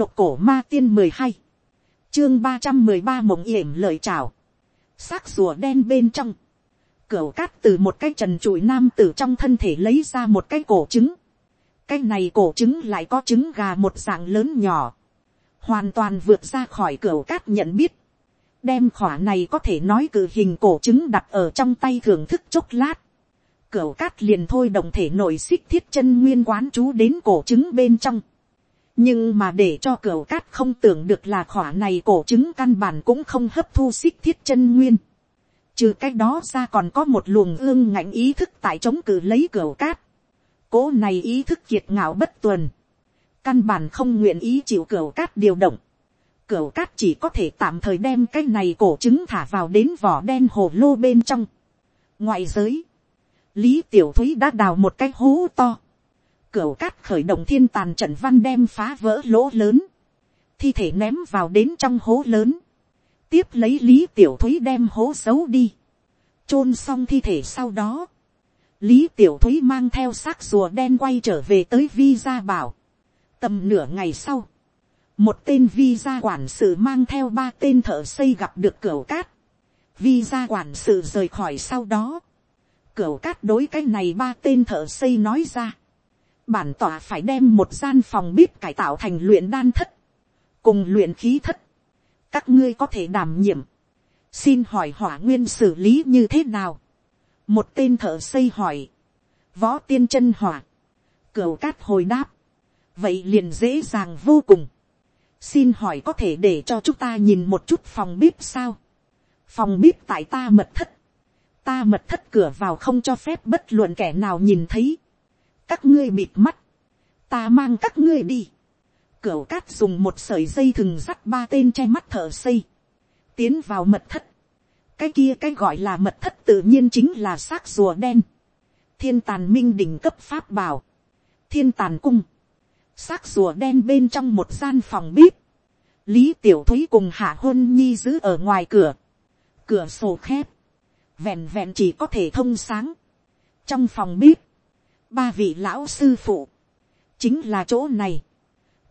độc cổ ma tiên mười hai, chương ba trăm mười ba mộng yểm lời chào, xác rùa đen bên trong, cửa cát từ một cái trần trụi nam tử trong thân thể lấy ra một cái cổ trứng, cái này cổ trứng lại có trứng gà một dạng lớn nhỏ, hoàn toàn vượt ra khỏi cửa cát nhận biết, đem khỏa này có thể nói cử hình cổ trứng đặt ở trong tay thưởng thức chốc lát, cửa cát liền thôi đồng thể nội xích thiết chân nguyên quán chú đến cổ trứng bên trong, nhưng mà để cho cửa cát không tưởng được là khỏa này cổ chứng căn bản cũng không hấp thu xích thiết chân nguyên, trừ cái đó ra còn có một luồng ương ngạnh ý thức tại chống cử lấy cửa cát, cố này ý thức kiệt ngạo bất tuần, căn bản không nguyện ý chịu cửa cát điều động, cửa cát chỉ có thể tạm thời đem cái này cổ chứng thả vào đến vỏ đen hồ lô bên trong. ngoại giới, lý tiểu thúy đã đào một cái hố to, cửu cát khởi động thiên tàn trận văn đem phá vỡ lỗ lớn, thi thể ném vào đến trong hố lớn, tiếp lấy lý tiểu thúy đem hố xấu đi, chôn xong thi thể sau đó, lý tiểu thúy mang theo xác rùa đen quay trở về tới vi gia bảo, tầm nửa ngày sau, một tên vi gia quản sự mang theo ba tên thợ xây gặp được cửu cát, vi gia quản sự rời khỏi sau đó, cửu cát đối cái này ba tên thợ xây nói ra, bản tỏa phải đem một gian phòng bếp cải tạo thành luyện đan thất, cùng luyện khí thất, các ngươi có thể đảm nhiệm, xin hỏi hỏa nguyên xử lý như thế nào, một tên thợ xây hỏi, võ tiên chân hỏa, cửu cát hồi đáp, vậy liền dễ dàng vô cùng, xin hỏi có thể để cho chúng ta nhìn một chút phòng bếp sao, phòng bếp tại ta mật thất, ta mật thất cửa vào không cho phép bất luận kẻ nào nhìn thấy, các ngươi bịt mắt, ta mang các ngươi đi, Cửu cát dùng một sợi dây thừng sắt ba tên che mắt thở xây. Tiến vào mật thất. Cái kia cái gọi là mật thất tự nhiên chính là xác rùa đen. Thiên tàn minh đỉnh cấp pháp bảo. Thiên tàn cung. Xác rùa đen bên trong một gian phòng bếp. Lý Tiểu Thúy cùng Hạ Hôn Nhi giữ ở ngoài cửa. Cửa sổ khép. Vẹn vẹn chỉ có thể thông sáng. Trong phòng bếp. Ba vị lão sư phụ. Chính là chỗ này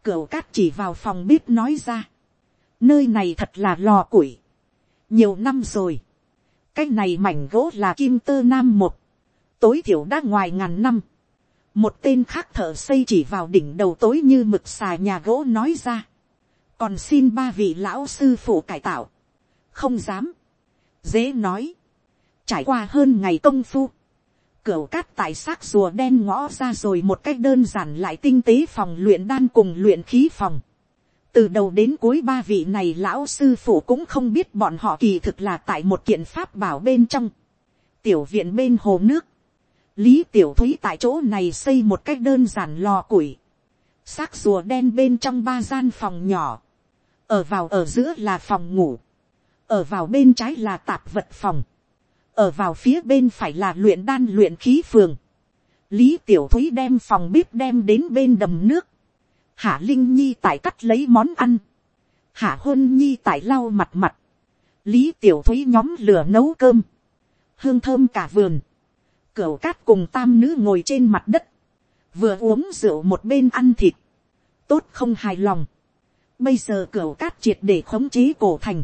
cửa cát chỉ vào phòng bếp nói ra. Nơi này thật là lò củi. Nhiều năm rồi. Cái này mảnh gỗ là kim tơ nam một. Tối thiểu đã ngoài ngàn năm. Một tên khác thợ xây chỉ vào đỉnh đầu tối như mực xà nhà gỗ nói ra. Còn xin ba vị lão sư phụ cải tạo. Không dám. Dễ nói. Trải qua hơn ngày công phu Cửu cát tại xác rùa đen ngõ ra rồi một cách đơn giản lại tinh tế phòng luyện đan cùng luyện khí phòng. Từ đầu đến cuối ba vị này lão sư phụ cũng không biết bọn họ kỳ thực là tại một kiện pháp bảo bên trong. Tiểu viện bên hồ nước. Lý tiểu thúy tại chỗ này xây một cách đơn giản lò củi. Xác rùa đen bên trong ba gian phòng nhỏ. Ở vào ở giữa là phòng ngủ. Ở vào bên trái là tạp vật phòng ở vào phía bên phải là luyện đan luyện khí phường. lý tiểu thúy đem phòng bếp đem đến bên đầm nước. hạ linh nhi tại cắt lấy món ăn. hạ hôn nhi tại lau mặt mặt. lý tiểu thúy nhóm lửa nấu cơm. hương thơm cả vườn. cửu cát cùng tam nữ ngồi trên mặt đất. vừa uống rượu một bên ăn thịt. tốt không hài lòng. bây giờ cửu cát triệt để khống chế cổ thành.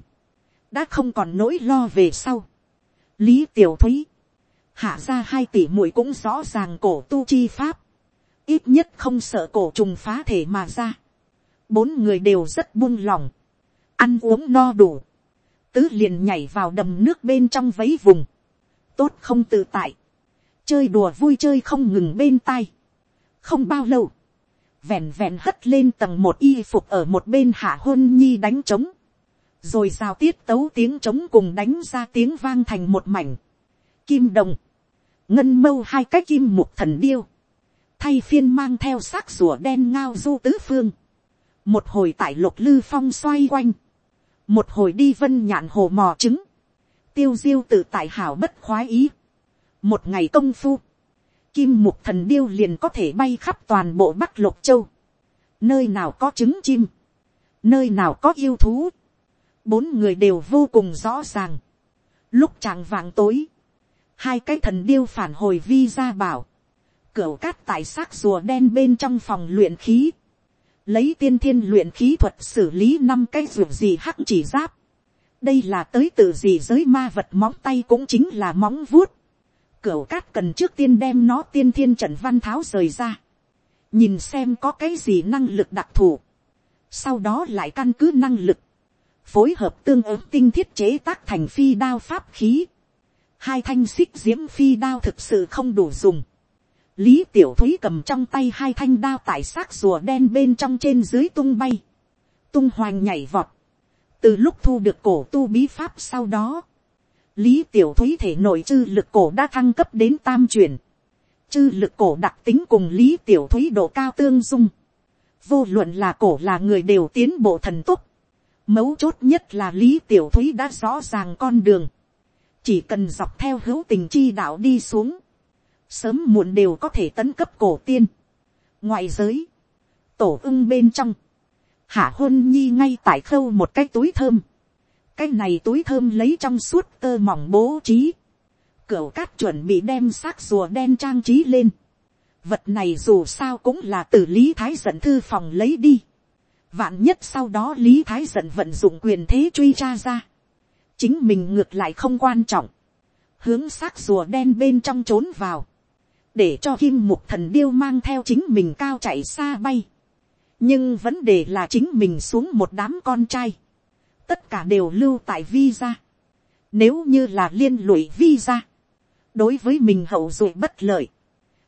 đã không còn nỗi lo về sau lý tiểu thúy, hạ ra hai tỷ muội cũng rõ ràng cổ tu chi pháp, ít nhất không sợ cổ trùng phá thể mà ra. bốn người đều rất buông lòng, ăn uống no đủ, tứ liền nhảy vào đầm nước bên trong vấy vùng, tốt không tự tại, chơi đùa vui chơi không ngừng bên tai. không bao lâu, vẹn vẹn hất lên tầng một y phục ở một bên hạ hôn nhi đánh trống, rồi rào tiết tấu tiếng trống cùng đánh ra tiếng vang thành một mảnh. Kim đồng, ngân mâu hai cái kim mục thần điêu, thay phiên mang theo xác rùa đen ngao du tứ phương. Một hồi tại lục lư phong xoay quanh, một hồi đi vân nhạn hồ mò trứng, tiêu diêu tự tại hảo bất khoái ý. Một ngày công phu, kim mục thần điêu liền có thể bay khắp toàn bộ bắc lục châu. Nơi nào có trứng chim, nơi nào có yêu thú, bốn người đều vô cùng rõ ràng. Lúc chàng vàng tối, hai cái thần điêu phản hồi vi ra bảo, cửa cát tại xác rùa đen bên trong phòng luyện khí, lấy tiên thiên luyện khí thuật xử lý năm cái ruộng gì hắc chỉ giáp, đây là tới từ gì giới ma vật móng tay cũng chính là móng vuốt, cửu cát cần trước tiên đem nó tiên thiên trận văn tháo rời ra, nhìn xem có cái gì năng lực đặc thù, sau đó lại căn cứ năng lực, phối hợp tương ứng tinh thiết chế tác thành phi đao pháp khí, hai thanh xích diễm phi đao thực sự không đủ dùng, lý tiểu thúy cầm trong tay hai thanh đao tại xác rùa đen bên trong trên dưới tung bay, tung hoành nhảy vọt, từ lúc thu được cổ tu bí pháp sau đó, lý tiểu thúy thể nội chư lực cổ đã thăng cấp đến tam chuyển. Chư lực cổ đặc tính cùng lý tiểu thúy độ cao tương dung, vô luận là cổ là người đều tiến bộ thần túc, mấu chốt nhất là lý tiểu thúy đã rõ ràng con đường, chỉ cần dọc theo hữu tình chi đạo đi xuống, sớm muộn đều có thể tấn cấp cổ tiên. ngoại giới, tổ ưng bên trong, hạ hôn nhi ngay tại khâu một cái túi thơm, cái này túi thơm lấy trong suốt tơ mỏng bố trí, cửu cát chuẩn bị đem xác rùa đen trang trí lên, vật này dù sao cũng là từ lý thái dẫn thư phòng lấy đi, vạn nhất sau đó lý thái giận vận dụng quyền thế truy tra ra, chính mình ngược lại không quan trọng, hướng xác rùa đen bên trong trốn vào, để cho kim mục thần điêu mang theo chính mình cao chạy xa bay. nhưng vấn đề là chính mình xuống một đám con trai, tất cả đều lưu tại visa. nếu như là liên lụy visa, đối với mình hậu duệ bất lợi,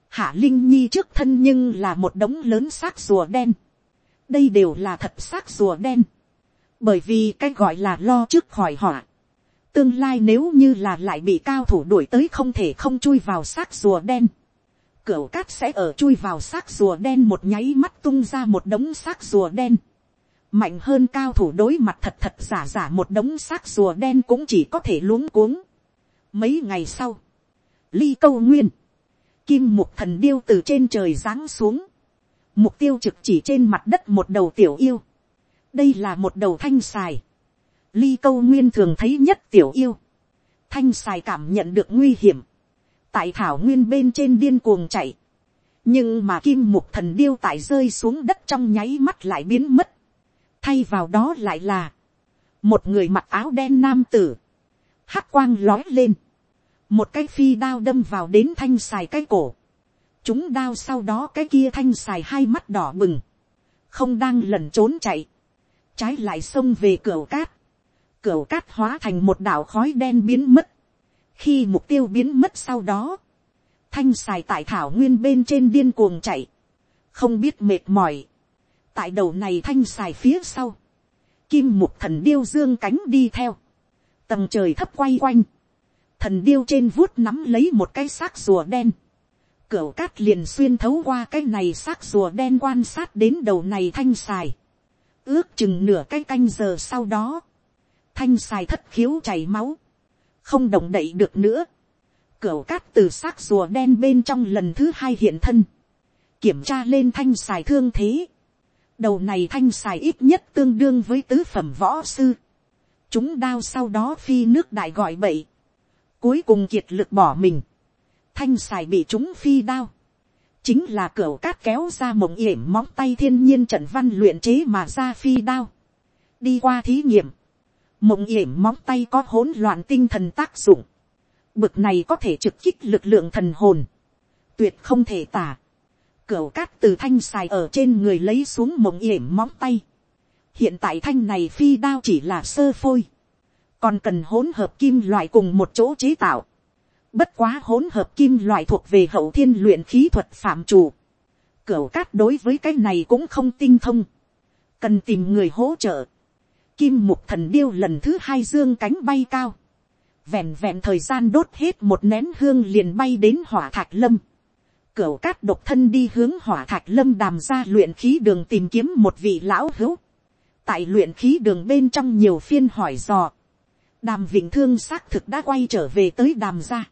hạ linh nhi trước thân nhưng là một đống lớn xác rùa đen đây đều là thật xác rùa đen. bởi vì cái gọi là lo trước khỏi họa. tương lai nếu như là lại bị cao thủ đuổi tới không thể không chui vào xác rùa đen Cửu cát sẽ ở chui vào xác rùa đen một nháy mắt tung ra một đống xác rùa đen. Mạnh hơn cao thủ đối mặt thật thật giả giả một đống xác rùa đen cũng chỉ có thể luống cuống. Mấy ngày sau. Ly câu nguyên. Kim mục thần điêu từ trên trời giáng xuống. Mục tiêu trực chỉ trên mặt đất một đầu tiểu yêu. Đây là một đầu thanh xài. Ly câu nguyên thường thấy nhất tiểu yêu. Thanh xài cảm nhận được nguy hiểm tại thảo nguyên bên trên điên cuồng chạy, nhưng mà kim mục thần điêu tại rơi xuống đất trong nháy mắt lại biến mất, thay vào đó lại là, một người mặc áo đen nam tử, hắc quang lói lên, một cái phi đao đâm vào đến thanh xài cái cổ, chúng đao sau đó cái kia thanh xài hai mắt đỏ bừng, không đang lẩn trốn chạy, trái lại xông về cửa cát, cửa cát hóa thành một đảo khói đen biến mất, khi mục tiêu biến mất sau đó, thanh xài tại thảo nguyên bên trên điên cuồng chạy, không biết mệt mỏi, tại đầu này thanh xài phía sau, kim mục thần điêu dương cánh đi theo, tầng trời thấp quay quanh, thần điêu trên vuốt nắm lấy một cái xác rùa đen, cửu cát liền xuyên thấu qua cái này xác rùa đen quan sát đến đầu này thanh xài, ước chừng nửa cái canh giờ sau đó, thanh xài thất khiếu chảy máu, không động đậy được nữa. Cửu cát từ xác rùa đen bên trong lần thứ hai hiện thân. Kiểm tra lên thanh xài thương thế. Đầu này thanh xài ít nhất tương đương với tứ phẩm võ sư. Chúng đao sau đó phi nước đại gọi bậy. Cuối cùng kiệt lực bỏ mình. Thanh xài bị chúng phi đao. Chính là cửa cát kéo ra mộng yểm móng tay thiên nhiên trận văn luyện chế mà ra phi đao. Đi qua thí nghiệm. Mộng yểm móng tay có hỗn loạn tinh thần tác dụng, bực này có thể trực kích lực lượng thần hồn, tuyệt không thể tả, cửa cát từ thanh xài ở trên người lấy xuống mộng yểm móng tay, hiện tại thanh này phi đao chỉ là sơ phôi, còn cần hỗn hợp kim loại cùng một chỗ chế tạo, bất quá hỗn hợp kim loại thuộc về hậu thiên luyện khí thuật phạm chủ, Cửu cát đối với cái này cũng không tinh thông, cần tìm người hỗ trợ, Kim mục thần điêu lần thứ hai dương cánh bay cao. Vẹn vẹn thời gian đốt hết một nén hương liền bay đến hỏa thạch lâm. Cửu cát độc thân đi hướng hỏa thạch lâm đàm ra luyện khí đường tìm kiếm một vị lão hữu. Tại luyện khí đường bên trong nhiều phiên hỏi dò. Đàm vĩnh thương xác thực đã quay trở về tới đàm gia.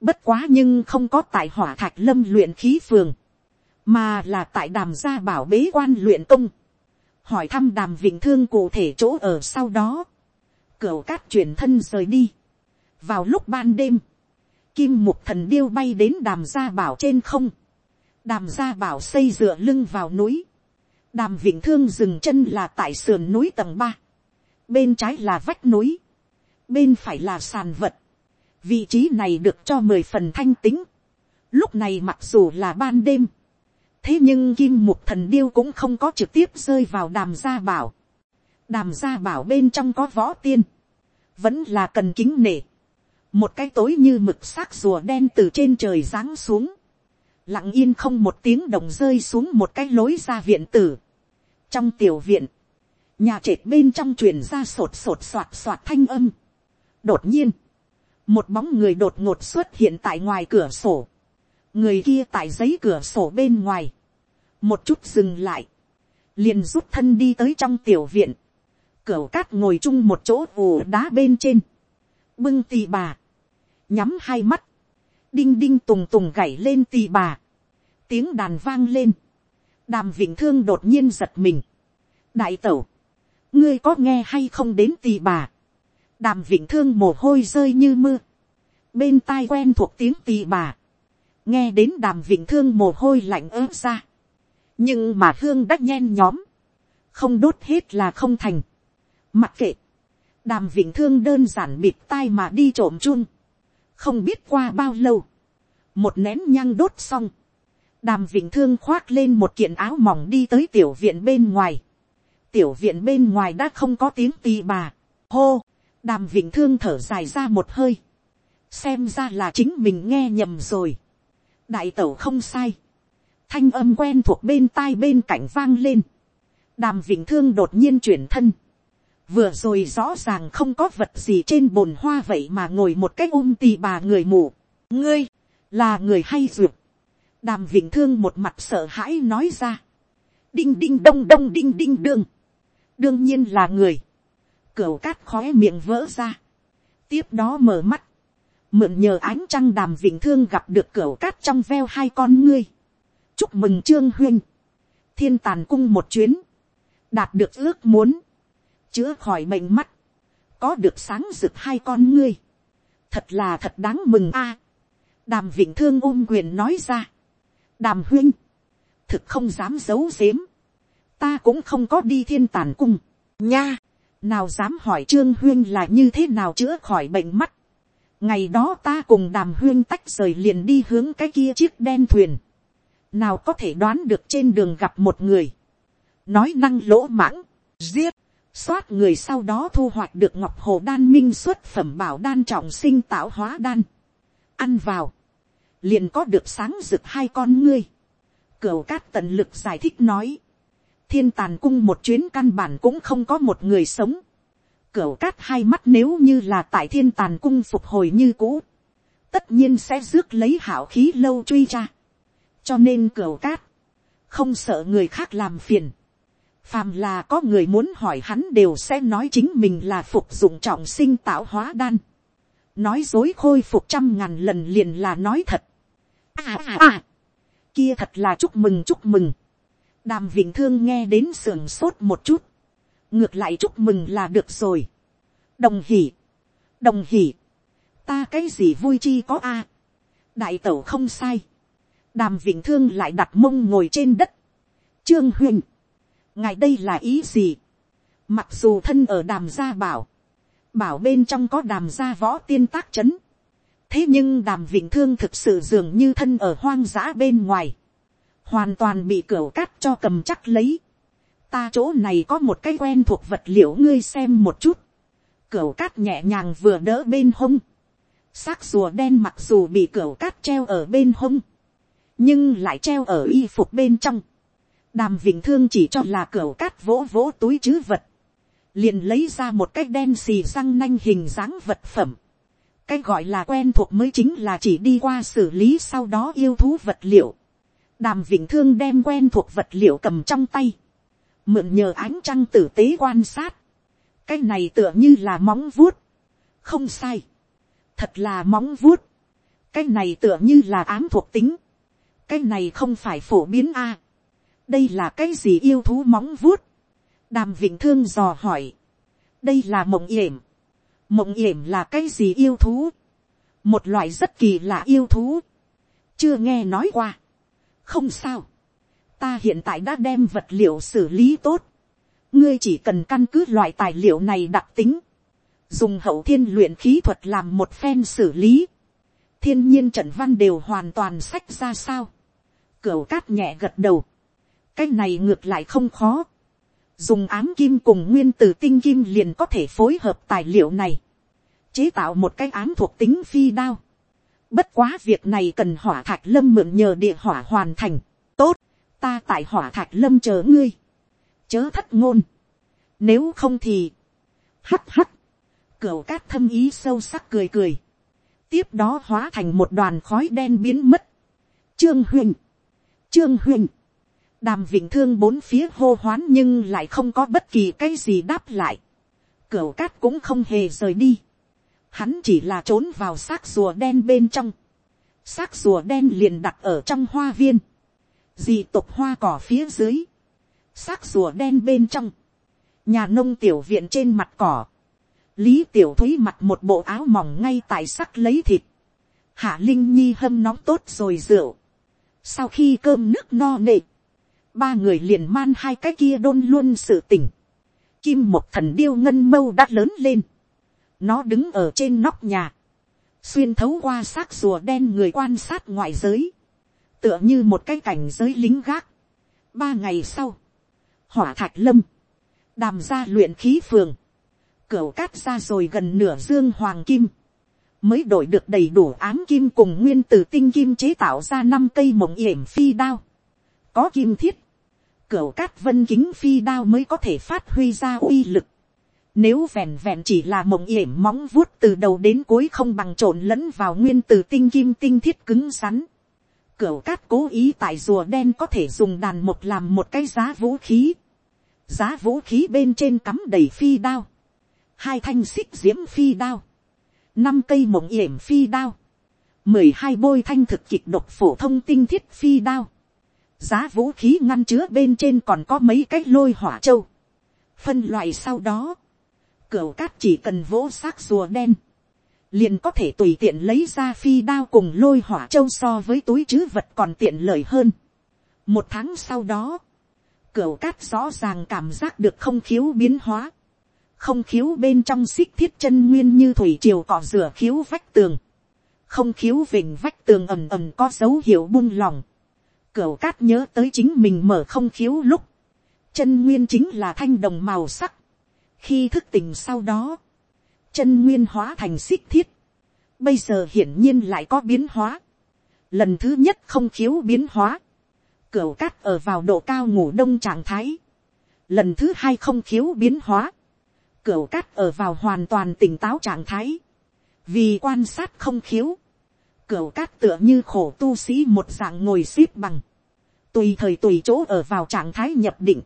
Bất quá nhưng không có tại hỏa thạch lâm luyện khí phường. Mà là tại đàm gia bảo bế quan luyện công hỏi thăm đàm vịnh thương cụ thể chỗ ở sau đó, cửa cát chuyển thân rời đi. vào lúc ban đêm, kim mục thần điêu bay đến đàm gia bảo trên không, đàm gia bảo xây dựa lưng vào núi, đàm vịnh thương dừng chân là tại sườn núi tầng ba, bên trái là vách núi, bên phải là sàn vật, vị trí này được cho mười phần thanh tính, lúc này mặc dù là ban đêm, thế nhưng kim mục thần điêu cũng không có trực tiếp rơi vào đàm gia bảo, đàm gia bảo bên trong có võ tiên, vẫn là cần kính nể, một cái tối như mực xác rùa đen từ trên trời giáng xuống, lặng yên không một tiếng đồng rơi xuống một cái lối ra viện tử. trong tiểu viện, nhà trệt bên trong truyền ra sột sột soạt soạt thanh âm. đột nhiên, một bóng người đột ngột xuất hiện tại ngoài cửa sổ, người kia tại giấy cửa sổ bên ngoài, một chút dừng lại, liền rút thân đi tới trong tiểu viện, cửa cát ngồi chung một chỗ ù đá bên trên, bưng tì bà, nhắm hai mắt, đinh đinh tùng tùng gảy lên tì bà, tiếng đàn vang lên, đàm vĩnh thương đột nhiên giật mình, đại tẩu, ngươi có nghe hay không đến tì bà, đàm vịnh thương mồ hôi rơi như mưa, bên tai quen thuộc tiếng tì bà, nghe đến đàm vịnh thương mồ hôi lạnh ớt ra, nhưng mà hương đã nhen nhóm, không đốt hết là không thành, mặc kệ, đàm vịnh thương đơn giản bịt tai mà đi trộm chun, không biết qua bao lâu, một nén nhang đốt xong, đàm vịnh thương khoác lên một kiện áo mỏng đi tới tiểu viện bên ngoài, tiểu viện bên ngoài đã không có tiếng tì bà, hô, đàm vịnh thương thở dài ra một hơi, xem ra là chính mình nghe nhầm rồi, đại tẩu không sai, thanh âm quen thuộc bên tai bên cạnh vang lên, đàm vịnh thương đột nhiên chuyển thân, vừa rồi rõ ràng không có vật gì trên bồn hoa vậy mà ngồi một cái ôm tì bà người mù, ngươi, là người hay duyệt, đàm vịnh thương một mặt sợ hãi nói ra, đinh đinh đông đông đinh đinh đương, đương nhiên là người, cửa cát khói miệng vỡ ra, tiếp đó mở mắt, mượn nhờ ánh trăng đàm vịnh thương gặp được cửa cát trong veo hai con ngươi, chúc mừng trương huynh. Thiên tàn cung một chuyến, đạt được ước muốn, chữa khỏi bệnh mắt, có được sáng rực hai con ngươi, thật là thật đáng mừng a, đàm vịnh thương ôm quyền nói ra, đàm huynh. Thực không dám giấu giếm, ta cũng không có đi thiên tàn cung, nha, nào dám hỏi trương huyên là như thế nào chữa khỏi bệnh mắt, ngày đó ta cùng đàm huyên tách rời liền đi hướng cái kia chiếc đen thuyền, nào có thể đoán được trên đường gặp một người, nói năng lỗ mãng, giết, xoát người sau đó thu hoạch được ngọc hồ đan minh xuất phẩm bảo đan trọng sinh tạo hóa đan, ăn vào, liền có được sáng rực hai con ngươi. Cửu cát tận lực giải thích nói. Thiên tàn cung một chuyến căn bản cũng không có một người sống. Cửu cát hai mắt nếu như là tại thiên tàn cung phục hồi như cũ. Tất nhiên sẽ rước lấy hảo khí lâu truy ra. Cho nên cửu cát. Không sợ người khác làm phiền. Phàm là có người muốn hỏi hắn đều sẽ nói chính mình là phục dụng trọng sinh tạo hóa đan nói dối khôi phục trăm ngàn lần liền là nói thật. À à à, kia thật là chúc mừng chúc mừng đàm vĩnh thương nghe đến sườn sốt một chút. ngược lại chúc mừng là được rồi. đồng hỉ, đồng hỉ, ta cái gì vui chi có a. đại tẩu không sai. đàm vĩnh thương lại đặt mông ngồi trên đất. trương huyền, ngài đây là ý gì. mặc dù thân ở đàm gia bảo, bảo bên trong có đàm gia võ tiên tác c h ấ n thế nhưng đàm vịnh thương thực sự dường như thân ở hoang dã bên ngoài, hoàn toàn bị cửa cát cho cầm chắc lấy. ta chỗ này có một cái quen thuộc vật liệu ngươi xem một chút, cửa cát nhẹ nhàng vừa đỡ bên hông, xác rùa đen mặc dù bị cửa cát treo ở bên hông, nhưng lại treo ở y phục bên trong. đàm vịnh thương chỉ cho là cửa cát vỗ vỗ túi chứ vật, liền lấy ra một cái đen xì răng nanh hình dáng vật phẩm. cái gọi là quen thuộc mới chính là chỉ đi qua xử lý sau đó yêu thú vật liệu đàm vịnh thương đem quen thuộc vật liệu cầm trong tay. mượn nhờ ánh trăng tử tế quan sát. cái này tựa như là móng vuốt. không sai. thật là móng vuốt. cái này tựa như là ám thuộc tính. cái này không phải phổ biến a. đây là cái gì yêu thú móng vuốt đàm vịnh thương dò hỏi, đây là mộng yểm, mộng yểm là cái gì yêu thú, một loại rất kỳ lạ yêu thú, chưa nghe nói qua, không sao, ta hiện tại đã đem vật liệu xử lý tốt, ngươi chỉ cần căn cứ loại tài liệu này đặc tính, dùng hậu thiên luyện khí thuật làm một phen xử lý, thiên nhiên trận văn đều hoàn toàn sách ra sao, cửu cát nhẹ gật đầu, cái này ngược lại không khó, dùng ám kim cùng nguyên tử tinh kim liền có thể phối hợp tài liệu này, chế tạo một cái ám thuộc tính phi đao. Bất quá việc này cần hỏa thạch lâm mượn nhờ địa hỏa hoàn thành. Tốt, ta tại hỏa thạch lâm chờ ngươi. Chớ thất ngôn. Nếu không thì... Hắt hắt. Cửu cát thâm ý sâu sắc cười cười. Tiếp đó hóa thành một đoàn khói đen biến mất. Trương Huỳnh. Trương Huỳnh. Đàm vịnh thương bốn phía hô hoán nhưng lại không có bất kỳ cái gì đáp lại. Cửu cát cũng không hề rời đi hắn chỉ là trốn vào xác rùa đen bên trong, xác rùa đen liền đặt ở trong hoa viên, dì tục hoa cỏ phía dưới, xác rùa đen bên trong, nhà nông tiểu viện trên mặt cỏ, lý tiểu thúy mặc một bộ áo mỏng ngay tại sắc lấy thịt, hạ linh nhi hâm nóng tốt rồi rượu, sau khi cơm nước no nệ, ba người liền man hai cái kia đôn luôn sự tỉnh, kim một thần điêu ngân mâu đã lớn lên, nó đứng ở trên nóc nhà. Xuyên thấu qua xác rùa đen người quan sát ngoại giới. Tựa như một cái cảnh giới lính gác. Ba ngày sau. Hỏa thạch lâm. Đàm ra luyện khí phường. Cửu cát ra rồi gần nửa dương hoàng kim. Mới đổi được đầy đủ ám kim cùng nguyên tử tinh kim chế tạo ra năm cây mộng yểm phi đao. Có kim thiết. Cửu cát vân kính phi đao mới có thể phát huy ra uy lực nếu vẹn vẹn chỉ là mộng yểm móng vuốt từ đầu đến cuối không bằng trộn lẫn vào nguyên từ tinh kim tinh thiết cứng rắn. Cửu cát cố ý tại rùa đen có thể dùng đàn một làm một cái giá vũ khí. Giá vũ khí bên trên cắm đầy phi đao. Hai thanh xích diễm phi đao. Năm cây mộng yểm phi đao. Mười hai bôi thanh thực kịch độc phổ thông tinh thiết phi đao. Giá vũ khí ngăn chứa bên trên còn có mấy cái lôi hỏa châu. Phân loại sau đó Cửu cát chỉ cần vỗ xác rùa đen. Liền có thể tùy tiện lấy ra phi đao cùng lôi hỏa châu so với túi chứ vật còn tiện lợi hơn. Một tháng sau đó. Cửu cát rõ ràng cảm giác được không khiếu biến hóa. Không khiếu bên trong xích thiết chân nguyên như thủy triều cỏ rửa khiếu vách tường. Không khiếu vịnh vách tường ầm ầm có dấu hiệu buông lỏng. Cửu cát nhớ tới chính mình mở không khiếu lúc. Chân nguyên chính là thanh đồng màu sắc khi thức tỉnh sau đó, chân nguyên hóa thành xích thiết, bây giờ hiển nhiên lại có biến hóa. lần thứ nhất không khiếu biến hóa, cửa cát ở vào độ cao ngủ đông trạng thái, lần thứ hai không khiếu biến hóa, cửa cát ở vào hoàn toàn tỉnh táo trạng thái, vì quan sát không khiếu, cửa cát tựa như khổ tu sĩ một dạng ngồi x ế p bằng, tùy thời tùy chỗ ở vào trạng thái nhập định,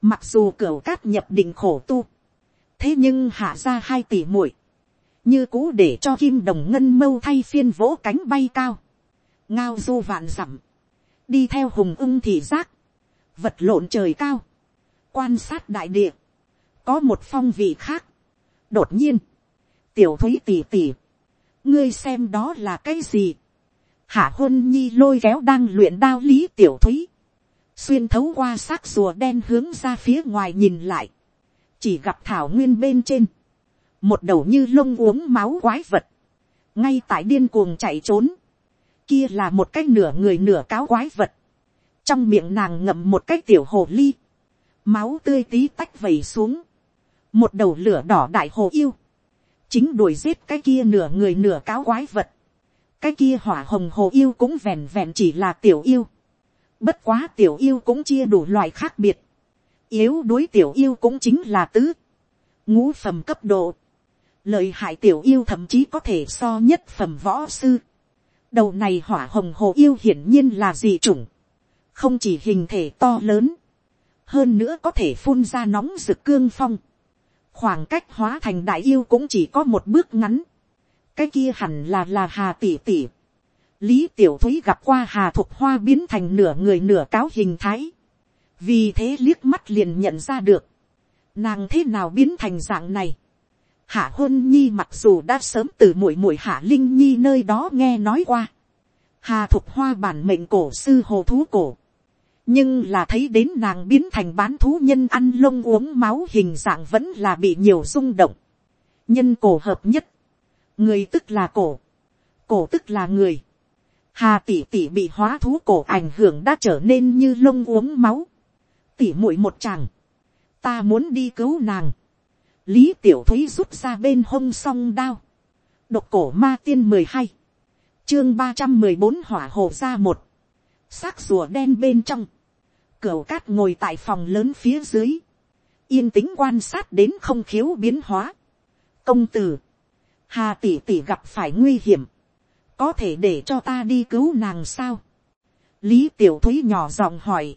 mặc dù cửa cát nhập định khổ tu, thế nhưng hạ ra hai tỷ muội, như cũ để cho kim đồng ngân mâu thay phiên vỗ cánh bay cao, ngao du vạn dặm, đi theo hùng ưng thị giác, vật lộn trời cao, quan sát đại địa, có một phong vị khác. đột nhiên, tiểu thúy tỉ tỉ, ngươi xem đó là cái gì, hạ huân nhi lôi kéo đang luyện đao lý tiểu thúy, xuyên thấu qua xác rùa đen hướng ra phía ngoài nhìn lại, chỉ gặp thảo nguyên bên trên, một đầu như lông uống máu quái vật, ngay tại điên cuồng chạy trốn, kia là một cái nửa người nửa cáo quái vật, trong miệng nàng ngậm một cái tiểu hồ ly, máu tươi tí tách vẩy xuống, một đầu lửa đỏ đại hồ yêu, chính đuổi giết cái kia nửa người nửa cáo quái vật, cái kia hỏa hồng hồ yêu cũng vẹn vẹn chỉ là tiểu yêu, bất quá tiểu yêu cũng chia đủ loại khác biệt, yếu đuối tiểu yêu cũng chính là tứ, ngũ phẩm cấp độ, lợi hại tiểu yêu thậm chí có thể so nhất phẩm võ sư. đầu này hỏa hồng hồ yêu hiển nhiên là dị chủng, không chỉ hình thể to lớn, hơn nữa có thể phun ra nóng rực cương phong, khoảng cách hóa thành đại yêu cũng chỉ có một bước ngắn, cái kia hẳn là là hà tỷ tỷ. lý tiểu thúy gặp qua hà thục hoa biến thành nửa người nửa cáo hình thái, vì thế liếc mắt liền nhận ra được, nàng thế nào biến thành dạng này. hạ hôn nhi mặc dù đã sớm từ mũi mũi hạ linh nhi nơi đó nghe nói qua, hà thục hoa bản mệnh cổ sư hồ thú cổ, nhưng là thấy đến nàng biến thành bán thú nhân ăn lông uống máu hình dạng vẫn là bị nhiều rung động. nhân cổ hợp nhất, người tức là cổ, cổ tức là người. Hà tỷ tỷ bị hóa thú cổ ảnh hưởng đã trở nên như lông uống máu. Tỷ muội một chàng, ta muốn đi cứu nàng. Lý tiểu thúy rút ra bên hông song đao. Độc cổ ma tiên mười hai chương ba trăm mười bốn hỏa hồ ra một. Xác rùa đen bên trong Cửu cát ngồi tại phòng lớn phía dưới. Yên tĩnh quan sát đến không khiếu biến hóa. Công tử. Hà tỷ tỷ gặp phải nguy hiểm. Có thể để cho ta đi cứu nàng sao? Lý tiểu thúy nhỏ giọng hỏi.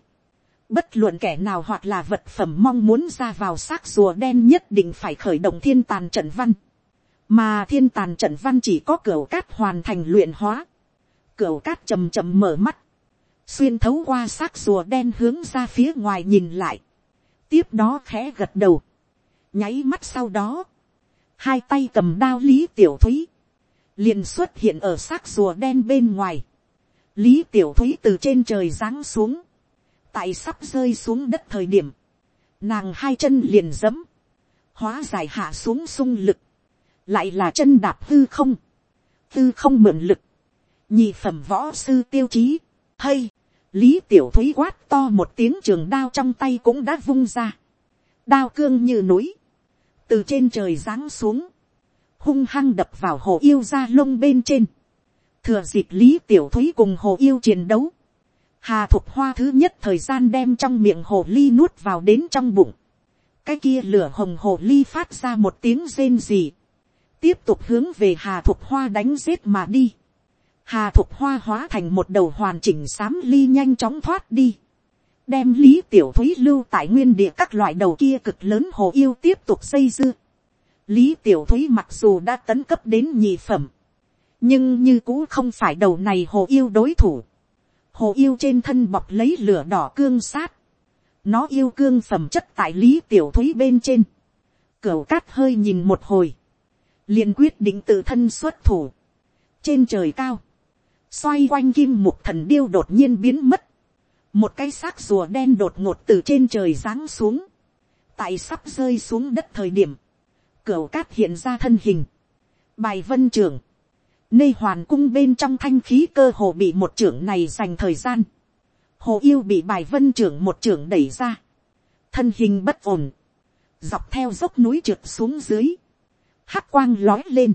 Bất luận kẻ nào hoặc là vật phẩm mong muốn ra vào xác rùa đen nhất định phải khởi động thiên tàn trận văn. Mà thiên tàn trận văn chỉ có cửa cát hoàn thành luyện hóa. Cửa cát chầm chầm mở mắt. Xuyên thấu qua xác rùa đen hướng ra phía ngoài nhìn lại, tiếp đó khẽ gật đầu, nháy mắt sau đó, hai tay cầm đao lý tiểu thúy, liền xuất hiện ở xác rùa đen bên ngoài, lý tiểu thúy từ trên trời giáng xuống, tại sắp rơi xuống đất thời điểm, nàng hai chân liền dẫm, hóa giải hạ xuống sung lực, lại là chân đạp hư không, hư không mượn lực, nhị phẩm võ sư tiêu chí, hay, Lý tiểu thúy quát to một tiếng trường đao trong tay cũng đã vung ra. Đao cương như núi. Từ trên trời giáng xuống. Hung hăng đập vào hồ yêu ra lông bên trên. Thừa dịp Lý tiểu thúy cùng hồ yêu chiến đấu. Hà thục hoa thứ nhất thời gian đem trong miệng hồ ly nuốt vào đến trong bụng. Cái kia lửa hồng hồ ly phát ra một tiếng rên rỉ. Tiếp tục hướng về hà thục hoa đánh giết mà đi Hà thục hoa hóa thành một đầu hoàn chỉnh xám ly nhanh chóng thoát đi. Đem lý tiểu thúy lưu tại nguyên địa các loại đầu kia cực lớn hồ yêu tiếp tục xây dưa. Lý tiểu thúy mặc dù đã tấn cấp đến nhị phẩm. Nhưng như cũ không phải đầu này hồ yêu đối thủ. Hồ yêu trên thân bọc lấy lửa đỏ cương sát. Nó yêu cương phẩm chất tại lý tiểu thúy bên trên. Cửu cát hơi nhìn một hồi. liền quyết định tự thân xuất thủ. Trên trời cao xoay quanh kim mục thần điêu đột nhiên biến mất, một cái xác rùa đen đột ngột từ trên trời giáng xuống, tại sắp rơi xuống đất thời điểm, cửu cát hiện ra thân hình, bài vân trưởng, nê hoàn cung bên trong thanh khí cơ hồ bị một trưởng này dành thời gian, hồ yêu bị bài vân trưởng một trưởng đẩy ra, thân hình bất ổn, dọc theo dốc núi trượt xuống dưới, hắc quang lói lên,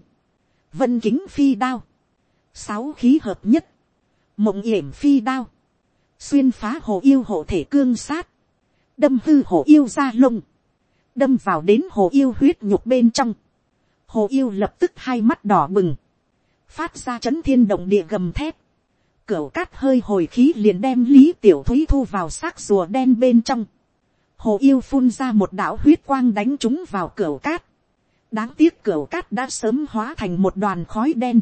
vân kính phi đao, sáu khí hợp nhất, mộng yểm phi đao, xuyên phá hồ yêu hộ thể cương sát, đâm hư hồ yêu ra lông, đâm vào đến hồ yêu huyết nhục bên trong, hồ yêu lập tức hai mắt đỏ bừng, phát ra chấn thiên động địa gầm thép, cửa cát hơi hồi khí liền đem lý tiểu thúy thu vào xác rùa đen bên trong, hồ yêu phun ra một đạo huyết quang đánh chúng vào cửa cát, đáng tiếc cửa cát đã sớm hóa thành một đoàn khói đen,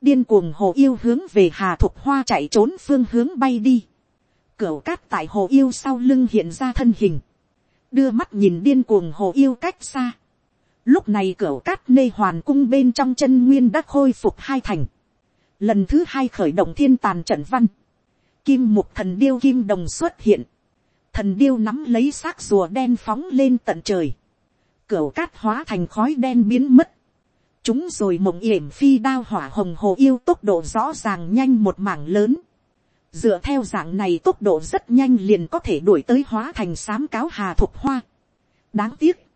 điên cuồng hồ yêu hướng về hà thục hoa chạy trốn phương hướng bay đi. Cửu cát tại hồ yêu sau lưng hiện ra thân hình. Đưa mắt nhìn điên cuồng hồ yêu cách xa. Lúc này cửa cát nê hoàn cung bên trong chân nguyên đã khôi phục hai thành. Lần thứ hai khởi động thiên tàn trận văn. Kim mục thần điêu kim đồng xuất hiện. Thần điêu nắm lấy xác rùa đen phóng lên tận trời. Cửa cát hóa thành khói đen biến mất chúng rồi mộng yểm phi đao hỏa hồng hồ yêu tốc độ rõ ràng nhanh một mảng lớn. dựa theo dạng này tốc độ rất nhanh liền có thể đuổi tới hóa thành sám cáo hà thục hoa. đáng tiếc,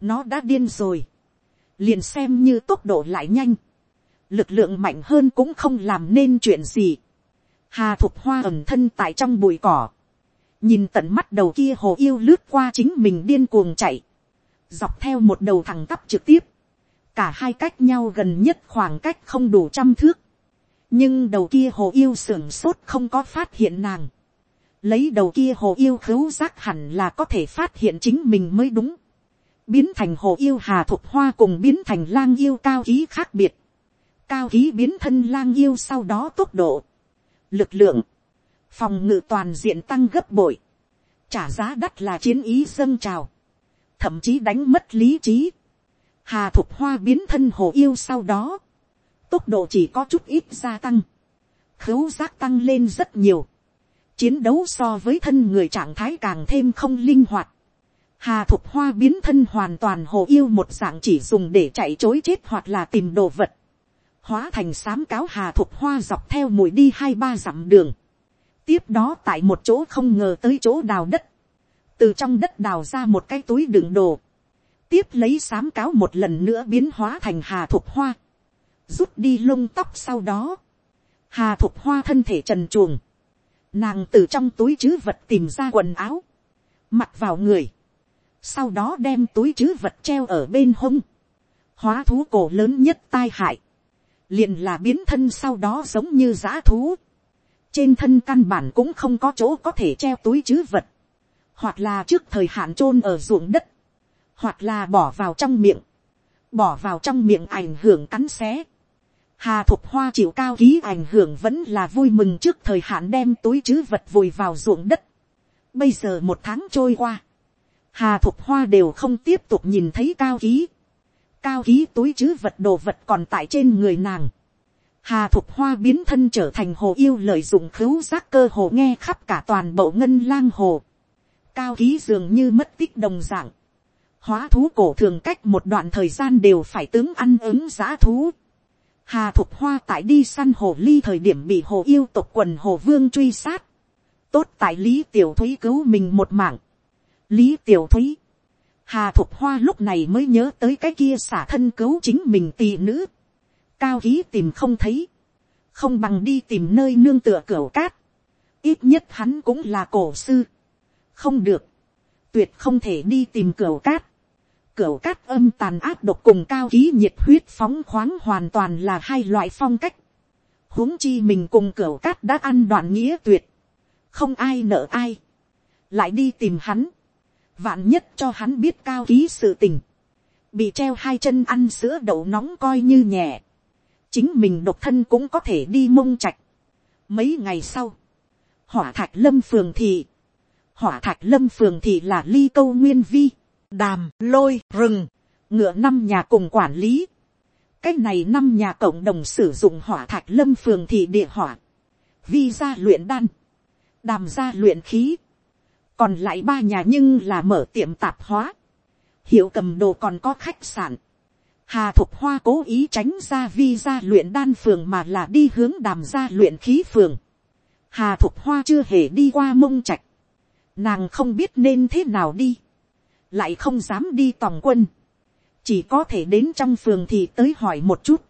nó đã điên rồi. liền xem như tốc độ lại nhanh. lực lượng mạnh hơn cũng không làm nên chuyện gì. hà thục hoa ẩm thân tại trong bụi cỏ. nhìn tận mắt đầu kia hồ yêu lướt qua chính mình điên cuồng chạy. dọc theo một đầu thẳng tắp trực tiếp cả hai cách nhau gần nhất khoảng cách không đủ trăm thước, nhưng đầu kia hồ yêu sưởng sốt không có phát hiện nàng, lấy đầu kia hồ yêu khứu giác hẳn là có thể phát hiện chính mình mới đúng, biến thành hồ yêu hà thục hoa cùng biến thành lang yêu cao ký khác biệt, cao ký biến thân lang yêu sau đó tốc độ, lực lượng, phòng ngự toàn diện tăng gấp bội, trả giá đắt là chiến ý dâng trào, thậm chí đánh mất lý trí, Hà thục hoa biến thân hồ yêu sau đó. Tốc độ chỉ có chút ít gia tăng. Khứu giác tăng lên rất nhiều. chiến đấu so với thân người trạng thái càng thêm không linh hoạt. Hà thục hoa biến thân hoàn toàn hồ yêu một dạng chỉ dùng để chạy chối chết hoặc là tìm đồ vật. Hóa thành sám cáo hà thục hoa dọc theo mũi đi hai ba dặm đường. Tiếp đó tại một chỗ không ngờ tới chỗ đào đất. Từ trong đất đào ra một cái túi đựng đồ. Tiếp lấy sám cáo một lần nữa biến hóa thành hà thục hoa. Rút đi lông tóc sau đó. Hà thục hoa thân thể trần chuồng Nàng từ trong túi chứ vật tìm ra quần áo. Mặc vào người. Sau đó đem túi chứ vật treo ở bên hông. Hóa thú cổ lớn nhất tai hại. Liền là biến thân sau đó giống như giã thú. Trên thân căn bản cũng không có chỗ có thể treo túi chứ vật. Hoặc là trước thời hạn chôn ở ruộng đất. Hoặc là bỏ vào trong miệng. Bỏ vào trong miệng ảnh hưởng cắn xé Hà Thục Hoa chịu cao ký ảnh hưởng vẫn là vui mừng trước thời hạn đem túi chứ vật vùi vào ruộng đất. Bây giờ một tháng trôi qua. Hà Thục Hoa đều không tiếp tục nhìn thấy cao ký. Cao ký túi chứ vật đồ vật còn tại trên người nàng. Hà Thục Hoa biến thân trở thành hồ yêu lợi dụng khứu giác cơ hồ nghe khắp cả toàn bộ ngân lang hồ. Cao ký dường như mất tích đồng dạng. Hóa thú cổ thường cách một đoạn thời gian đều phải tướng ăn ứng giã thú Hà Thục Hoa tại đi săn hồ ly thời điểm bị hồ yêu tộc quần hồ vương truy sát. Tốt tại Lý Tiểu Thúy cứu mình một mạng. Lý Tiểu Thúy. Hà Thục Hoa lúc này mới nhớ tới cái kia xả thân cứu chính mình tỷ nữ. Cao ký tìm không thấy. Không bằng đi tìm nơi nương tựa cửa cát. Ít nhất hắn cũng là cổ sư. Không được. Tuyệt không thể đi tìm cửa cát cửa cát âm tàn áp độc cùng cao ký nhiệt huyết phóng khoáng hoàn toàn là hai loại phong cách. huống chi mình cùng cửa cát đã ăn đoạn nghĩa tuyệt. không ai nợ ai. lại đi tìm hắn vạn nhất cho hắn biết cao ký sự tình. bị treo hai chân ăn sữa đậu nóng coi như nhẹ. chính mình độc thân cũng có thể đi mông trạch. mấy ngày sau, hỏa thạch lâm phường thị. hỏa thạch lâm phường thị là ly câu nguyên vi đàm, lôi, rừng, ngựa năm nhà cùng quản lý. cái này năm nhà cộng đồng sử dụng hỏa thạch lâm phường thị địa hỏa, vi gia luyện đan, đàm gia luyện khí, còn lại ba nhà nhưng là mở tiệm tạp hóa, hiệu cầm đồ còn có khách sạn. Hà Thục Hoa cố ý tránh ra vi gia luyện đan phường mà là đi hướng đàm gia luyện khí phường. Hà Thục Hoa chưa hề đi qua mông trạch. Nàng không biết nên thế nào đi lại không dám đi tòng quân, chỉ có thể đến trong phường thì tới hỏi một chút,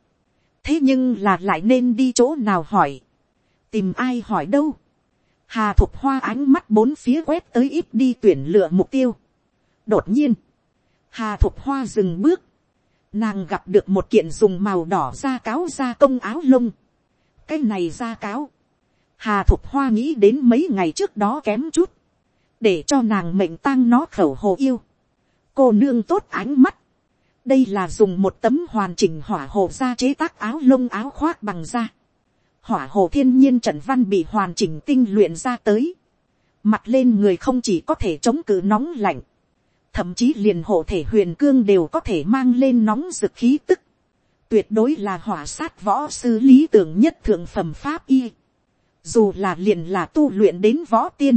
thế nhưng là lại nên đi chỗ nào hỏi, tìm ai hỏi đâu, hà thục hoa ánh mắt bốn phía quét tới ít đi tuyển lựa mục tiêu. đột nhiên, hà thục hoa dừng bước, nàng gặp được một kiện dùng màu đỏ da cáo da công áo lông, cái này da cáo, hà thục hoa nghĩ đến mấy ngày trước đó kém chút, để cho nàng mệnh tang nó khẩu hồ yêu cô nương tốt ánh mắt. đây là dùng một tấm hoàn chỉnh hỏa hồ da chế tác áo lông áo khoác bằng da hỏa hồ thiên nhiên trận văn bị hoàn chỉnh tinh luyện ra tới. mặt lên người không chỉ có thể chống cự nóng lạnh. thậm chí liền hộ thể huyền cương đều có thể mang lên nóng rực khí tức. tuyệt đối là hỏa sát võ sư lý tưởng nhất thượng phẩm pháp y. dù là liền là tu luyện đến võ tiên,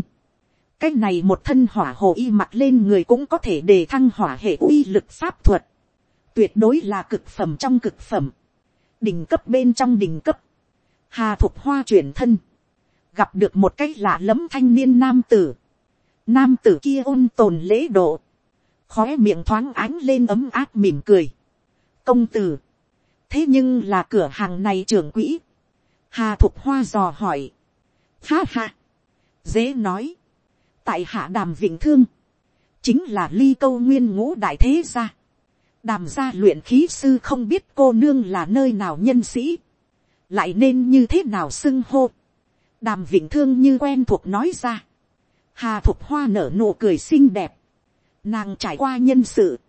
cái này một thân hỏa hồ y mặt lên người cũng có thể đề thăng hỏa hệ uy lực pháp thuật. Tuyệt đối là cực phẩm trong cực phẩm. Đỉnh cấp bên trong đỉnh cấp. Hà thục hoa chuyển thân. Gặp được một cái lạ lẫm thanh niên nam tử. Nam tử kia ôn tồn lễ độ. Khóe miệng thoáng ánh lên ấm áp mỉm cười. Công tử. Thế nhưng là cửa hàng này trưởng quỹ. Hà thục hoa dò hỏi. Ha ha. Dễ nói tại hạ đàm vịnh thương, chính là ly câu nguyên ngũ đại thế gia. đàm gia luyện khí sư không biết cô nương là nơi nào nhân sĩ, lại nên như thế nào xưng hô. đàm vĩnh thương như quen thuộc nói ra. hà thục hoa nở nụ cười xinh đẹp, nàng trải qua nhân sự,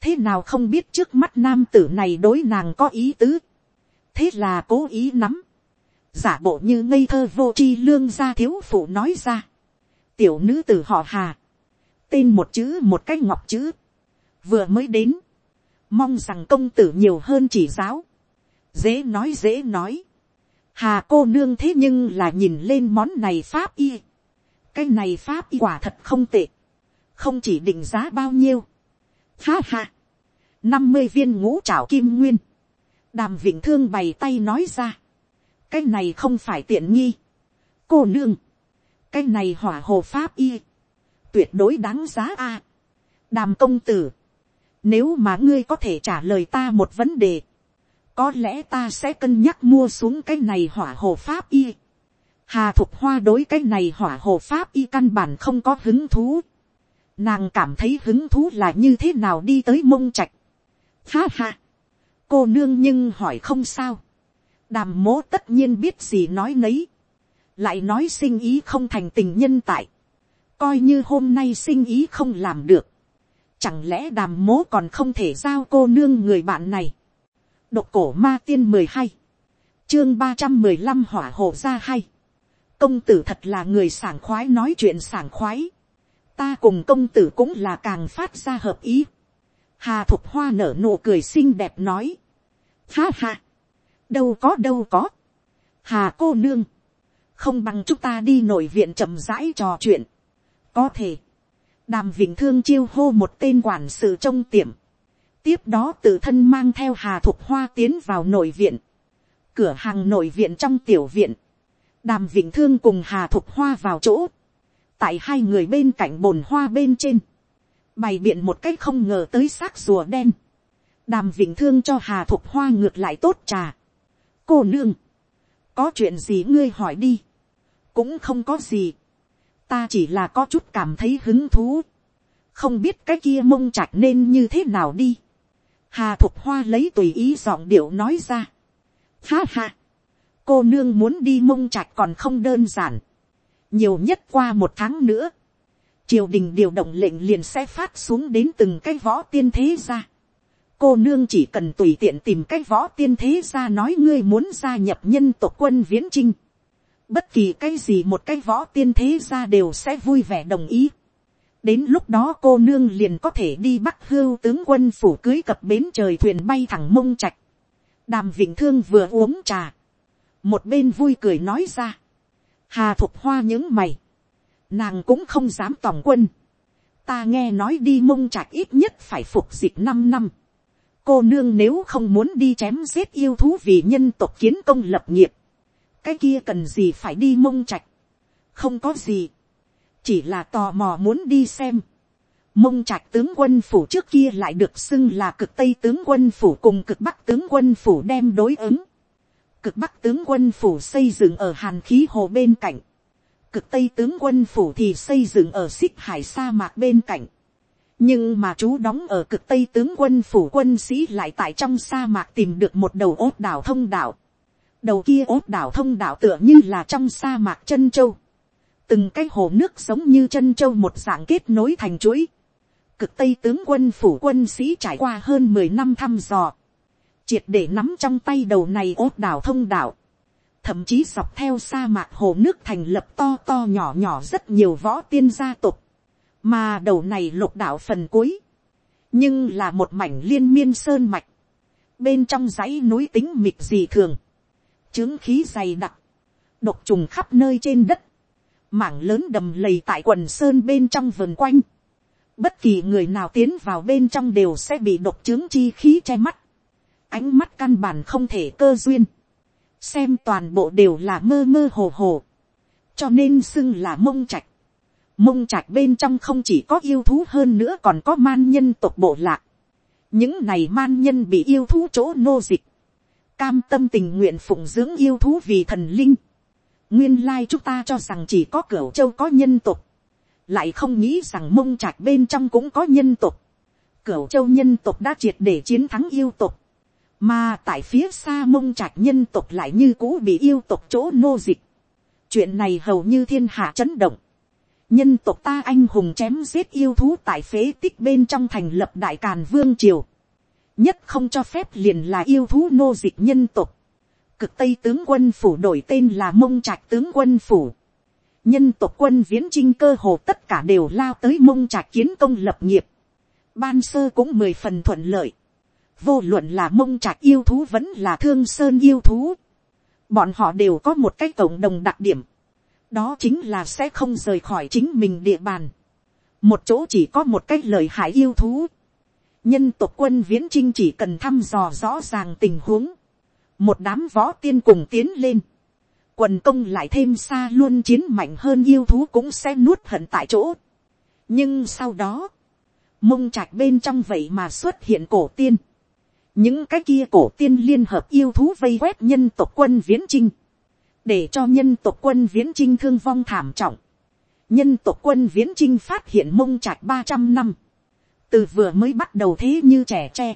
thế nào không biết trước mắt nam tử này đối nàng có ý tứ, thế là cố ý nắm, giả bộ như ngây thơ vô tri lương gia thiếu phụ nói ra. Tiểu nữ tử họ hà, tên một chữ một cái ngọc chữ, vừa mới đến, mong rằng công tử nhiều hơn chỉ giáo, dễ nói dễ nói, hà cô nương thế nhưng là nhìn lên món này pháp y, cái này pháp y quả thật không tệ, không chỉ định giá bao nhiêu, ha ha, năm mươi viên ngũ trảo kim nguyên, đàm Vĩnh thương bày tay nói ra, cái này không phải tiện nghi, cô nương, cái này hỏa hồ pháp y, tuyệt đối đáng giá a, đàm công tử, nếu mà ngươi có thể trả lời ta một vấn đề, có lẽ ta sẽ cân nhắc mua xuống cái này hỏa hồ pháp y. Hà thục hoa đối cái này hỏa hồ pháp y căn bản không có hứng thú. Nàng cảm thấy hứng thú là như thế nào đi tới mông trạch. Ha ha. Cô nương nhưng hỏi không sao. Đàm mố tất nhiên biết gì nói nấy. Lại nói sinh ý không thành tình nhân tại. Coi như hôm nay sinh ý không làm được. Chẳng lẽ đàm mố còn không thể giao cô nương người bạn này. Độc cổ ma tiên mười hai Chương ba trăm mười lăm hỏa hộ ra hay. Công tử thật là người sảng khoái nói chuyện sảng khoái. Ta cùng công tử cũng là càng phát ra hợp ý. Hà thục hoa nở nụ cười xinh đẹp nói. Ha ha. Đâu có đâu có. Hà cô nương. Không bằng chúng ta đi nội viện chậm rãi trò chuyện. Có thể. Đàm Vịnh Thương chiêu hô một tên quản sự trong tiệm tiếp đó tự thân mang theo hà thục hoa tiến vào nội viện, cửa hàng nội viện trong tiểu viện, đàm vĩnh thương cùng hà thục hoa vào chỗ, tại hai người bên cạnh bồn hoa bên trên, bày biện một cách không ngờ tới xác rùa đen, đàm vĩnh thương cho hà thục hoa ngược lại tốt trà. cô nương, có chuyện gì ngươi hỏi đi, cũng không có gì, ta chỉ là có chút cảm thấy hứng thú, không biết cái kia mông chạch nên như thế nào đi. Hà Thục Hoa lấy tùy ý giọng điệu nói ra. Ha ha. Cô nương muốn đi mông trạch còn không đơn giản. Nhiều nhất qua một tháng nữa. Triều đình điều động lệnh liền sẽ phát xuống đến từng cái võ tiên thế ra. Cô nương chỉ cần tùy tiện tìm cái võ tiên thế ra nói ngươi muốn gia nhập nhân tộc quân viễn trinh. Bất kỳ cái gì một cái võ tiên thế ra đều sẽ vui vẻ đồng ý đến lúc đó cô nương liền có thể đi bắc hưu tướng quân phủ cưới cập bến trời thuyền bay thẳng mông trạch. đàm Vĩnh thương vừa uống trà. một bên vui cười nói ra. hà thục hoa những mày. nàng cũng không dám tòng quân. ta nghe nói đi mông trạch ít nhất phải phục dịch năm năm. cô nương nếu không muốn đi chém giết yêu thú vì nhân tộc kiến công lập nghiệp. cái kia cần gì phải đi mông trạch. không có gì chỉ là tò mò muốn đi xem. Mông trạch tướng quân phủ trước kia lại được xưng là cực tây tướng quân phủ cùng cực bắc tướng quân phủ đem đối ứng. Cực bắc tướng quân phủ xây dựng ở hàn khí hồ bên cạnh. Cực tây tướng quân phủ thì xây dựng ở xích hải sa mạc bên cạnh. Nhưng mà chú đóng ở cực tây tướng quân phủ quân sĩ lại tại trong sa mạc tìm được một đầu ốt đảo thông đảo. Đầu kia ốt đảo thông đảo tựa như là trong sa mạc chân châu từng cái hồ nước giống như chân châu một dạng kết nối thành chuỗi. Cực Tây tướng quân phủ quân sĩ trải qua hơn mười năm thăm dò. Triệt để nắm trong tay đầu này ốt đảo thông đảo. Thậm chí dọc theo sa mạc hồ nước thành lập to to nhỏ nhỏ rất nhiều võ tiên gia tộc. Mà đầu này lục đảo phần cuối. Nhưng là một mảnh liên miên sơn mạch. Bên trong dãy núi tính mịt dị thường. Chứng khí dày đặc. Độc trùng khắp nơi trên đất mảng lớn đầm lầy tại quần sơn bên trong vườn quanh. Bất kỳ người nào tiến vào bên trong đều sẽ bị độc chứng chi khí che mắt. Ánh mắt căn bản không thể cơ duyên. Xem toàn bộ đều là mơ mơ hồ hồ. Cho nên xưng là mông trạch. Mông trạch bên trong không chỉ có yêu thú hơn nữa còn có man nhân tộc bộ lạc. Những này man nhân bị yêu thú chỗ nô dịch. Cam tâm tình nguyện phụng dưỡng yêu thú vì thần linh nguyên lai chúng ta cho rằng chỉ có cửa châu có nhân tục, lại không nghĩ rằng mông trạch bên trong cũng có nhân tục. Cửu châu nhân tục đã triệt để chiến thắng yêu tục, mà tại phía xa mông trạch nhân tục lại như cũ bị yêu tục chỗ nô dịch. chuyện này hầu như thiên hạ chấn động. nhân tục ta anh hùng chém giết yêu thú tại phế tích bên trong thành lập đại càn vương triều. nhất không cho phép liền là yêu thú nô dịch nhân tục cực tây tướng quân phủ đổi tên là mông trạch tướng quân phủ. nhân tộc quân viễn trinh cơ hồ tất cả đều lao tới mông trạch kiến công lập nghiệp. ban sơ cũng mười phần thuận lợi. vô luận là mông trạch yêu thú vẫn là thương sơn yêu thú. bọn họ đều có một cái cộng đồng đặc điểm. đó chính là sẽ không rời khỏi chính mình địa bàn, một chỗ chỉ có một cái lời hại yêu thú, nhân tộc quân viễn trinh chỉ cần thăm dò rõ ràng tình huống, một đám võ tiên cùng tiến lên, quần công lại thêm xa luôn chiến mạnh hơn yêu thú cũng sẽ nuốt hận tại chỗ. nhưng sau đó, mông trạch bên trong vậy mà xuất hiện cổ tiên, những cái kia cổ tiên liên hợp yêu thú vây quét nhân tộc quân viễn trinh, để cho nhân tộc quân viễn trinh thương vong thảm trọng, nhân tộc quân viễn trinh phát hiện mông trạch ba trăm năm, từ vừa mới bắt đầu thế như trẻ tre,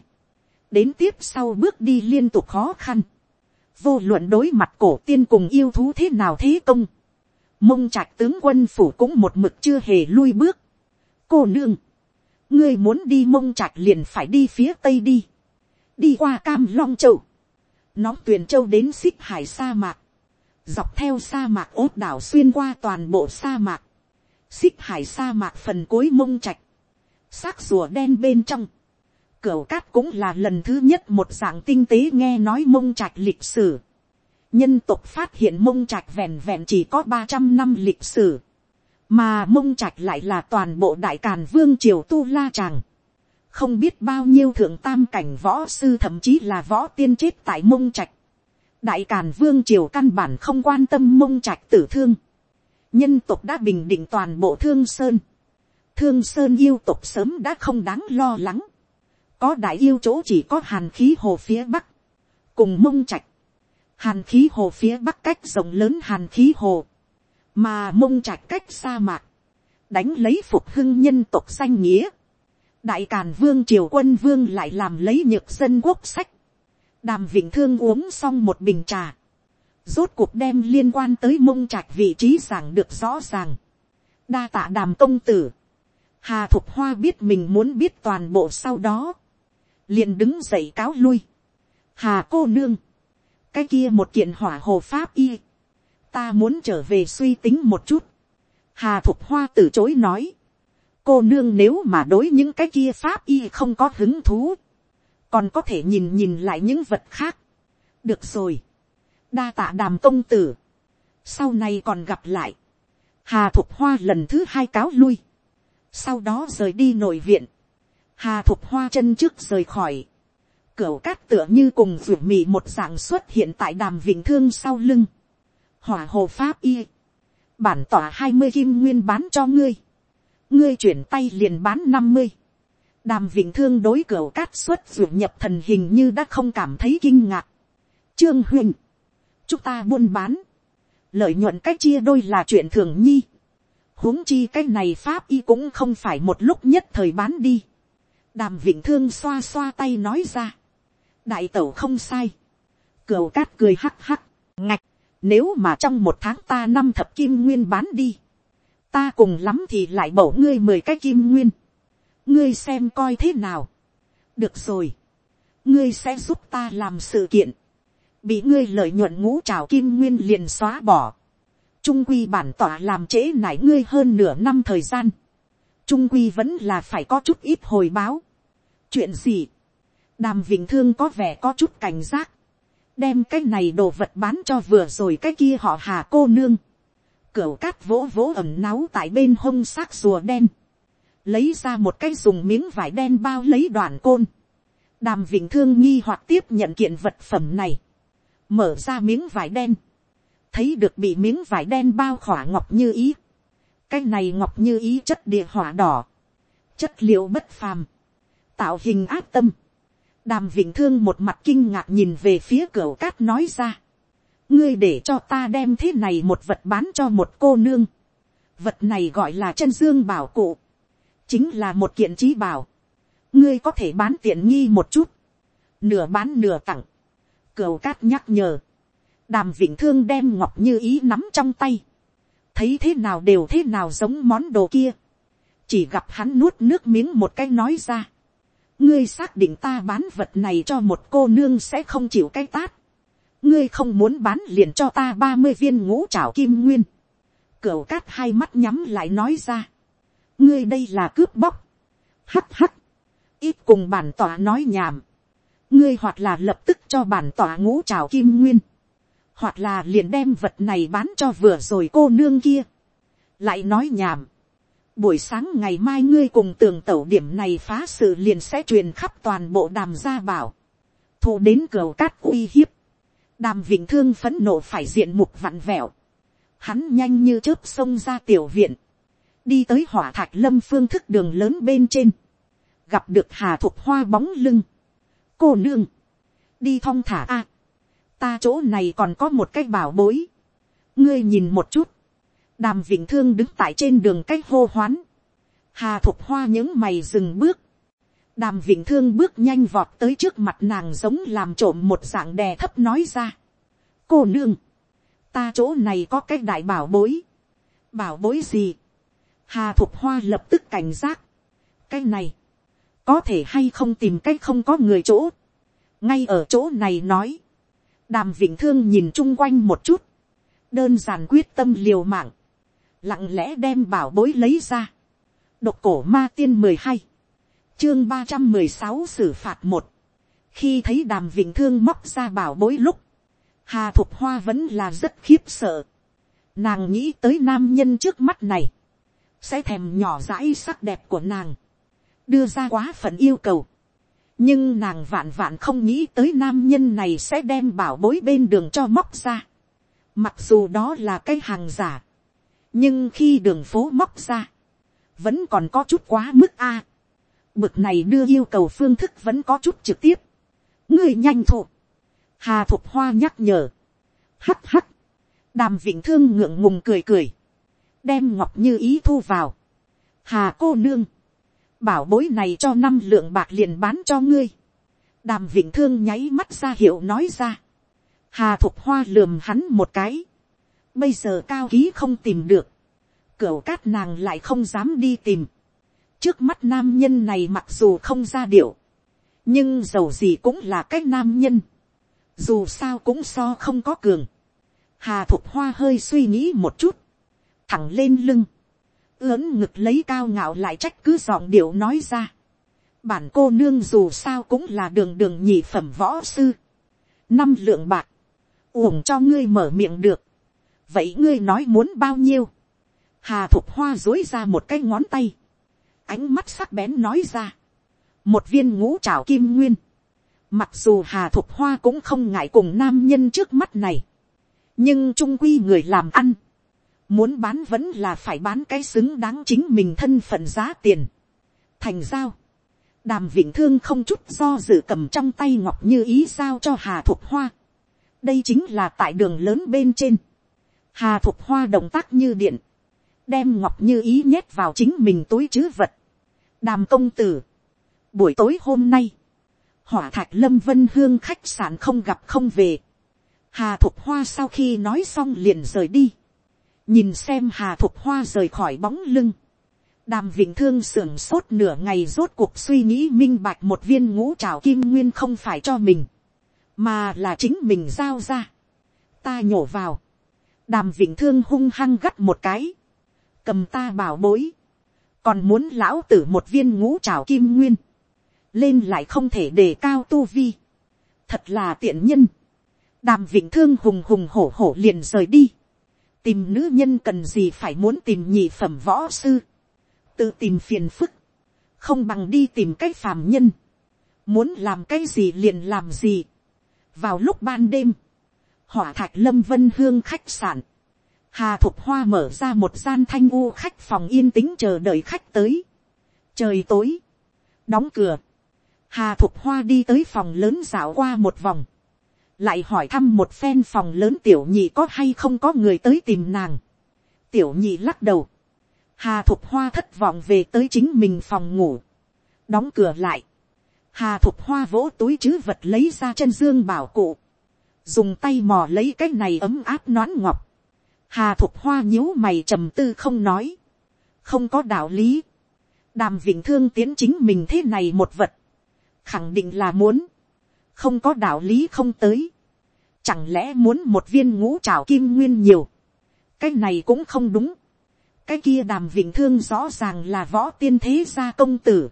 đến tiếp sau bước đi liên tục khó khăn, vô luận đối mặt cổ tiên cùng yêu thú thế nào thế công, mông trạch tướng quân phủ cũng một mực chưa hề lui bước. cô nương, ngươi muốn đi mông trạch liền phải đi phía tây đi, đi qua cam long châu, nó tuyền châu đến xích hải sa mạc, dọc theo sa mạc ốt đảo xuyên qua toàn bộ sa mạc, xích hải sa mạc phần cuối mông trạch, xác rùa đen bên trong, Cửu cát cũng là lần thứ nhất một dạng tinh tế nghe nói mông trạch lịch sử. Nhân tộc phát hiện mông trạch vẹn vẹn chỉ có ba trăm năm lịch sử. Mà mông trạch lại là toàn bộ đại càn vương triều tu la tràng. Không biết bao nhiêu thượng tam cảnh võ sư thậm chí là võ tiên chết tại mông trạch. Đại càn vương triều căn bản không quan tâm mông trạch tử thương. Nhân tộc đã bình định toàn bộ thương sơn. Thương sơn yêu tộc sớm đã không đáng lo lắng có đại yêu chỗ chỉ có hàn khí hồ phía bắc, cùng mông trạch, hàn khí hồ phía bắc cách rộng lớn hàn khí hồ, mà mông trạch cách sa mạc, đánh lấy phục hưng nhân tộc danh nghĩa, đại càn vương triều quân vương lại làm lấy nhược dân quốc sách, đàm vĩnh thương uống xong một bình trà, rốt cuộc đem liên quan tới mông trạch vị trí giảng được rõ ràng, đa tạ đàm công tử, hà thục hoa biết mình muốn biết toàn bộ sau đó, liền đứng dậy cáo lui. Hà cô nương, cái kia một kiện hỏa hồ pháp y, ta muốn trở về suy tính một chút. Hà thục hoa từ chối nói, cô nương nếu mà đối những cái kia pháp y không có hứng thú, còn có thể nhìn nhìn lại những vật khác. được rồi, đa tạ đàm công tử, sau này còn gặp lại, hà thục hoa lần thứ hai cáo lui, sau đó rời đi nội viện, hà thục hoa chân trước rời khỏi, cửa cát tựa như cùng ruột mì một dạng xuất hiện tại đàm vịnh thương sau lưng, hỏa hồ pháp y, bản tỏa hai mươi kim nguyên bán cho ngươi, ngươi chuyển tay liền bán năm mươi, đàm vịnh thương đối cửa cát xuất ruột nhập thần hình như đã không cảm thấy kinh ngạc, trương huynh, chúng ta buôn bán, lợi nhuận cách chia đôi là chuyện thường nhi, huống chi cái này pháp y cũng không phải một lúc nhất thời bán đi, đàm vịnh thương xoa xoa tay nói ra. đại tẩu không sai. cửu cát cười hắc hắc, ngạch, nếu mà trong một tháng ta năm thập kim nguyên bán đi, ta cùng lắm thì lại bổ ngươi mười cái kim nguyên, ngươi xem coi thế nào. được rồi, ngươi sẽ giúp ta làm sự kiện, bị ngươi lợi nhuận ngũ trào kim nguyên liền xóa bỏ, trung quy bản tỏa làm trễ nải ngươi hơn nửa năm thời gian, trung quy vẫn là phải có chút ít hồi báo chuyện gì, đàm vĩnh thương có vẻ có chút cảnh giác, đem cái này đồ vật bán cho vừa rồi cái kia họ hà cô nương, cửa cát vỗ vỗ ẩm náu tại bên hông xác rùa đen, lấy ra một cái dùng miếng vải đen bao lấy đoàn côn, đàm vĩnh thương nghi hoặc tiếp nhận kiện vật phẩm này, mở ra miếng vải đen, thấy được bị miếng vải đen bao khỏa ngọc như ý, cái này ngọc như ý chất địa hỏa đỏ, chất liệu bất phàm, tạo hình áp tâm. đàm Vĩnh thương một mặt kinh ngạc nhìn về phía cửa cát nói ra. ngươi để cho ta đem thế này một vật bán cho một cô nương. vật này gọi là chân dương bảo cụ. chính là một kiện trí bảo. ngươi có thể bán tiện nghi một chút. nửa bán nửa tặng. cửa cát nhắc nhở. đàm Vĩnh thương đem ngọc như ý nắm trong tay. thấy thế nào đều thế nào giống món đồ kia. chỉ gặp hắn nuốt nước miếng một cái nói ra ngươi xác định ta bán vật này cho một cô nương sẽ không chịu cái tát. ngươi không muốn bán liền cho ta ba mươi viên ngũ trảo kim nguyên. cửu cát hai mắt nhắm lại nói ra. ngươi đây là cướp bóc. hắt hắt. ít cùng bản tỏa nói nhảm. ngươi hoặc là lập tức cho bản tỏa ngũ trảo kim nguyên. hoặc là liền đem vật này bán cho vừa rồi cô nương kia, lại nói nhảm, buổi sáng ngày mai ngươi cùng tường tẩu điểm này phá sự liền sẽ truyền khắp toàn bộ đàm gia bảo, Thu đến cửa cát uy hiếp, đàm vịnh thương phấn nộ phải diện mục vặn vẹo, hắn nhanh như chớp xông ra tiểu viện, đi tới hỏa thạch lâm phương thức đường lớn bên trên, gặp được hà thục hoa bóng lưng, cô nương, đi thong thả a, ta chỗ này còn có một cái bảo bối, ngươi nhìn một chút, đàm vĩnh thương đứng tại trên đường cách hô hoán, hà thục hoa những mày dừng bước, đàm vĩnh thương bước nhanh vọt tới trước mặt nàng giống làm trộm một dạng đè thấp nói ra. cô nương, ta chỗ này có cái đại bảo bối, bảo bối gì, hà thục hoa lập tức cảnh giác, cái này, có thể hay không tìm cách không có người chỗ, ngay ở chỗ này nói, đàm vĩnh thương nhìn chung quanh một chút, đơn giản quyết tâm liều mạng, lặng lẽ đem bảo bối lấy ra, độc cổ ma tiên mười hai, chương ba trăm mười sáu xử phạt một, khi thấy đàm vĩnh thương móc ra bảo bối lúc, hà thục hoa vẫn là rất khiếp sợ, nàng nghĩ tới nam nhân trước mắt này, sẽ thèm nhỏ dãi sắc đẹp của nàng, đưa ra quá phận yêu cầu, nhưng nàng vạn vạn không nghĩ tới nam nhân này sẽ đem bảo bối bên đường cho móc ra. Mặc dù đó là cái hàng giả, nhưng khi đường phố móc ra, vẫn còn có chút quá mức a. bực này đưa yêu cầu phương thức vẫn có chút trực tiếp. ngươi nhanh thụ. hà thục hoa nhắc nhở. hắt hắt. đàm vịnh thương ngượng ngùng cười cười. đem ngọc như ý thu vào. hà cô nương bảo bối này cho năm lượng bạc liền bán cho ngươi. đàm vịnh thương nháy mắt ra hiệu nói ra. hà thục hoa lườm hắn một cái bây giờ cao ký không tìm được. cửu cát nàng lại không dám đi tìm. trước mắt nam nhân này mặc dù không ra điệu. nhưng dầu gì cũng là cái nam nhân. dù sao cũng so không có cường. hà thục hoa hơi suy nghĩ một chút. thẳng lên lưng Ướn ngực lấy cao ngạo lại trách cứ giọng điệu nói ra. bản cô nương dù sao cũng là đường đường nhị phẩm võ sư. năm lượng bạc, uổng cho ngươi mở miệng được vậy ngươi nói muốn bao nhiêu. hà thục hoa dối ra một cái ngón tay. ánh mắt sắc bén nói ra. một viên ngũ trào kim nguyên. mặc dù hà thục hoa cũng không ngại cùng nam nhân trước mắt này. nhưng trung quy người làm ăn Muốn bán vẫn là phải bán cái xứng đáng chính mình thân phận giá tiền. Thành giao. Đàm vĩnh thương không chút do dự cầm trong tay ngọc như ý giao cho Hà Thục Hoa. Đây chính là tại đường lớn bên trên. Hà Thục Hoa động tác như điện. Đem ngọc như ý nhét vào chính mình túi chứ vật. Đàm công tử. Buổi tối hôm nay. Hỏa thạch lâm vân hương khách sạn không gặp không về. Hà Thục Hoa sau khi nói xong liền rời đi nhìn xem hà thục hoa rời khỏi bóng lưng, đàm Vĩnh thương sưởng sốt nửa ngày rốt cuộc suy nghĩ minh bạch một viên ngũ trào kim nguyên không phải cho mình, mà là chính mình giao ra. ta nhổ vào, đàm vịnh thương hung hăng gắt một cái, cầm ta bảo bối, còn muốn lão tử một viên ngũ trào kim nguyên, lên lại không thể đề cao tu vi, thật là tiện nhân, đàm vịnh thương hùng hùng hổ hổ liền rời đi, tìm nữ nhân cần gì phải muốn tìm nhị phẩm võ sư, tự tìm phiền phức, không bằng đi tìm cái phàm nhân, muốn làm cái gì liền làm gì. vào lúc ban đêm, hỏa thạch lâm vân hương khách sạn, hà thục hoa mở ra một gian thanh u khách phòng yên tĩnh chờ đợi khách tới. trời tối, đóng cửa, hà thục hoa đi tới phòng lớn dạo qua một vòng, lại hỏi thăm một phen phòng lớn tiểu nhị có hay không có người tới tìm nàng. tiểu nhị lắc đầu, hà thục hoa thất vọng về tới chính mình phòng ngủ, đóng cửa lại, hà thục hoa vỗ túi chứ vật lấy ra chân dương bảo cụ, dùng tay mò lấy cái này ấm áp nón ngọc, hà thục hoa nhíu mày trầm tư không nói, không có đạo lý, đàm vịnh thương tiến chính mình thế này một vật, khẳng định là muốn, không có đạo lý không tới, chẳng lẽ muốn một viên ngũ trào kim nguyên nhiều, cái này cũng không đúng, cái kia đàm vịnh thương rõ ràng là võ tiên thế gia công tử,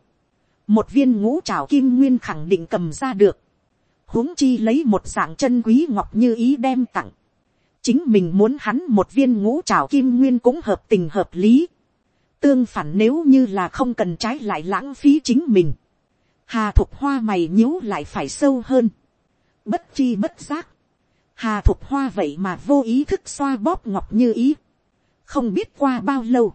một viên ngũ trào kim nguyên khẳng định cầm ra được, huống chi lấy một dạng chân quý ngọc như ý đem tặng, chính mình muốn hắn một viên ngũ trào kim nguyên cũng hợp tình hợp lý. tương phản nếu như là không cần trái lại lãng phí chính mình. hà thục hoa mày nhíu lại phải sâu hơn. bất chi bất giác. hà thục hoa vậy mà vô ý thức xoa bóp ngọc như ý. không biết qua bao lâu.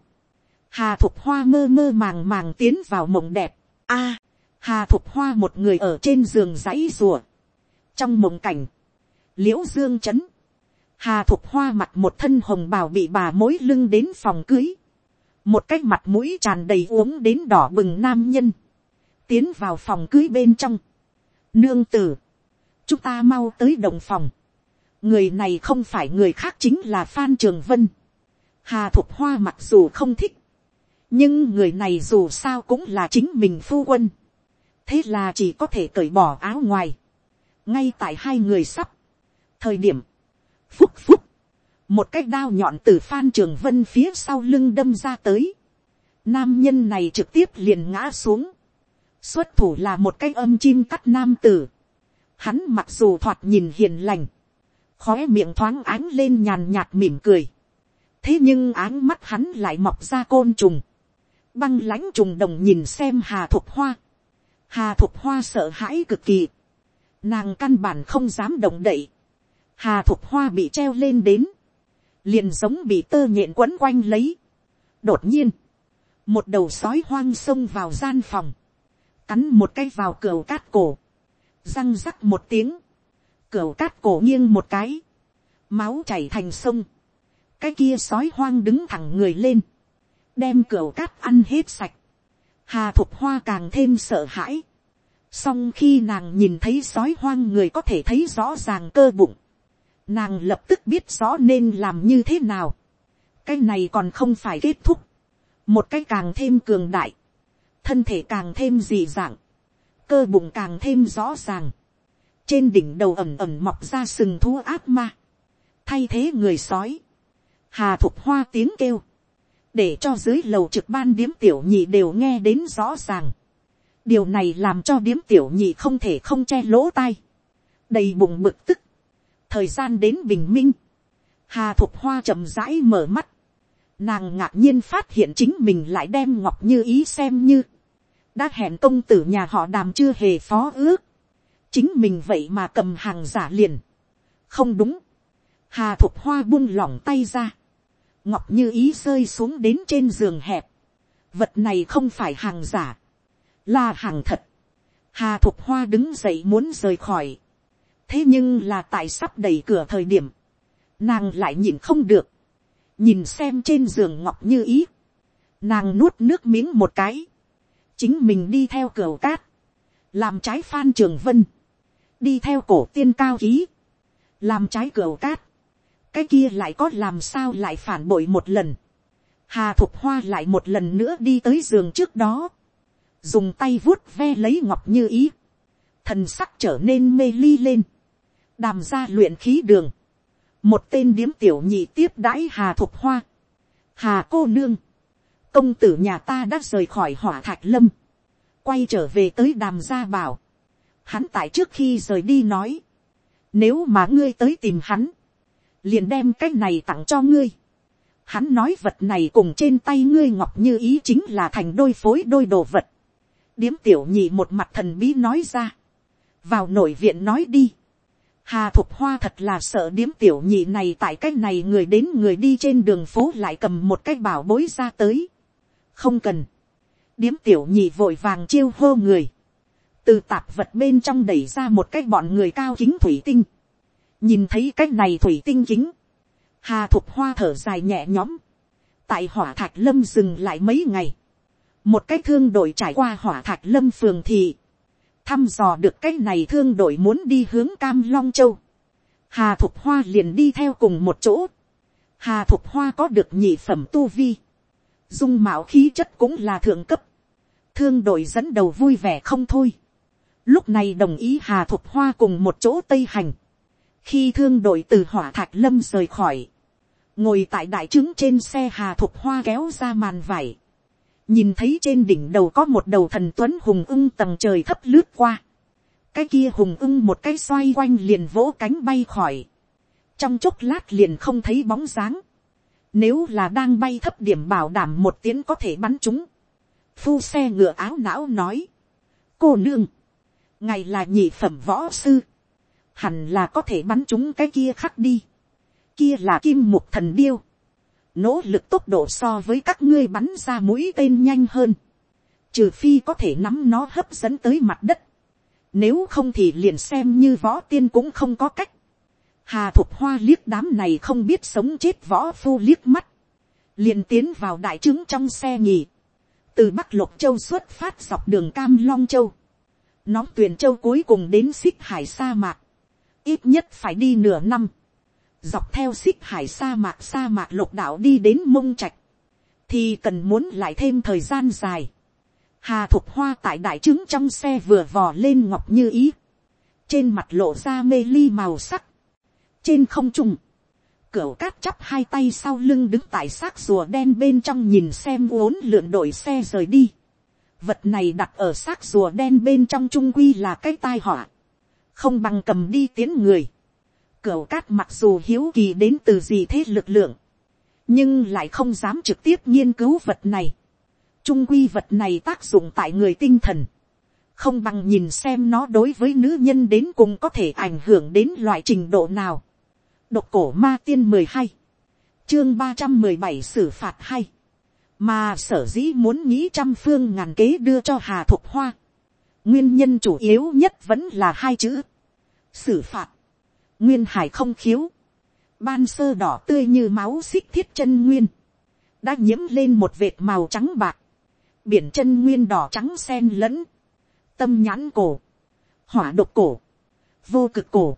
hà thục hoa mơ mơ màng màng tiến vào mộng đẹp. a, hà thục hoa một người ở trên giường dãy rùa trong mộng cảnh, liễu dương chấn Hà Thục Hoa mặt một thân hồng bào bị bà mối lưng đến phòng cưới. Một cái mặt mũi tràn đầy uống đến đỏ bừng nam nhân. Tiến vào phòng cưới bên trong. Nương tử. Chúng ta mau tới đồng phòng. Người này không phải người khác chính là Phan Trường Vân. Hà Thục Hoa mặc dù không thích. Nhưng người này dù sao cũng là chính mình phu quân. Thế là chỉ có thể cởi bỏ áo ngoài. Ngay tại hai người sắp. Thời điểm. Phúc phúc, một cái đao nhọn từ phan trường vân phía sau lưng đâm ra tới, nam nhân này trực tiếp liền ngã xuống, xuất thủ là một cái âm chim cắt nam tử, hắn mặc dù thoạt nhìn hiền lành, khóe miệng thoáng ánh lên nhàn nhạt mỉm cười, thế nhưng áng mắt hắn lại mọc ra côn trùng, băng lãnh trùng đồng nhìn xem hà thục hoa, hà thục hoa sợ hãi cực kỳ, nàng căn bản không dám động đậy, hà thục hoa bị treo lên đến, liền giống bị tơ nhện quấn quanh lấy. đột nhiên, một đầu sói hoang xông vào gian phòng, cắn một cái vào cửa cát cổ, răng rắc một tiếng, cửa cát cổ nghiêng một cái, máu chảy thành sông, cái kia sói hoang đứng thẳng người lên, đem cửa cát ăn hết sạch, hà thục hoa càng thêm sợ hãi, song khi nàng nhìn thấy sói hoang người có thể thấy rõ ràng cơ bụng, nàng lập tức biết rõ nên làm như thế nào. cái này còn không phải kết thúc. một cái càng thêm cường đại, thân thể càng thêm dị dạng, cơ bụng càng thêm rõ ràng. trên đỉnh đầu ẩm ẩm mọc ra sừng thú ác ma, thay thế người sói, hà thục hoa tiếng kêu, để cho dưới lầu trực ban điếm tiểu nhị đều nghe đến rõ ràng điều này làm cho điếm tiểu nhị không thể không che lỗ tai, đầy bụng bực tức, thời gian đến bình minh, hà thục hoa chậm rãi mở mắt, nàng ngạc nhiên phát hiện chính mình lại đem ngọc như ý xem như, đã hẹn công tử nhà họ đàm chưa hề phó ước, chính mình vậy mà cầm hàng giả liền, không đúng, hà thục hoa buông lỏng tay ra, ngọc như ý rơi xuống đến trên giường hẹp, vật này không phải hàng giả, là hàng thật, hà thục hoa đứng dậy muốn rời khỏi, thế nhưng là tại sắp đẩy cửa thời điểm, nàng lại nhìn không được, nhìn xem trên giường ngọc như ý, nàng nuốt nước miếng một cái, chính mình đi theo cửa cát, làm trái phan trường vân, đi theo cổ tiên cao ký, làm trái cửa cát, cái kia lại có làm sao lại phản bội một lần, hà thục hoa lại một lần nữa đi tới giường trước đó, dùng tay vuốt ve lấy ngọc như ý, thần sắc trở nên mê ly lên, đàm ra luyện khí đường, một tên điếm tiểu nhị tiếp đãi hà thục hoa, hà cô nương, công tử nhà ta đã rời khỏi hỏa thạch lâm, quay trở về tới đàm gia bảo, hắn tại trước khi rời đi nói, nếu mà ngươi tới tìm hắn, liền đem cái này tặng cho ngươi, hắn nói vật này cùng trên tay ngươi ngọc như ý chính là thành đôi phối đôi đồ vật, điếm tiểu nhị một mặt thần bí nói ra, vào nội viện nói đi, Hà Thục Hoa thật là sợ điếm tiểu nhị này tại cái này người đến người đi trên đường phố lại cầm một cái bảo bối ra tới. Không cần. Điếm tiểu nhị vội vàng chiêu hô người. Từ tạp vật bên trong đẩy ra một cái bọn người cao kính thủy tinh. Nhìn thấy cái này thủy tinh kính. Hà Thục Hoa thở dài nhẹ nhõm. Tại hỏa thạch lâm dừng lại mấy ngày. Một cái thương đội trải qua hỏa thạch lâm phường thị thăm dò được cái này thương đội muốn đi hướng cam long châu. Hà Thục Hoa liền đi theo cùng một chỗ. Hà Thục Hoa có được nhị phẩm tu vi. Dung mạo khí chất cũng là thượng cấp. Thương đội dẫn đầu vui vẻ không thôi. Lúc này đồng ý Hà Thục Hoa cùng một chỗ Tây Hành. Khi thương đội từ hỏa thạch lâm rời khỏi. Ngồi tại đại trứng trên xe Hà Thục Hoa kéo ra màn vải nhìn thấy trên đỉnh đầu có một đầu thần tuấn hùng ưng tầng trời thấp lướt qua, cái kia hùng ưng một cái xoay quanh liền vỗ cánh bay khỏi, trong chốc lát liền không thấy bóng dáng, nếu là đang bay thấp điểm bảo đảm một tiếng có thể bắn chúng, phu xe ngựa áo não nói, cô nương, ngài là nhị phẩm võ sư, hẳn là có thể bắn chúng cái kia khắc đi, kia là kim mục thần điêu, nỗ lực tốc độ so với các ngươi bắn ra mũi tên nhanh hơn, trừ phi có thể nắm nó hấp dẫn tới mặt đất, nếu không thì liền xem như võ tiên cũng không có cách, hà thục hoa liếc đám này không biết sống chết võ phu liếc mắt, liền tiến vào đại trướng trong xe nhì, từ bắc lục châu xuất phát dọc đường cam long châu, nó tuyền châu cuối cùng đến xích hải sa mạc, ít nhất phải đi nửa năm, dọc theo xích hải sa mạc sa mạc lục đạo đi đến mông trạch, thì cần muốn lại thêm thời gian dài. Hà thục hoa tại đại trứng trong xe vừa vò lên ngọc như ý, trên mặt lộ ra mê ly màu sắc, trên không trung, cửa cát chắp hai tay sau lưng đứng tại xác rùa đen bên trong nhìn xem uốn lượn đội xe rời đi. Vật này đặt ở xác rùa đen bên trong trung quy là cái tai họa. Không bằng cầm đi tiến người. Cửu cát mặc dù hiếu kỳ đến từ gì thế lực lượng. Nhưng lại không dám trực tiếp nghiên cứu vật này. Trung quy vật này tác dụng tại người tinh thần. Không bằng nhìn xem nó đối với nữ nhân đến cùng có thể ảnh hưởng đến loại trình độ nào Độc cổ ma tiên mười hai Chương ba trăm mười bảy xử phạt hay. Mà sở dĩ muốn nghĩ trăm phương ngàn kế đưa cho Hà Thục Hoa. Nguyên nhân chủ yếu nhất vẫn là hai chữ. Xử phạt. Nguyên hải không khiếu. Ban sơ đỏ tươi như máu xích thiết chân nguyên. Đã nhiễm lên một vệt màu trắng bạc. Biển chân nguyên đỏ trắng sen lẫn. Tâm nhãn cổ. Hỏa độc cổ. Vô cực cổ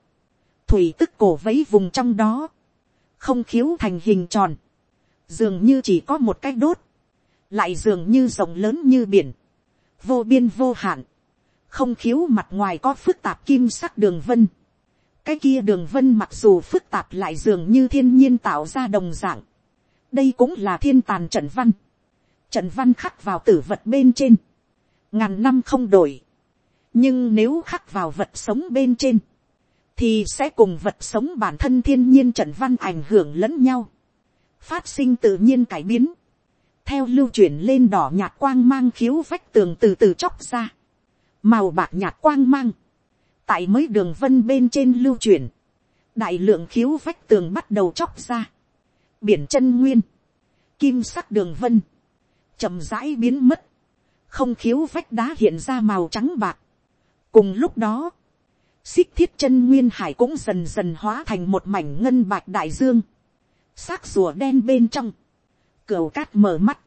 thủy tức cổ vấy vùng trong đó, không khiếu thành hình tròn, dường như chỉ có một cái đốt, lại dường như rộng lớn như biển, vô biên vô hạn, không khiếu mặt ngoài có phức tạp kim sắc đường vân, cái kia đường vân mặc dù phức tạp lại dường như thiên nhiên tạo ra đồng dạng, đây cũng là thiên tàn trận văn, trận văn khắc vào tử vật bên trên, ngàn năm không đổi, nhưng nếu khắc vào vật sống bên trên, thì sẽ cùng vật sống bản thân thiên nhiên trận văn ảnh hưởng lẫn nhau, phát sinh tự nhiên cải biến, theo lưu chuyển lên đỏ nhạt quang mang khiếu vách tường từ từ chóc ra, màu bạc nhạt quang mang, tại mấy đường vân bên trên lưu chuyển, đại lượng khiếu vách tường bắt đầu chóc ra, biển chân nguyên, kim sắc đường vân, chậm rãi biến mất, không khiếu vách đá hiện ra màu trắng bạc. cùng lúc đó, xích thiết chân nguyên hải cũng dần dần hóa thành một mảnh ngân bạc đại dương, xác rùa đen bên trong, cửa cát mở mắt,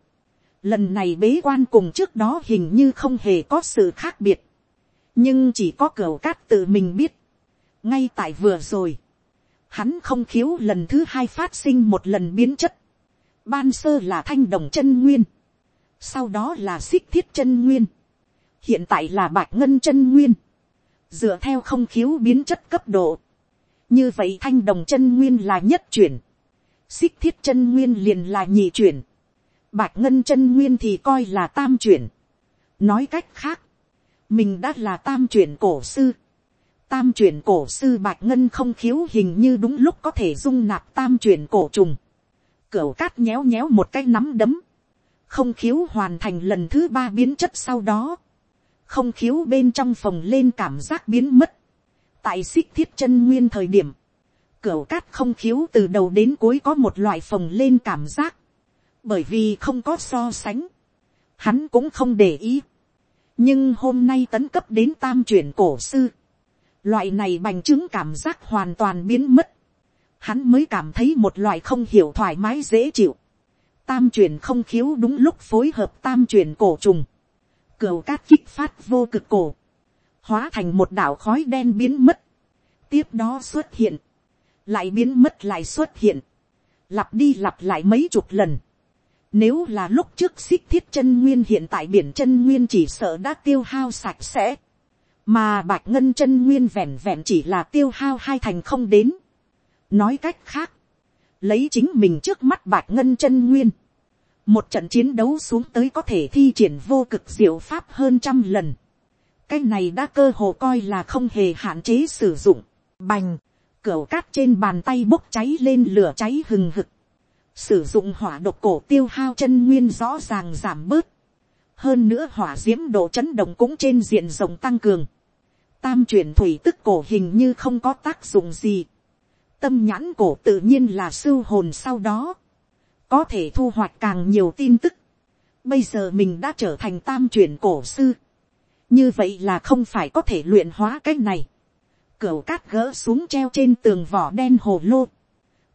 lần này bế quan cùng trước đó hình như không hề có sự khác biệt, nhưng chỉ có cửa cát tự mình biết, ngay tại vừa rồi, hắn không khiếu lần thứ hai phát sinh một lần biến chất, ban sơ là thanh đồng chân nguyên, sau đó là xích thiết chân nguyên, hiện tại là bạch ngân chân nguyên, dựa theo không khiếu biến chất cấp độ, như vậy thanh đồng chân nguyên là nhất chuyển, xích thiết chân nguyên liền là nhị chuyển, bạch ngân chân nguyên thì coi là tam chuyển. nói cách khác, mình đã là tam chuyển cổ sư, tam chuyển cổ sư bạch ngân không khiếu hình như đúng lúc có thể dung nạp tam chuyển cổ trùng, cửu cát nhéo nhéo một cái nắm đấm, không khiếu hoàn thành lần thứ ba biến chất sau đó, không khiếu bên trong phòng lên cảm giác biến mất. tại xích thiết chân nguyên thời điểm, Cửu cát không khiếu từ đầu đến cuối có một loại phòng lên cảm giác, bởi vì không có so sánh, hắn cũng không để ý nhưng hôm nay tấn cấp đến tam chuyển cổ sư, loại này bành trướng cảm giác hoàn toàn biến mất, hắn mới cảm thấy một loại không hiểu thoải mái dễ chịu. Tam chuyển không khiếu đúng lúc phối hợp tam chuyển cổ trùng. Cửu cát kích phát vô cực cổ, hóa thành một đảo khói đen biến mất, tiếp đó xuất hiện, lại biến mất lại xuất hiện, lặp đi lặp lại mấy chục lần. Nếu là lúc trước xích thiết chân nguyên hiện tại biển chân nguyên chỉ sợ đã tiêu hao sạch sẽ. Mà bạch ngân chân nguyên vẹn vẹn chỉ là tiêu hao hai thành không đến. Nói cách khác. Lấy chính mình trước mắt bạch ngân chân nguyên một trận chiến đấu xuống tới có thể thi triển vô cực diệu pháp hơn trăm lần. cái này đã cơ hồ coi là không hề hạn chế sử dụng. bành, Cửu cát trên bàn tay bốc cháy lên lửa cháy hừng hực. Sử dụng hỏa độc cổ tiêu hao chân nguyên rõ ràng giảm bớt. Hơn nữa hỏa diễm độ chấn động cũng trên diện rộng tăng cường. Tam chuyển thủy tức cổ hình như không có tác dụng gì. Tâm nhãn cổ tự nhiên là sưu hồn sau đó. Có thể thu hoạch càng nhiều tin tức. Bây giờ mình đã trở thành tam chuyển cổ sư. Như vậy là không phải có thể luyện hóa cái này cửu cát gỡ xuống treo trên tường vỏ đen hồ lô.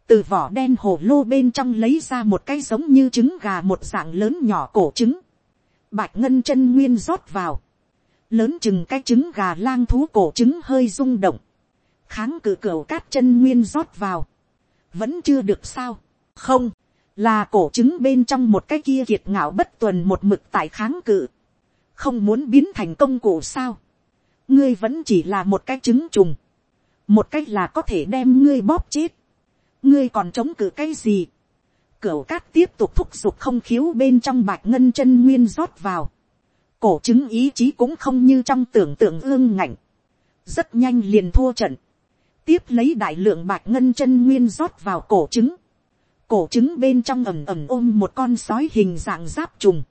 Từ vỏ đen hồ lô bên trong lấy ra một cái giống như trứng gà một dạng lớn nhỏ cổ trứng. Bạch ngân chân nguyên rót vào. Lớn chừng cái trứng gà lang thú cổ trứng hơi rung động. Kháng cự cửa cát chân nguyên rót vào. Vẫn chưa được sao. Không. Là cổ trứng bên trong một cái kia kiệt ngạo bất tuần một mực tại kháng cự. Không muốn biến thành công cụ sao ngươi vẫn chỉ là một cái trứng trùng, một cách là có thể đem ngươi bóp chết, ngươi còn chống cự cái gì, cửu cát tiếp tục thúc giục không khiếu bên trong bạch ngân chân nguyên rót vào, cổ chứng ý chí cũng không như trong tưởng tượng ương ngạnh, rất nhanh liền thua trận, tiếp lấy đại lượng bạch ngân chân nguyên rót vào cổ chứng, cổ chứng bên trong ẩm ẩm ôm một con sói hình dạng giáp trùng,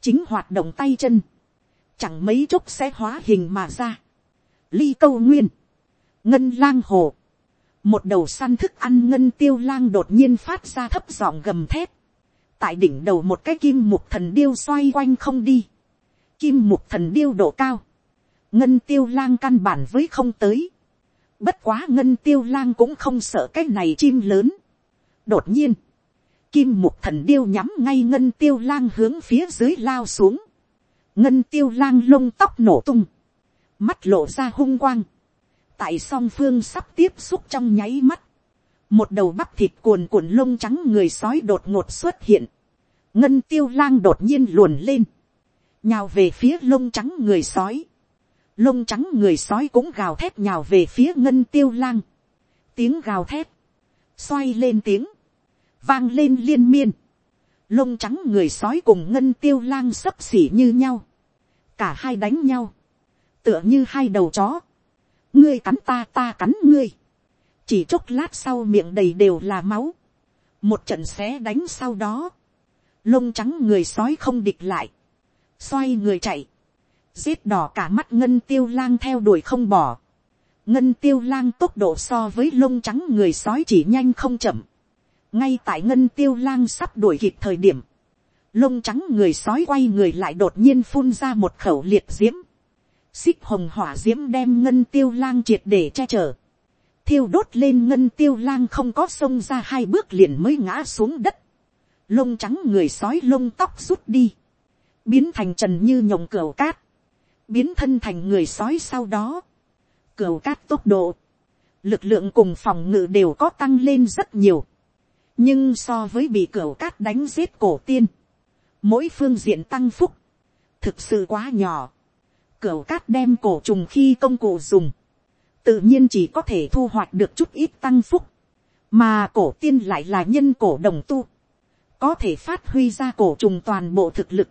chính hoạt động tay chân, chẳng mấy chốc sẽ hóa hình mà ra. Ly câu nguyên, ngân lang hồ, một đầu săn thức ăn ngân tiêu lang đột nhiên phát ra thấp giọng gầm thép, tại đỉnh đầu một cái kim mục thần điêu xoay quanh không đi, kim mục thần điêu độ cao, ngân tiêu lang căn bản với không tới, bất quá ngân tiêu lang cũng không sợ cái này chim lớn. đột nhiên, kim mục thần điêu nhắm ngay ngân tiêu lang hướng phía dưới lao xuống, ngân tiêu lang lông tóc nổ tung, mắt lộ ra hung quang, tại song phương sắp tiếp xúc trong nháy mắt, một đầu bắp thịt cuồn cuộn lông trắng người sói đột ngột xuất hiện, ngân tiêu lang đột nhiên luồn lên, nhào về phía lông trắng người sói, lông trắng người sói cũng gào thét nhào về phía ngân tiêu lang, tiếng gào thét, xoay lên tiếng, vang lên liên miên, lông trắng người sói cùng ngân tiêu lang sấp xỉ như nhau, cả hai đánh nhau, tựa như hai đầu chó, ngươi cắn ta ta cắn ngươi, chỉ chốc lát sau miệng đầy đều là máu, một trận xé đánh sau đó, lông trắng người sói không địch lại, xoay người chạy, giết đỏ cả mắt ngân tiêu lang theo đuổi không bỏ, ngân tiêu lang tốc độ so với lông trắng người sói chỉ nhanh không chậm, ngay tại ngân tiêu lang sắp đuổi kịp thời điểm, lông trắng người sói quay người lại đột nhiên phun ra một khẩu liệt diễm, xích hồng hỏa diễm đem ngân tiêu lang triệt để che chở, thiêu đốt lên ngân tiêu lang không có sông ra hai bước liền mới ngã xuống đất, lông trắng người sói lông tóc rút đi, biến thành trần như nhộng cửa cát, biến thân thành người sói sau đó, cửa cát tốc độ, lực lượng cùng phòng ngự đều có tăng lên rất nhiều, nhưng so với bị cửa cát đánh giết cổ tiên, mỗi phương diện tăng phúc, thực sự quá nhỏ, cửa cát đem cổ trùng khi công cụ dùng, tự nhiên chỉ có thể thu hoạch được chút ít tăng phúc, mà cổ tiên lại là nhân cổ đồng tu, có thể phát huy ra cổ trùng toàn bộ thực lực,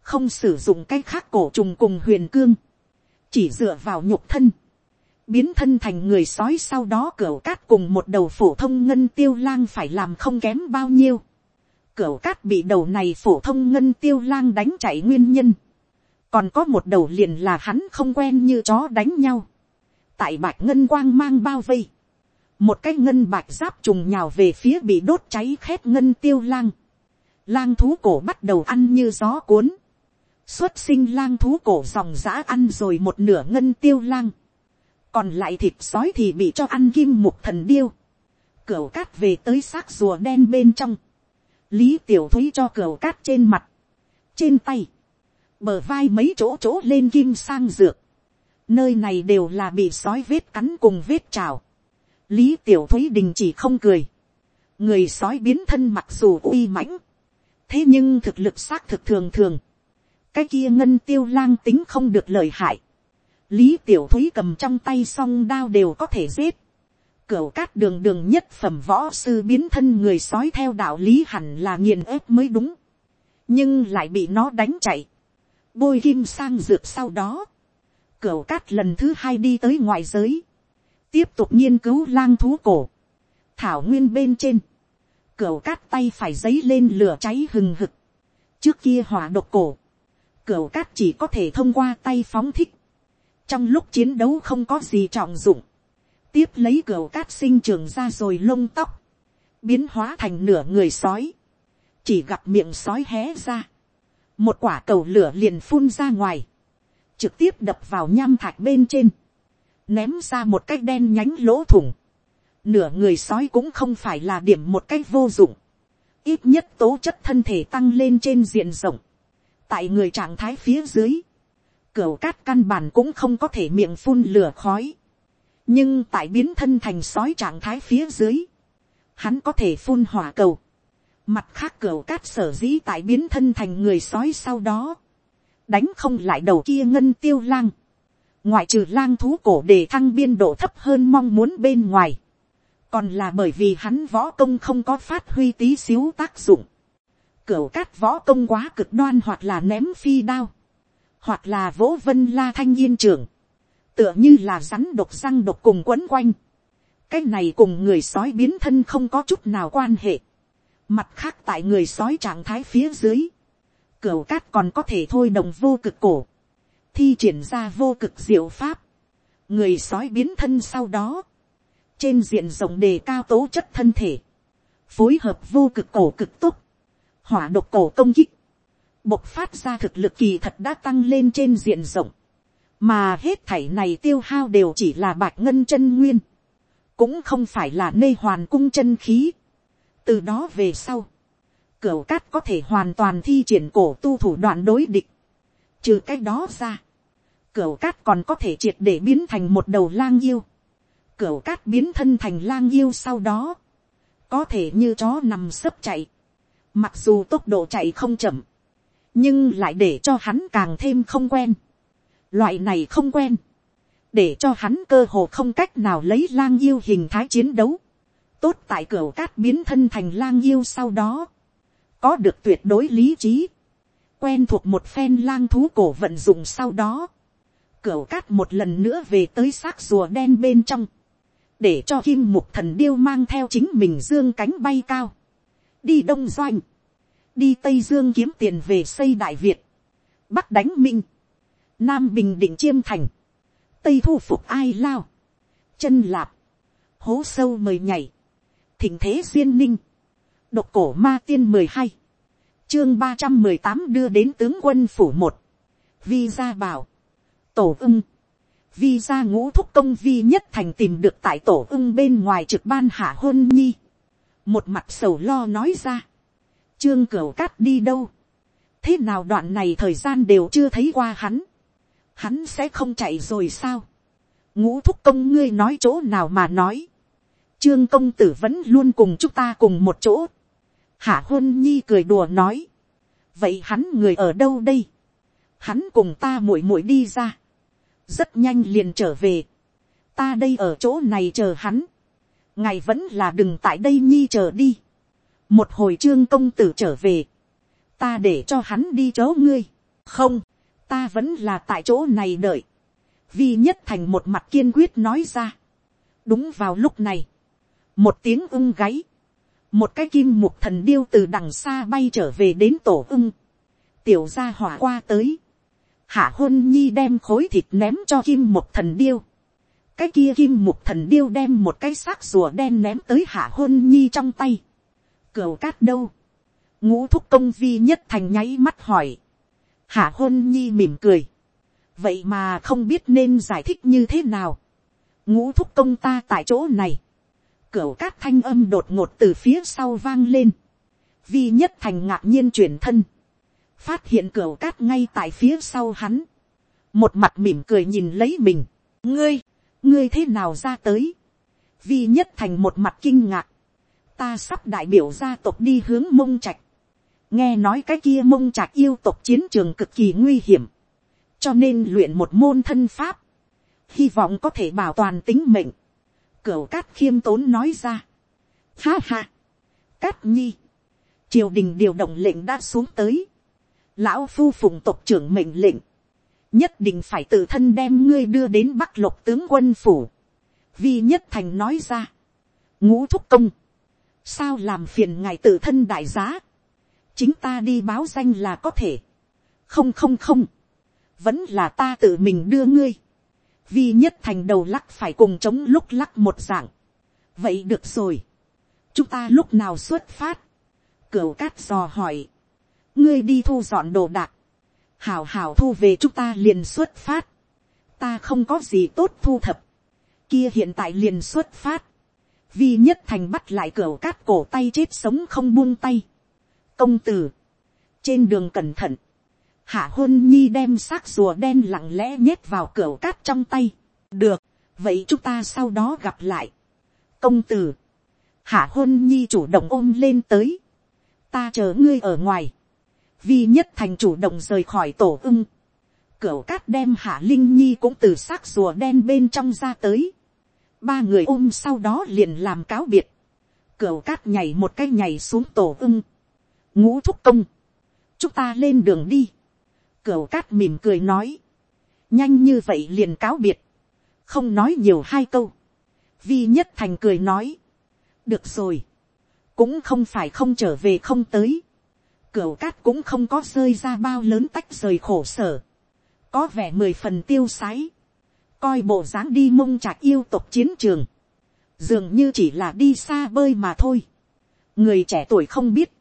không sử dụng cái khác cổ trùng cùng huyền cương, chỉ dựa vào nhục thân, biến thân thành người sói sau đó cửa cát cùng một đầu phổ thông ngân tiêu lang phải làm không kém bao nhiêu. Cửu cát bị đầu này phổ thông ngân tiêu lang đánh chạy nguyên nhân. Còn có một đầu liền là hắn không quen như chó đánh nhau. Tại bạch ngân quang mang bao vây. Một cái ngân bạch giáp trùng nhào về phía bị đốt cháy khét ngân tiêu lang. Lang thú cổ bắt đầu ăn như gió cuốn. Xuất sinh lang thú cổ dòng giã ăn rồi một nửa ngân tiêu lang. Còn lại thịt sói thì bị cho ăn kim mục thần điêu. Cửu cát về tới xác rùa đen bên trong lý tiểu thúy cho cửa cát trên mặt, trên tay, bờ vai mấy chỗ chỗ lên kim sang dược, nơi này đều là bị sói vết cắn cùng vết trào, lý tiểu thúy đình chỉ không cười, người sói biến thân mặc dù uy mãnh, thế nhưng thực lực xác thực thường thường, cái kia ngân tiêu lang tính không được lời hại, lý tiểu thúy cầm trong tay song đao đều có thể giết, Cửu cát đường đường nhất phẩm võ sư biến thân người sói theo đạo lý hẳn là nghiền ép mới đúng. Nhưng lại bị nó đánh chạy. Bôi kim sang dược sau đó. cửa cát lần thứ hai đi tới ngoài giới. tiếp tục nghiên cứu lang thú cổ, thảo nguyên bên trên, cửa cát tay phải giấy lên lửa cháy hừng hực, trước kia hỏa độc cổ, cửa cát chỉ có thể thông qua tay phóng thích, trong lúc chiến đấu không có gì trọng dụng, tiếp lấy cửa cát sinh trường ra rồi lông tóc, biến hóa thành nửa người sói, chỉ gặp miệng sói hé ra, một quả cầu lửa liền phun ra ngoài, trực tiếp đập vào nham thạch bên trên, ném ra một cái đen nhánh lỗ thủng, nửa người sói cũng không phải là điểm một cái vô dụng, ít nhất tố chất thân thể tăng lên trên diện rộng, tại người trạng thái phía dưới, cửa cát căn bản cũng không có thể miệng phun lửa khói, nhưng tại biến thân thành sói trạng thái phía dưới, hắn có thể phun hỏa cầu, mặt khác cửa cát sở dĩ tại biến thân thành người sói sau đó, đánh không lại đầu kia ngân tiêu lang, ngoại trừ lang thú cổ để thăng biên độ thấp hơn mong muốn bên ngoài, còn là bởi vì hắn võ công không có phát huy tí xíu tác dụng, cửa cát võ công quá cực đoan hoặc là ném phi đao, hoặc là vỗ vân la thanh yên trưởng, tựa như là rắn độc răng độc cùng quấn quanh, cái này cùng người sói biến thân không có chút nào quan hệ, mặt khác tại người sói trạng thái phía dưới, cửa cát còn có thể thôi đồng vô cực cổ, thi triển ra vô cực diệu pháp, người sói biến thân sau đó, trên diện rộng đề cao tố chất thân thể, phối hợp vô cực cổ cực tốt, hỏa độc cổ công kích, bộc phát ra thực lực kỳ thật đã tăng lên trên diện rộng, mà hết thảy này tiêu hao đều chỉ là bạch ngân chân nguyên, cũng không phải là nê hoàn cung chân khí từ đó về sau, cửa cát có thể hoàn toàn thi triển cổ tu thủ đoạn đối địch, trừ cái đó ra, cửa cát còn có thể triệt để biến thành một đầu lang yêu, cửa cát biến thân thành lang yêu sau đó, có thể như chó nằm sấp chạy, mặc dù tốc độ chạy không chậm, nhưng lại để cho hắn càng thêm không quen. Loại này không quen, để cho hắn cơ hồ không cách nào lấy lang yêu hình thái chiến đấu. Tốt tại cửa cát biến thân thành lang yêu sau đó, có được tuyệt đối lý trí, quen thuộc một phen lang thú cổ vận dụng sau đó, cửa cát một lần nữa về tới xác rùa đen bên trong, để cho kim mục thần điêu mang theo chính mình dương cánh bay cao, đi đông doanh, đi tây dương kiếm tiền về xây đại việt, bắc đánh minh, nam bình định chiêm thành, tây thu phục ai lao, chân lạp, hố sâu mời nhảy, thình thế duyên ninh, độc cổ ma tiên mười hai, chương ba trăm mười tám đưa đến tướng quân phủ một, vi gia bảo, tổ ưng, vi gia ngũ thúc công vi nhất thành tìm được tại tổ ưng bên ngoài trực ban hạ hôn nhi, một mặt sầu lo nói ra, trương cửu cát đi đâu, thế nào đoạn này thời gian đều chưa thấy qua hắn, hắn sẽ không chạy rồi sao, ngũ thúc công ngươi nói chỗ nào mà nói, trương công tử vẫn luôn cùng chúng ta cùng một chỗ, hạ hôn nhi cười đùa nói, vậy hắn người ở đâu đây, hắn cùng ta muội muội đi ra, rất nhanh liền trở về, ta đây ở chỗ này chờ hắn, ngài vẫn là đừng tại đây nhi chờ đi, một hồi trương công tử trở về, ta để cho hắn đi chỗ ngươi, không, ta vẫn là tại chỗ này đợi, vi nhất thành một mặt kiên quyết nói ra, đúng vào lúc này, một tiếng ưng gáy, một cái kim mục thần điêu từ đằng xa bay trở về đến tổ ưng, tiểu gia hỏa qua tới, hạ hôn nhi đem khối thịt ném cho kim mục thần điêu, cái kia kim mục thần điêu đem một cái xác rùa đen ném tới hạ hôn nhi trong tay, cửu cát đâu, ngũ thúc công vi nhất thành nháy mắt hỏi, hạ hôn nhi mỉm cười, vậy mà không biết nên giải thích như thế nào, ngũ thúc công ta tại chỗ này, cửu cát thanh âm đột ngột từ phía sau vang lên, vi nhất thành ngạc nhiên chuyển thân, phát hiện cửu cát ngay tại phía sau hắn, một mặt mỉm cười nhìn lấy mình, ngươi, ngươi thế nào ra tới, vi nhất thành một mặt kinh ngạc, ta sắp đại biểu gia tộc đi hướng mông trạch, nghe nói cái kia mông trạch yêu tộc chiến trường cực kỳ nguy hiểm, cho nên luyện một môn thân pháp, hy vọng có thể bảo toàn tính mệnh, cửu cát khiêm tốn nói ra, ha ha, cát nhi, triều đình điều động lệnh đã xuống tới, lão phu phụng tộc trưởng mệnh lệnh, nhất định phải tự thân đem ngươi đưa đến bắc lục tướng quân phủ, vi nhất thành nói ra, ngũ thúc công, sao làm phiền ngài tự thân đại giá, chính ta đi báo danh là có thể, không không không, vẫn là ta tự mình đưa ngươi, vi nhất thành đầu lắc phải cùng chống lúc lắc một dạng, vậy được rồi, chúng ta lúc nào xuất phát, cửu cát dò hỏi, ngươi đi thu dọn đồ đạc, hảo hảo thu về chúng ta liền xuất phát, ta không có gì tốt thu thập, kia hiện tại liền xuất phát, vi nhất thành bắt lại cửu cát cổ tay chết sống không buông tay. công tử, trên đường cẩn thận, hạ hôn nhi đem xác rùa đen lặng lẽ nhét vào cửa cát trong tay. được, vậy chúng ta sau đó gặp lại. công tử, hạ hôn nhi chủ động ôm lên tới, ta chờ ngươi ở ngoài, vi nhất thành chủ động rời khỏi tổ ưng, cửa cát đem hạ linh nhi cũng từ xác rùa đen bên trong ra tới, ba người ôm sau đó liền làm cáo biệt, cửa cát nhảy một cái nhảy xuống tổ ưng, ngũ thúc công, chúng ta lên đường đi, Cửu cát mỉm cười nói, nhanh như vậy liền cáo biệt, không nói nhiều hai câu, vi nhất thành cười nói, được rồi, cũng không phải không trở về không tới, Cửu cát cũng không có rơi ra bao lớn tách rời khổ sở, có vẻ mười phần tiêu sái, coi bộ dáng đi mông trạc yêu tộc chiến trường, dường như chỉ là đi xa bơi mà thôi. người trẻ tuổi không biết,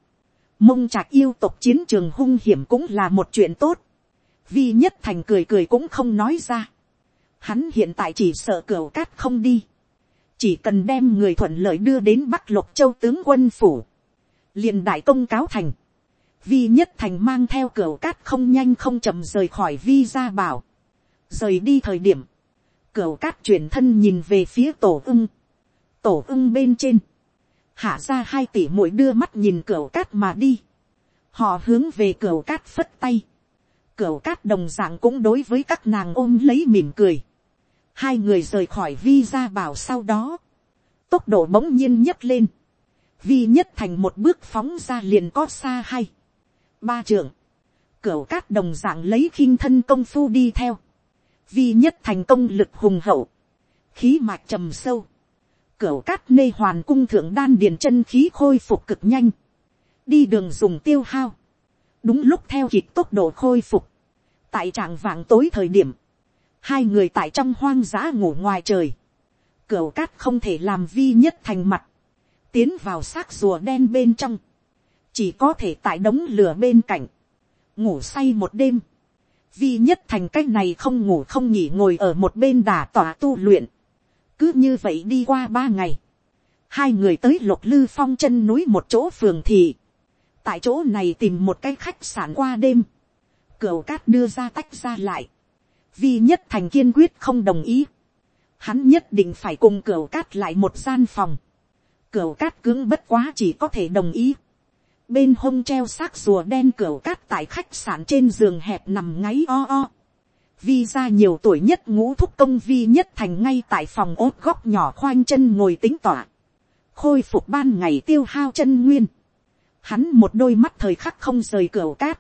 mông trạc yêu tộc chiến trường hung hiểm cũng là một chuyện tốt, vi nhất thành cười cười cũng không nói ra. Hắn hiện tại chỉ sợ cửa cát không đi, chỉ cần đem người thuận lợi đưa đến bắc lục châu tướng quân phủ, liền đại công cáo thành, vi nhất thành mang theo cửa cát không nhanh không chậm rời khỏi vi ra bảo, rời đi thời điểm, Cửa cát chuyển thân nhìn về phía tổ ưng. Tổ ưng bên trên. Hạ ra hai tỷ mũi đưa mắt nhìn cửa cát mà đi. Họ hướng về cửa cát phất tay. Cửu cát đồng dạng cũng đối với các nàng ôm lấy mỉm cười. Hai người rời khỏi vi ra bảo sau đó. Tốc độ bỗng nhiên nhấc lên. Vi nhất thành một bước phóng ra liền có xa hay. Ba trưởng. Cửu cát đồng dạng lấy khinh thân công phu đi theo vi nhất thành công lực hùng hậu, khí mạch trầm sâu, Cửu cát nê hoàn cung thượng đan điền chân khí khôi phục cực nhanh, đi đường dùng tiêu hao, đúng lúc theo kịp tốc độ khôi phục, tại trạng vạng tối thời điểm, hai người tại trong hoang dã ngủ ngoài trời, cửa cát không thể làm vi nhất thành mặt, tiến vào xác rùa đen bên trong, chỉ có thể tại đống lửa bên cạnh, ngủ say một đêm, vi nhất thành cách này không ngủ không nghỉ ngồi ở một bên đà tỏa tu luyện. cứ như vậy đi qua ba ngày, hai người tới lục lư phong chân núi một chỗ phường thị. tại chỗ này tìm một cái khách sạn qua đêm cửu cát đưa ra tách ra lại. vi nhất thành kiên quyết không đồng ý. hắn nhất định phải cùng cửu cát lại một gian phòng. cửu cát cứng bất quá chỉ có thể đồng ý bên hông treo xác rùa đen cửa cát tại khách sạn trên giường hẹp nằm ngáy o o. Vi ra nhiều tuổi nhất ngũ thúc công vi nhất thành ngay tại phòng ốt góc nhỏ khoanh chân ngồi tính tỏa. Khôi phục ban ngày tiêu hao chân nguyên. Hắn một đôi mắt thời khắc không rời cửa cát.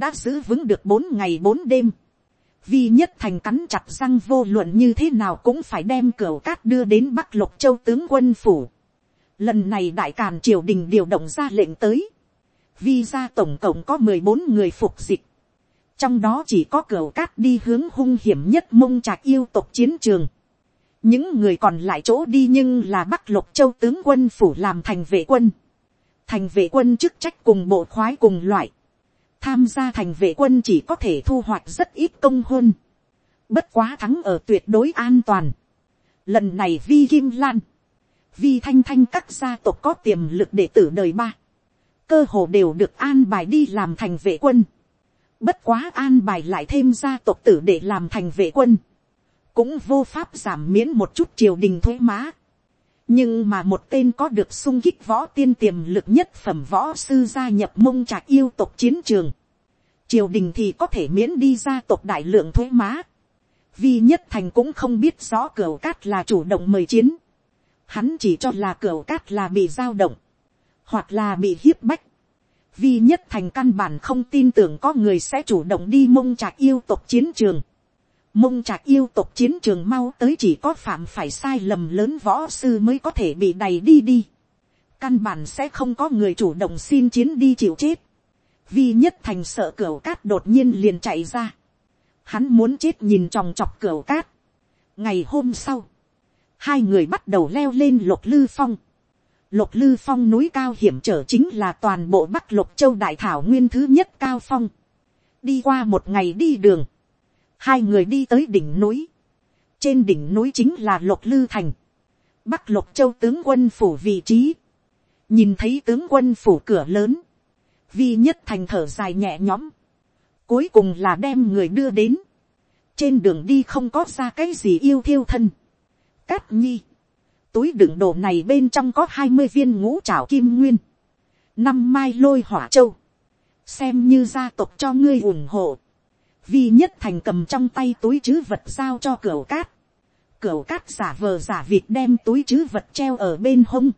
Đã giữ vững được bốn ngày bốn đêm. Vi nhất thành cắn chặt răng vô luận như thế nào cũng phải đem cửa cát đưa đến Bắc Lục Châu tướng quân phủ Lần này đại càn triều đình điều động ra lệnh tới. Vi ra tổng cộng có mười bốn người phục dịch. Trong đó chỉ có cửa cát đi hướng hung hiểm nhất mông trạc yêu tộc chiến trường. Những người còn lại chỗ đi nhưng là Bắc Lục Châu tướng quân phủ làm thành vệ quân. Thành vệ quân chức trách cùng bộ khoái cùng loại. Tham gia thành vệ quân chỉ có thể thu hoạch rất ít công hôn, Bất quá thắng ở tuyệt đối an toàn. Lần này Vi Kim Lan vi thanh thanh các gia tộc có tiềm lực để tử đời ba, cơ hồ đều được an bài đi làm thành vệ quân, bất quá an bài lại thêm gia tộc tử để làm thành vệ quân, cũng vô pháp giảm miễn một chút triều đình thuế má, nhưng mà một tên có được sung kích võ tiên tiềm lực nhất phẩm võ sư gia nhập mông trạc yêu tộc chiến trường, triều đình thì có thể miễn đi gia tộc đại lượng thuế má, vi nhất thành cũng không biết rõ cửa cát là chủ động mời chiến, hắn chỉ cho là cửa cát là bị giao động, hoặc là bị hiếp bách. Vi nhất thành căn bản không tin tưởng có người sẽ chủ động đi mông trạc yêu tộc chiến trường mông trạc yêu tục chiến trường mau tới chỉ có phạm phải sai lầm lớn võ sư mới có thể bị đày đi đi. căn bản sẽ không có người chủ động xin chiến đi chịu chết. vi nhất thành sợ cửa cát đột nhiên liền chạy ra. hắn muốn chết nhìn tròng chọc cửa cát. ngày hôm sau, hai người bắt đầu leo lên lục lư phong. Lục lư phong núi cao hiểm trở chính là toàn bộ bắc lục châu đại thảo nguyên thứ nhất cao phong. đi qua một ngày đi đường, hai người đi tới đỉnh núi. trên đỉnh núi chính là lục lư thành. bắc lục châu tướng quân phủ vị trí. nhìn thấy tướng quân phủ cửa lớn. vi nhất thành thở dài nhẹ nhõm. cuối cùng là đem người đưa đến. trên đường đi không có ra cái gì yêu thiêu thân. cát nhi. túi đựng đồ này bên trong có hai mươi viên ngũ trảo kim nguyên. năm mai lôi hỏa châu. xem như gia tộc cho ngươi ủng hộ vi nhất thành cầm trong tay túi chứ vật giao cho cửa cát. cửa cát giả vờ giả vịt đem túi chứ vật treo ở bên hông.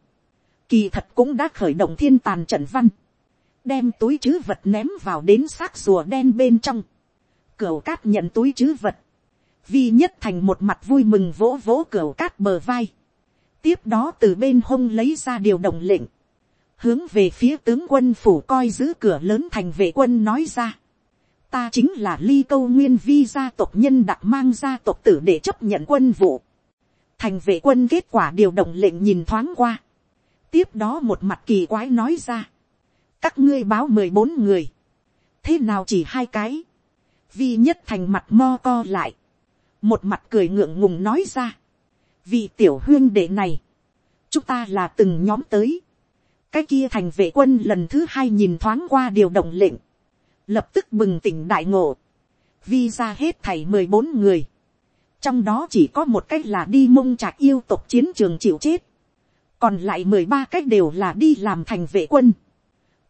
kỳ thật cũng đã khởi động thiên tàn trận văn. đem túi chứ vật ném vào đến xác rùa đen bên trong. cửa cát nhận túi chứ vật. vi nhất thành một mặt vui mừng vỗ vỗ cửa cát bờ vai. tiếp đó từ bên hông lấy ra điều động lệnh. hướng về phía tướng quân phủ coi giữ cửa lớn thành vệ quân nói ra ta chính là ly câu nguyên vi gia tộc nhân đặc mang gia tộc tử để chấp nhận quân vụ. thành vệ quân kết quả điều động lệnh nhìn thoáng qua. tiếp đó một mặt kỳ quái nói ra. các ngươi báo mười bốn người. thế nào chỉ hai cái. vi nhất thành mặt mo co lại. một mặt cười ngượng ngùng nói ra. vì tiểu huyên đệ này. chúng ta là từng nhóm tới. cái kia thành vệ quân lần thứ hai nhìn thoáng qua điều động lệnh lập tức bừng tỉnh đại ngộ, vi ra hết thảy mười bốn người, trong đó chỉ có một cách là đi mông trạc yêu tộc chiến trường chịu chết, còn lại mười ba cách đều là đi làm thành vệ quân,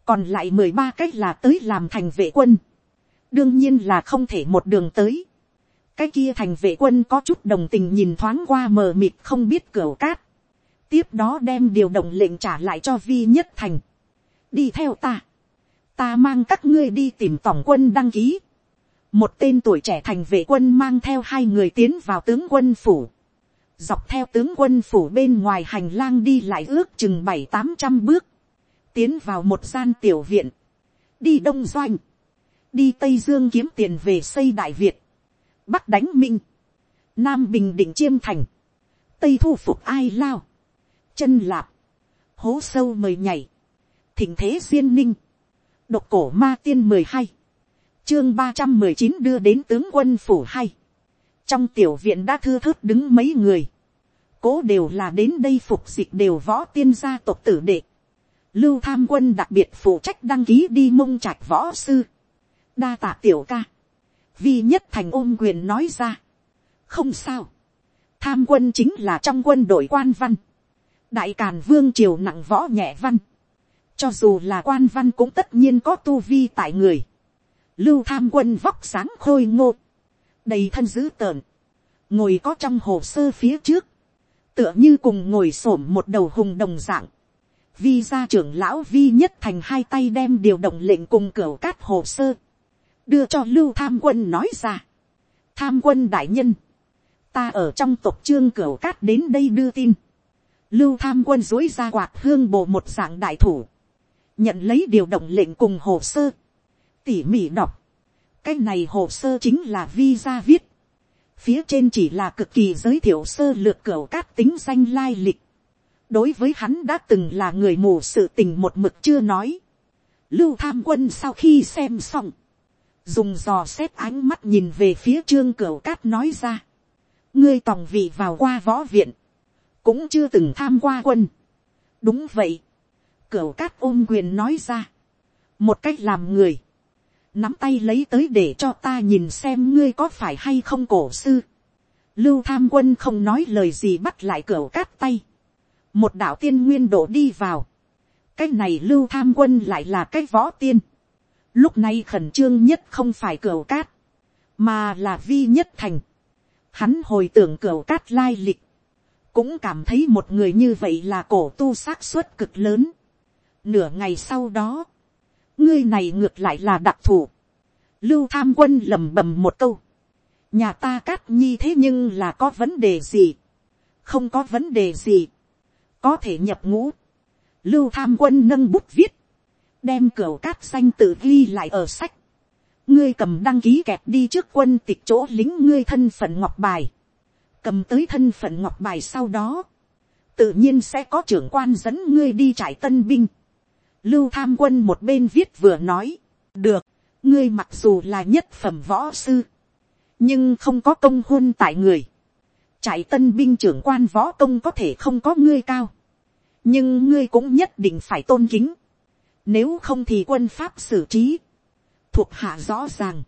còn lại mười ba cách là tới làm thành vệ quân, đương nhiên là không thể một đường tới, cái kia thành vệ quân có chút đồng tình nhìn thoáng qua mờ mịt không biết cửa cát, tiếp đó đem điều động lệnh trả lại cho vi nhất thành, đi theo ta, ta mang các ngươi đi tìm tổng quân đăng ký. một tên tuổi trẻ thành vệ quân mang theo hai người tiến vào tướng quân phủ. dọc theo tướng quân phủ bên ngoài hành lang đi lại ước chừng bảy tám trăm bước. tiến vào một gian tiểu viện. đi đông doanh. đi tây dương kiếm tiền về xây đại việt. bắc đánh minh. nam bình định chiêm thành. tây thu phục ai lao. chân lạp. hố sâu mời nhảy. thỉnh thế duyên ninh độc cổ ma tiên mười hai, chương ba trăm mười chín đưa đến tướng quân phủ hay trong tiểu viện đã thư thớt đứng mấy người, cố đều là đến đây phục dịch đều võ tiên gia tộc tử đệ, lưu tham quân đặc biệt phụ trách đăng ký đi mông trạch võ sư, đa tạ tiểu ca, vi nhất thành ôm quyền nói ra, không sao, tham quân chính là trong quân đội quan văn, đại càn vương triều nặng võ nhẹ văn, cho dù là quan văn cũng tất nhiên có tu vi tại người. Lưu tham quân vóc sáng khôi ngô. Đầy thân dữ tợn. Ngồi có trong hồ sơ phía trước. Tựa như cùng ngồi xổm một đầu hùng đồng dạng. Vi gia trưởng lão vi nhất thành hai tay đem điều động lệnh cùng cửa cát hồ sơ. Đưa cho lưu tham quân nói ra. Tham quân đại nhân. Ta ở trong tộc trương cửa cát đến đây đưa tin. Lưu tham quân dối ra quạt hương bộ một dạng đại thủ nhận lấy điều động lệnh cùng hồ sơ, tỉ mỉ đọc, cái này hồ sơ chính là visa viết, phía trên chỉ là cực kỳ giới thiệu sơ lược cửa cát tính danh lai lịch, đối với hắn đã từng là người mù sự tình một mực chưa nói, lưu tham quân sau khi xem xong, dùng dò xét ánh mắt nhìn về phía trương cửa cát nói ra, ngươi tòng vị vào qua võ viện, cũng chưa từng tham qua quân. đúng vậy, Cửu cát ôm quyền nói ra. Một cách làm người. Nắm tay lấy tới để cho ta nhìn xem ngươi có phải hay không cổ sư. Lưu tham quân không nói lời gì bắt lại cửu cát tay. Một đạo tiên nguyên đổ đi vào. Cái này lưu tham quân lại là cái võ tiên. Lúc này khẩn trương nhất không phải cửu cát. Mà là vi nhất thành. Hắn hồi tưởng cửu cát lai lịch cũng cảm thấy một người như vậy là cổ tu xác suất cực lớn. Nửa ngày sau đó, ngươi này ngược lại là đặc thù. Lưu tham quân lầm bầm một câu. nhà ta cát nhi thế nhưng là có vấn đề gì, không có vấn đề gì, có thể nhập ngũ, lưu tham quân nâng bút viết, đem cửa cát xanh tự ghi lại ở sách, ngươi cầm đăng ký kẹp đi trước quân tịch chỗ lính ngươi thân phận ngọc bài, cầm tới thân phận ngọc bài sau đó, tự nhiên sẽ có trưởng quan dẫn ngươi đi trải tân binh. Lưu tham quân một bên viết vừa nói, được, ngươi mặc dù là nhất phẩm võ sư, nhưng không có công hôn tại người. Trại tân binh trưởng quan võ công có thể không có ngươi cao, nhưng ngươi cũng nhất định phải tôn kính. Nếu không thì quân pháp xử trí, thuộc hạ rõ ràng,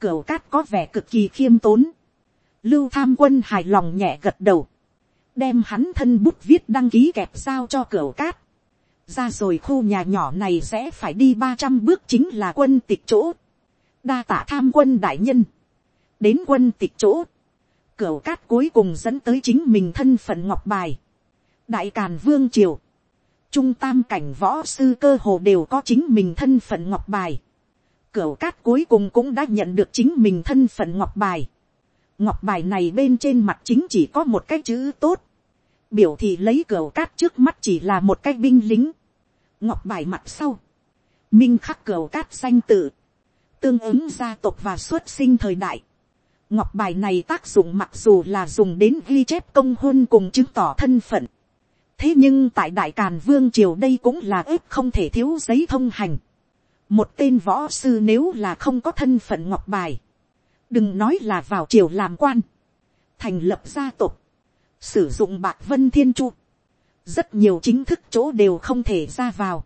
cửu cát có vẻ cực kỳ khiêm tốn. Lưu tham quân hài lòng nhẹ gật đầu đem hắn thân bút viết đăng ký kẹp sao cho Cửu cát ra rồi khu nhà nhỏ này sẽ phải đi ba trăm bước chính là quân tịch chỗ. đa tả tham quân đại nhân. đến quân tịch chỗ. cửu cát cuối cùng dẫn tới chính mình thân phận ngọc bài. đại càn vương triều. trung tam cảnh võ sư cơ hồ đều có chính mình thân phận ngọc bài. cửu cát cuối cùng cũng đã nhận được chính mình thân phận ngọc bài ngọc bài này bên trên mặt chính chỉ có một cái chữ tốt, biểu thì lấy cửa cát trước mắt chỉ là một cái binh lính, ngọc bài mặt sau, minh khắc cửa cát danh tự, tương ứng gia tộc và xuất sinh thời đại. Ngọc bài này tác dụng mặc dù là dùng đến ghi chép công hôn cùng chứng tỏ thân phận. Thế nhưng tại đại càn vương triều đây cũng là ếp không thể thiếu giấy thông hành. Một tên võ sư nếu là không có thân phận ngọc bài đừng nói là vào triều làm quan, thành lập gia tộc, sử dụng bạc vân thiên chu, rất nhiều chính thức chỗ đều không thể ra vào,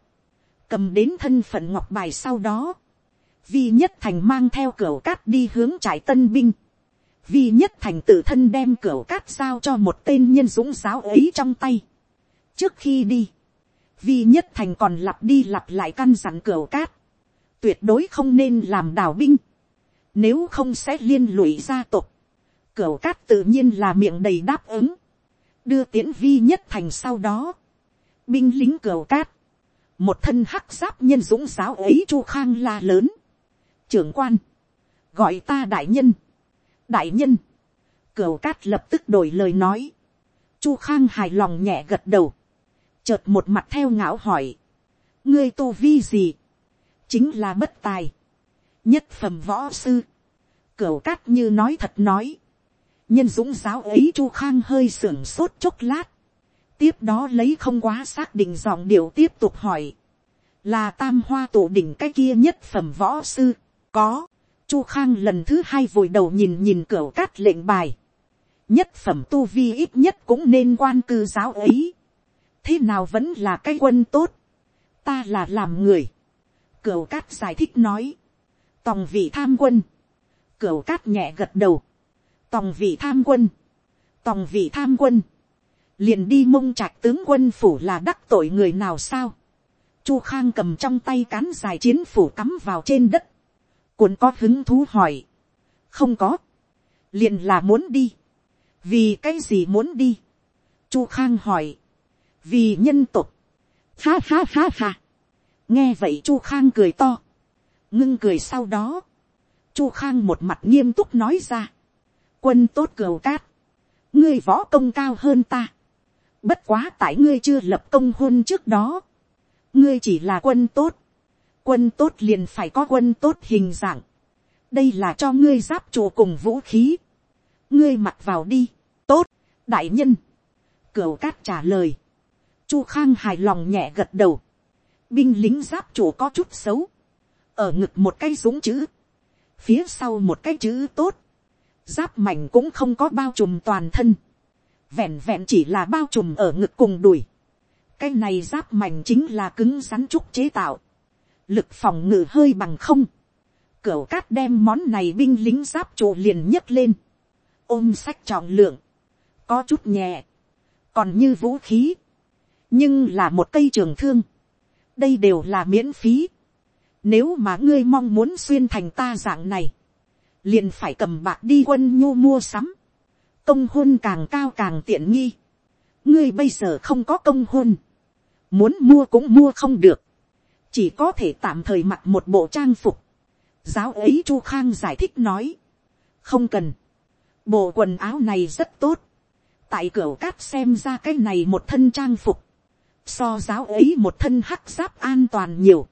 cầm đến thân phận ngọc bài sau đó, vi nhất thành mang theo cửa cát đi hướng trại tân binh, vi nhất thành tự thân đem cửa cát giao cho một tên nhân dũng giáo ấy trong tay. trước khi đi, vi nhất thành còn lặp đi lặp lại căn dặn cửa cát, tuyệt đối không nên làm đào binh, nếu không sẽ liên lụy gia tộc. cửa cát tự nhiên là miệng đầy đáp ứng. Đưa tiễn vi nhất thành sau đó. Binh lính cửu cát. Một thân hắc giáp nhân dũng giáo ấy chu khang la lớn. Trưởng quan. Gọi ta đại nhân. Đại nhân. Cửu cát lập tức đổi lời nói. Chu khang hài lòng nhẹ gật đầu. Chợt một mặt theo ngạo hỏi. Ngươi tu vi gì? Chính là bất tài nhất phẩm võ sư, cửu cát như nói thật nói, nhân dũng giáo ấy chu khang hơi sưởng sốt chốc lát, tiếp đó lấy không quá xác định dòng điệu tiếp tục hỏi, là tam hoa tổ đỉnh cái kia nhất phẩm võ sư, có, chu khang lần thứ hai vội đầu nhìn nhìn cửa cát lệnh bài, nhất phẩm tu vi ít nhất cũng nên quan cư giáo ấy, thế nào vẫn là cái quân tốt, ta là làm người, cửa cát giải thích nói, tòng vị tham quân, cửa cát nhẹ gật đầu, tòng vị tham quân, tòng vị tham quân, liền đi mông trạch tướng quân phủ là đắc tội người nào sao, chu khang cầm trong tay cán dài chiến phủ cắm vào trên đất, cuốn có hứng thú hỏi, không có, liền là muốn đi, vì cái gì muốn đi, chu khang hỏi, vì nhân tục, ha ha ha ha, nghe vậy chu khang cười to, ngưng cười sau đó, chu khang một mặt nghiêm túc nói ra, quân tốt cừu cát, ngươi võ công cao hơn ta, bất quá tại ngươi chưa lập công hôn trước đó, ngươi chỉ là quân tốt, quân tốt liền phải có quân tốt hình dạng, đây là cho ngươi giáp trụ cùng vũ khí, ngươi mặc vào đi, tốt, đại nhân, cửu cát trả lời, chu khang hài lòng nhẹ gật đầu, binh lính giáp chùa có chút xấu, ở ngực một cái dũng chữ, phía sau một cái chữ tốt, giáp mảnh cũng không có bao trùm toàn thân, vẹn vẹn chỉ là bao trùm ở ngực cùng đùi, cái này giáp mảnh chính là cứng rắn trúc chế tạo, lực phòng ngự hơi bằng không, cửu cát đem món này binh lính giáp trụ liền nhấc lên, ôm sách trọng lượng, có chút nhẹ, còn như vũ khí, nhưng là một cây trường thương, đây đều là miễn phí, nếu mà ngươi mong muốn xuyên thành ta dạng này. Liền phải cầm bạc đi quân nhu mua sắm. Công hôn càng cao càng tiện nghi. Ngươi bây giờ không có công hôn. Muốn mua cũng mua không được. Chỉ có thể tạm thời mặc một bộ trang phục. Giáo ấy Chu Khang giải thích nói. không cần, bộ quần áo này rất tốt, tại cửa cát xem ra cái này một thân trang phục, so giáo ấy một thân hắc giáp an toàn nhiều,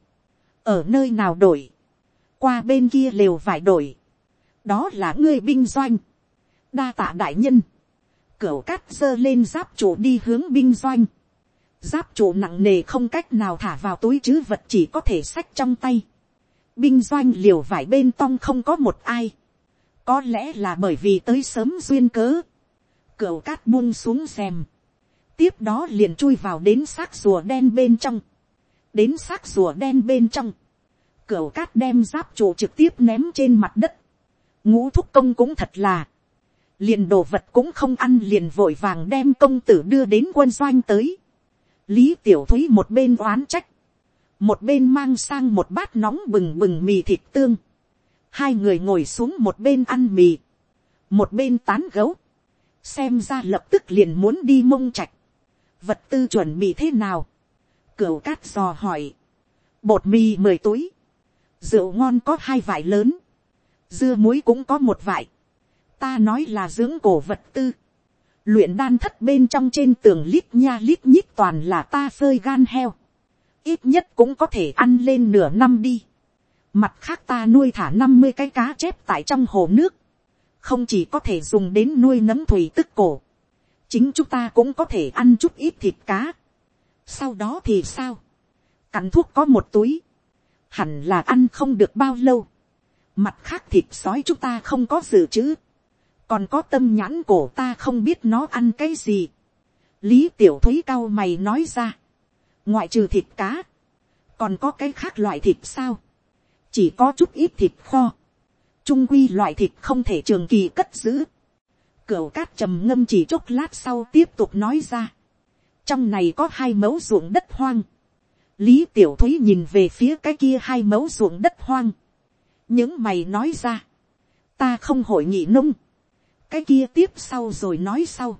ở nơi nào đổi, qua bên kia lều vải đổi, đó là ngươi binh doanh, đa tạ đại nhân, cửa cát giơ lên giáp chủ đi hướng binh doanh, giáp chủ nặng nề không cách nào thả vào túi chứ vật chỉ có thể xách trong tay, binh doanh liều vải bên tong không có một ai, có lẽ là bởi vì tới sớm duyên cớ, cửa cát buông xuống xem, tiếp đó liền chui vào đến xác rùa đen bên trong, đến xác rùa đen bên trong, cửa cát đem giáp trụ trực tiếp ném trên mặt đất, ngũ thúc công cũng thật là, liền đồ vật cũng không ăn liền vội vàng đem công tử đưa đến quân doanh tới, lý tiểu thúy một bên oán trách, một bên mang sang một bát nóng bừng bừng mì thịt tương, hai người ngồi xuống một bên ăn mì, một bên tán gấu, xem ra lập tức liền muốn đi mông trạch, vật tư chuẩn bị thế nào, cửu cát dò hỏi, bột mì mười túi, rượu ngon có hai vải lớn, dưa muối cũng có một vải, ta nói là dưỡng cổ vật tư, luyện đan thất bên trong trên tường lít nha lít nhít toàn là ta phơi gan heo, ít nhất cũng có thể ăn lên nửa năm đi, mặt khác ta nuôi thả năm mươi cái cá chép tại trong hồ nước, không chỉ có thể dùng đến nuôi nấm thủy tức cổ, chính chúng ta cũng có thể ăn chút ít thịt cá. sau đó thì sao, cắn thuốc có một túi, hẳn là ăn không được bao lâu, mặt khác thịt sói chúng ta không có dự trữ, còn có tâm nhãn cổ ta không biết nó ăn cái gì. lý tiểu thúy cao mày nói ra, ngoại trừ thịt cá, còn có cái khác loại thịt sao, chỉ có chút ít thịt kho, trung quy loại thịt không thể trường kỳ cất giữ. Cửu cát trầm ngâm chỉ chốc lát sau tiếp tục nói ra. Trong này có hai mẫu ruộng đất hoang. Lý tiểu thúy nhìn về phía cái kia hai mẫu ruộng đất hoang. Những mày nói ra. Ta không hội nghị nung Cái kia tiếp sau rồi nói sau.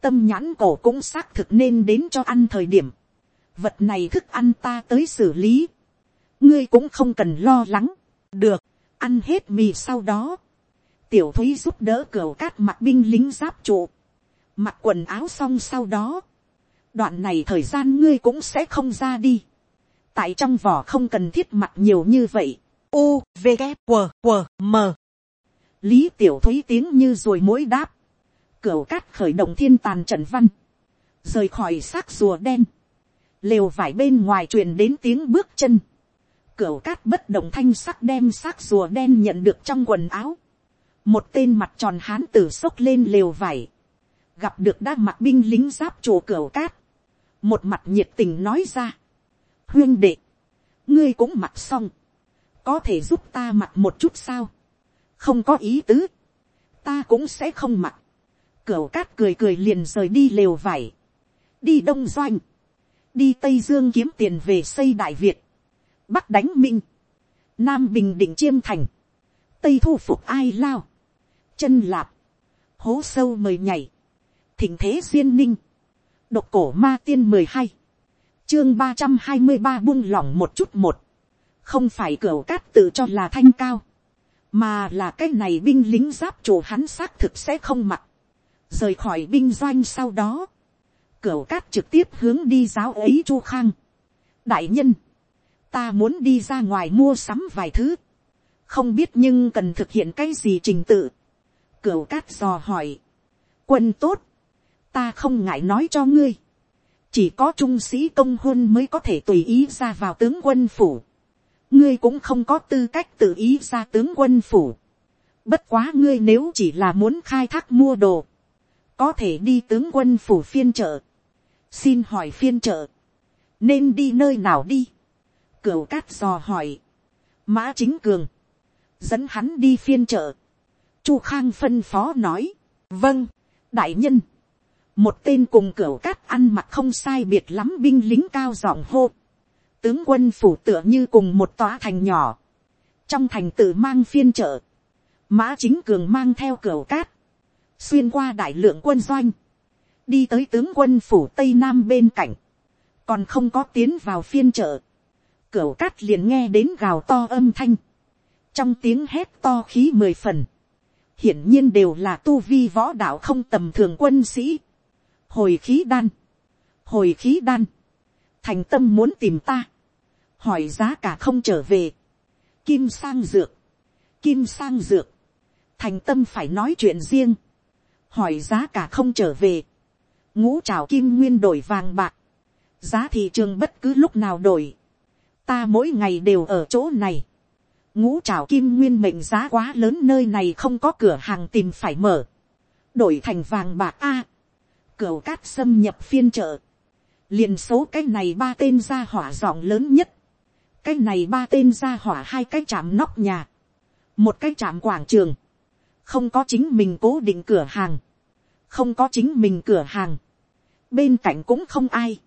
Tâm nhãn cổ cũng xác thực nên đến cho ăn thời điểm. Vật này thức ăn ta tới xử lý. Ngươi cũng không cần lo lắng. Được ăn hết mì sau đó, tiểu thúy giúp đỡ cửa cát mặt binh lính giáp trụ, mặc quần áo xong sau đó, đoạn này thời gian ngươi cũng sẽ không ra đi, tại trong vỏ không cần thiết mặc nhiều như vậy, u v g q q m lý tiểu thúy tiếng như rồi mỗi đáp, cửa cát khởi động thiên tàn trận văn, rời khỏi xác rùa đen, lều vải bên ngoài truyền đến tiếng bước chân, cửa cát bất động thanh sắc đem xác rùa đen nhận được trong quần áo. Một tên mặt tròn hán tử sốc lên lều vải. Gặp được đa mặt binh lính giáp chỗ cửa cát. Một mặt nhiệt tình nói ra. Huyên đệ. Ngươi cũng mặc xong. Có thể giúp ta mặc một chút sao? Không có ý tứ. Ta cũng sẽ không mặc. Cửu cát cười cười liền rời đi lều vải. Đi Đông Doanh. Đi Tây Dương kiếm tiền về xây Đại Việt bắc đánh minh, nam bình định chiêm thành, tây thu phục ai lao, chân lạp, hố sâu mời nhảy, thỉnh thế duyên ninh, độc cổ ma tiên mười hai, chương ba trăm hai mươi ba buông lỏng một chút một, không phải cửa cát tự cho là thanh cao, mà là cái này binh lính giáp chủ hắn xác thực sẽ không mặc, rời khỏi binh doanh sau đó, cửa cát trực tiếp hướng đi giáo ấy chu khang, đại nhân, ta muốn đi ra ngoài mua sắm vài thứ, không biết nhưng cần thực hiện cái gì trình tự. cửa cát dò hỏi, quân tốt, ta không ngại nói cho ngươi, chỉ có trung sĩ công huân mới có thể tùy ý ra vào tướng quân phủ, ngươi cũng không có tư cách tự ý ra tướng quân phủ. Bất quá ngươi nếu chỉ là muốn khai thác mua đồ, có thể đi tướng quân phủ phiên chợ. Xin hỏi phiên chợ nên đi nơi nào đi? Cửu cát dò hỏi. Mã chính cường. Dẫn hắn đi phiên chợ. Chu Khang phân phó nói. Vâng, đại nhân. Một tên cùng cửu cát ăn mặc không sai biệt lắm binh lính cao giọng hô. Tướng quân phủ tựa như cùng một tòa thành nhỏ. Trong thành tự mang phiên chợ. Mã chính cường mang theo cửa cát. Xuyên qua đại lượng quân doanh. Đi tới tướng quân phủ Tây Nam bên cạnh. Còn không có tiến vào phiên chợ cửa cát liền nghe đến gào to âm thanh. Trong tiếng hét to khí mười phần. hiển nhiên đều là tu vi võ đạo không tầm thường quân sĩ, hồi khí đan, hồi khí đan, thành tâm muốn tìm ta, hỏi giá cả không trở về, kim sang dược, kim sang dược, thành tâm phải nói chuyện riêng, hỏi giá cả không trở về, ngũ trào kim nguyên đổi vàng bạc, giá thị trường bất cứ lúc nào đổi, ta mỗi ngày đều ở chỗ này, ngũ trào kim nguyên mệnh giá quá lớn nơi này không có cửa hàng tìm phải mở, đổi thành vàng bạc a, cửa cát xâm nhập phiên chợ, liền số cái này ba tên ra hỏa giọng lớn nhất, cái này ba tên ra hỏa hai cái chạm nóc nhà, một cái chạm quảng trường, không có chính mình cố định cửa hàng, không có chính mình cửa hàng, bên cạnh cũng không ai,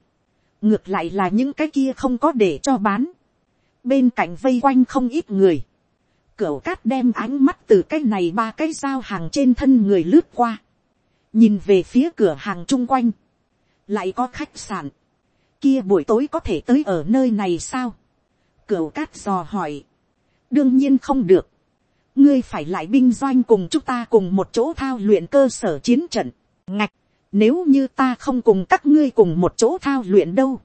ngược lại là những cái kia không có để cho bán, bên cạnh vây quanh không ít người, cửa cát đem ánh mắt từ cái này ba cái dao hàng trên thân người lướt qua, nhìn về phía cửa hàng chung quanh, lại có khách sạn, kia buổi tối có thể tới ở nơi này sao, cửa cát dò hỏi, đương nhiên không được, ngươi phải lại binh doanh cùng chúng ta cùng một chỗ thao luyện cơ sở chiến trận, ngạch, nếu như ta không cùng các ngươi cùng một chỗ thao luyện đâu,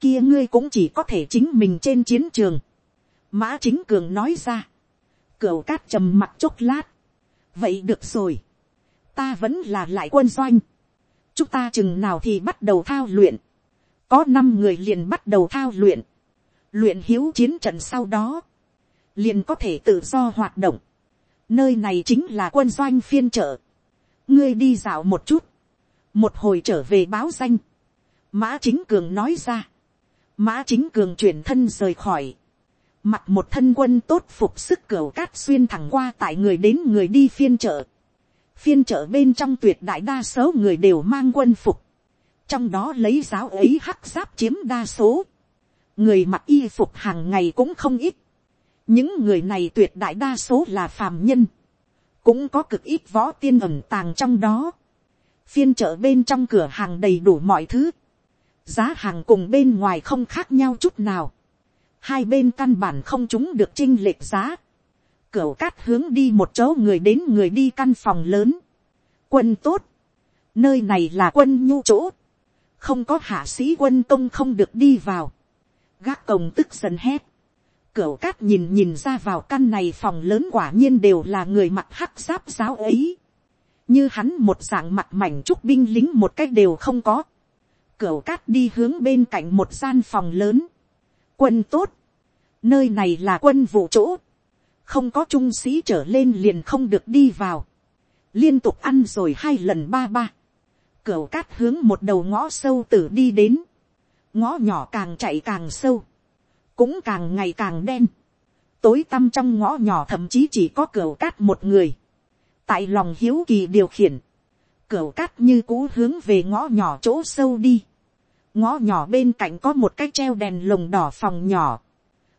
kia ngươi cũng chỉ có thể chính mình trên chiến trường. Mã chính cường nói ra, cửu cát trầm mặt chốc lát, vậy được rồi, ta vẫn là lại quân doanh, chúng ta chừng nào thì bắt đầu thao luyện, có năm người liền bắt đầu thao luyện, luyện hiếu chiến trận sau đó, liền có thể tự do hoạt động. Nơi này chính là quân doanh phiên trợ. ngươi đi dạo một chút, một hồi trở về báo danh. mã chính cường nói ra, mã chính cường chuyển thân rời khỏi, mặc một thân quân tốt phục sức cửa cát xuyên thẳng qua tại người đến người đi phiên trợ. phiên trợ bên trong tuyệt đại đa số người đều mang quân phục, trong đó lấy giáo ấy hắc giáp chiếm đa số, người mặc y phục hàng ngày cũng không ít, những người này tuyệt đại đa số là phàm nhân, cũng có cực ít võ tiên ẩm tàng trong đó, phiên chợ bên trong cửa hàng đầy đủ mọi thứ, giá hàng cùng bên ngoài không khác nhau chút nào, hai bên căn bản không chúng được chinh lệch giá, cửa cát hướng đi một chỗ người đến người đi căn phòng lớn, quân tốt, nơi này là quân nhu chỗ, không có hạ sĩ quân công không được đi vào, gác cổng tức giận hét, Cửu cát nhìn nhìn ra vào căn này phòng lớn quả nhiên đều là người mặc hắc giáp giáo ấy. Như hắn một dạng mặt mảnh trúc binh lính một cách đều không có. Cửu cát đi hướng bên cạnh một gian phòng lớn. Quân tốt. Nơi này là quân vụ chỗ. Không có trung sĩ trở lên liền không được đi vào. Liên tục ăn rồi hai lần ba ba. Cửu cát hướng một đầu ngõ sâu tử đi đến. Ngõ nhỏ càng chạy càng sâu cũng càng ngày càng đen, tối tăm trong ngõ nhỏ thậm chí chỉ có cửa cát một người, tại lòng hiếu kỳ điều khiển, cửa cát như cũ hướng về ngõ nhỏ chỗ sâu đi, ngõ nhỏ bên cạnh có một cái treo đèn lồng đỏ phòng nhỏ,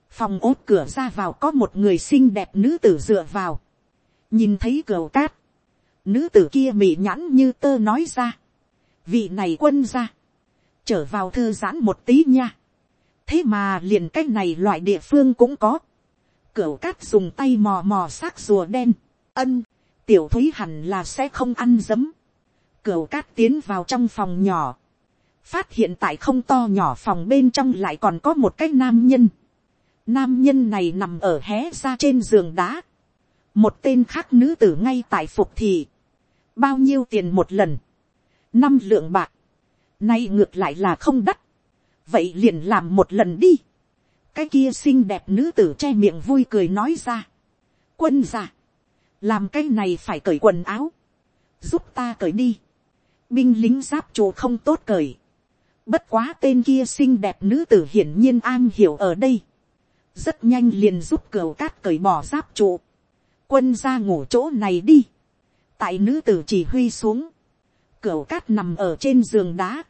phòng ốt cửa ra vào có một người xinh đẹp nữ tử dựa vào, nhìn thấy cửa cát, nữ tử kia mị nhãn như tơ nói ra, vị này quân ra, trở vào thư giãn một tí nha, thế mà liền cái này loại địa phương cũng có. cửa cát dùng tay mò mò xác rùa đen, ân, tiểu thúy hẳn là sẽ không ăn dấm. cửa cát tiến vào trong phòng nhỏ, phát hiện tại không to nhỏ phòng bên trong lại còn có một cái nam nhân. Nam nhân này nằm ở hé ra trên giường đá. Một tên khác nữ tử ngay tại phục thị. Bao nhiêu tiền một lần? Năm lượng bạc. Nay ngược lại là không đắt vậy liền làm một lần đi. cái kia xinh đẹp nữ tử che miệng vui cười nói ra. quân già, làm cái này phải cởi quần áo, giúp ta cởi đi. binh lính giáp chỗ không tốt cởi. bất quá tên kia xinh đẹp nữ tử hiển nhiên an hiểu ở đây. rất nhanh liền giúp cửa cát cởi bỏ giáp trụ. quân ra ngủ chỗ này đi. tại nữ tử chỉ huy xuống. cửa cát nằm ở trên giường đá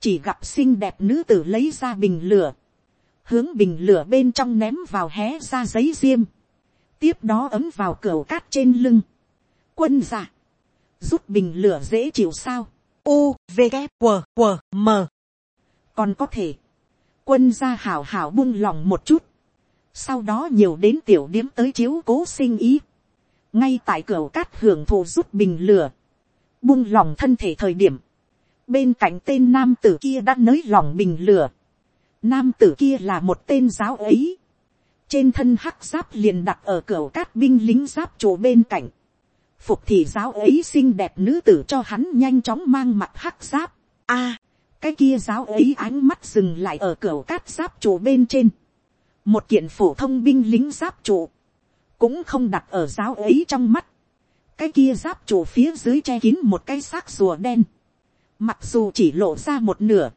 chỉ gặp xinh đẹp nữ tử lấy ra bình lửa, hướng bình lửa bên trong ném vào hé ra giấy diêm, tiếp đó ấm vào cửa cát trên lưng, quân giả, giúp bình lửa dễ chịu sao, u v g q q m. Còn có thể, quân gia hảo hảo buông lòng một chút, sau đó nhiều đến tiểu điếm tới chiếu cố sinh ý, ngay tại cửa cát hưởng thụ rút bình lửa, buông lòng thân thể thời điểm, bên cạnh tên nam tử kia đã nới lòng bình lửa, nam tử kia là một tên giáo ấy, trên thân hắc giáp liền đặt ở cửa cát binh lính giáp chỗ bên cạnh, phục thị giáo ấy xinh đẹp nữ tử cho hắn nhanh chóng mang mặt hắc giáp, a, cái kia giáo ấy ánh mắt dừng lại ở cửa cát giáp chỗ bên trên, một kiện phổ thông binh lính giáp trụ, cũng không đặt ở giáo ấy trong mắt, cái kia giáp trụ phía dưới che kín một cái xác rùa đen, mặc dù chỉ lộ ra một nửa,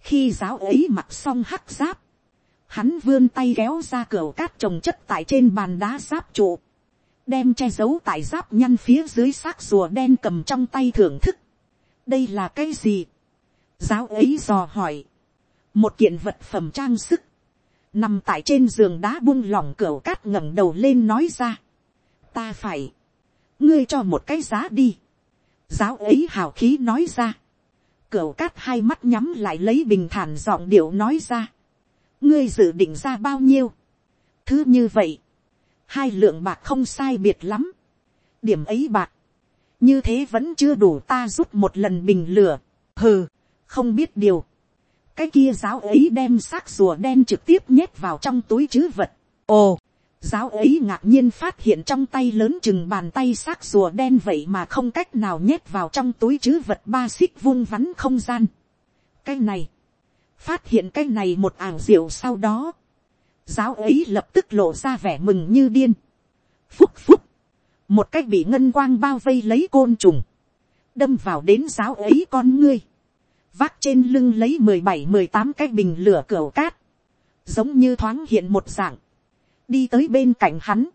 khi giáo ấy mặc xong hắc giáp, hắn vươn tay kéo ra cửa cát trồng chất tại trên bàn đá giáp trụ, đem che giấu tại giáp nhăn phía dưới xác rùa đen cầm trong tay thưởng thức. đây là cái gì, giáo ấy dò hỏi, một kiện vật phẩm trang sức, nằm tại trên giường đá buông lỏng cửa cát ngẩng đầu lên nói ra, ta phải, ngươi cho một cái giá đi, giáo ấy hào khí nói ra, cửa cát hai mắt nhắm lại lấy bình thản giọng điệu nói ra, ngươi dự định ra bao nhiêu, thứ như vậy, hai lượng bạc không sai biệt lắm, điểm ấy bạc, như thế vẫn chưa đủ ta rút một lần bình lửa, hừ, không biết điều, cái kia giáo ấy đem xác rùa đen trực tiếp nhét vào trong túi chứ vật. ồ, giáo ấy ngạc nhiên phát hiện trong tay lớn chừng bàn tay xác rùa đen vậy mà không cách nào nhét vào trong túi chứ vật ba xích vung vắn không gian. cái này, phát hiện cái này một ảng diệu sau đó, giáo ấy lập tức lộ ra vẻ mừng như điên. phúc phúc, một cách bị ngân quang bao vây lấy côn trùng, đâm vào đến giáo ấy con ngươi. Vác trên lưng lấy mười bảy mười tám cái bình lửa cửa cát, giống như thoáng hiện một dạng, đi tới bên cạnh hắn,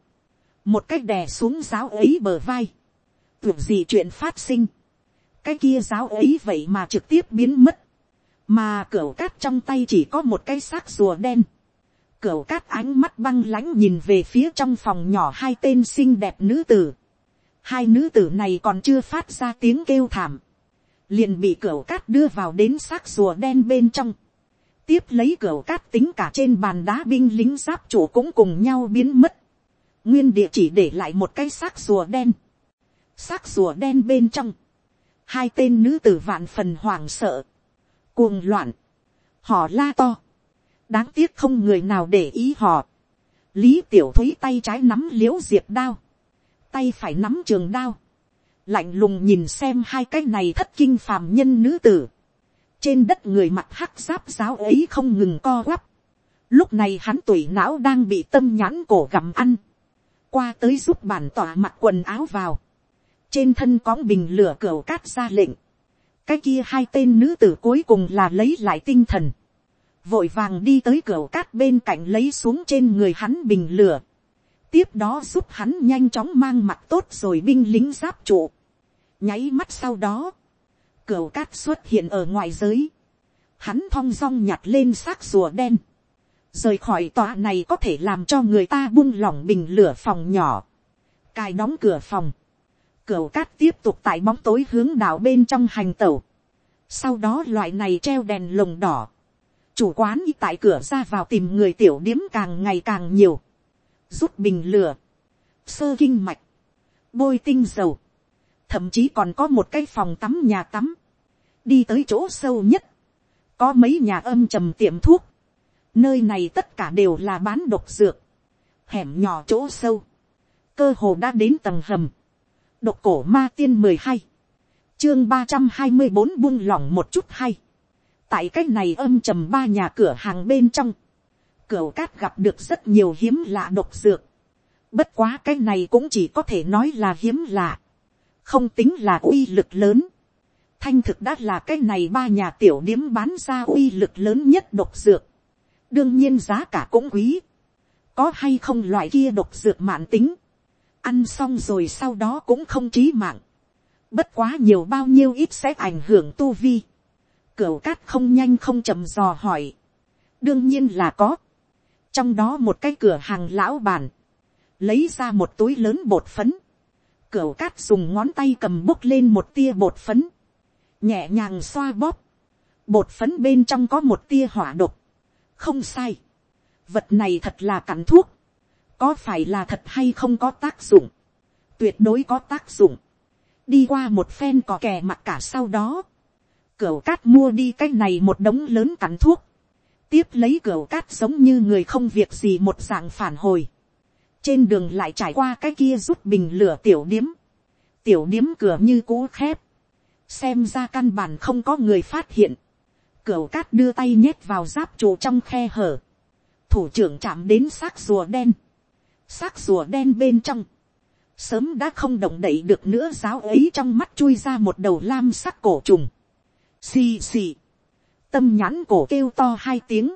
một cách đè xuống giáo ấy bờ vai, tưởng gì chuyện phát sinh, cái kia giáo ấy vậy mà trực tiếp biến mất, mà cửa cát trong tay chỉ có một cái xác rùa đen, cửa cát ánh mắt băng lãnh nhìn về phía trong phòng nhỏ hai tên xinh đẹp nữ tử, hai nữ tử này còn chưa phát ra tiếng kêu thảm, liền bị cửa cát đưa vào đến xác rùa đen bên trong tiếp lấy cửa cát tính cả trên bàn đá binh lính giáp chủ cũng cùng nhau biến mất. nguyên địa chỉ để lại một cái xác rùa đen. xác rùa đen bên trong. hai tên nữ tử vạn phần hoảng sợ. cuồng loạn. họ la to. đáng tiếc không người nào để ý họ. lý tiểu thúy tay trái nắm l i ễ u diệp đao. tay phải nắm trường đao lạnh lùng nhìn xem hai cái này thất kinh phàm nhân nữ tử, trên đất người mặt hắc giáp giáo ấy không ngừng co quắp, lúc này hắn tủi não đang bị tâm nhãn cổ gặm ăn, qua tới giúp bản tỏa mặc quần áo vào, trên thân có bình lửa cửa cát ra lệnh, cái kia hai tên nữ tử cuối cùng là lấy lại tinh thần, vội vàng đi tới cửa cát bên cạnh lấy xuống trên người hắn bình lửa, tiếp đó giúp hắn nhanh chóng mang mặt tốt rồi binh lính giáp trụ. nháy mắt sau đó, cửa cát xuất hiện ở ngoài giới. hắn thong dong nhặt lên xác rùa đen. rời khỏi tòa này có thể làm cho người ta buông lỏng bình lửa phòng nhỏ. cài đóng cửa phòng. cửa cát tiếp tục tại bóng tối hướng đảo bên trong hành tẩu. sau đó loại này treo đèn lồng đỏ. chủ quán y tại cửa ra vào tìm người tiểu điếm càng ngày càng nhiều rút bình lửa, sơ kinh mạch, bôi tinh dầu, thậm chí còn có một cái phòng tắm nhà tắm, đi tới chỗ sâu nhất, có mấy nhà âm trầm tiệm thuốc, nơi này tất cả đều là bán độc dược, hẻm nhỏ chỗ sâu, cơ hồ đã đến tầng hầm, độc cổ ma tiên mười hai, chương ba trăm hai mươi bốn buông lỏng một chút hay, tại cái này âm trầm ba nhà cửa hàng bên trong, cửa cát gặp được rất nhiều hiếm lạ độc dược. Bất quá cái này cũng chỉ có thể nói là hiếm lạ. Không tính là uy lực lớn. Thanh thực đã là cái này ba nhà tiểu điếm bán ra uy lực lớn nhất độc dược. Đương nhiên giá cả cũng quý. Có hay không loại kia độc dược mạn tính. Ăn xong rồi sau đó cũng không trí mạng. Bất quá nhiều bao nhiêu ít sẽ ảnh hưởng tu vi. Cửu cát không nhanh không chậm dò hỏi. Đương nhiên là có trong đó một cái cửa hàng lão bàn, lấy ra một túi lớn bột phấn, Cửu cát dùng ngón tay cầm bốc lên một tia bột phấn, nhẹ nhàng xoa bóp, bột phấn bên trong có một tia hỏa độc, không sai, vật này thật là cắn thuốc, có phải là thật hay không có tác dụng, tuyệt đối có tác dụng, đi qua một phen có kè mặt cả sau đó, Cửu cát mua đi cái này một đống lớn cắn thuốc, tiếp lấy cửa cát giống như người không việc gì một dạng phản hồi, trên đường lại trải qua cái kia rút bình lửa tiểu điếm, tiểu điếm cửa như cũ khép, xem ra căn bản không có người phát hiện, cửa cát đưa tay nhét vào giáp trụ trong khe hở, thủ trưởng chạm đến xác rùa đen, xác rùa đen bên trong, sớm đã không động đậy được nữa giáo ấy trong mắt chui ra một đầu lam sắc cổ trùng, xì xì, tâm nhãn cổ kêu to hai tiếng,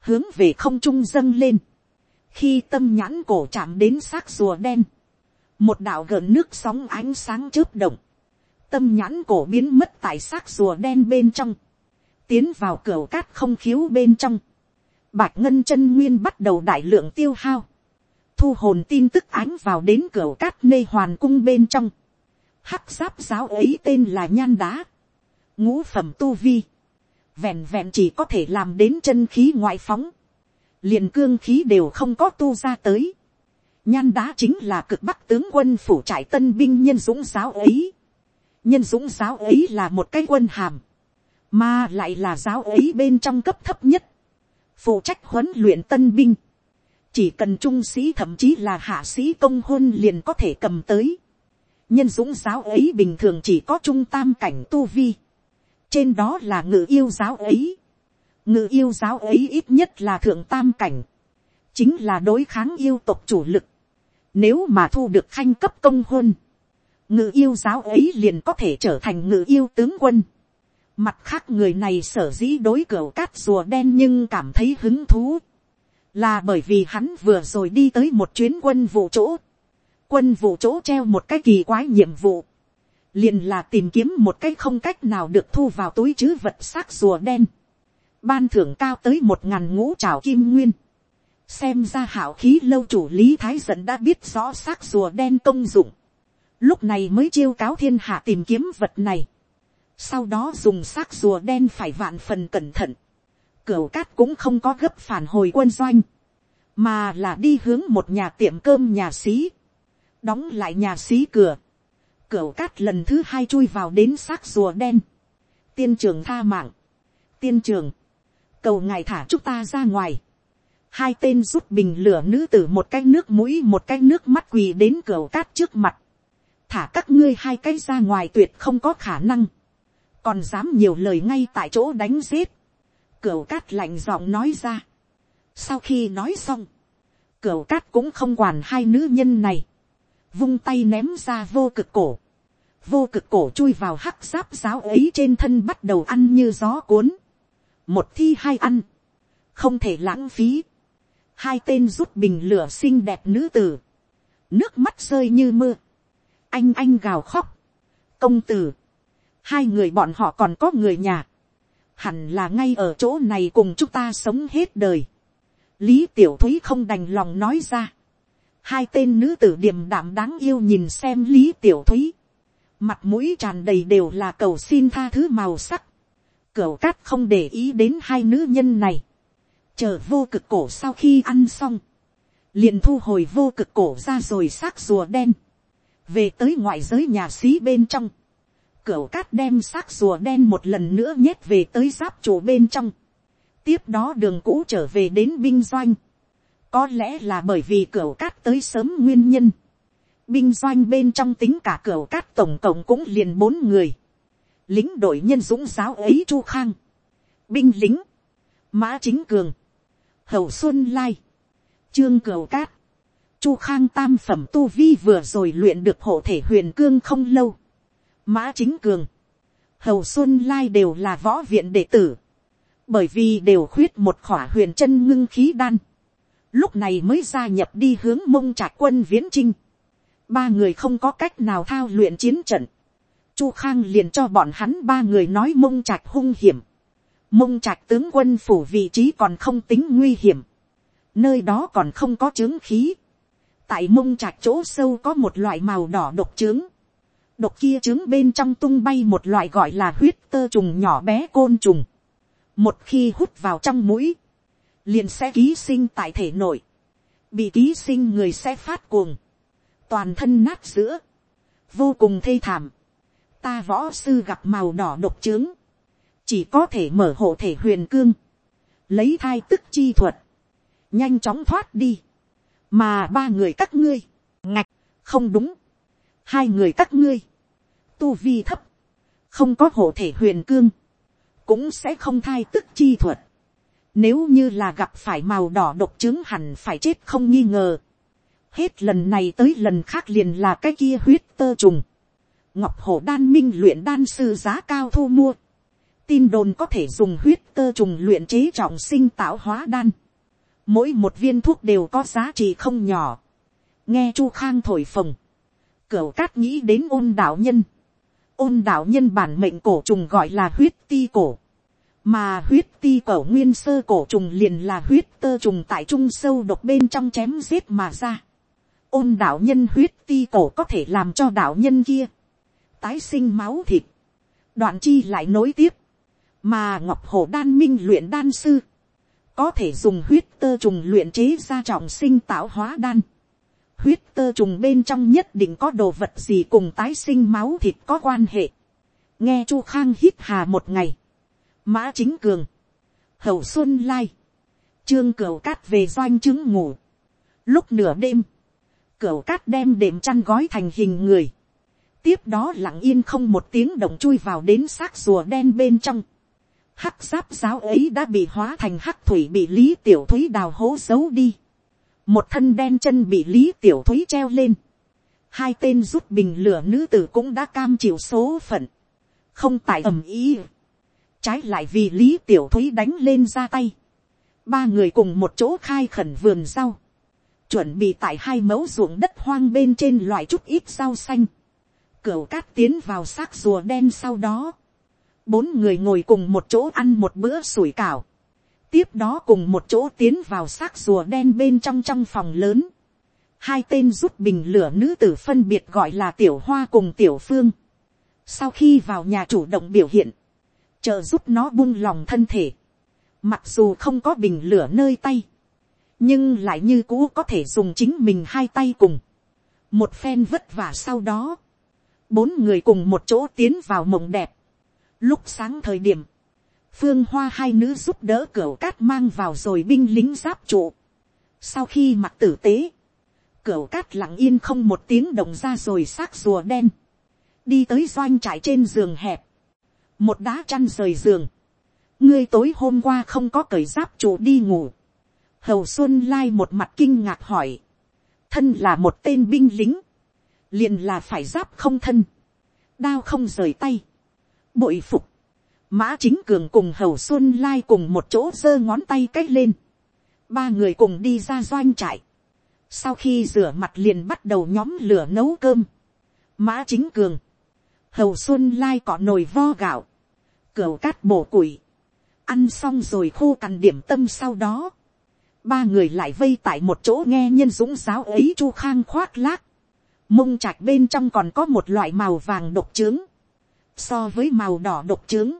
hướng về không trung dâng lên, khi tâm nhãn cổ chạm đến xác rùa đen, một đạo gợn nước sóng ánh sáng chớp động, tâm nhãn cổ biến mất tại xác rùa đen bên trong, tiến vào cửa cát không khiếu bên trong, bạch ngân chân nguyên bắt đầu đại lượng tiêu hao, thu hồn tin tức ánh vào đến cửa cát nê hoàn cung bên trong, hắc giáp giáo ấy tên là nhan đá, ngũ phẩm tu vi, vẹn vẹn chỉ có thể làm đến chân khí ngoại phóng, liền cương khí đều không có tu ra tới. Nhan đá chính là cực bắc tướng quân phủ trại tân binh nhân dũng giáo ấy. Nhân dũng giáo ấy là một cái quân hàm, mà lại là giáo ấy bên trong cấp thấp nhất. Phụ trách huấn luyện tân binh. Chỉ cần trung sĩ thậm chí là hạ sĩ công hôn liền có thể cầm tới. Nhân dũng giáo ấy bình thường chỉ có trung tam cảnh tu vi. Trên đó là ngự yêu giáo ấy ngự yêu giáo ấy ít nhất là thượng tam cảnh, chính là đối kháng yêu tộc chủ lực. Nếu mà thu được khanh cấp công hôn, ngự yêu giáo ấy liền có thể trở thành ngự yêu tướng quân. Mặt khác người này sở dĩ đối cửa cát rùa đen nhưng cảm thấy hứng thú. Là bởi vì hắn vừa rồi đi tới một chuyến quân vụ chỗ. Quân vụ chỗ treo một cái kỳ quái nhiệm vụ. Liền là tìm kiếm một cái không cách nào được thu vào túi chứ vật xác rùa đen ban thưởng cao tới một ngàn ngũ trào kim nguyên. xem ra hảo khí lâu chủ lý thái dẫn đã biết rõ xác rùa đen công dụng. lúc này mới chiêu cáo thiên hạ tìm kiếm vật này. sau đó dùng xác rùa đen phải vạn phần cẩn thận. cửa cát cũng không có gấp phản hồi quân doanh, mà là đi hướng một nhà tiệm cơm nhà xí, đóng lại nhà xí cửa. cửa cát lần thứ hai chui vào đến xác rùa đen. tiên trường tha mạng. tiên trường cầu ngài thả chúng ta ra ngoài. hai tên rút bình lửa nữ tử một cái nước mũi một cái nước mắt quỳ đến cửa cát trước mặt. thả các ngươi hai cái ra ngoài tuyệt không có khả năng. còn dám nhiều lời ngay tại chỗ đánh giết. cửa cát lạnh giọng nói ra. sau khi nói xong, cửa cát cũng không quản hai nữ nhân này. vung tay ném ra vô cực cổ. vô cực cổ chui vào hắc giáp giáo ấy trên thân bắt đầu ăn như gió cuốn một thi hai ăn, không thể lãng phí, hai tên rút bình lửa xinh đẹp nữ tử, nước mắt rơi như mưa, anh anh gào khóc, công tử, hai người bọn họ còn có người nhà, hẳn là ngay ở chỗ này cùng chúng ta sống hết đời, lý tiểu thúy không đành lòng nói ra, hai tên nữ tử điềm đạm đáng yêu nhìn xem lý tiểu thúy, mặt mũi tràn đầy đều là cầu xin tha thứ màu sắc, Cửu cát không để ý đến hai nữ nhân này. Chờ vô cực cổ sau khi ăn xong. Liền thu hồi vô cực cổ ra rồi xác rùa đen. Về tới ngoại giới nhà xí bên trong. Cửu cát đem xác rùa đen một lần nữa nhét về tới giáp chủ bên trong. Tiếp đó đường cũ trở về đến binh doanh. Có lẽ là bởi vì cửu cát tới sớm nguyên nhân. Binh doanh bên trong tính cả cửu cát tổng cộng cũng liền bốn người lính đội nhân dũng giáo ấy chu khang, binh lính, mã chính cường, hầu xuân lai, trương cửu cát, chu khang tam phẩm tu vi vừa rồi luyện được hộ thể huyền cương không lâu, mã chính cường, hầu xuân lai đều là võ viện đệ tử, bởi vì đều khuyết một khỏa huyền chân ngưng khí đan, lúc này mới gia nhập đi hướng mông trạc quân viễn trinh, ba người không có cách nào thao luyện chiến trận, Chu Khang liền cho bọn hắn ba người nói mông trạch hung hiểm. Mông trạch tướng quân phủ vị trí còn không tính nguy hiểm. Nơi đó còn không có chứng khí. Tại mông trạch chỗ sâu có một loại màu đỏ độc trướng. Độc kia trướng bên trong tung bay một loại gọi là huyết tơ trùng nhỏ bé côn trùng. Một khi hút vào trong mũi. Liền sẽ ký sinh tại thể nội. Bị ký sinh người sẽ phát cuồng toàn thân nát giữa, vô cùng thê thảm, ta võ sư gặp màu đỏ độc trướng, chỉ có thể mở hộ thể huyền cương, lấy thai tức chi thuật, nhanh chóng thoát đi, mà ba người các ngươi, ngạch, không đúng, hai người các ngươi, tu vi thấp, không có hộ thể huyền cương, cũng sẽ không thai tức chi thuật. Nếu như là gặp phải màu đỏ độc chứng hẳn phải chết không nghi ngờ. Hết lần này tới lần khác liền là cái kia huyết tơ trùng. Ngọc hổ đan minh luyện đan sư giá cao thu mua. Tin đồn có thể dùng huyết tơ trùng luyện chế trọng sinh tạo hóa đan. Mỗi một viên thuốc đều có giá trị không nhỏ. Nghe chu khang thổi phồng. Cửu cát nghĩ đến ôn đạo nhân ôn đạo nhân bản mệnh cổ trùng gọi là huyết ti cổ. Mà huyết ti cổ nguyên sơ cổ trùng liền là huyết tơ trùng tại trung sâu độc bên trong chém giết mà ra. Ôn đạo nhân huyết ti cổ có thể làm cho đạo nhân kia. Tái sinh máu thịt. Đoạn chi lại nối tiếp. Mà ngọc hổ đan minh luyện đan sư. Có thể dùng huyết tơ trùng luyện chế ra trọng sinh tạo hóa đan huyết tơ trùng bên trong nhất định có đồ vật gì cùng tái sinh máu thịt có quan hệ. nghe chu khang hít hà một ngày. mã chính cường, hậu xuân lai, trương cửu cát về doanh chứng ngủ. lúc nửa đêm, cửu cát đem đệm chăn gói thành hình người tiếp đó lặng yên không một tiếng động chui vào đến xác rùa đen bên trong. hắc giáp giáo ấy đã bị hóa thành hắc thủy bị lý tiểu thúy đào hố giấu đi. Một thân đen chân bị lý tiểu thúy treo lên, hai tên rút bình lửa nữ tử cũng đã cam chịu số phận, không tại ầm ý, trái lại vì lý tiểu thúy đánh lên ra tay, ba người cùng một chỗ khai khẩn vườn rau, chuẩn bị tại hai mẫu ruộng đất hoang bên trên loại chút ít rau xanh, cửu cát tiến vào xác rùa đen sau đó, bốn người ngồi cùng một chỗ ăn một bữa sủi cảo, tiếp đó cùng một chỗ tiến vào xác rùa đen bên trong trong phòng lớn. hai tên rút bình lửa nữ tử phân biệt gọi là tiểu hoa cùng tiểu phương. sau khi vào nhà chủ động biểu hiện, chờ giúp nó buông lòng thân thể. mặc dù không có bình lửa nơi tay, nhưng lại như cũ có thể dùng chính mình hai tay cùng. một phen vất vả sau đó, bốn người cùng một chỗ tiến vào mộng đẹp. lúc sáng thời điểm, phương hoa hai nữ giúp đỡ cửa cát mang vào rồi binh lính giáp trụ. sau khi mặc tử tế, cửa cát lặng yên không một tiếng động ra rồi xác rùa đen, đi tới doanh trải trên giường hẹp, một đá chăn rời giường, ngươi tối hôm qua không có cởi giáp trụ đi ngủ, hầu xuân lai một mặt kinh ngạc hỏi, thân là một tên binh lính, liền là phải giáp không thân, đao không rời tay, bội phục, Mã chính cường cùng hầu xuân lai cùng một chỗ giơ ngón tay cách lên. Ba người cùng đi ra doanh trại. Sau khi rửa mặt liền bắt đầu nhóm lửa nấu cơm. Mã chính cường. Hầu xuân lai cọ nồi vo gạo. cửa cát bổ củi. Ăn xong rồi khô cằn điểm tâm sau đó. Ba người lại vây tại một chỗ nghe nhân dũng giáo ấy chu khang khoác lác. Mông trạch bên trong còn có một loại màu vàng độc trướng. So với màu đỏ độc trướng,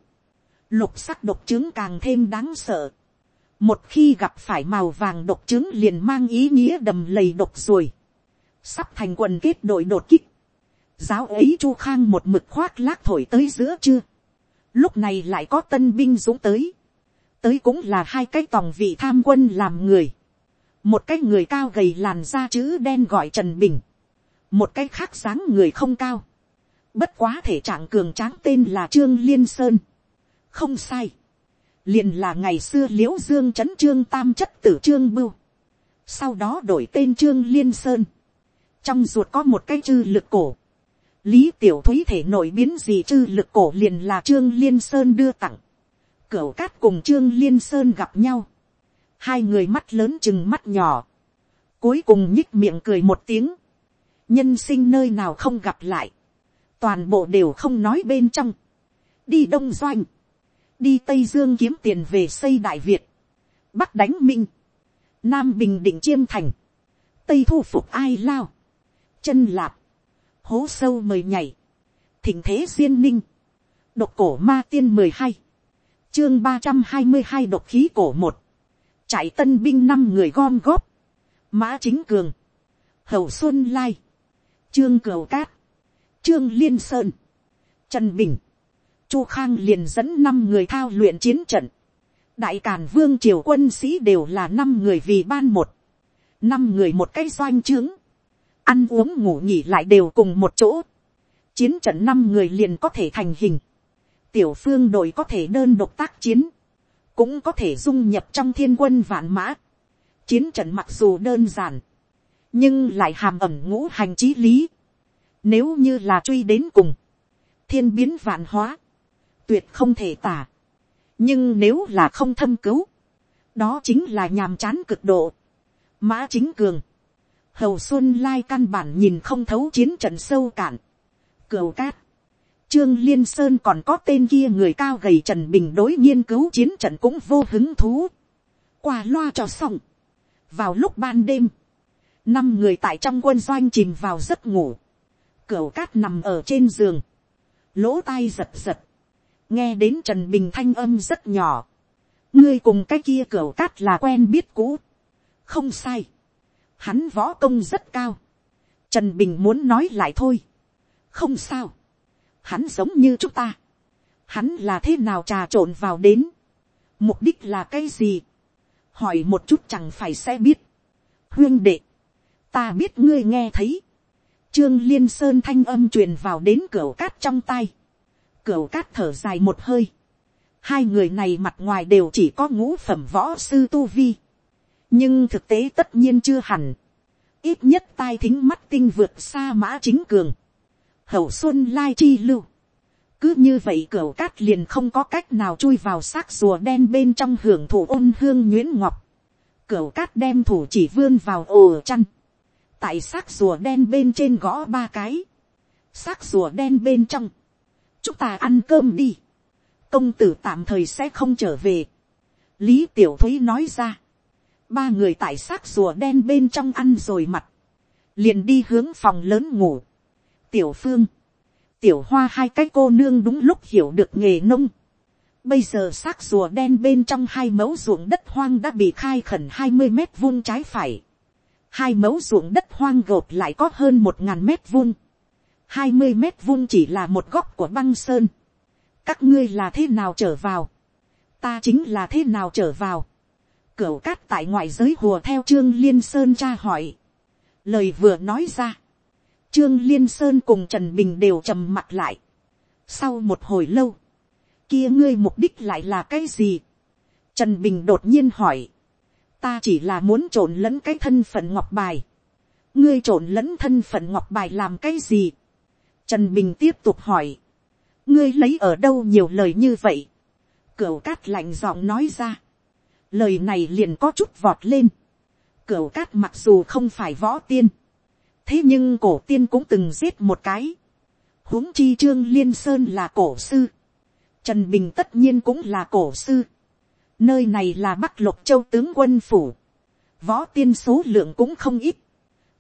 lục sắc độc trướng càng thêm đáng sợ. một khi gặp phải màu vàng độc trướng liền mang ý nghĩa đầm lầy độc rồi. sắp thành quần kết đội đột kích. giáo ấy chu khang một mực khoác lác thổi tới giữa chưa. lúc này lại có tân binh dũng tới. tới cũng là hai cái tòng vị tham quân làm người. một cái người cao gầy làn da chữ đen gọi trần bình một cái khác dáng người không cao. bất quá thể trạng cường tráng tên là trương liên sơn. Không sai, liền là ngày xưa l i ễ u dương c h ấ n trương tam chất tử trương bưu, sau đó đổi tên trương liên sơn, trong ruột có một cái chư lực cổ, lý tiểu thúy thể nổi biến gì chư lực cổ liền là trương liên sơn đưa tặng, cửu cát cùng trương liên sơn gặp nhau, hai người mắt lớn chừng mắt nhỏ, cuối cùng nhích miệng cười một tiếng, nhân sinh nơi nào không gặp lại, toàn bộ đều không nói bên trong, đi đông doanh, đi tây dương kiếm tiền về xây đại việt, bắc đánh minh, nam bình định chiêm thành, tây thu phục ai lao, chân lạp, hố sâu mời nhảy, thỉnh thế duyên ninh, độc cổ ma tiên mười hai, chương ba trăm hai mươi hai độc khí cổ một, chạy tân binh năm người gom góp, mã chính cường, hầu xuân lai, trương cửu cát, trương liên sơn, trần bình, chu khang liền dẫn năm người thao luyện chiến trận, đại càn vương triều quân sĩ đều là năm người vì ban một, năm người một cái doanh trướng, ăn uống ngủ nghỉ lại đều cùng một chỗ, chiến trận năm người liền có thể thành hình, tiểu phương đội có thể đơn độc tác chiến, cũng có thể dung nhập trong thiên quân vạn mã. Chiến trận mặc dù đơn giản, nhưng lại hàm ẩm ngũ hành trí lý. Nếu như là truy đến cùng, thiên biến vạn hóa, tuyệt không thể tả. nhưng nếu là không thâm cứu, đó chính là nhàm chán cực độ. mã chính cường, hầu xuân lai căn bản nhìn không thấu chiến trận sâu cạn, cửu cát, Trương Liên Sơn còn có tên kia người cao gầy Trần Bình đối nghiên cứu chiến trận cũng vô hứng thú. Qua loa cho xong. Vào lúc ban đêm, năm người tại trong quân doanh chìm vào giấc ngủ. cửa cát nằm ở trên giường. Lỗ tai giật giật. Nghe đến Trần Bình thanh âm rất nhỏ. Ngươi cùng cái kia cửa cát là quen biết cũ. Không sai. Hắn võ công rất cao. Trần Bình muốn nói lại thôi. Không sao hắn giống như chúng ta, hắn là thế nào trà trộn vào đến, mục đích là cái gì, hỏi một chút chẳng phải sẽ biết, huyên đệ, ta biết ngươi nghe thấy, trương liên sơn thanh âm truyền vào đến cửa cát trong tay, cửa cát thở dài một hơi, hai người này mặt ngoài đều chỉ có ngũ phẩm võ sư tu vi, nhưng thực tế tất nhiên chưa hẳn, ít nhất tai thính mắt tinh vượt xa mã chính cường, hậu xuân lai chi lưu. cứ như vậy cửa cát liền không có cách nào chui vào xác rùa đen bên trong hưởng thụ ôn hương nguyễn ngọc. cửa cát đem thủ chỉ vươn vào ồ chăn tại xác rùa đen bên trên gõ ba cái. xác rùa đen bên trong. chúng ta ăn cơm đi. công tử tạm thời sẽ không trở về. lý tiểu thúy nói ra. ba người tại xác rùa đen bên trong ăn rồi mặt. liền đi hướng phòng lớn ngủ tiểu phương, tiểu hoa hai cái cô nương đúng lúc hiểu được nghề nông. Bây giờ xác rùa đen bên trong hai mẫu ruộng đất hoang đã bị khai khẩn hai mươi mét vuông trái phải. Hai mẫu ruộng đất hoang gột lại có hơn một ngàn mét vuông. Hai mươi mét vuông chỉ là một góc của băng sơn. Các ngươi là thế nào trở vào? Ta chính là thế nào trở vào? cửa cát tại ngoại giới hùa theo trương liên sơn tra hỏi. Lời vừa nói ra Trương Liên Sơn cùng Trần Bình đều trầm mặt lại. Sau một hồi lâu, kia ngươi mục đích lại là cái gì? Trần Bình đột nhiên hỏi. Ta chỉ là muốn trộn lẫn cái thân phận ngọc bài. Ngươi trộn lẫn thân phận ngọc bài làm cái gì? Trần Bình tiếp tục hỏi. Ngươi lấy ở đâu nhiều lời như vậy? Cửu cát lạnh giọng nói ra. Lời này liền có chút vọt lên. Cửu cát mặc dù không phải võ tiên thế nhưng cổ tiên cũng từng giết một cái. huống chi trương liên sơn là cổ sư. trần bình tất nhiên cũng là cổ sư nơi này là bắc lục châu tướng quân phủ. võ tiên số lượng cũng không ít.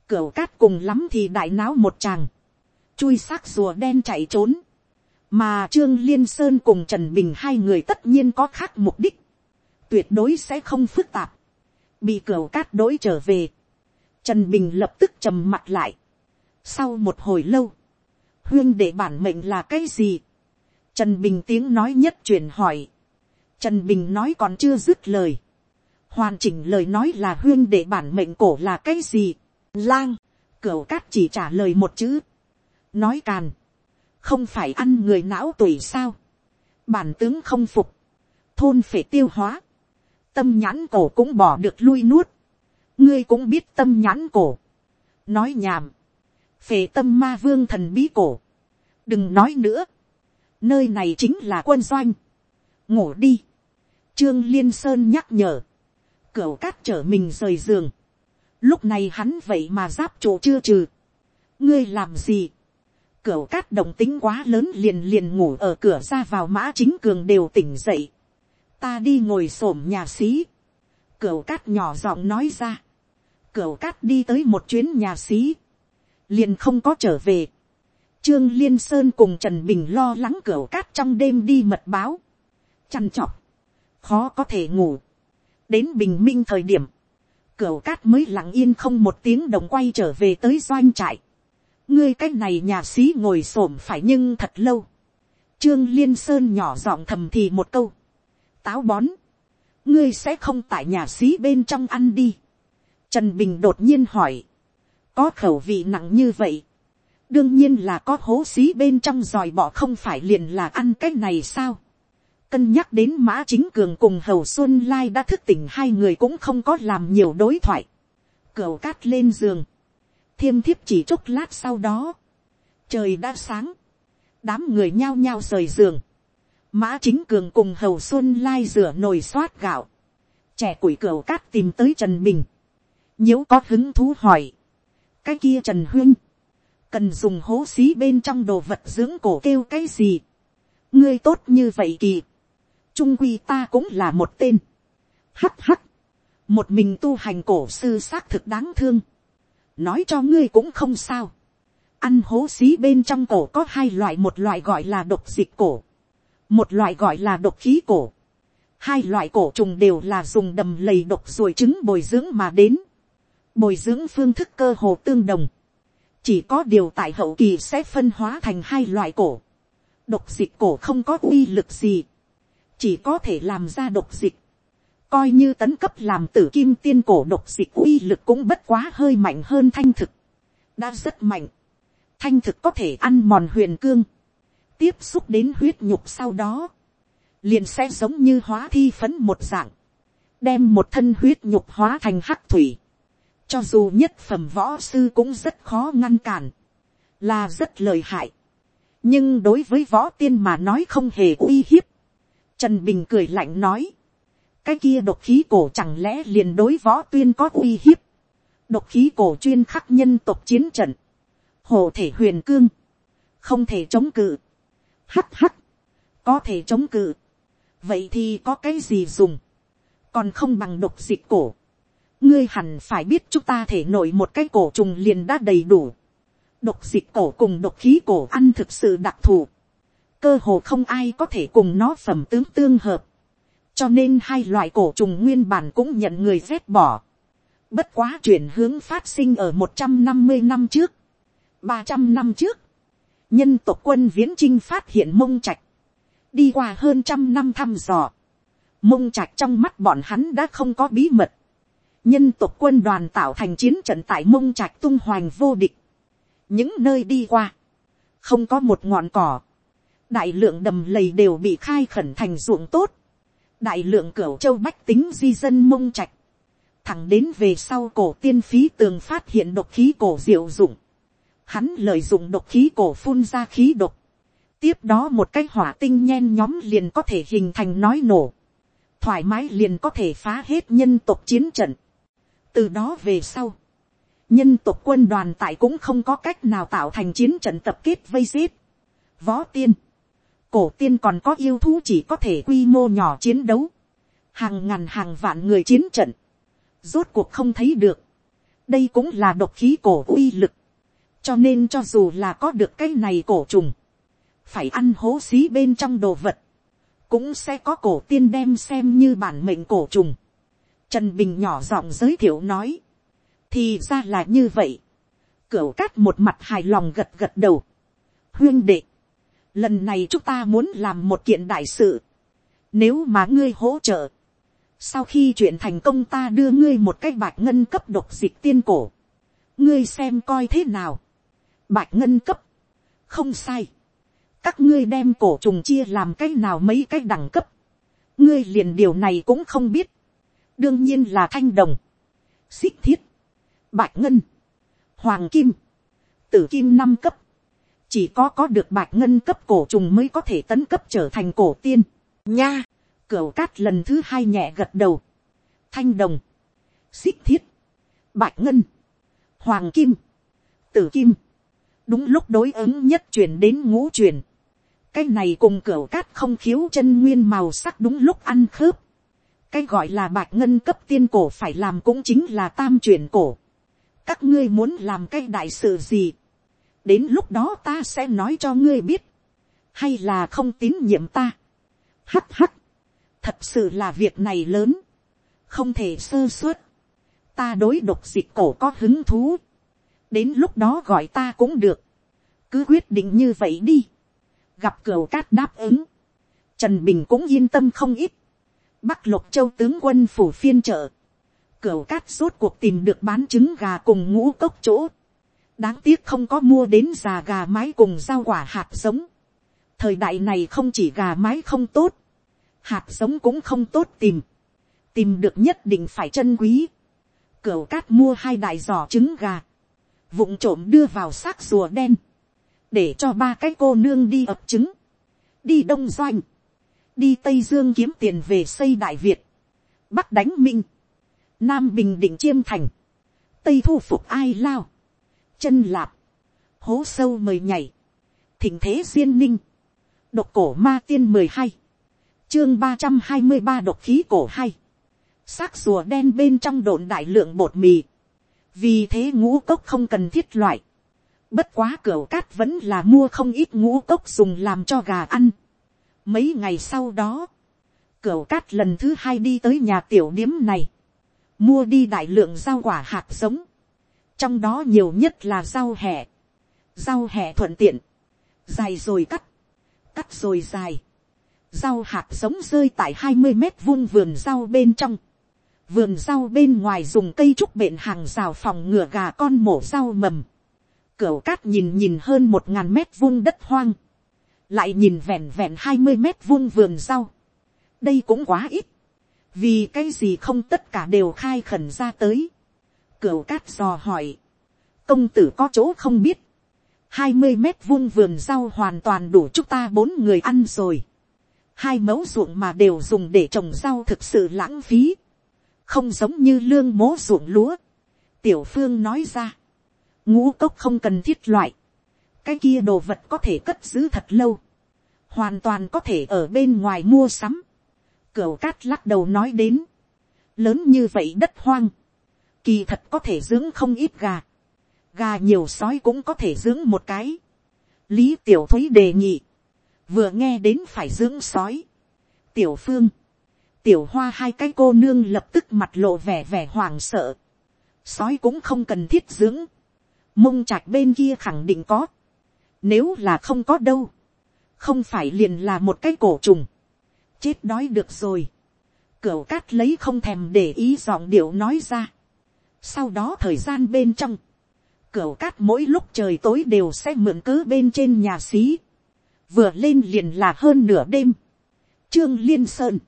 cửu cát cùng lắm thì đại náo một chàng. chui xác rùa đen chạy trốn. mà trương liên sơn cùng trần bình hai người tất nhiên có khác mục đích. tuyệt đối sẽ không phức tạp. bị cửu cát đối trở về Trần Bình lập tức trầm mặt lại. Sau một hồi lâu, huyên để bản mệnh là cái gì? Trần Bình tiếng nói nhất truyền hỏi. Trần Bình nói còn chưa dứt lời. Hoàn chỉnh lời nói là huyên để bản mệnh cổ là cái gì? Lang, cửu cát chỉ trả lời một chữ. Nói càn. Không phải ăn người não tuổi sao? Bản tướng không phục. Thôn phải tiêu hóa. Tâm nhãn cổ cũng bỏ được lui nuốt ngươi cũng biết tâm nhãn cổ, nói nhảm, Phệ tâm ma vương thần bí cổ, đừng nói nữa, nơi này chính là quân doanh, ngủ đi, trương liên sơn nhắc nhở, Cửu cát trở mình rời giường, lúc này hắn vậy mà giáp chỗ chưa trừ, ngươi làm gì, Cửu cát động tính quá lớn liền liền ngủ ở cửa ra vào mã chính cường đều tỉnh dậy, ta đi ngồi xổm nhà xí, Cửu cát nhỏ giọng nói ra, Cửu cát đi tới một chuyến nhà xí. Liền không có trở về. Trương Liên Sơn cùng Trần Bình lo lắng cửu cát trong đêm đi mật báo. Chăn chọc. Khó có thể ngủ. Đến bình minh thời điểm. cửa cát mới lặng yên không một tiếng đồng quay trở về tới doanh trại. ngươi cái này nhà sĩ ngồi s ổ m phải nhưng thật lâu. trương liên sơn nhỏ giọng thầm thì một câu. táo bón. ngươi sẽ không tại nhà sĩ bên trong ăn đi. trần bình đột nhiên hỏi. có khẩu vị nặng như vậy. đương nhiên là có hố xí bên trong dòi bỏ không phải liền là ăn cái này sao cân nhắc đến mã chính cường cùng hầu xuân lai đã thức tỉnh hai người cũng không có làm nhiều đối thoại. cửu cát lên giường. Thiêm thiếp chỉ chốc lát sau đó, trời đã sáng, đám người nhao nhao rời giường, mã chính cường cùng hầu xuân lai rửa nồi xoát gạo, trẻ củi cửu cát tìm tới trần bình, nhiễu có hứng thú hỏi, cái kia trần huyên, cần dùng hố xí bên trong đồ vật dưỡng cổ kêu cái gì, ngươi tốt như vậy kỳ, trung quy ta cũng là một tên, Hắc hắc, một mình tu hành cổ sư xác thực đáng thương, nói cho ngươi cũng không sao. ăn hố xí bên trong cổ có hai loại một loại gọi là độc dịch cổ, một loại gọi là độc khí cổ. hai loại cổ trùng đều là dùng đầm lầy độc ruồi trứng bồi dưỡng mà đến. bồi dưỡng phương thức cơ hồ tương đồng. chỉ có điều tại hậu kỳ sẽ phân hóa thành hai loại cổ. độc dịch cổ không có uy lực gì chỉ có thể làm ra độc dịch. Coi như tấn cấp làm tử kim tiên cổ độc dịch uy lực cũng bất quá hơi mạnh hơn thanh thực, đã rất mạnh, thanh thực có thể ăn mòn huyền cương, tiếp xúc đến huyết nhục sau đó, liền sẽ giống như hóa thi phấn một dạng, đem một thân huyết nhục hóa thành hắc thủy, cho dù nhất phẩm võ sư cũng rất khó ngăn cản, là rất lời hại, nhưng đối với võ tiên mà nói không hề uy hiếp, trần bình cười lạnh nói, cái kia độc khí cổ chẳng lẽ liền đối võ tuyên có uy hiếp. độc khí cổ chuyên khắc nhân tộc chiến trận. hồ thể huyền cương. không thể chống cự. hắt hắt. có thể chống cự. vậy thì có cái gì dùng. còn không bằng độc dịch cổ. ngươi hẳn phải biết chúng ta thể nổi một cái cổ trùng liền đã đầy đủ. độc dịch cổ cùng độc khí cổ ăn thực sự đặc thù cơ hồ không ai có thể cùng nó phẩm tướng tương hợp. Cho nên hai loại cổ trùng nguyên bản cũng nhận người vét bỏ. Bất quá chuyển hướng phát sinh ở một trăm năm mươi năm trước, ba trăm năm trước, nhân tộc quân viễn trinh phát hiện mông trạch, đi qua hơn trăm năm thăm dò, mông trạch trong mắt bọn hắn đã không có bí mật, nhân tộc quân đoàn tạo thành chiến trận tại mông trạch tung hoành vô địch, những nơi đi qua, không có một ngọn cỏ, đại lượng đầm lầy đều bị khai khẩn thành ruộng tốt, đại lượng cửa châu bách tính di dân mông trạch, thẳng đến về sau cổ tiên phí tường phát hiện độc khí cổ diệu dụng, hắn lợi dụng độc khí cổ phun ra khí độc, tiếp đó một cái hỏa tinh nhen nhóm liền có thể hình thành nói nổ, thoải mái liền có thể phá hết nhân tộc chiến trận. từ đó về sau, nhân tộc quân đoàn tại cũng không có cách nào tạo thành chiến trận tập kết vây giết. võ tiên, cổ tiên còn có yêu thú chỉ có thể quy mô nhỏ chiến đấu, hàng ngàn hàng vạn người chiến trận, rốt cuộc không thấy được, đây cũng là độc khí cổ uy lực, cho nên cho dù là có được cái này cổ trùng, phải ăn hố xí bên trong đồ vật, cũng sẽ có cổ tiên đem xem như bản mệnh cổ trùng. Trần Bình nhỏ giọng giới thiệu nói, thì ra là như vậy. Cửu cát một mặt hài lòng gật gật đầu. Huyên đệ, lần này chúng ta muốn làm một kiện đại sự, nếu mà ngươi hỗ trợ, sau khi chuyện thành công ta đưa ngươi một cái bạch ngân cấp độc dịch tiên cổ, ngươi xem coi thế nào, bạch ngân cấp, không sai, các ngươi đem cổ trùng chia làm cái nào mấy cái đẳng cấp, ngươi liền điều này cũng không biết, đương nhiên là thanh đồng, xích thiết, bạch ngân, hoàng kim, tử kim năm cấp, chỉ có có được bạch ngân cấp cổ trùng mới có thể tấn cấp trở thành cổ tiên. nha, cửa cát lần thứ hai nhẹ gật đầu. thanh đồng, xích thiết, bạch ngân, hoàng kim, tử kim. đúng lúc đối ứng nhất chuyển đến ngũ chuyển. cái này cùng cửa cát không khiếu chân nguyên màu sắc đúng lúc ăn khớp. cái gọi là bạch ngân cấp tiên cổ phải làm cũng chính là tam chuyển cổ. các ngươi muốn làm cái đại sự gì đến lúc đó ta sẽ nói cho ngươi biết, hay là không tín nhiệm ta. hắt hắt, thật sự là việc này lớn, không thể sơ suất, ta đối độc dịch cổ có hứng thú, đến lúc đó gọi ta cũng được, cứ quyết định như vậy đi, gặp cửa cát đáp ứng, trần bình cũng yên tâm không ít, bắc lục châu tướng quân phủ phiên trợ, cửa cát rốt cuộc tìm được bán trứng gà cùng ngũ cốc chỗ, đáng tiếc không có mua đến già gà mái cùng rau quả hạt giống, thời đại này không chỉ gà mái không tốt, hạt giống cũng không tốt tìm, tìm được nhất định phải chân quý, cửa cát mua hai đại giỏ trứng gà, vụng trộm đưa vào xác rùa đen, để cho ba cái cô nương đi ập trứng, đi đông doanh, đi tây dương kiếm tiền về xây đại việt, bắc đánh minh, nam bình định chiêm thành, tây thu phục ai lao, chân lạp, hố sâu mời nhảy, thỉnh thế duyên ninh, độc cổ ma tiên mười hai, chương ba trăm hai mươi ba độc khí cổ hai, xác rùa đen bên trong đồn đại lượng bột mì, vì thế ngũ cốc không cần thiết loại, bất quá cửa cát vẫn là mua không ít ngũ cốc dùng làm cho gà ăn. mấy ngày sau đó, cửa cát lần thứ hai đi tới nhà tiểu điếm này, mua đi đại lượng rau quả hạt giống, trong đó nhiều nhất là rau hẹ, rau hẹ thuận tiện, dài rồi cắt, cắt rồi dài, rau hạt giống rơi tại hai mươi mét vuông vườn rau bên trong, vườn rau bên ngoài dùng cây trúc bện hàng rào phòng ngừa gà con mổ rau mầm, cửa cát nhìn nhìn hơn một ngàn mét vuông đất hoang, lại nhìn vẹn vẹn hai mươi mét vuông vườn rau, đây cũng quá ít, vì cái gì không tất cả đều khai khẩn ra tới, cửu cát dò hỏi, công tử có chỗ không biết, hai mươi mét vuông vườn rau hoàn toàn đủ chúng ta bốn người ăn rồi, hai mẫu ruộng mà đều dùng để trồng rau thực sự lãng phí, không giống như lương mố ruộng lúa. tiểu phương nói ra, ngũ cốc không cần thiết loại, cái kia đồ vật có thể cất giữ thật lâu, hoàn toàn có thể ở bên ngoài mua sắm. Cửu cát lắc đầu nói đến, lớn như vậy đất hoang, kỳ thật có thể dưỡng không ít gà, gà nhiều sói cũng có thể dưỡng một cái. lý tiểu thúy đề nghị, vừa nghe đến phải dưỡng sói, tiểu phương, tiểu hoa hai cái cô nương lập tức mặt lộ vẻ vẻ hoảng sợ, sói cũng không cần thiết dưỡng, mông trạch bên kia khẳng định có, nếu là không có đâu, không phải liền là một cái cổ trùng, chết đói được rồi, cửu cát lấy không thèm để ý giọng điệu nói ra, sau đó thời gian bên trong, cửa cát mỗi lúc trời tối đều sẽ mượn cớ bên trên nhà xí, vừa lên liền là hơn nửa đêm, trương liên sơn,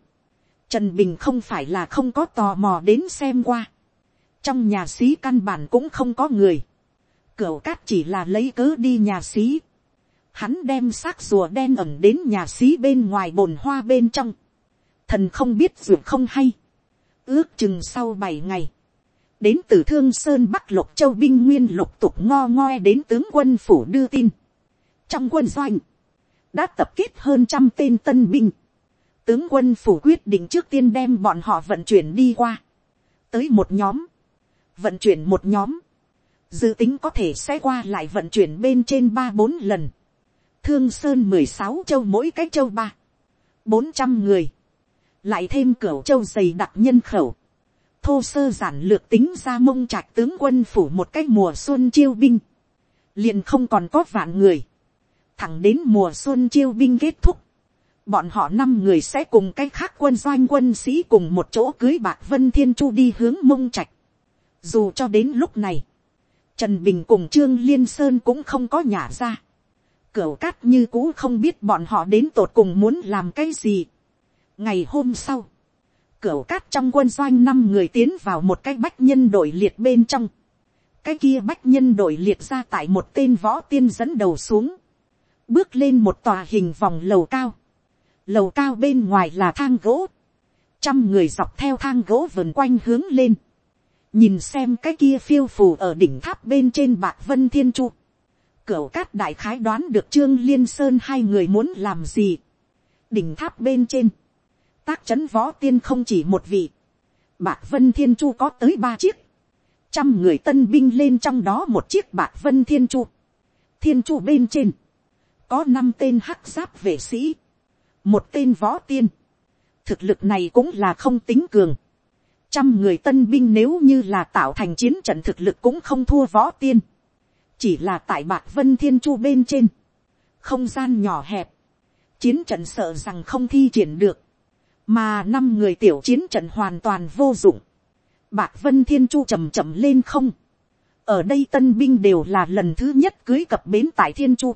Trần Bình không phải là không có tò mò đến xem qua. Trong nhà xí căn bản cũng không có người. Cửu cát chỉ là lấy cớ đi nhà xí. Hắn đem xác rùa đen ẩm đến nhà xí bên ngoài bồn hoa bên trong. Thần không biết dù không hay. Ước chừng sau bảy ngày. Đến từ Thương Sơn Bắc Lục Châu Binh Nguyên lục tục ngo ngoe đến tướng quân phủ đưa tin. Trong quân doanh. Đã tập kết hơn trăm tên tân binh. Tướng quân phủ quyết định trước tiên đem bọn họ vận chuyển đi qua, tới một nhóm, vận chuyển một nhóm, dự tính có thể sẽ qua lại vận chuyển bên trên ba bốn lần, thương sơn mười sáu châu mỗi cái châu ba, bốn trăm người, lại thêm cửa châu dày đặc nhân khẩu, thô sơ giản lược tính ra mông trạch tướng quân phủ một cái mùa xuân chiêu binh, liền không còn có vạn người, thẳng đến mùa xuân chiêu binh kết thúc, bọn họ năm người sẽ cùng cái khác quân doanh quân sĩ cùng một chỗ cưới bạc vân thiên chu đi hướng mông trạch. dù cho đến lúc này, trần bình cùng trương liên sơn cũng không có nhả ra. cửu cát như cũ không biết bọn họ đến tột cùng muốn làm cái gì. ngày hôm sau, cửu cát trong quân doanh năm người tiến vào một cái bách nhân đội liệt bên trong. cái kia bách nhân đội liệt ra tại một tên võ tiên dẫn đầu xuống. bước lên một tòa hình vòng lầu cao. Lầu cao bên ngoài là thang gỗ, trăm người dọc theo thang gỗ vần quanh hướng lên, nhìn xem cái kia phiêu phù ở đỉnh tháp bên trên bạc vân thiên chu, cửu cát đại khái đoán được trương liên sơn hai người muốn làm gì, đỉnh tháp bên trên, tác trấn võ tiên không chỉ một vị, bạc vân thiên chu có tới ba chiếc, trăm người tân binh lên trong đó một chiếc bạc vân thiên chu, thiên chu bên trên, có năm tên hắc giáp vệ sĩ, một tên võ tiên, thực lực này cũng là không tính cường, trăm người tân binh nếu như là tạo thành chiến trận thực lực cũng không thua võ tiên, chỉ là tại bạc vân thiên chu bên trên, không gian nhỏ hẹp, chiến trận sợ rằng không thi triển được, mà năm người tiểu chiến trận hoàn toàn vô dụng, bạc vân thiên chu chầm chậm lên không, ở đây tân binh đều là lần thứ nhất cưới cập bến tại thiên chu,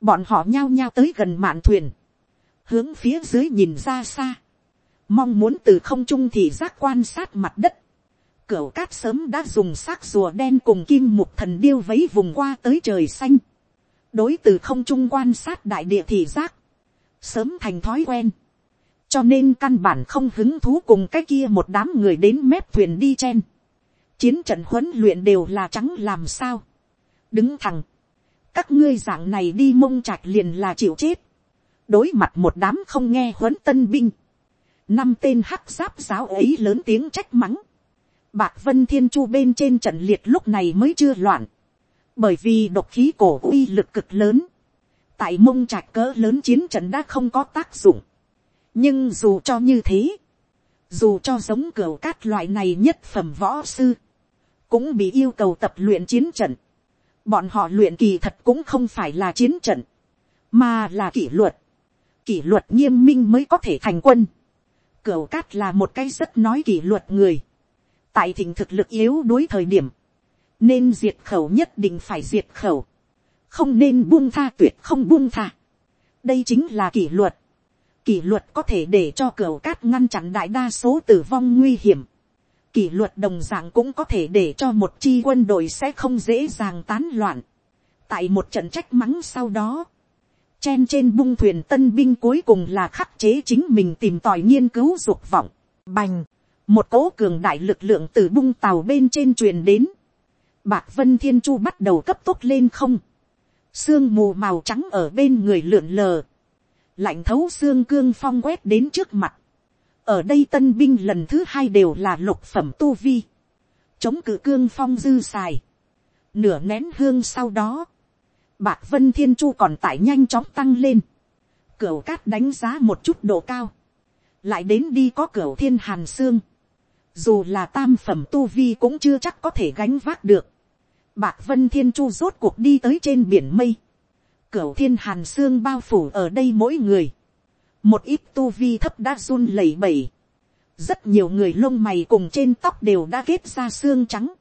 bọn họ nhao nhao tới gần mạn thuyền, hướng phía dưới nhìn ra xa, mong muốn từ không trung thì giác quan sát mặt đất, cửa cát sớm đã dùng xác rùa đen cùng kim mục thần điêu vấy vùng qua tới trời xanh. Đối từ không trung quan sát đại địa thị giác. Sớm thành thói quen. Cho nên căn bản không hứng thú cùng cái kia một đám người đến mép thuyền đi chen. Chiến trận huấn luyện đều là trắng làm sao. Đứng thẳng. Các ngươi dạng này đi mông trạch liền là chịu chết. Đối mặt một đám không nghe huấn tân binh. Năm tên hắc giáp giáo ấy lớn tiếng trách mắng Bạc Vân Thiên Chu bên trên trận liệt lúc này mới chưa loạn. Bởi vì độc khí cổ uy lực cực lớn. Tại mông trạch cỡ lớn chiến trận đã không có tác dụng. Nhưng dù cho như thế. Dù cho giống cửa cát loại này nhất phẩm võ sư. Cũng bị yêu cầu tập luyện chiến trận. Bọn họ luyện kỳ thật cũng không phải là chiến trận. Mà là kỷ luật. Kỷ luật nghiêm minh mới có thể thành quân. Cửu cát là một cái rất nói kỷ luật người tại thịnh thực lực yếu đối thời điểm, nên diệt khẩu nhất định phải diệt khẩu, không nên buông tha tuyệt không buông tha. đây chính là kỷ luật kỷ luật có thể để cho cửa cát ngăn chặn đại đa số tử vong nguy hiểm. kỷ luật đồng dạng cũng có thể để cho một chi quân đội sẽ không dễ dàng tán loạn. tại một trận trách mắng sau đó, chen trên bung thuyền tân binh cuối cùng là khắc chế chính mình tìm tòi nghiên cứu dục vọng. Bành, một cỗ cường đại lực lượng từ bung tàu bên trên truyền đến, bạc vân thiên chu bắt đầu cấp tốc lên không, sương mù màu trắng ở bên người lượn lờ, lạnh thấu xương cương phong quét đến trước mặt, ở đây tân binh lần thứ hai đều là lục phẩm tu vi, chống cự cương phong dư xài, nửa nén hương sau đó, bạc vân thiên chu còn tải nhanh chóng tăng lên, cửa cát đánh giá một chút độ cao, lại đến đi có cửa thiên hàn xương, dù là tam phẩm tu vi cũng chưa chắc có thể gánh vác được. Bạc vân thiên chu rốt cuộc đi tới trên biển mây. Cửu thiên hàn xương bao phủ ở đây mỗi người. Một ít tu vi thấp đã run lẩy bẩy. Rất nhiều người lông mày cùng trên tóc đều đã kết ra xương trắng.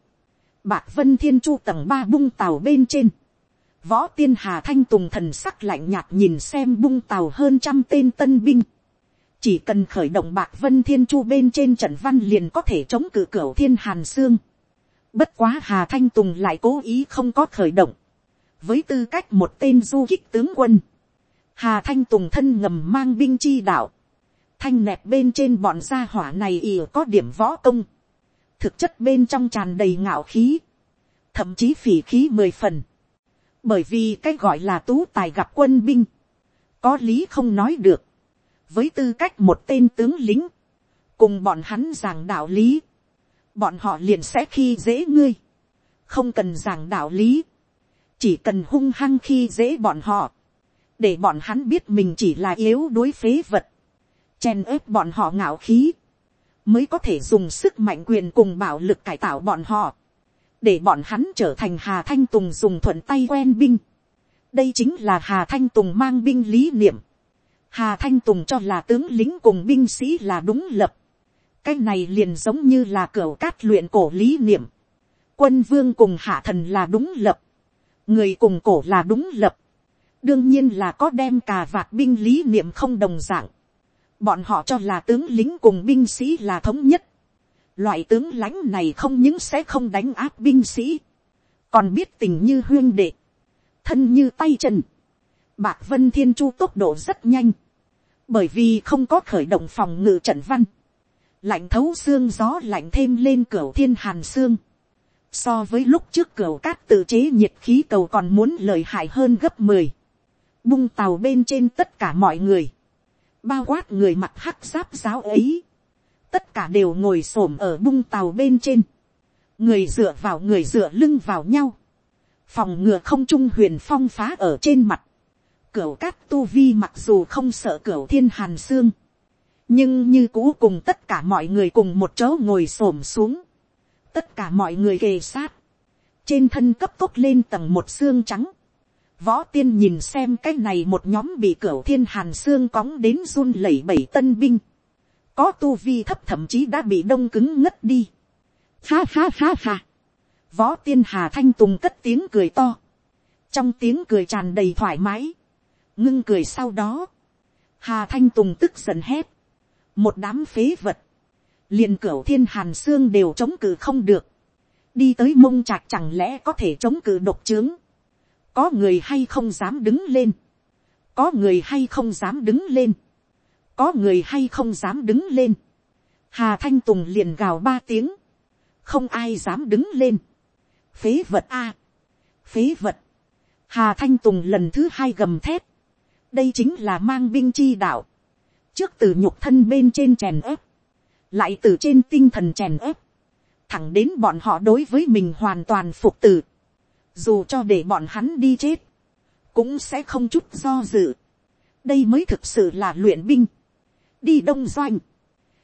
Bạc vân thiên chu tầng ba bung tàu bên trên. Võ tiên hà thanh tùng thần sắc lạnh nhạt nhìn xem bung tàu hơn trăm tên tân binh chỉ cần khởi động bạc vân thiên chu bên trên trận văn liền có thể chống cự cửa thiên hàn xương. bất quá hà thanh tùng lại cố ý không có khởi động với tư cách một tên du kích tướng quân, hà thanh tùng thân ngầm mang binh chi đạo. thanh nẹp bên trên bọn gia hỏa này ỉa có điểm võ công. thực chất bên trong tràn đầy ngạo khí. thậm chí phỉ khí mười phần. bởi vì cái gọi là tú tài gặp quân binh. có lý không nói được với tư cách một tên tướng lính, cùng bọn hắn giảng đạo lý, bọn họ liền sẽ khi dễ ngươi, không cần giảng đạo lý, chỉ cần hung hăng khi dễ bọn họ, để bọn hắn biết mình chỉ là yếu đối phế vật, chen ớp bọn họ ngạo khí, mới có thể dùng sức mạnh quyền cùng bạo lực cải tạo bọn họ, để bọn hắn trở thành hà thanh tùng dùng thuận tay quen binh. đây chính là hà thanh tùng mang binh lý niệm. Hà Thanh Tùng cho là tướng lính cùng binh sĩ là đúng lập. Cái này liền giống như là cửa cát luyện cổ lý niệm. Quân vương cùng hạ thần là đúng lập. Người cùng cổ là đúng lập. Đương nhiên là có đem cà vạt binh lý niệm không đồng dạng. Bọn họ cho là tướng lính cùng binh sĩ là thống nhất. Loại tướng lãnh này không những sẽ không đánh áp binh sĩ. Còn biết tình như huyên đệ. Thân như tay chân Bạc Vân Thiên Chu tốc độ rất nhanh. Bởi vì không có khởi động phòng ngự trận văn. Lạnh thấu xương gió lạnh thêm lên cửa thiên hàn xương. So với lúc trước cửa cát tự chế nhiệt khí cầu còn muốn lợi hại hơn gấp 10. Bung tàu bên trên tất cả mọi người. Bao quát người mặt hắc giáp giáo ấy. Tất cả đều ngồi xổm ở bung tàu bên trên. Người dựa vào người dựa lưng vào nhau. Phòng ngừa không trung huyền phong phá ở trên mặt cửa cát tu vi mặc dù không sợ cửa thiên hàn xương. Nhưng như cũ cùng tất cả mọi người cùng một chỗ ngồi xổm xuống. Tất cả mọi người kề sát. trên thân cấp tốc lên tầng một xương trắng, võ tiên nhìn xem cái này một nhóm bị cửa thiên hàn xương cóng đến run lẩy bẩy tân binh, có tu vi thấp thậm chí đã bị đông cứng ngất đi. Ha ha ha ha. Võ tiên hà thanh tùng cất tiếng cười to. Trong tiếng cười tràn đầy thoải mái. Ngưng cười sau đó. Hà thanh tùng tức giận hét. Một đám phế vật liền cửu thiên hàn xương đều chống cự không được. Đi tới mông trạc chẳng lẽ có thể chống cự độc trướng. Có người hay không dám đứng lên. Có người hay không dám đứng lên có người hay không dám đứng lên, hà thanh tùng liền gào ba tiếng, không ai dám đứng lên, phế vật a, phế vật, hà thanh tùng lần thứ hai gầm thép. đây chính là mang binh chi đạo, trước từ nhục thân bên trên chèn ớp, lại từ trên tinh thần chèn ớp, thẳng đến bọn họ đối với mình hoàn toàn phục từ, dù cho để bọn hắn đi chết, cũng sẽ không chút do dự, đây mới thực sự là luyện binh, đi đông doanh,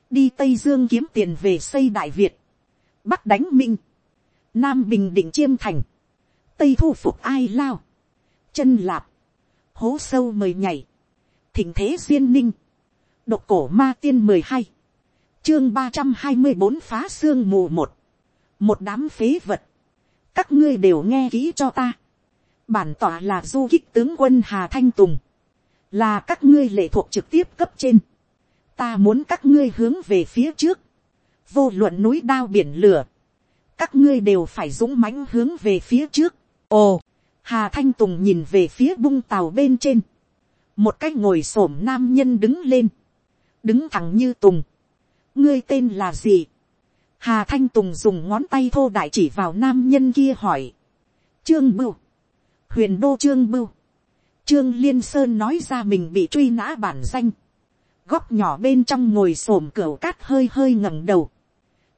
đi tây dương kiếm tiền về xây đại việt, bắc đánh minh, nam bình định chiêm thành, tây thu phục ai lao, chân lạp, hố sâu mời nhảy, thỉnh thế duyên ninh, độc cổ ma tiên mười hai, chương ba trăm hai mươi bốn phá xương mù một, một đám phế vật, các ngươi đều nghe kỹ cho ta, bản tỏa là du kích tướng quân hà thanh tùng, là các ngươi lệ thuộc trực tiếp cấp trên, ta muốn các ngươi hướng về phía trước, vô luận núi đao biển lửa, các ngươi đều phải dũng mãnh hướng về phía trước. ồ, hà thanh tùng nhìn về phía bung tàu bên trên, một cách ngồi xổm nam nhân đứng lên, đứng thẳng như tùng, ngươi tên là gì, hà thanh tùng dùng ngón tay thô đại chỉ vào nam nhân kia hỏi, trương bưu, huyền đô trương bưu, trương liên sơn nói ra mình bị truy nã bản danh, góc nhỏ bên trong ngồi s ổ m cửa cát hơi hơi ngẩng đầu,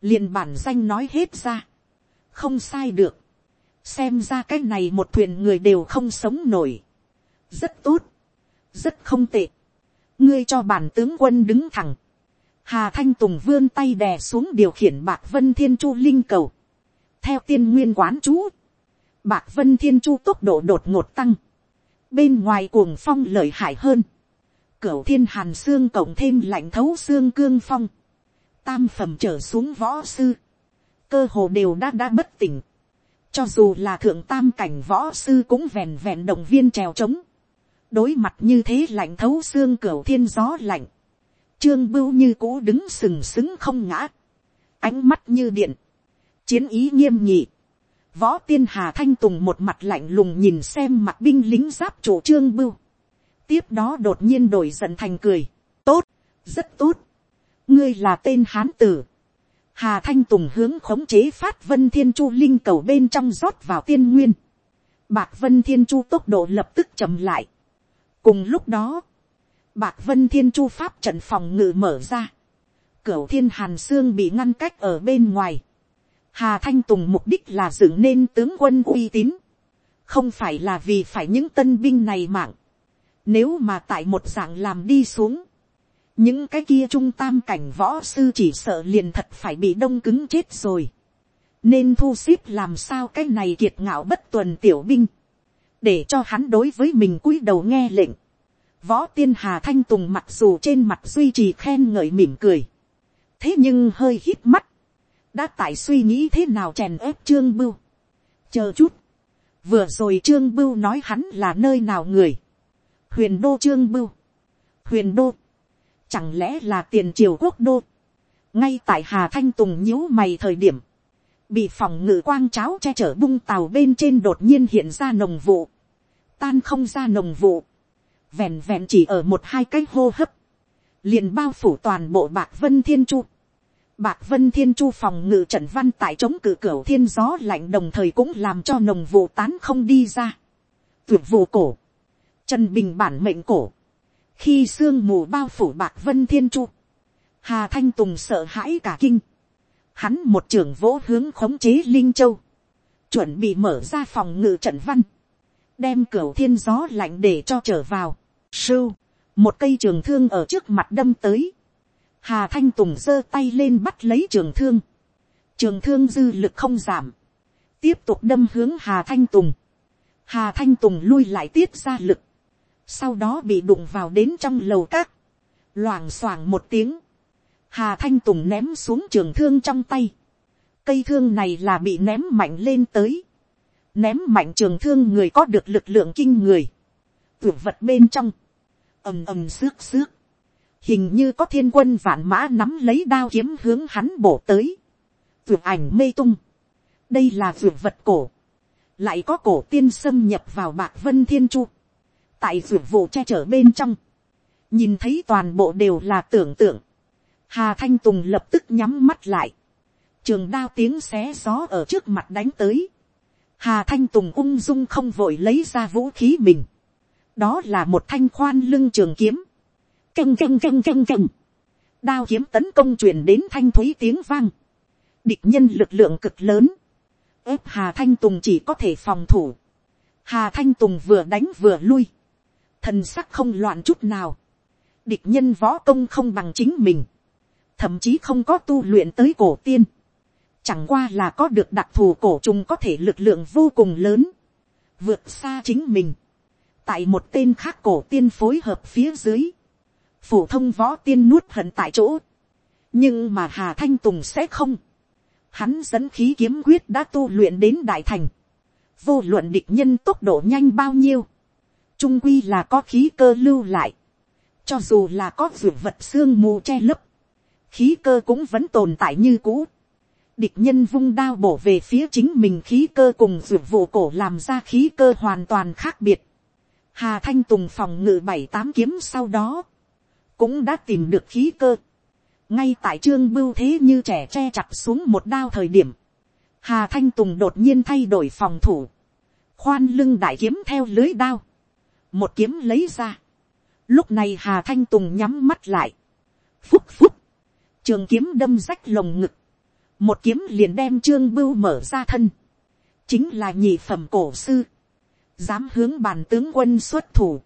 liền bản danh nói hết ra, không sai được, xem ra cái này một thuyền người đều không sống nổi, rất tốt, rất không tệ, ngươi cho bản tướng quân đứng thẳng, hà thanh tùng vươn tay đè xuống điều khiển bạc vân thiên chu linh cầu, theo tiên nguyên quán chú, bạc vân thiên chu tốc độ đột ngột tăng, bên ngoài cuồng phong lợi hại hơn, Cửu thiên hàn xương cộng thêm lạnh thấu xương cương phong. Tam phẩm trở xuống võ sư. Cơ hồ đều đã đã bất tỉnh. Cho dù là thượng tam cảnh võ sư cũng vèn vèn động viên trèo trống. Đối mặt như thế lạnh thấu xương cửu thiên gió lạnh. Trương bưu như cũ đứng sừng sững không ngã. Ánh mắt như điện. Chiến ý nghiêm nhị. Võ tiên hà thanh tùng một mặt lạnh lùng nhìn xem mặt binh lính giáp chủ trương bưu tiếp đó đột nhiên đổi giận thành cười. tốt, rất tốt. ngươi là tên hán tử. hà thanh tùng hướng khống chế phát vân thiên chu linh cầu bên trong rót vào tiên nguyên. bạc vân thiên chu tốc độ lập tức chậm lại. cùng lúc đó, bạc vân thiên chu pháp trận phòng ngự mở ra. cửu thiên hàn xương bị ngăn cách ở bên ngoài. Hà Thanh Tùng mục đích là dựng nên tướng quân uy tín. Không phải là vì phải những tân binh này mạng. Nếu mà tại một dạng làm đi xuống. Những cái kia trung tam cảnh võ sư chỉ sợ liền thật phải bị đông cứng chết rồi. Nên thu xếp làm sao cái này kiệt ngạo bất tuần tiểu binh. Để cho hắn đối với mình cúi đầu nghe lệnh. Võ tiên hà thanh tùng mặc dù trên mặt duy trì khen ngợi mỉm cười. Thế nhưng hơi hít mắt. Đã tại suy nghĩ thế nào chèn ép trương bưu. Chờ chút. Vừa rồi trương bưu nói hắn là nơi nào người huyền đô trương bưu, huyền đô, chẳng lẽ là tiền triều quốc đô, ngay tại hà thanh tùng nhíu mày thời điểm, bị phòng ngự quang cháo che chở bung tàu bên trên đột nhiên hiện ra nồng vụ, tan không ra nồng vụ, vẹn vẹn chỉ ở một hai cái hô hấp, liền bao phủ toàn bộ bạc vân thiên chu. Bạc vân thiên chu phòng ngự trận văn tại chống cử cửa thiên gió lạnh đồng thời cũng làm cho nồng vụ tán không đi ra. Tuyệt vụ cổ. Trần Bình bản mệnh cổ. Khi sương mù bao phủ bạc vân thiên chu. Hà Thanh Tùng sợ hãi cả kinh. Hắn một trưởng vỗ hướng khống chế Linh Châu. Chuẩn bị mở ra phòng ngự trận văn. Đem cửa thiên gió lạnh để cho trở vào. Sưu. Một cây trường thương ở trước mặt đâm tới. Hà Thanh Tùng giơ tay lên bắt lấy trường thương. Trường thương dư lực không giảm. tiếp tục đâm hướng hà thanh tùng, hà thanh tùng lui lại tiết ra lực, sau đó bị đụng vào đến trong lầu các, loảng xoảng một tiếng, hà thanh tùng ném xuống trường thương trong tay, cây thương này là bị ném mạnh lên tới, ném mạnh trường thương người có được lực lượng kinh người, tuyệt vật bên trong, ầm ầm xước xước, hình như có thiên quân vạn mã nắm lấy đao kiếm hướng hắn bổ tới, tuyệt ảnh mê tung, đây là tuyệt vật cổ, lại có cổ tiên xâm nhập vào bạc vân thiên chu, tại tuyệt vụ che chở bên trong, nhìn thấy toàn bộ đều là tưởng tượng, hà thanh tùng lập tức nhắm mắt lại, trường đao tiếng xé gió ở trước mặt đánh tới, hà thanh tùng ung dung không vội lấy ra vũ khí mình, đó là một thanh khoan lưng trường kiếm, canh canh canh canh canh, đao kiếm tấn công truyền đến thanh thúy tiếng vang, địch nhân lực lượng cực lớn, ép hà thanh tùng chỉ có thể phòng thủ, hà thanh tùng vừa đánh vừa lui, thần sắc không loạn chút nào, địch nhân võ công không bằng chính mình, thậm chí không có tu luyện tới cổ tiên, chẳng qua là có được đặc thù cổ trùng có thể lực lượng vô cùng lớn, vượt xa chính mình, tại một tên khác cổ tiên phối hợp phía dưới, phổ thông võ tiên nuốt hận tại chỗ, nhưng mà hà thanh tùng sẽ không, hắn dẫn khí kiếm quyết đã tu luyện đến đại thành, vô luận địch nhân tốc độ nhanh bao nhiêu, trung quy là có khí cơ lưu lại, cho dù là có ruột vật xương mù che lấp, khí cơ cũng vẫn tồn tại như cũ. địch nhân vung đao bổ về phía chính mình khí cơ cùng ruột vụ cổ làm ra khí cơ hoàn toàn khác biệt hà thanh tùng phòng ngự bảy tám kiếm sau đó, cũng đã tìm được khí cơ. ngay tại trương bưu thế như trẻ che chặt xuống một đao thời điểm, hà thanh tùng đột nhiên thay đổi phòng thủ, khoan lưng đại kiếm theo lưới đao, một kiếm lấy ra, Lúc này Hà Thanh Tùng nhắm mắt lại. Phúc phúc. Trường kiếm đâm rách lồng ngực. Một kiếm liền đem Trương Bưu mở ra thân. Chính là nhị phẩm cổ sư. Dám hướng bàn tướng quân xuất thủ.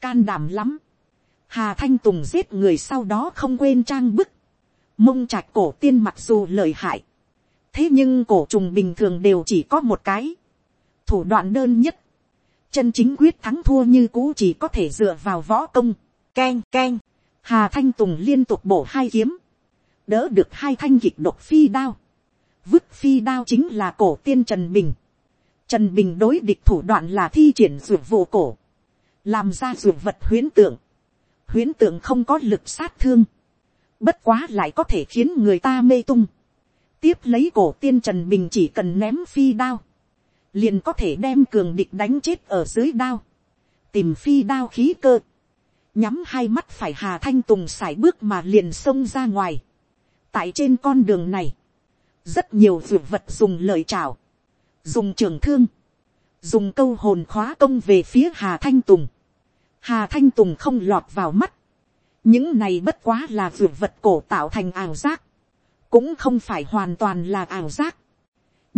Can đảm lắm. Hà Thanh Tùng giết người sau đó không quên trang bức. Mông trạch cổ tiên mặc dù lợi hại. Thế nhưng cổ trùng bình thường đều chỉ có một cái. Thủ đoạn đơn nhất chân chính quyết thắng thua như cũ chỉ có thể dựa vào võ công, keng keng, hà thanh tùng liên tục bổ hai kiếm, đỡ được hai thanh kịch độc phi đao, vứt phi đao chính là cổ tiên trần bình, trần bình đối địch thủ đoạn là thi triển ruột vụ cổ, làm ra ruột vật huyến tượng, huyến tượng không có lực sát thương, bất quá lại có thể khiến người ta mê tung, tiếp lấy cổ tiên trần bình chỉ cần ném phi đao, liền có thể đem cường địch đánh chết ở dưới đao, tìm phi đao khí cơ, nhắm hai mắt phải hà thanh tùng sải bước mà liền xông ra ngoài. tại trên con đường này, rất nhiều vượt vật dùng lời chào, dùng trường thương, dùng câu hồn khóa công về phía hà thanh tùng. hà thanh tùng không lọt vào mắt, những này bất quá là ruột vật cổ tạo thành ảo giác, cũng không phải hoàn toàn là ảo giác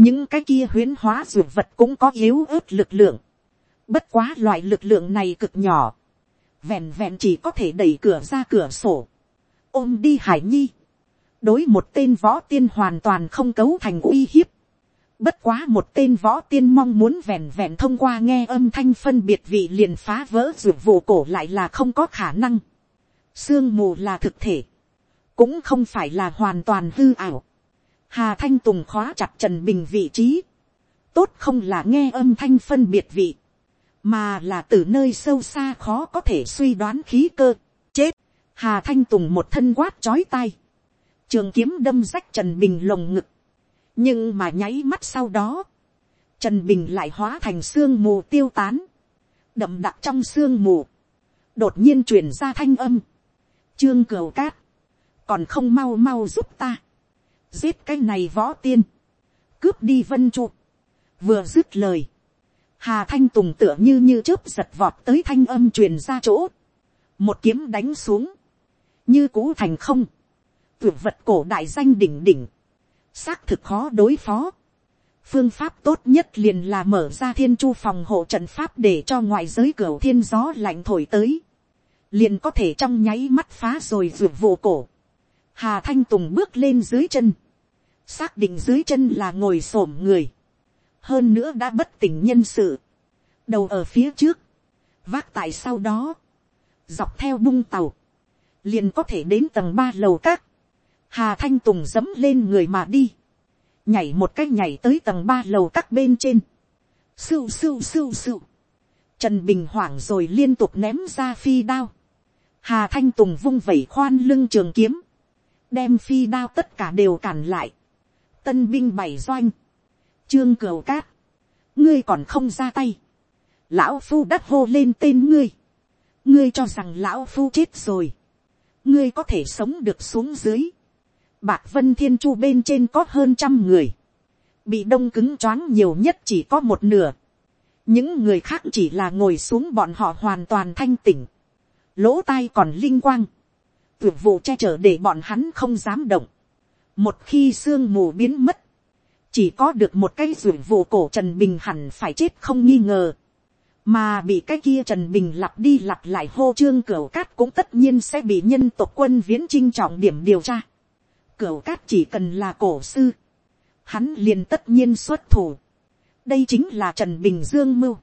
những cái kia huyến hóa ruột vật cũng có yếu ớt lực lượng. Bất quá loại lực lượng này cực nhỏ. Vẹn vẹn chỉ có thể đẩy cửa ra cửa sổ. Ôm đi hải nhi. Đối một tên võ tiên hoàn toàn không cấu thành uy hiếp. Bất quá một tên võ tiên mong muốn vẹn vẹn thông qua nghe âm thanh phân biệt vị liền phá vỡ rượu vụ cổ lại là không có khả năng. Sương mù là thực thể. Cũng không phải là hoàn toàn hư ảo Hà Thanh Tùng khóa chặt Trần Bình vị trí. Tốt không là nghe âm thanh phân biệt vị. Mà là từ nơi sâu xa khó có thể suy đoán khí cơ. Chết. Hà Thanh Tùng một thân quát chói tai. Trường kiếm đâm rách Trần Bình lồng ngực. Nhưng mà nháy mắt sau đó. Trần Bình lại hóa thành sương mù tiêu tán. Đậm đặc trong sương mù. Đột nhiên truyền ra thanh âm. Trương cửu cát. Còn không mau mau giúp ta giết cái này võ tiên, cướp đi vân chu, vừa dứt lời, hà thanh tùng tựa như như chớp giật vọt tới thanh âm truyền ra chỗ, một kiếm đánh xuống, như cũ thành không, tuyệt vật cổ đại danh đỉnh đỉnh, xác thực khó đối phó, phương pháp tốt nhất liền là mở ra thiên chu phòng hộ trận pháp để cho ngoại giới cửa thiên gió lạnh thổi tới, liền có thể trong nháy mắt phá rồi ruột vụ cổ, Hà Thanh Tùng bước lên dưới chân. Xác định dưới chân là ngồi xổm người. hơn nữa đã bất tỉnh nhân sự, đầu ở phía trước, vác tại sau đó, dọc theo bung tàu, liền có thể đến tầng ba lầu các, hà thanh tùng dẫm lên người mà đi, nhảy một cách nhảy tới tầng ba lầu các bên trên, sưu sưu sưu sưu, trần bình hoảng rồi liên tục ném ra phi đao, hà thanh tùng vung vẩy khoan lưng trường kiếm, đem phi đao tất cả đều cản lại, tân binh bảy doanh, trương cửu cát, ngươi còn không ra tay, lão phu đắt hô lên tên ngươi, ngươi cho rằng lão phu chết rồi, ngươi có thể sống được xuống dưới, bạc vân thiên chu bên trên có hơn trăm người, bị đông cứng choáng nhiều nhất chỉ có một nửa, những người khác chỉ là ngồi xuống bọn họ hoàn toàn thanh tỉnh, lỗ tai còn linh quang, tuyệt vụ che chở để bọn hắn không dám động, một khi sương mù biến mất, chỉ có được một cái ruột vụ cổ trần bình hẳn phải chết không nghi ngờ, mà bị cái kia trần bình lặp đi lặp lại hô trương cửa cát cũng tất nhiên sẽ bị nhân tộc quân viễn trinh trọng điểm điều tra cửa cát chỉ cần là cổ sư, hắn liền tất nhiên xuất thủ. đây chính là trần bình dương mưu.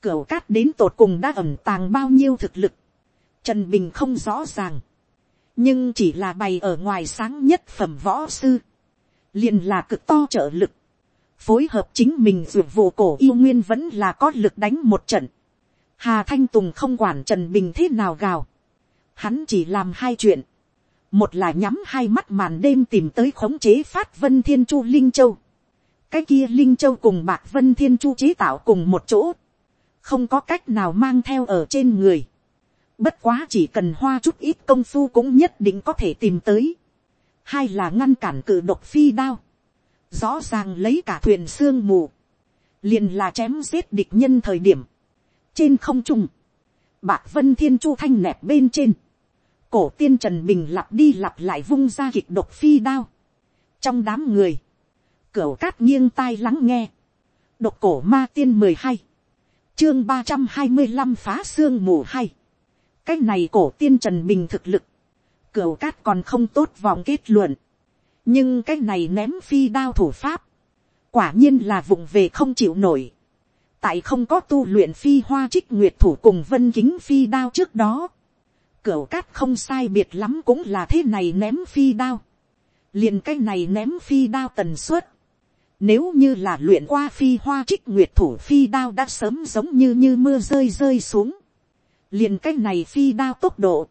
cửa cát đến tột cùng đã ẩm tàng bao nhiêu thực lực. trần bình không rõ ràng, nhưng chỉ là bày ở ngoài sáng nhất phẩm võ sư, liền là cực to trợ lực phối hợp chính mình dù vụ cổ yêu nguyên vẫn là có lực đánh một trận. Hà Thanh Tùng không quản Trần Bình thế nào gào. Hắn chỉ làm hai chuyện. Một là nhắm hai mắt màn đêm tìm tới khống chế phát Vân Thiên Chu Linh Châu. Cái kia Linh Châu cùng Bạc Vân Thiên Chu chế tạo cùng một chỗ. Không có cách nào mang theo ở trên người. Bất quá chỉ cần hoa chút ít công phu cũng nhất định có thể tìm tới. Hai là ngăn cản cử độc phi đao rõ ràng lấy cả thuyền sương mù, liền là chém giết địch nhân thời điểm, trên không trung, bạc vân thiên chu thanh nẹp bên trên, cổ tiên trần bình lặp đi lặp lại vung ra kịch độc phi đao, trong đám người, cửa cát nghiêng tai lắng nghe, độc cổ ma tiên mười hai, chương ba trăm hai mươi năm phá xương mù hay, cái này cổ tiên trần bình thực lực, cửa cát còn không tốt vòng kết luận, nhưng cái này ném phi đao thủ pháp, quả nhiên là vùng về không chịu nổi. tại không có tu luyện phi hoa trích nguyệt thủ cùng vân kính phi đao trước đó, cửa cát không sai biệt lắm cũng là thế này ném phi đao. liền cái này ném phi đao tần suất. Nếu như là luyện qua phi hoa trích nguyệt thủ phi đao đã sớm giống như như mưa rơi rơi xuống. liền cái này phi đao tốc độ.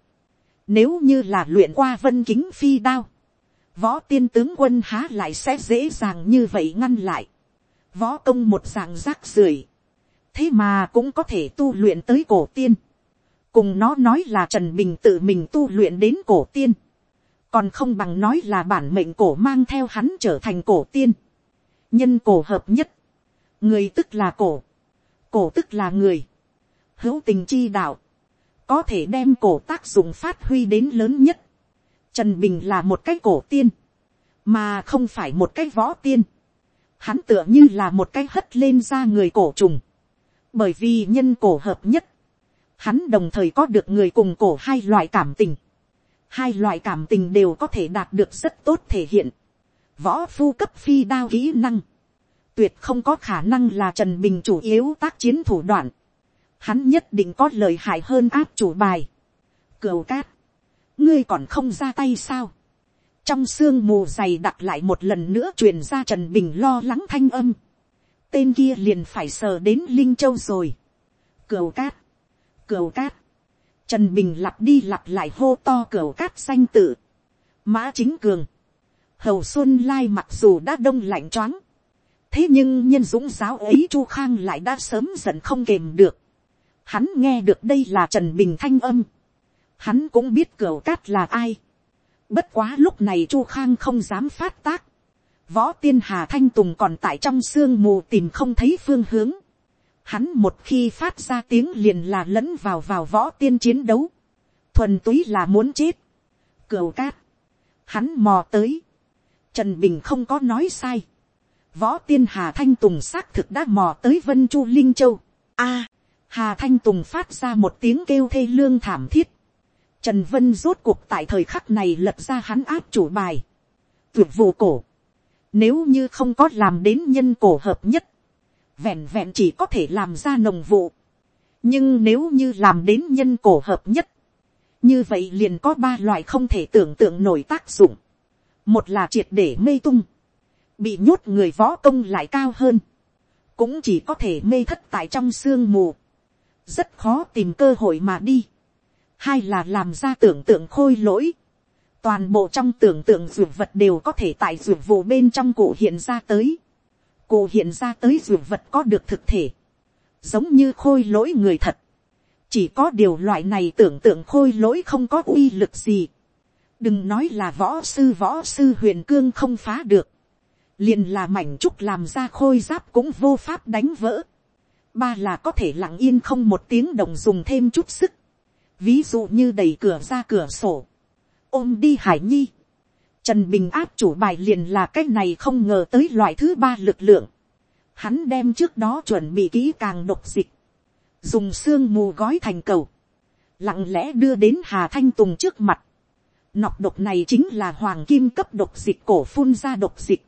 Nếu như là luyện qua vân kính phi đao, võ tiên tướng quân há lại sẽ dễ dàng như vậy ngăn lại. Võ công một dạng rác rưởi. Thế mà cũng có thể tu luyện tới cổ tiên. Cùng nó nói là Trần Bình tự mình tu luyện đến cổ tiên. Còn không bằng nói là bản mệnh cổ mang theo hắn trở thành cổ tiên. Nhân cổ hợp nhất. Người tức là cổ. Cổ tức là người. Hữu tình chi đạo. Có thể đem cổ tác dụng phát huy đến lớn nhất Trần Bình là một cái cổ tiên, mà không phải một cái võ tiên. Hắn tựa như là một cái hất lên ra người cổ trùng. Bởi vì nhân cổ hợp nhất, hắn đồng thời có được người cùng cổ hai loại cảm tình. Hai loại cảm tình đều có thể đạt được rất tốt thể hiện. Võ phu cấp phi đao kỹ năng. Tuyệt không có khả năng là Trần Bình chủ yếu tác chiến thủ đoạn. Hắn nhất định có lợi hại hơn áp chủ bài. Cửu cát ngươi còn không ra tay sao. trong sương mù dày đặt lại một lần nữa truyền ra trần bình lo lắng thanh âm. tên kia liền phải sờ đến linh châu rồi. cửu cát, cửu cát. trần bình lặp đi lặp lại hô to cửu cát xanh tự. mã chính cường. hầu xuân lai mặc dù đã đông lạnh choáng. thế nhưng nhân dũng giáo ấy chu khang lại đã sớm giận không kềm được. hắn nghe được đây là trần bình thanh âm hắn cũng biết cửa cát là ai. Bất quá lúc này Chu Khang không dám phát tác. Võ tiên Hà Thanh Tùng còn tại trong sương mù tìm không thấy phương hướng. Hắn một khi phát ra tiếng liền là lẫn vào vào võ tiên chiến đấu. Thuần túy là muốn chết. Cửu cát. Hắn mò tới. Trần Bình không có nói sai. Võ tiên Hà Thanh Tùng xác thực đã mò tới Vân Chu Linh Châu. a, Hà Thanh Tùng phát ra một tiếng kêu thê lương thảm thiết. Trần Vân rốt cuộc tại thời khắc này lật ra hắn áp chủ bài. Tuyệt vụ cổ. Nếu như không có làm đến nhân cổ hợp nhất vẹn vẹn chỉ có thể làm ra nồng vụ, nhưng nếu như làm đến nhân cổ hợp nhất, như vậy liền có ba loại không thể tưởng tượng nổi tác dụng. một là triệt để mê tung, bị nhốt người võ công lại cao hơn, cũng chỉ có thể mê thất tại trong sương mù, rất khó tìm cơ hội mà đi. hai là làm ra tưởng tượng khôi lỗi, toàn bộ trong tưởng tượng ruột vật đều có thể tại ruột vụ bên trong cụ hiện ra tới cụ hiện ra tới dược vật có được thực thể, giống như khôi lỗi người thật. chỉ có điều loại này tưởng tượng khôi lỗi không có uy lực gì. đừng nói là võ sư võ sư huyền cương không phá được. liền là mảnh trúc làm ra khôi giáp cũng vô pháp đánh vỡ. ba là có thể lặng yên không một tiếng động dùng thêm chút sức. ví dụ như đẩy cửa ra cửa sổ ôm đi hải nhi. Trần Bình áp chủ bài liền là cái này không ngờ tới loại thứ ba lực lượng. Hắn đem trước đó chuẩn bị kỹ càng độc dịch. Dùng xương mù gói thành cầu. Lặng lẽ đưa đến Hà Thanh Tùng trước mặt. Nọc độc này chính là hoàng kim cấp độc dịch cổ phun ra độc dịch.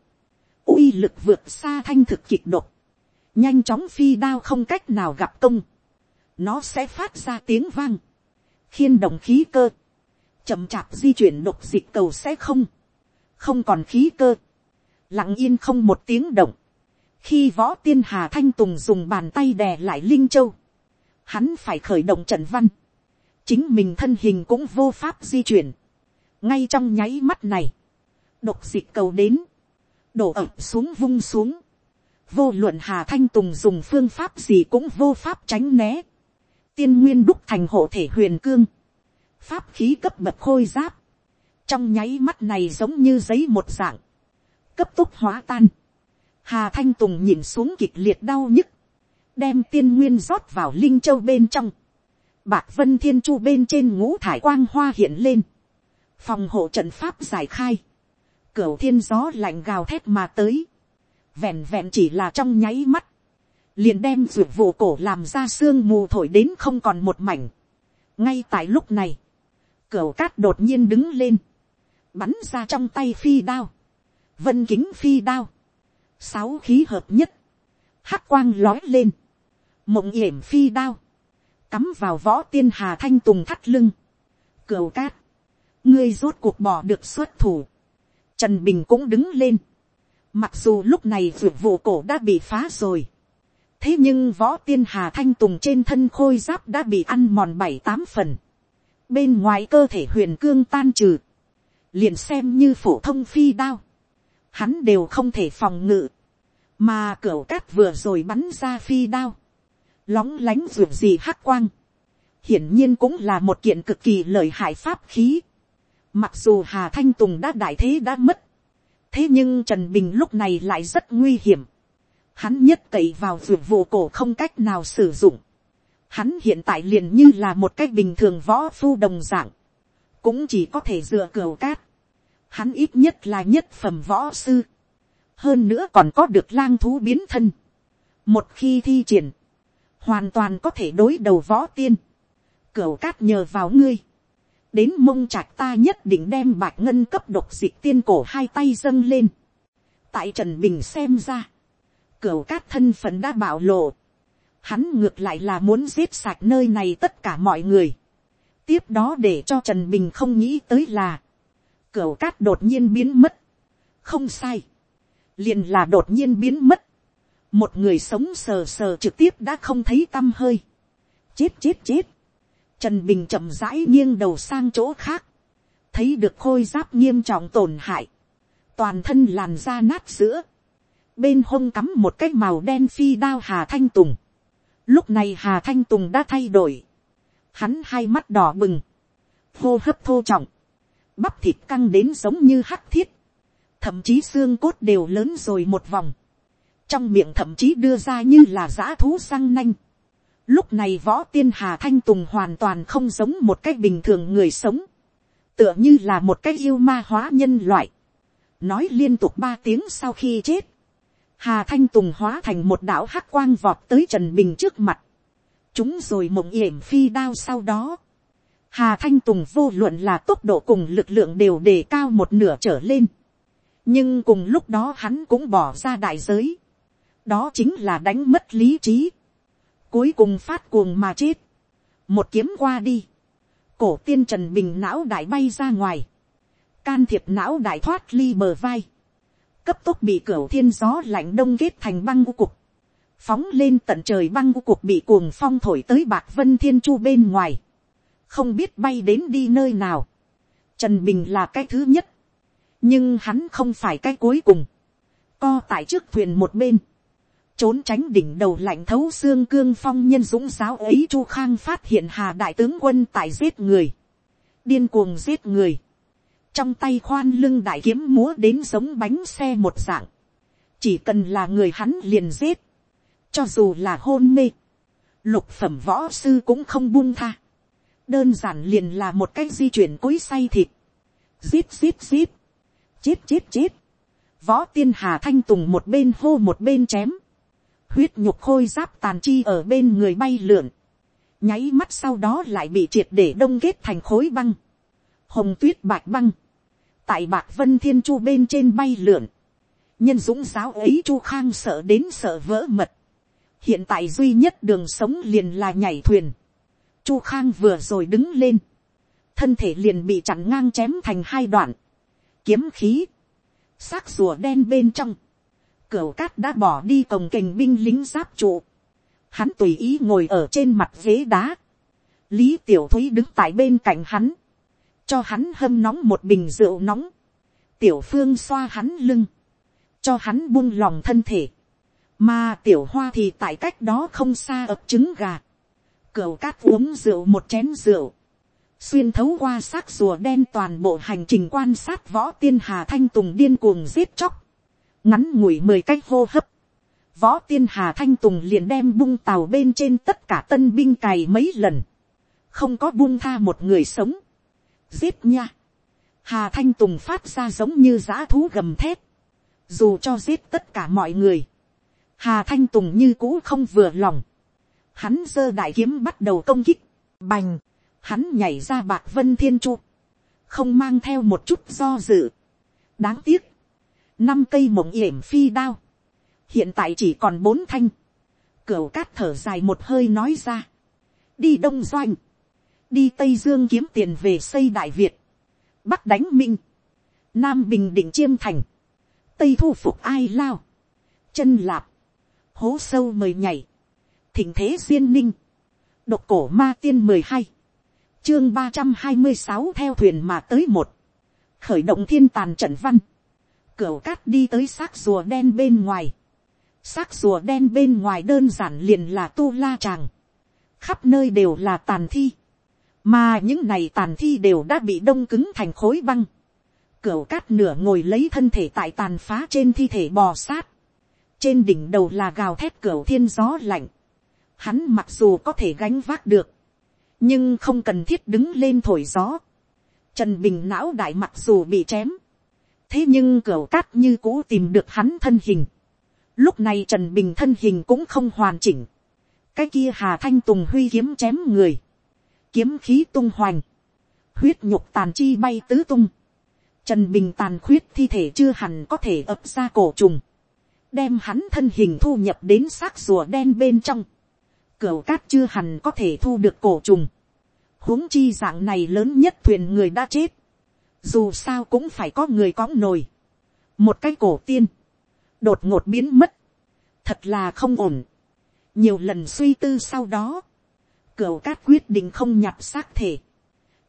uy lực vượt xa thanh thực kịch độc. Nhanh chóng phi đao không cách nào gặp công. Nó sẽ phát ra tiếng vang. Khiên động khí cơ chậm chạp di chuyển độc dịch cầu sẽ không, không còn khí cơ, lặng yên không một tiếng động, khi võ tiên hà thanh tùng dùng bàn tay đè lại linh châu, hắn phải khởi động trận văn, chính mình thân hình cũng vô pháp di chuyển, ngay trong nháy mắt này, độc dịch cầu đến, đổ ập xuống vung xuống, vô luận hà thanh tùng dùng phương pháp gì cũng vô pháp tránh né, tiên nguyên đúc thành hộ thể huyền cương, pháp khí cấp bậc khôi giáp, trong nháy mắt này giống như giấy một dạng, cấp tốc hóa tan, hà thanh tùng nhìn xuống kịch liệt đau nhức, đem tiên nguyên rót vào linh châu bên trong, bạc vân thiên chu bên trên ngũ thải quang hoa hiện lên, phòng hộ trận pháp giải khai, cửa thiên gió lạnh gào thét mà tới, vẹn vẹn chỉ là trong nháy mắt, liền đem ruột vụ cổ làm ra sương mù thổi đến không còn một mảnh. ngay tại lúc này, Cửu cát đột nhiên đứng lên. Bắn ra trong tay phi đao. Vân kính phi đao. Sáu khí hợp nhất. Hắc quang lói lên. Mộng yểm phi đao. Cắm vào võ tiên hà thanh tùng thắt lưng. Cửu cát. Ngươi rốt cuộc bỏ được xuất thủ. Trần Bình cũng đứng lên. Mặc dù lúc này vượt vụ cổ đã bị phá rồi. Thế nhưng võ tiên hà thanh tùng trên thân khôi giáp đã bị ăn mòn bảy tám phần bên ngoài cơ thể huyền cương tan trừ, liền xem như phổ thông phi đao, hắn đều không thể phòng ngự, mà cửa cát vừa rồi bắn ra phi đao, lóng lánh ruột gì hắc quang, hiển nhiên cũng là một kiện cực kỳ lợi hại pháp khí, mặc dù hà thanh tùng đã đại thế đã mất, thế nhưng trần bình lúc này lại rất nguy hiểm, hắn nhất cậy vào ruột vụ cổ không cách nào sử dụng, hắn hiện tại liền như là một cái bình thường võ phu đồng dạng, cũng chỉ có thể dựa cửu cát. Hắn ít nhất là nhất phẩm võ sư, hơn nữa còn có được lang thú biến thân. một khi thi triển, hoàn toàn có thể đối đầu võ tiên. Cửu cát nhờ vào ngươi, đến mông trạch ta nhất định đem bạch ngân cấp độc dịch tiên cổ hai tay dâng lên. tại trần bình xem ra, cửu cát thân phận đã bảo lộ, hắn ngược lại là muốn giết sạch nơi này tất cả mọi người tiếp đó để cho trần bình không nghĩ tới là, cửa cát đột nhiên biến mất. không sai, liền là đột nhiên biến mất. một người sống sờ sờ trực tiếp đã không thấy t â m hơi. chết chết chết. trần bình chậm rãi nghiêng đầu sang chỗ khác, thấy được khôi giáp nghiêm trọng tổn hại, toàn thân làn da nát giữa, bên hông cắm một cái màu đen phi đao hà thanh tùng, Lúc này Hà Thanh Tùng đã thay đổi. Hắn hai mắt đỏ bừng. Hô hấp thô trọng. Bắp thịt căng đến giống như hắc thiết. Thậm chí xương cốt đều lớn rồi một vòng. Trong miệng thậm chí đưa ra như là giã thú răng nanh. Lúc này võ tiên Hà Thanh Tùng hoàn toàn không giống một cách bình thường người sống. Tựa như là một cách yêu ma hóa nhân loại. Nói liên tục ba tiếng sau khi chết Hà Thanh Tùng hóa thành một đạo hắc quang vọt tới Trần Bình trước mặt. Chúng rồi mộng yểm phi đao sau đó. Hà Thanh Tùng vô luận là tốc độ cùng lực lượng đều đề cao một nửa trở lên. Nhưng cùng lúc đó hắn cũng bỏ ra đại giới. đó chính là đánh mất lý trí, cuối cùng phát cuồng mà chết, một kiếm qua đi, cổ tiên trần bình não đại bay ra ngoài, can thiệp não đại thoát ly bờ vai, cấp tốc bị cửa thiên gió lạnh đông kết thành băng u cục, phóng lên tận trời băng cuộc bị cuồng phong thổi tới bạc vân thiên chu bên ngoài, không biết bay đến đi nơi nào, trần bình là cái thứ nhất, nhưng hắn không phải cái cuối cùng, co tại trước thuyền một bên, trốn tránh đỉnh đầu lạnh thấu xương cương phong nhân dũng giáo ấy chu khang phát hiện hà đại tướng quân tại giết người, điên cuồng giết người, trong tay khoan lưng đại kiếm múa đến giống bánh xe một dạng, chỉ cần là người hắn liền giết, cho dù là hôn mê, lục phẩm võ sư cũng không buông tha, đơn giản liền là một cái di chuyển cối say thịt, zip zip zip, chết chết chết, võ tiên hà thanh tùng một bên hô một bên chém, huyết nhục khôi giáp tàn chi ở bên người bay lượn, nháy mắt sau đó lại bị triệt để đông kết thành khối băng, hồng tuyết bạch băng, tại bạc vân thiên chu bên trên bay lượn, nhân dũng giáo ấy chu khang sợ đến sợ vỡ mật, hiện tại duy nhất đường sống liền là nhảy thuyền, chu khang vừa rồi đứng lên, thân thể liền bị chặn ngang chém thành hai đoạn, kiếm khí, xác rùa đen bên trong, Cửu cát đã bỏ đi cổng kềnh binh lính giáp trụ. Hắn tùy ý ngồi ở trên mặt ghế đá. Lý tiểu thúy đứng tại bên cạnh hắn. Cho hắn hâm nóng một bình rượu nóng. Tiểu phương xoa hắn lưng. Cho hắn buông lòng thân thể. Mà tiểu hoa thì tại cách đó không xa ập trứng gà. Cửu cát uống rượu một chén rượu. Xuyên thấu qua xác rùa đen toàn bộ hành trình quan sát võ tiên hà thanh tùng điên cuồng giết chóc. Ngắn ngủi mười cách hô hấp, võ tiên hà thanh tùng liền đem bung tàu bên trên tất cả tân binh cày mấy lần, không có buông tha một người sống, giết nha, hà thanh tùng phát ra giống như giã thú gầm thét, dù cho giết tất cả mọi người, hà thanh tùng như cũ không vừa lòng, hắn giơ đại kiếm bắt đầu công kích, bành, hắn nhảy ra bạc vân thiên chu, không mang theo một chút do dự, đáng tiếc, năm cây mộng yểm phi đao, hiện tại chỉ còn bốn thanh, cửu cát thở dài một hơi nói ra, đi đông doanh, đi tây dương kiếm tiền về xây đại việt, bắc đánh minh, nam bình định chiêm thành, tây thu phục ai lao, chân lạp, hố sâu mời nhảy, thỉnh thế duyên ninh, độc cổ ma tiên mười hai, chương ba trăm hai mươi sáu theo thuyền mà tới một, khởi động thiên tàn trận văn, cửa cát đi tới xác rùa đen bên ngoài. xác rùa đen bên ngoài đơn giản liền là tu la tràng. khắp nơi đều là tàn thi. mà những này tàn thi đều đã bị đông cứng thành khối băng. cửa cát nửa ngồi lấy thân thể tại tàn phá trên thi thể bò sát trên đỉnh đầu là gào thét cửa thiên gió lạnh. hắn mặc dù có thể gánh vác được. nhưng không cần thiết đứng lên thổi gió. Trần Bình não đại mặc dù bị chém, thế nhưng cửa cát như cũ tìm được hắn thân hình. lúc này trần bình thân hình cũng không hoàn chỉnh. cái kia hà thanh tùng huy kiếm chém người. kiếm khí tung hoành. huyết nhục tàn chi bay tứ tung. trần bình tàn khuyết thi thể chưa hẳn có thể ập ra cổ trùng đem hắn thân hình thu nhập đến xác rùa đen bên trong. cửa cát chưa hẳn có thể thu được cổ trùng. huống chi dạng này lớn nhất thuyền người đã chết. Dù sao cũng phải có người có nồi, một cái cổ tiên, đột ngột biến mất, thật là không ổn, nhiều lần suy tư sau đó, cửu cát quyết định không nhặt xác thể,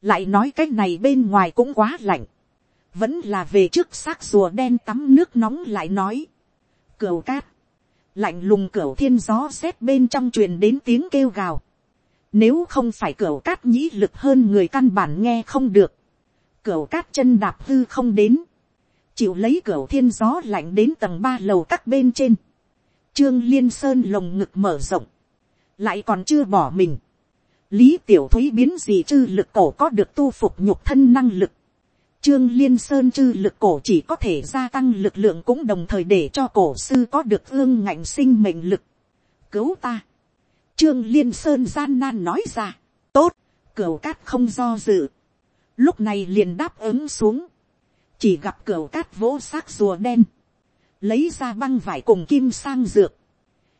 lại nói cái này bên ngoài cũng quá lạnh, vẫn là về trước xác rùa đen tắm nước nóng lại nói, cửu cát, lạnh lùng cửu thiên gió rét bên trong truyền đến tiếng kêu gào, nếu không phải cửu cát nhĩ lực hơn người căn bản nghe không được, Cửu cát chân đạp hư không đến. Chịu lấy cửu thiên gió lạnh đến tầng ba lầu các bên trên. Trương Liên Sơn lồng ngực mở rộng. Lại còn chưa bỏ mình. Lý Tiểu Thúy biến gì chư lực cổ có được tu phục nhục thân năng lực. Trương Liên Sơn chư lực cổ chỉ có thể gia tăng lực lượng cũng đồng thời để cho cổ sư có được ương ngạnh sinh mệnh lực. Cứu ta. Trương Liên Sơn gian nan nói ra. Tốt, cửu cát không do dự. Lúc này liền đáp ứng xuống, chỉ gặp cửu cát vỗ xác rùa đen, lấy ra băng vải cùng kim sang dược,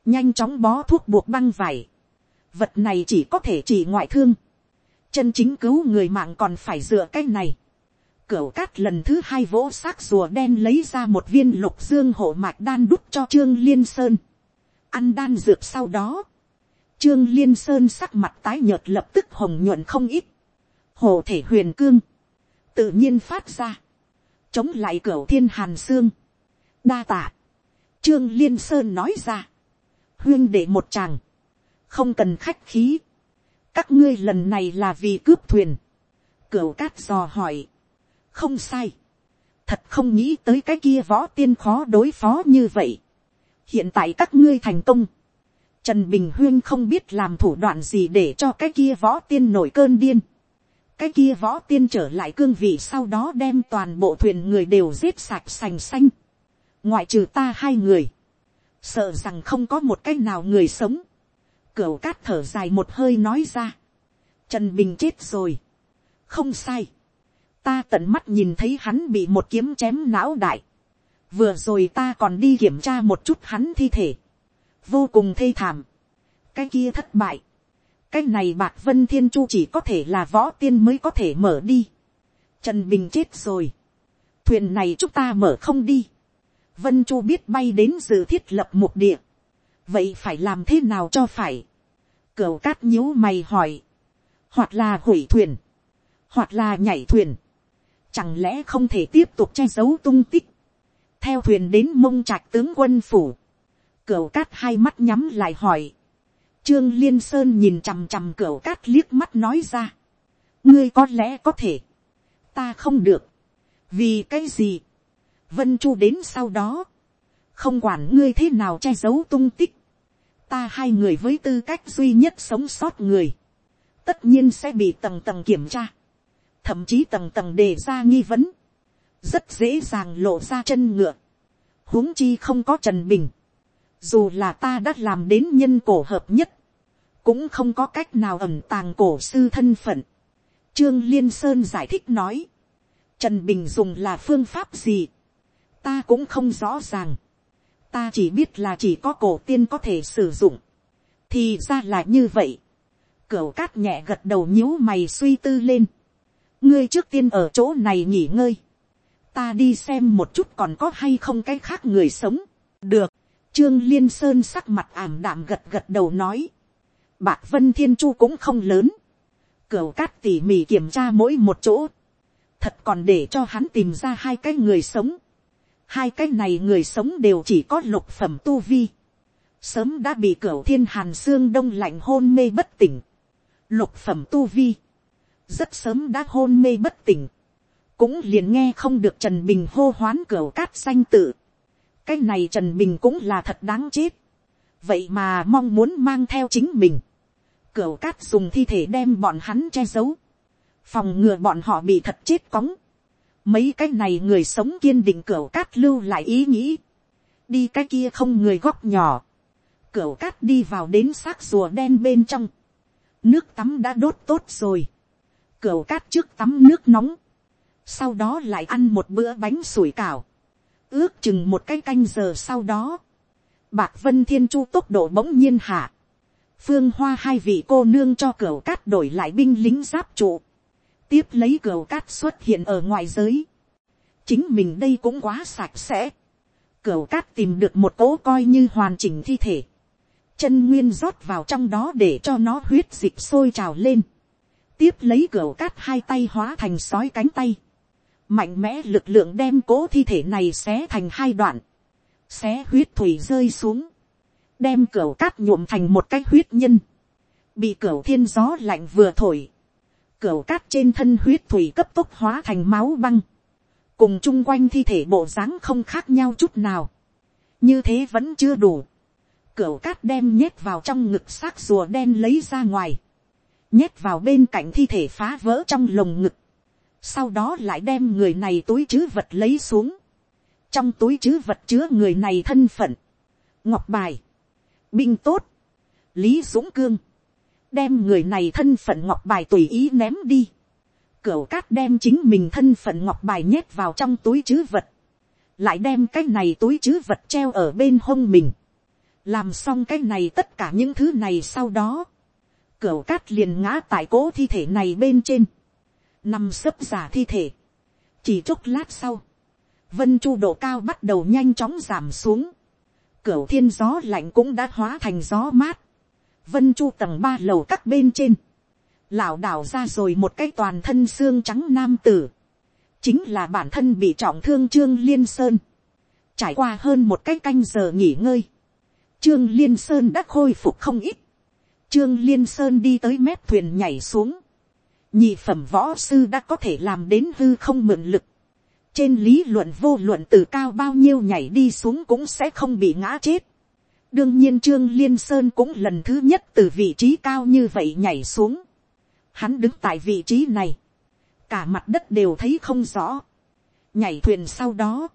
nhanh chóng bó thuốc buộc băng vải, vật này chỉ có thể chỉ ngoại thương, chân chính cứu người mạng còn phải dựa cái này, Cửu cát lần thứ hai vỗ xác rùa đen lấy ra một viên lục dương hộ mạch đan đút cho Trương Liên Sơn. Ăn đan dược sau đó. Trương Liên Sơn sắc mặt tái nhợt lập tức hồng nhuận không ít. Hồ thể huyền cương. Tự nhiên phát ra. Chống lại cửu thiên hàn xương. Đa tạ. Trương Liên Sơn nói ra. Huyên để một chàng. Không cần khách khí. Các ngươi lần này là vì cướp thuyền. Cửu cát dò hỏi không sai. thật không nghĩ tới cái kia võ tiên khó đối phó như vậy. hiện tại các ngươi thành công. Trần Bình Huyên không biết làm thủ đoạn gì để cho cái kia võ tiên nổi cơn điên. Cái kia võ tiên trở lại cương vị sau đó đem toàn bộ thuyền người đều giết sạch sành xanh. Ngoại trừ ta hai người. Sợ rằng không có một cách nào người sống. Cửu cát thở dài một hơi nói ra. Trần Bình chết rồi. Không sai ta tận mắt nhìn thấy hắn bị một kiếm chém não đại. vừa rồi ta còn đi kiểm tra một chút hắn thi thể. vô cùng thê thảm. cái kia thất bại. cái này bạc vân thiên chu chỉ có thể là võ tiên mới có thể mở đi. trần bình chết rồi. thuyền này chúng ta mở không đi. vân chu biết bay đến dự thiết lập một địa. vậy phải làm thế nào cho phải. cửu cát nhíu mày hỏi. hoặc là hủy thuyền hoặc là nhảy thuyền, chẳng lẽ không thể tiếp tục che giấu tung tích, theo thuyền đến mông trạch tướng quân phủ, cửa cát hai mắt nhắm lại hỏi, trương liên sơn nhìn chằm chằm cửa cát liếc mắt nói ra, ngươi có lẽ có thể, ta không được, vì cái gì, vân chu đến sau đó, không quản ngươi thế nào che giấu tung tích, ta hai người với tư cách duy nhất sống sót người, tất nhiên sẽ bị tầng tầng kiểm tra thậm chí tầng tầng đề ra nghi vấn, rất dễ dàng lộ ra chân ngựa, huống chi không có trần bình, dù là ta đã làm đến nhân cổ hợp nhất, cũng không có cách nào ẩm tàng cổ sư thân phận. Trương Liên Sơn giải thích nói, Trần Bình dùng là phương pháp gì, ta cũng không rõ ràng, ta chỉ biết là chỉ có cổ tiên có thể sử dụng, thì ra là như vậy, cửu cát nhẹ gật đầu nhíu mày suy tư lên, ngươi trước tiên ở chỗ này nghỉ ngơi, ta đi xem một chút còn có hay không cái khác người sống, được, trương liên sơn sắc mặt ảm đạm gật gật đầu nói, bạc vân thiên chu cũng không lớn, cửa cát tỉ mỉ kiểm tra mỗi một chỗ, thật còn để cho hắn tìm ra hai cái người sống, hai cái này người sống đều chỉ có lục phẩm tu vi, sớm đã bị cửa thiên hàn xương đông lạnh hôn mê bất tỉnh, lục phẩm tu vi, rất sớm đã hôn mê bất tỉnh, cũng liền nghe không được trần bình hô hoán cửa cát danh tự. cái này trần bình cũng là thật đáng chết, vậy mà mong muốn mang theo chính mình, cửa cát dùng thi thể đem bọn hắn che giấu, phòng ngừa bọn họ bị thật chết cóng, mấy cái này người sống kiên định cửa cát lưu lại ý nghĩ, đi cái kia không người góc nhỏ, cửa cát đi vào đến xác rùa đen bên trong, nước tắm đã đốt tốt rồi, cửa cát trước tắm nước nóng, sau đó lại ăn một bữa bánh sủi cảo, ước chừng một cái canh giờ sau đó, bạc vân thiên chu tốc độ bỗng nhiên hạ, phương hoa hai vị cô nương cho cửa cát đổi lại binh lính giáp trụ, tiếp lấy cửa cát xuất hiện ở ngoài giới, chính mình đây cũng quá sạch sẽ, cửa cát tìm được một cỗ coi như hoàn chỉnh thi thể, chân nguyên rót vào trong đó để cho nó huyết dịch sôi trào lên, tiếp lấy cửa cát hai tay hóa thành sói cánh tay, mạnh mẽ lực lượng đem cố thi thể này xé thành hai đoạn, xé huyết thủy rơi xuống, đem cửa cát nhuộm thành một cái huyết nhân, bị cửa thiên gió lạnh vừa thổi, cửa cát trên thân huyết thủy cấp tốc hóa thành máu băng, cùng chung quanh thi thể bộ dáng không khác nhau chút nào, như thế vẫn chưa đủ, cửa cát đem nhét vào trong ngực xác rùa đen lấy ra ngoài, nhét vào bên cạnh thi thể phá vỡ trong lồng ngực, sau đó lại đem người này túi chứ vật lấy xuống, trong túi chứ vật chứa người này thân phận, ngọc bài, binh tốt, lý dũng cương, đem người này thân phận ngọc bài tùy ý ném đi, cửu cát đem chính mình thân phận ngọc bài nhét vào trong túi chứ vật, lại đem cái này túi chứ vật treo ở bên hông mình, làm xong cái này tất cả những thứ này sau đó, cửa cát liền ngã tại cố thi thể này bên trên, nằm sấp giả thi thể, chỉ chốc lát sau, vân chu độ cao bắt đầu nhanh chóng giảm xuống, cửa thiên gió lạnh cũng đã hóa thành gió mát, vân chu tầng ba lầu các bên trên, lảo đảo ra rồi một cái toàn thân xương trắng nam tử, chính là bản thân bị trọng thương trương liên sơn, trải qua hơn một cái canh giờ nghỉ ngơi, trương liên sơn đã khôi phục không ít, trương liên sơn đi tới mép thuyền nhảy xuống, nhị phẩm võ sư đã có thể làm đến hư không mượn lực, trên lý luận vô luận từ cao bao nhiêu nhảy đi xuống cũng sẽ không bị ngã chết. đương nhiên trương liên sơn cũng lần thứ nhất từ vị trí cao như vậy nhảy xuống. hắn đứng tại vị trí này, cả mặt đất đều thấy không rõ. nhảy thuyền sau đó,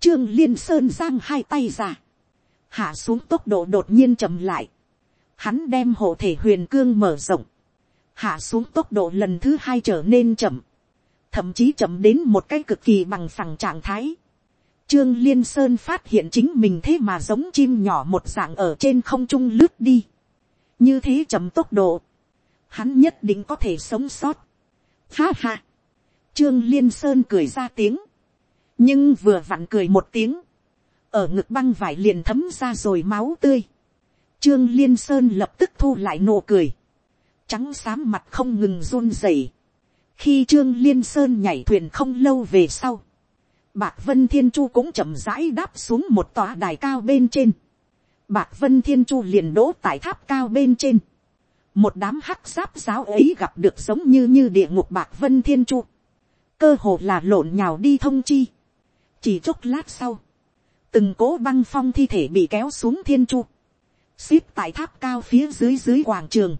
trương liên sơn giang hai tay ra, hạ xuống tốc độ đột nhiên chậm lại hắn đem hộ thể huyền cương mở rộng, hạ xuống tốc độ lần thứ hai trở nên chậm thậm chí chậm đến một cái cực kỳ bằng phẳng trạng thái. Trương Liên Sơn phát hiện chính mình thế mà giống chim nhỏ một dạng ở trên không trung lướt đi. Như thế chậm tốc độ. Hắn nhất định có thể sống sót. Ha ha. Trương Liên Sơn cười ra tiếng. Nhưng vừa vặn cười một tiếng. Ở ngực băng vải liền thấm ra rồi máu tươi. Trương Liên Sơn lập tức thu lại nụ cười. Trắng xám mặt không ngừng run rẩy khi trương liên sơn nhảy thuyền không lâu về sau, bạc vân thiên chu cũng chậm rãi đáp xuống một tòa đài cao bên trên. bạc vân thiên chu liền đỗ tại tháp cao bên trên. một đám hắc giáp giáo ấy gặp được giống như như địa ngục bạc vân thiên chu. cơ hồ là lộn nhào đi thông chi. chỉ chốc lát sau, từng cố băng phong thi thể bị kéo xuống thiên chu xếp tại tháp cao phía dưới dưới quảng trường.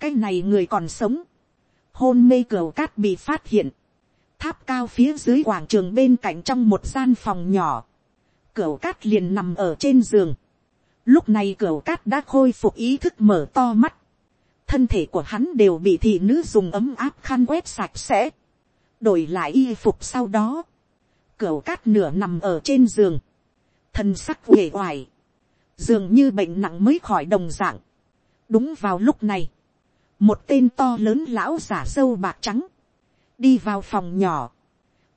cái này người còn sống. Hôn mê cửa cát bị phát hiện, tháp cao phía dưới quảng trường bên cạnh trong một gian phòng nhỏ, cửa cát liền nằm ở trên giường, lúc này cửa cát đã khôi phục ý thức mở to mắt, thân thể của hắn đều bị thị nữ dùng ấm áp khăn quét sạch sẽ, đổi lại y phục sau đó, cửa cát nửa nằm ở trên giường, thân sắc uể oải, dường như bệnh nặng mới khỏi đồng dạng. đúng vào lúc này, một tên to lớn lão giả sâu bạc trắng, đi vào phòng nhỏ,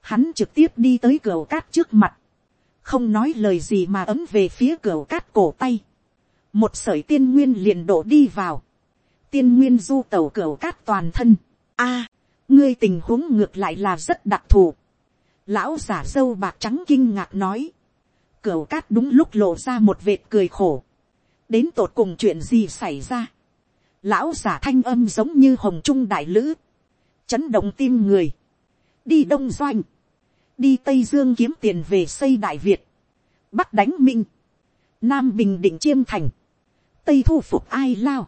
hắn trực tiếp đi tới cửa cát trước mặt, không nói lời gì mà ấm về phía cửa cát cổ tay, một sởi tiên nguyên liền đổ đi vào, tiên nguyên du tàu cửa cát toàn thân, a, à, ngươi tình huống ngược lại là rất đặc thù, lão giả sâu bạc trắng kinh ngạc nói, cửa cát đúng lúc lộ ra một vệt cười khổ, đến tột cùng chuyện gì xảy ra, lão giả thanh âm giống như hồng trung đại lữ, chấn động tim người, đi đông doanh, đi tây dương kiếm tiền về xây đại việt, bắc đánh minh, nam bình định chiêm thành, tây thu phục ai lao,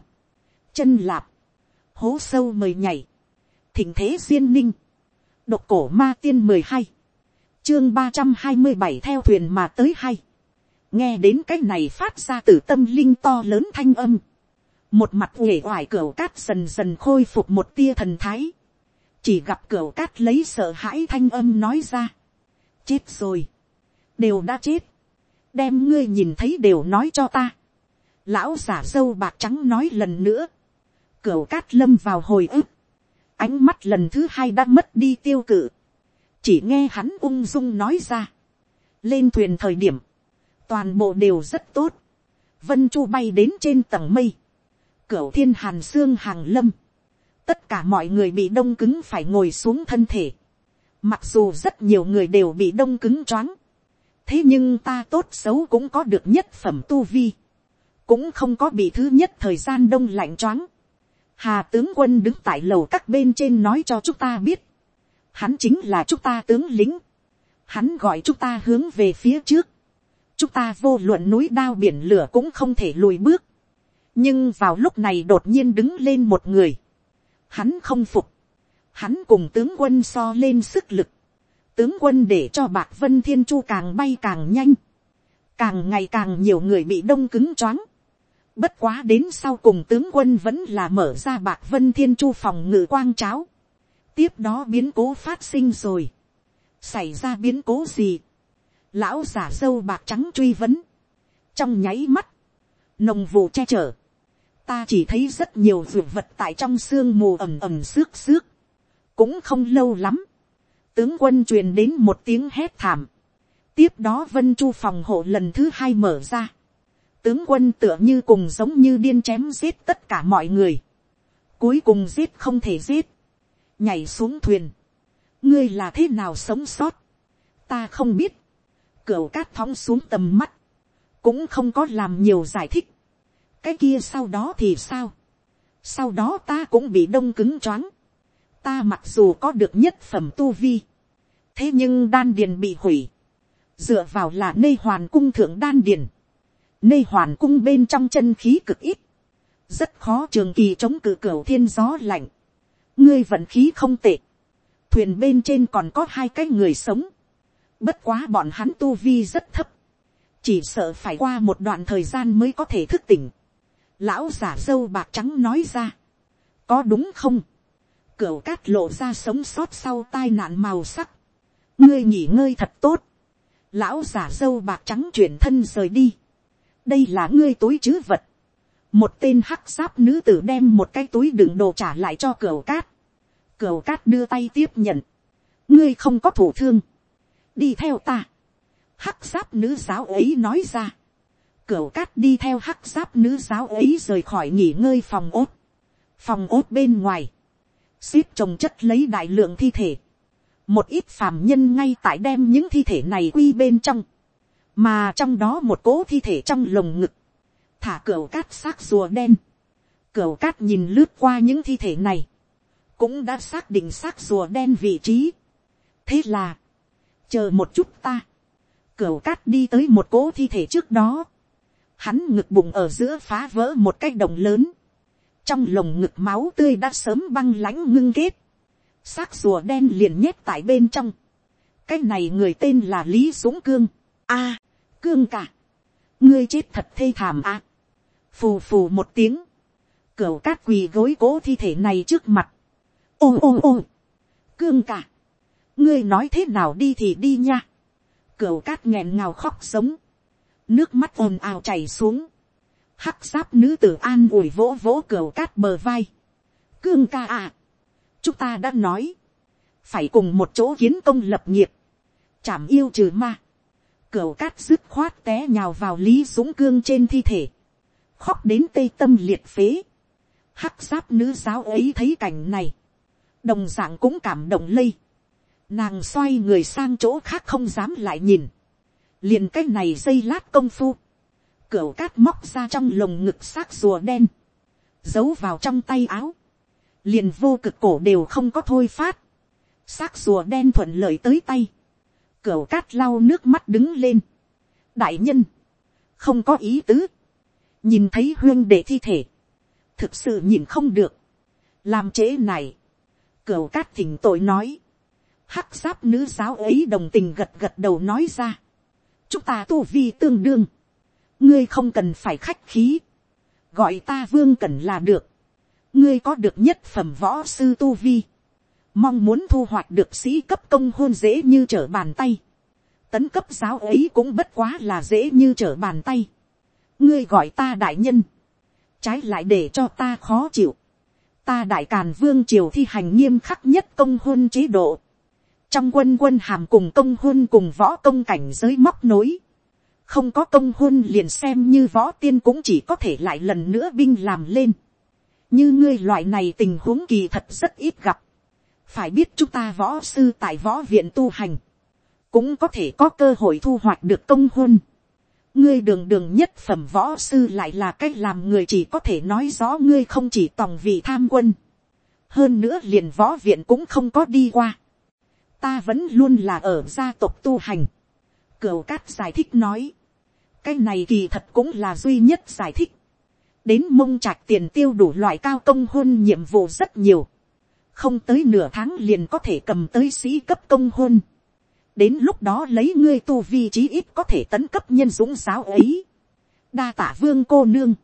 chân lạp, hố sâu mời nhảy, thỉnh thế duyên ninh, độc cổ ma tiên mười hai, chương ba trăm hai mươi bảy theo thuyền mà tới hay, nghe đến cái này phát ra từ tâm linh to lớn thanh âm, một mặt uể oải cửa cát dần dần khôi phục một tia thần thái, chỉ gặp cửa cát lấy sợ hãi thanh âm nói ra, chết rồi, đều đã chết, đem ngươi nhìn thấy đều nói cho ta, lão giả dâu bạc trắng nói lần nữa, cửa cát lâm vào hồi ức, ánh mắt lần thứ hai đã mất đi tiêu cự, chỉ nghe hắn ung dung nói ra, lên thuyền thời điểm, toàn bộ đều rất tốt, vân chu bay đến trên tầng mây, cửa thiên hàn xương hàng lâm. Tất cả mọi người bị đông cứng phải ngồi xuống thân thể. Mặc dù rất nhiều người đều bị đông cứng choáng. Thế nhưng ta tốt xấu cũng có được nhất phẩm tu vi. Cũng không có bị thứ nhất thời gian đông lạnh choáng. Hà tướng quân đứng tại lầu các bên trên nói cho chúng ta biết. Hắn chính là chúng ta tướng lính. Hắn gọi chúng ta hướng về phía trước. Chúng ta vô luận núi đao biển lửa cũng không thể lùi bước. Nhưng vào lúc này đột nhiên đứng lên một người, hắn không phục, hắn cùng tướng quân so lên sức lực, tướng quân để cho bạc vân thiên chu càng bay càng nhanh, càng ngày càng nhiều người bị đông cứng choáng, bất quá đến sau cùng tướng quân vẫn là mở ra bạc vân thiên chu phòng ngự quang cháo, tiếp đó biến cố phát sinh rồi, xảy ra biến cố gì, lão giả dâu bạc trắng truy vấn, trong nháy mắt, nồng vụ che chở, ta chỉ thấy rất nhiều ruột vật tại trong sương mù ẩm ẩm xước xước, cũng không lâu lắm, tướng quân truyền đến một tiếng hét thảm, tiếp đó vân chu phòng hộ lần thứ hai mở ra, tướng quân tựa như cùng giống như điên chém giết tất cả mọi người, cuối cùng giết không thể giết, nhảy xuống thuyền, ngươi là thế nào sống sót, ta không biết, cửa cát thóng xuống tầm mắt, cũng không có làm nhiều giải thích, cái kia sau đó thì sao, sau đó ta cũng bị đông cứng choáng, ta mặc dù có được nhất phẩm tu vi, thế nhưng đan điền bị hủy, dựa vào là nê hoàn cung thượng đan điền, nê hoàn cung bên trong chân khí cực ít, rất khó trường kỳ chống cự cửa thiên gió lạnh, ngươi vận khí không tệ, thuyền bên trên còn có hai cái người sống, bất quá bọn hắn tu vi rất thấp, chỉ sợ phải qua một đoạn thời gian mới có thể thức tỉnh. lão giả dâu bạc trắng nói ra, có đúng không, cửa cát lộ ra sống sót sau tai nạn màu sắc, ngươi nghỉ ngơi thật tốt, lão giả dâu bạc trắng chuyển thân rời đi, đây là ngươi túi chứ vật, một tên hắc giáp nữ tử đem một cái túi đựng đồ trả lại cho cửa cát, cửa cát đưa tay tiếp nhận, ngươi không có thủ thương, đi theo ta, hắc giáp nữ giáo ấy nói ra, cửa cát đi theo hắc giáp nữ giáo ấy rời khỏi nghỉ ngơi phòng ốt, phòng ốt bên ngoài, ship trồng chất lấy đại lượng thi thể, một ít phàm nhân ngay tại đem những thi thể này quy bên trong, mà trong đó một cố thi thể trong lồng ngực, thả cửa cát xác rùa đen, cửa cát nhìn lướt qua những thi thể này, cũng đã xác định xác rùa đen vị trí. thế là, chờ một chút ta, cửa cát đi tới một cỗ thi thể trước đó, hắn ngực bụng ở giữa phá vỡ một cái đồng lớn, trong lồng ngực máu tươi đã sớm băng lãnh ngưng kết, xác rùa đen liền nhét tại bên trong, cái này người tên là lý dũng cương, a, cương cả, ngươi chết thật thê thảm a, phù phù một tiếng, cửa cát quỳ gối cố thi thể này trước mặt, ôm ôm ôm, cương cả, ngươi nói thế nào đi thì đi nha, cửa cát nghẹn ngào khóc sống, nước mắt ồn ào chảy xuống, hắc giáp nữ tử an ủi vỗ vỗ cửa cát bờ vai, cương ca à, chúng ta đã nói, phải cùng một chỗ kiến công lập nghiệp, chảm yêu trừ ma, cửa cát dứt khoát té nhào vào lý dũng cương trên thi thể, khóc đến tây tâm liệt phế, hắc giáp nữ giáo ấy thấy cảnh này, đồng dạng cũng cảm động lây, nàng xoay người sang chỗ khác không dám lại nhìn, liền cái này dây lát công phu, Cửu cát móc ra trong lồng ngực xác rùa đen, giấu vào trong tay áo, liền vô cực cổ đều không có thôi phát, xác rùa đen thuận lợi tới tay, Cửu cát lau nước mắt đứng lên, đại nhân, không có ý tứ, nhìn thấy huyên để thi thể, thực sự nhìn không được, làm trễ này, Cửu cát thỉnh tội nói. Hắc giáp nữ giáo ấy đồng tình gật gật đầu nói ra. Chúng ta tu vi tương đương. Ngươi không cần phải khách khí. Gọi ta vương cần là được. Ngươi có được nhất phẩm võ sư tu vi. Mong muốn thu hoạch được sĩ cấp công hôn dễ như trở bàn tay. Tấn cấp giáo ấy cũng bất quá là dễ như trở bàn tay. Ngươi gọi ta đại nhân. Trái lại để cho ta khó chịu ta đại càn vương triều thi hành nghiêm khắc nhất công hôn chế độ. trong quân quân hàm cùng công hôn cùng võ công cảnh giới móc nối. không có công hôn liền xem như võ tiên cũng chỉ có thể lại lần nữa binh làm lên. như ngươi loại này tình huống kỳ thật rất ít gặp. phải biết chúng ta võ sư tại võ viện tu hành. cũng có thể có cơ hội thu hoạch được công hôn ngươi đường đường nhất phẩm võ sư lại là cách làm người chỉ có thể nói rõ ngươi không chỉ tòng vị tham quân. hơn nữa liền võ viện cũng không có đi qua. ta vẫn luôn là ở gia tộc tu hành. cửu cát giải thích nói. cái này kỳ thật cũng là duy nhất giải thích. đến mông trạc tiền tiêu đủ loại cao công hôn nhiệm vụ rất nhiều. không tới nửa tháng liền có thể cầm tới sĩ cấp công hôn đến lúc đó lấy ngươi tu vi trí ít có thể tấn cấp nhân dũng giáo ấy. đa tả vương cô nương,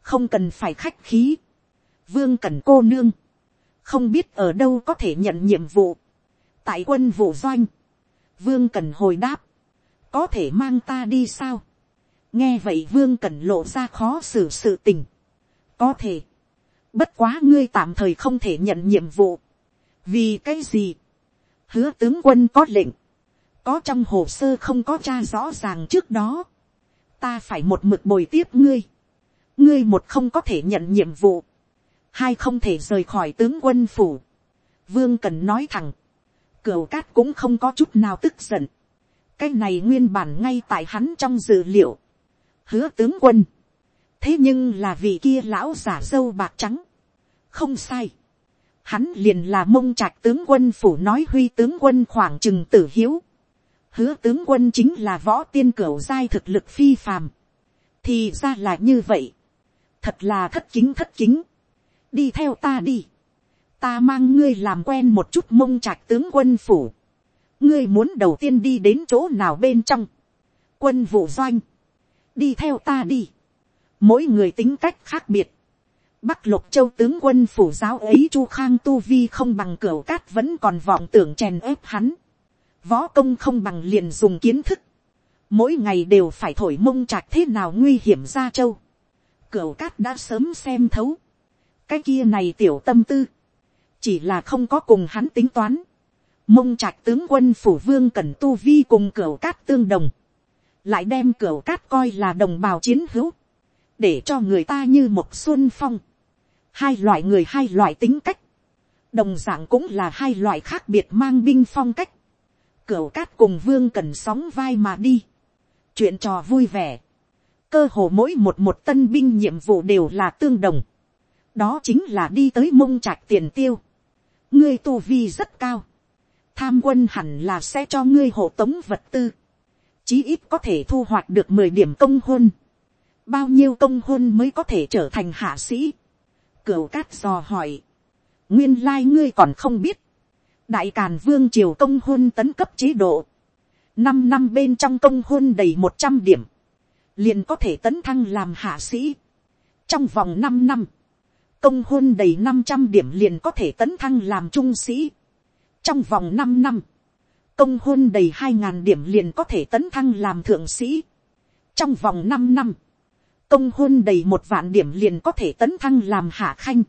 không cần phải khách khí. vương cần cô nương, không biết ở đâu có thể nhận nhiệm vụ. tại quân vụ doanh, vương cần hồi đáp, có thể mang ta đi sao. nghe vậy vương cần lộ ra khó xử sự tình. có thể, bất quá ngươi tạm thời không thể nhận nhiệm vụ. vì cái gì, hứa tướng quân có lệnh, có trong hồ sơ không có cha rõ ràng trước đó, ta phải một mực bồi tiếp ngươi, ngươi một không có thể nhận nhiệm vụ, hai không thể rời khỏi tướng quân phủ, vương cần nói thẳng, cửa cát cũng không có chút nào tức giận, cái này nguyên bản ngay tại hắn trong dự liệu, hứa tướng quân, thế nhưng là vị kia lão giả dâu bạc trắng, không sai, hắn liền là mông trạc tướng quân phủ nói huy tướng quân khoảng chừng tử hiếu, hứa tướng quân chính là võ tiên cửu giai thực lực phi phàm, thì ra là như vậy, thật là thất kính thất kính, đi theo ta đi, ta mang ngươi làm quen một chút mông trạc tướng quân phủ, ngươi muốn đầu tiên đi đến chỗ nào bên trong, quân vụ doanh, đi theo ta đi, mỗi người tính cách khác biệt, bắc lục châu tướng quân phủ giáo ấy chu khang tu vi không bằng cửa cát vẫn còn vọng tưởng chèn ép hắn, võ công không bằng liền dùng kiến thức, mỗi ngày đều phải thổi mông trạc thế nào nguy hiểm ra châu, cửu cát đã sớm xem thấu, cái kia này tiểu tâm tư, chỉ là không có cùng hắn tính toán, mông trạc tướng quân phủ vương cần tu vi cùng cửu cát tương đồng, lại đem cửu cát coi là đồng bào chiến hữu, để cho người ta như một xuân phong, hai loại người hai loại tính cách, đồng d ạ n g cũng là hai loại khác biệt mang binh phong cách, cửu cát cùng vương cần sóng vai mà đi, chuyện trò vui vẻ, cơ hồ mỗi một một tân binh nhiệm vụ đều là tương đồng, đó chính là đi tới mông trạch tiền tiêu, ngươi tu vi rất cao, tham quân hẳn là sẽ cho ngươi hộ tống vật tư, chí ít có thể thu hoạch được mười điểm công hôn. Bao nhiêu công hôn mới có thể trở thành hạ sĩ? Cửu cát dò hỏi. Nguyên lai ngươi còn không biết. Đại Càn Vương Triều công hôn tấn cấp chế độ. Năm năm bên trong công hôn đầy một trăm điểm. Liền có thể tấn thăng làm hạ sĩ. Trong vòng năm năm. Công hôn đầy năm trăm điểm liền có thể tấn thăng làm trung sĩ. Trong vòng năm năm công hôn đầy hai ngàn điểm liền có thể tấn thăng làm thượng sĩ. Trong vòng năm năm, công hôn đầy một vạn điểm liền có thể tấn thăng làm hạ khanh.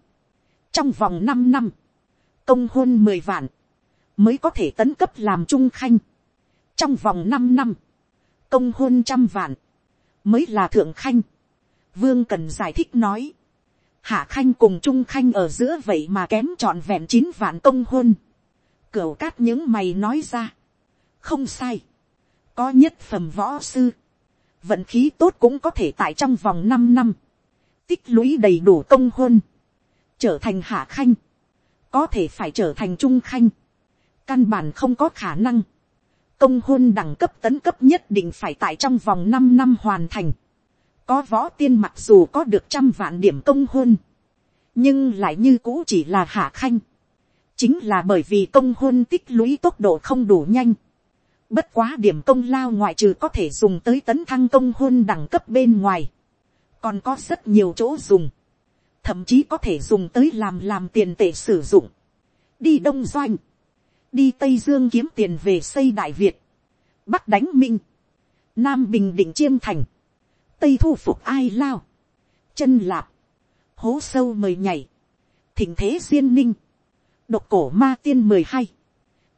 Trong vòng năm năm, công hôn mười vạn, mới có thể tấn cấp làm trung khanh. Trong vòng năm năm, công hôn trăm vạn, mới là thượng khanh. Vương cần giải thích nói, hạ khanh cùng trung khanh ở giữa vậy mà kém trọn vẹn chín vạn công hôn. Cửu cát những mày nói ra không sai, có nhất phẩm võ sư, vận khí tốt cũng có thể tại trong vòng năm năm, tích lũy đầy đủ công hôn, trở thành hạ khanh, có thể phải trở thành trung khanh, căn bản không có khả năng, công hôn đẳng cấp tấn cấp nhất định phải tại trong vòng năm năm hoàn thành, có võ tiên mặc dù có được trăm vạn điểm công hôn, nhưng lại như cũ chỉ là hạ khanh, chính là bởi vì công hôn tích lũy tốc độ không đủ nhanh, Bất quá điểm công lao ngoại trừ có thể dùng tới tấn thăng công hôn đẳng cấp bên ngoài. Còn có rất nhiều chỗ dùng. Thậm chí có thể dùng tới làm làm tiền tệ sử dụng. Đi Đông Doanh. Đi Tây Dương kiếm tiền về xây Đại Việt. Bắc đánh Minh. Nam Bình Định Chiêm Thành. Tây thu phục ai lao. Chân lạp. Hố sâu mời nhảy. Thỉnh thế duyên ninh. Độc cổ ma tiên mười hai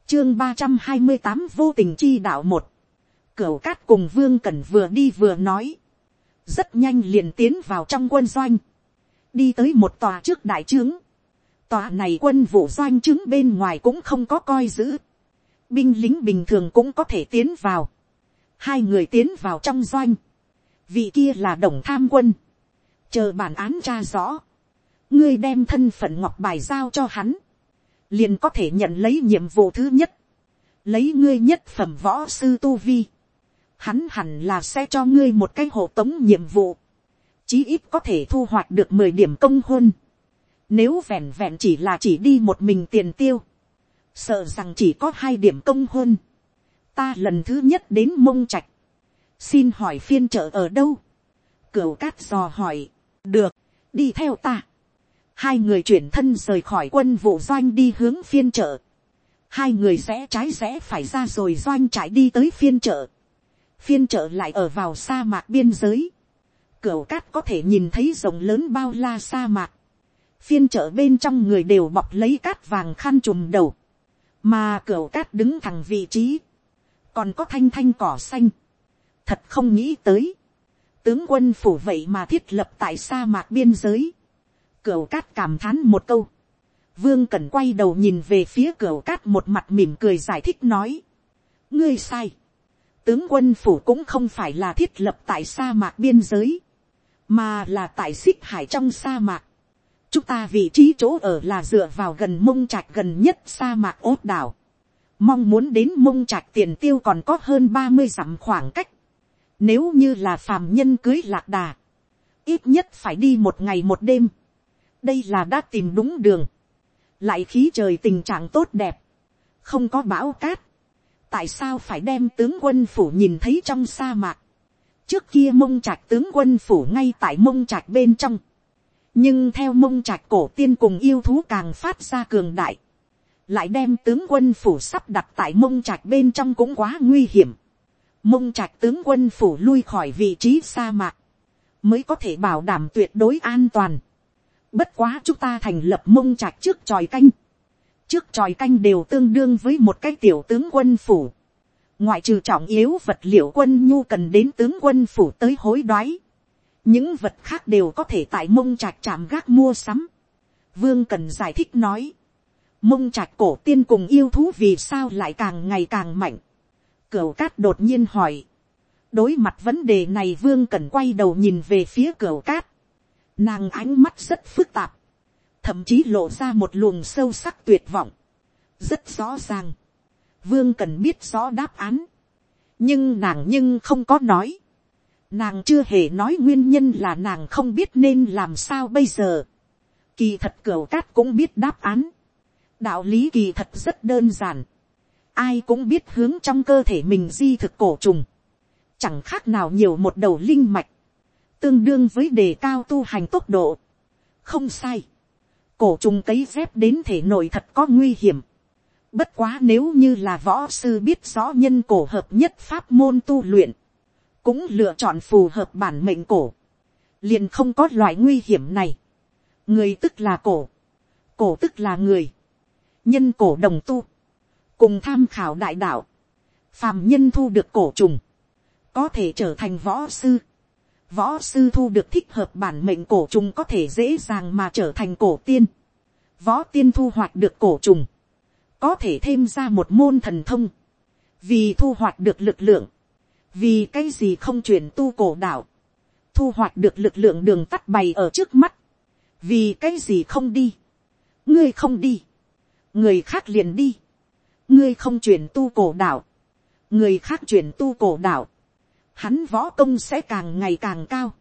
chương ba trăm hai mươi tám vô tình chi đạo một. cửa cát cùng vương cẩn vừa đi vừa nói. Rất nhanh liền tiến vào trong quân doanh. Đi tới một tòa trước đại trướng. Tòa này quân vụ doanh chứng bên ngoài cũng không có coi giữ. Binh lính bình thường cũng có thể tiến vào. Hai người tiến vào trong doanh. Vị kia là đồng tham quân. Chờ bản án tra rõ. Ngươi đem thân phận ngọc bài giao cho hắn liền có thể nhận lấy nhiệm vụ thứ nhất, lấy ngươi nhất phẩm võ sư tu vi, hắn hẳn là sẽ cho ngươi một cái hộ tống nhiệm vụ, chí ít có thể thu hoạch được mười điểm công hôn, nếu vẹn vẹn chỉ là chỉ đi một mình tiền tiêu, sợ rằng chỉ có hai điểm công hôn, ta lần thứ nhất đến mông trạch, xin hỏi phiên trợ ở đâu, cửu cát dò hỏi, được, đi theo ta, hai người chuyển thân rời khỏi quân vụ doanh đi hướng phiên chợ. hai người rẽ trái rẽ phải ra rồi doanh trải đi tới phiên chợ. phiên trợ lại ở vào sa mạc biên giới, Cửu cát có thể nhìn thấy rộng lớn bao la sa mạc, phiên chợ bên trong người đều bọc lấy cát vàng khăn trùm đầu, mà cửa cát đứng thẳng vị trí, còn có thanh thanh cỏ xanh, thật không nghĩ tới, tướng quân phủ vậy mà thiết lập tại sa mạc biên giới, cửa cát cảm thán một câu, vương cần quay đầu nhìn về phía cửa cát một mặt mỉm cười giải thích nói, ngươi sai, tướng quân phủ cũng không phải là thiết lập tại sa mạc biên giới, mà là tại xích hải trong sa mạc chúng ta vị trí chỗ ở là dựa vào gần mông trạch gần nhất sa mạc ốt đảo. mong muốn đến mông trạch tiền tiêu còn có hơn ba mươi dặm khoảng cách. nếu như là phàm nhân cưới lạc đà, ít nhất phải đi một ngày một đêm. đây là đã tìm đúng đường. lại khí trời tình trạng tốt đẹp. không có bão cát. tại sao phải đem tướng quân phủ nhìn thấy trong sa mạc trước kia mông trạch tướng quân phủ ngay tại mông trạch bên trong nhưng theo mông trạch cổ tiên cùng yêu thú càng phát ra cường đại. lại đem tướng quân phủ sắp đặt tại mông trạch bên trong cũng quá nguy hiểm. mông trạch tướng quân phủ lui khỏi vị trí sa mạc. mới có thể bảo đảm tuyệt đối an toàn. bất quá chúng ta thành lập mông trạch trước tròi canh. trước tròi canh đều tương đương với một cái tiểu tướng quân phủ ngoại trừ trọng yếu vật liệu quân nhu cần đến tướng quân phủ tới hối đoái, những vật khác đều có thể tại mông trạch chạm gác mua sắm. vương cần giải thích nói, mông trạch cổ tiên cùng yêu thú vì sao lại càng ngày càng mạnh. cửu cát đột nhiên hỏi, đối mặt vấn đề này vương cần quay đầu nhìn về phía cửu cát, nàng ánh mắt rất phức tạp, thậm chí lộ ra một luồng sâu sắc tuyệt vọng, rất rõ ràng. Vương cần biết rõ đáp án, nhưng nàng nhưng không có nói, nàng chưa hề nói nguyên nhân là nàng không biết nên làm sao bây giờ, kỳ thật cửu cát cũng biết đáp án, đạo lý kỳ thật rất đơn giản, ai cũng biết hướng trong cơ thể mình di thực cổ trùng, chẳng khác nào nhiều một đầu linh mạch, tương đương với đề cao tu hành tốc độ, không sai, cổ trùng cấy dép đến thể nội thật có nguy hiểm, Bất quá nếu như là võ sư biết rõ nhân cổ hợp nhất pháp môn tu luyện. Cũng lựa chọn phù hợp bản mệnh cổ. Liền không có loại nguy hiểm này. Người tức là cổ. Cổ tức là người. Nhân cổ đồng tu. Cùng tham khảo đại đạo. Phàm nhân thu được cổ trùng. Có thể trở thành võ sư. Võ sư thu được thích hợp bản mệnh cổ trùng có thể dễ dàng mà trở thành cổ tiên. Võ tiên thu hoạch được cổ trùng có thể thêm ra một môn thần thông, vì thu hoạch được lực lượng, vì cái gì không chuyển tu cổ đạo, thu hoạch được lực lượng đường tắt bày ở trước mắt, vì cái gì không đi, ngươi không đi, người khác liền đi, ngươi không chuyển tu cổ đạo, người khác chuyển tu cổ đạo, hắn võ công sẽ càng ngày càng cao,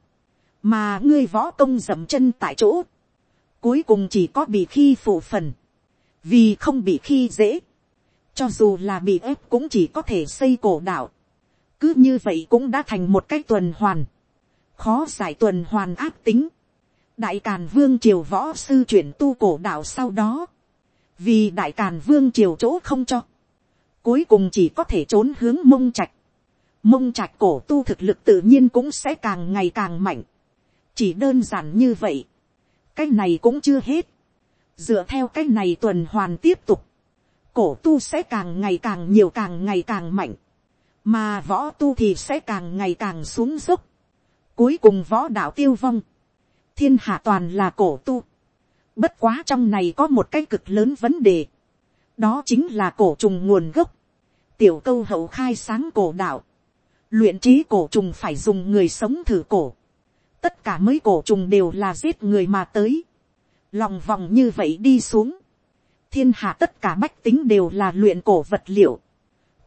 mà ngươi võ công dậm chân tại chỗ, cuối cùng chỉ có bị khi phụ phần, vì không bị khi dễ, cho dù là bị ép cũng chỉ có thể xây cổ đạo, cứ như vậy cũng đã thành một cái tuần hoàn, khó giải tuần hoàn áp tính, đại càn vương triều võ sư chuyển tu cổ đạo sau đó, vì đại càn vương triều chỗ không cho, cuối cùng chỉ có thể trốn hướng mông trạch, mông trạch cổ tu thực lực tự nhiên cũng sẽ càng ngày càng mạnh, chỉ đơn giản như vậy, cái này cũng chưa hết, dựa theo cái này tuần hoàn tiếp tục, cổ tu sẽ càng ngày càng nhiều càng ngày càng mạnh, mà võ tu thì sẽ càng ngày càng xuống dốc, cuối cùng võ đạo tiêu vong, thiên hạ toàn là cổ tu, bất quá trong này có một cái cực lớn vấn đề, đó chính là cổ trùng nguồn gốc, tiểu câu hậu khai sáng cổ đạo, luyện trí cổ trùng phải dùng người sống thử cổ, tất cả mấy cổ trùng đều là giết người mà tới, lòng vòng như vậy đi xuống, thiên hạ tất cả bách tính đều là luyện cổ vật liệu,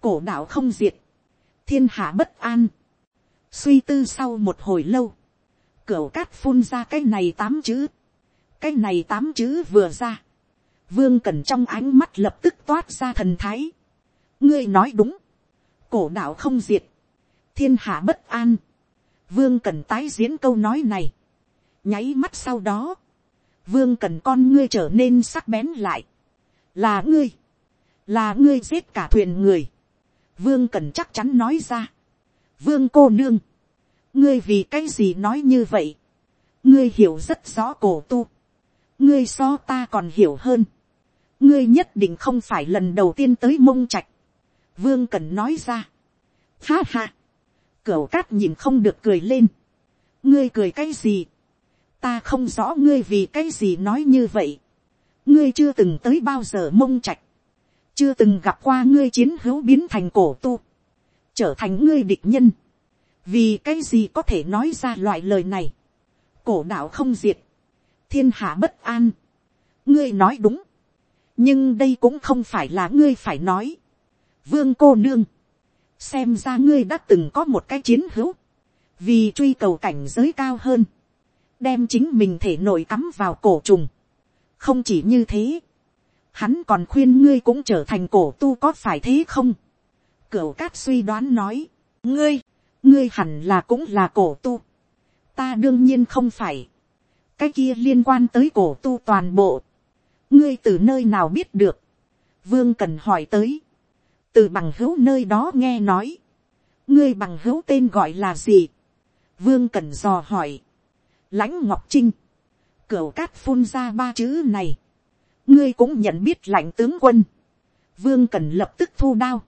cổ đạo không diệt, thiên hạ bất an, suy tư sau một hồi lâu, cửa cát phun ra cái này tám chữ, cái này tám chữ vừa ra, vương cần trong ánh mắt lập tức toát ra thần thái, ngươi nói đúng, cổ đạo không diệt, thiên hạ bất an, vương cần tái diễn câu nói này, nháy mắt sau đó, vương cần con ngươi trở nên sắc bén lại. là ngươi, là ngươi giết cả thuyền người vương cần chắc chắn nói ra. vương cô nương, ngươi vì cái gì nói như vậy, ngươi hiểu rất rõ cổ tu, ngươi so ta còn hiểu hơn, ngươi nhất định không phải lần đầu tiên tới mông trạch, vương cần nói ra, ha ha, cửu cát nhìn không được cười lên, ngươi cười cái gì, ta không rõ ngươi vì cái gì nói như vậy, ngươi chưa từng tới bao giờ mông trạch, chưa từng gặp qua ngươi chiến hữu biến thành cổ tu, trở thành ngươi địch nhân, vì cái gì có thể nói ra loại lời này, cổ đạo không diệt, thiên hạ bất an, ngươi nói đúng, nhưng đây cũng không phải là ngươi phải nói, vương cô nương, xem ra ngươi đã từng có một cái chiến hữu, vì truy cầu cảnh giới cao hơn, đem chính mình thể nội cắm vào cổ trùng, không chỉ như thế, hắn còn khuyên ngươi cũng trở thành cổ tu có phải thế không, cửu cát suy đoán nói, ngươi, ngươi hẳn là cũng là cổ tu, ta đương nhiên không phải, cái kia liên quan tới cổ tu toàn bộ, ngươi từ nơi nào biết được, vương cần hỏi tới, từ bằng hữu nơi đó nghe nói, ngươi bằng hữu tên gọi là gì, vương cần dò hỏi, lãnh ngọc trinh, cửu cát phun ra ba chữ này, ngươi cũng nhận biết lãnh tướng quân, vương cần lập tức thu đao,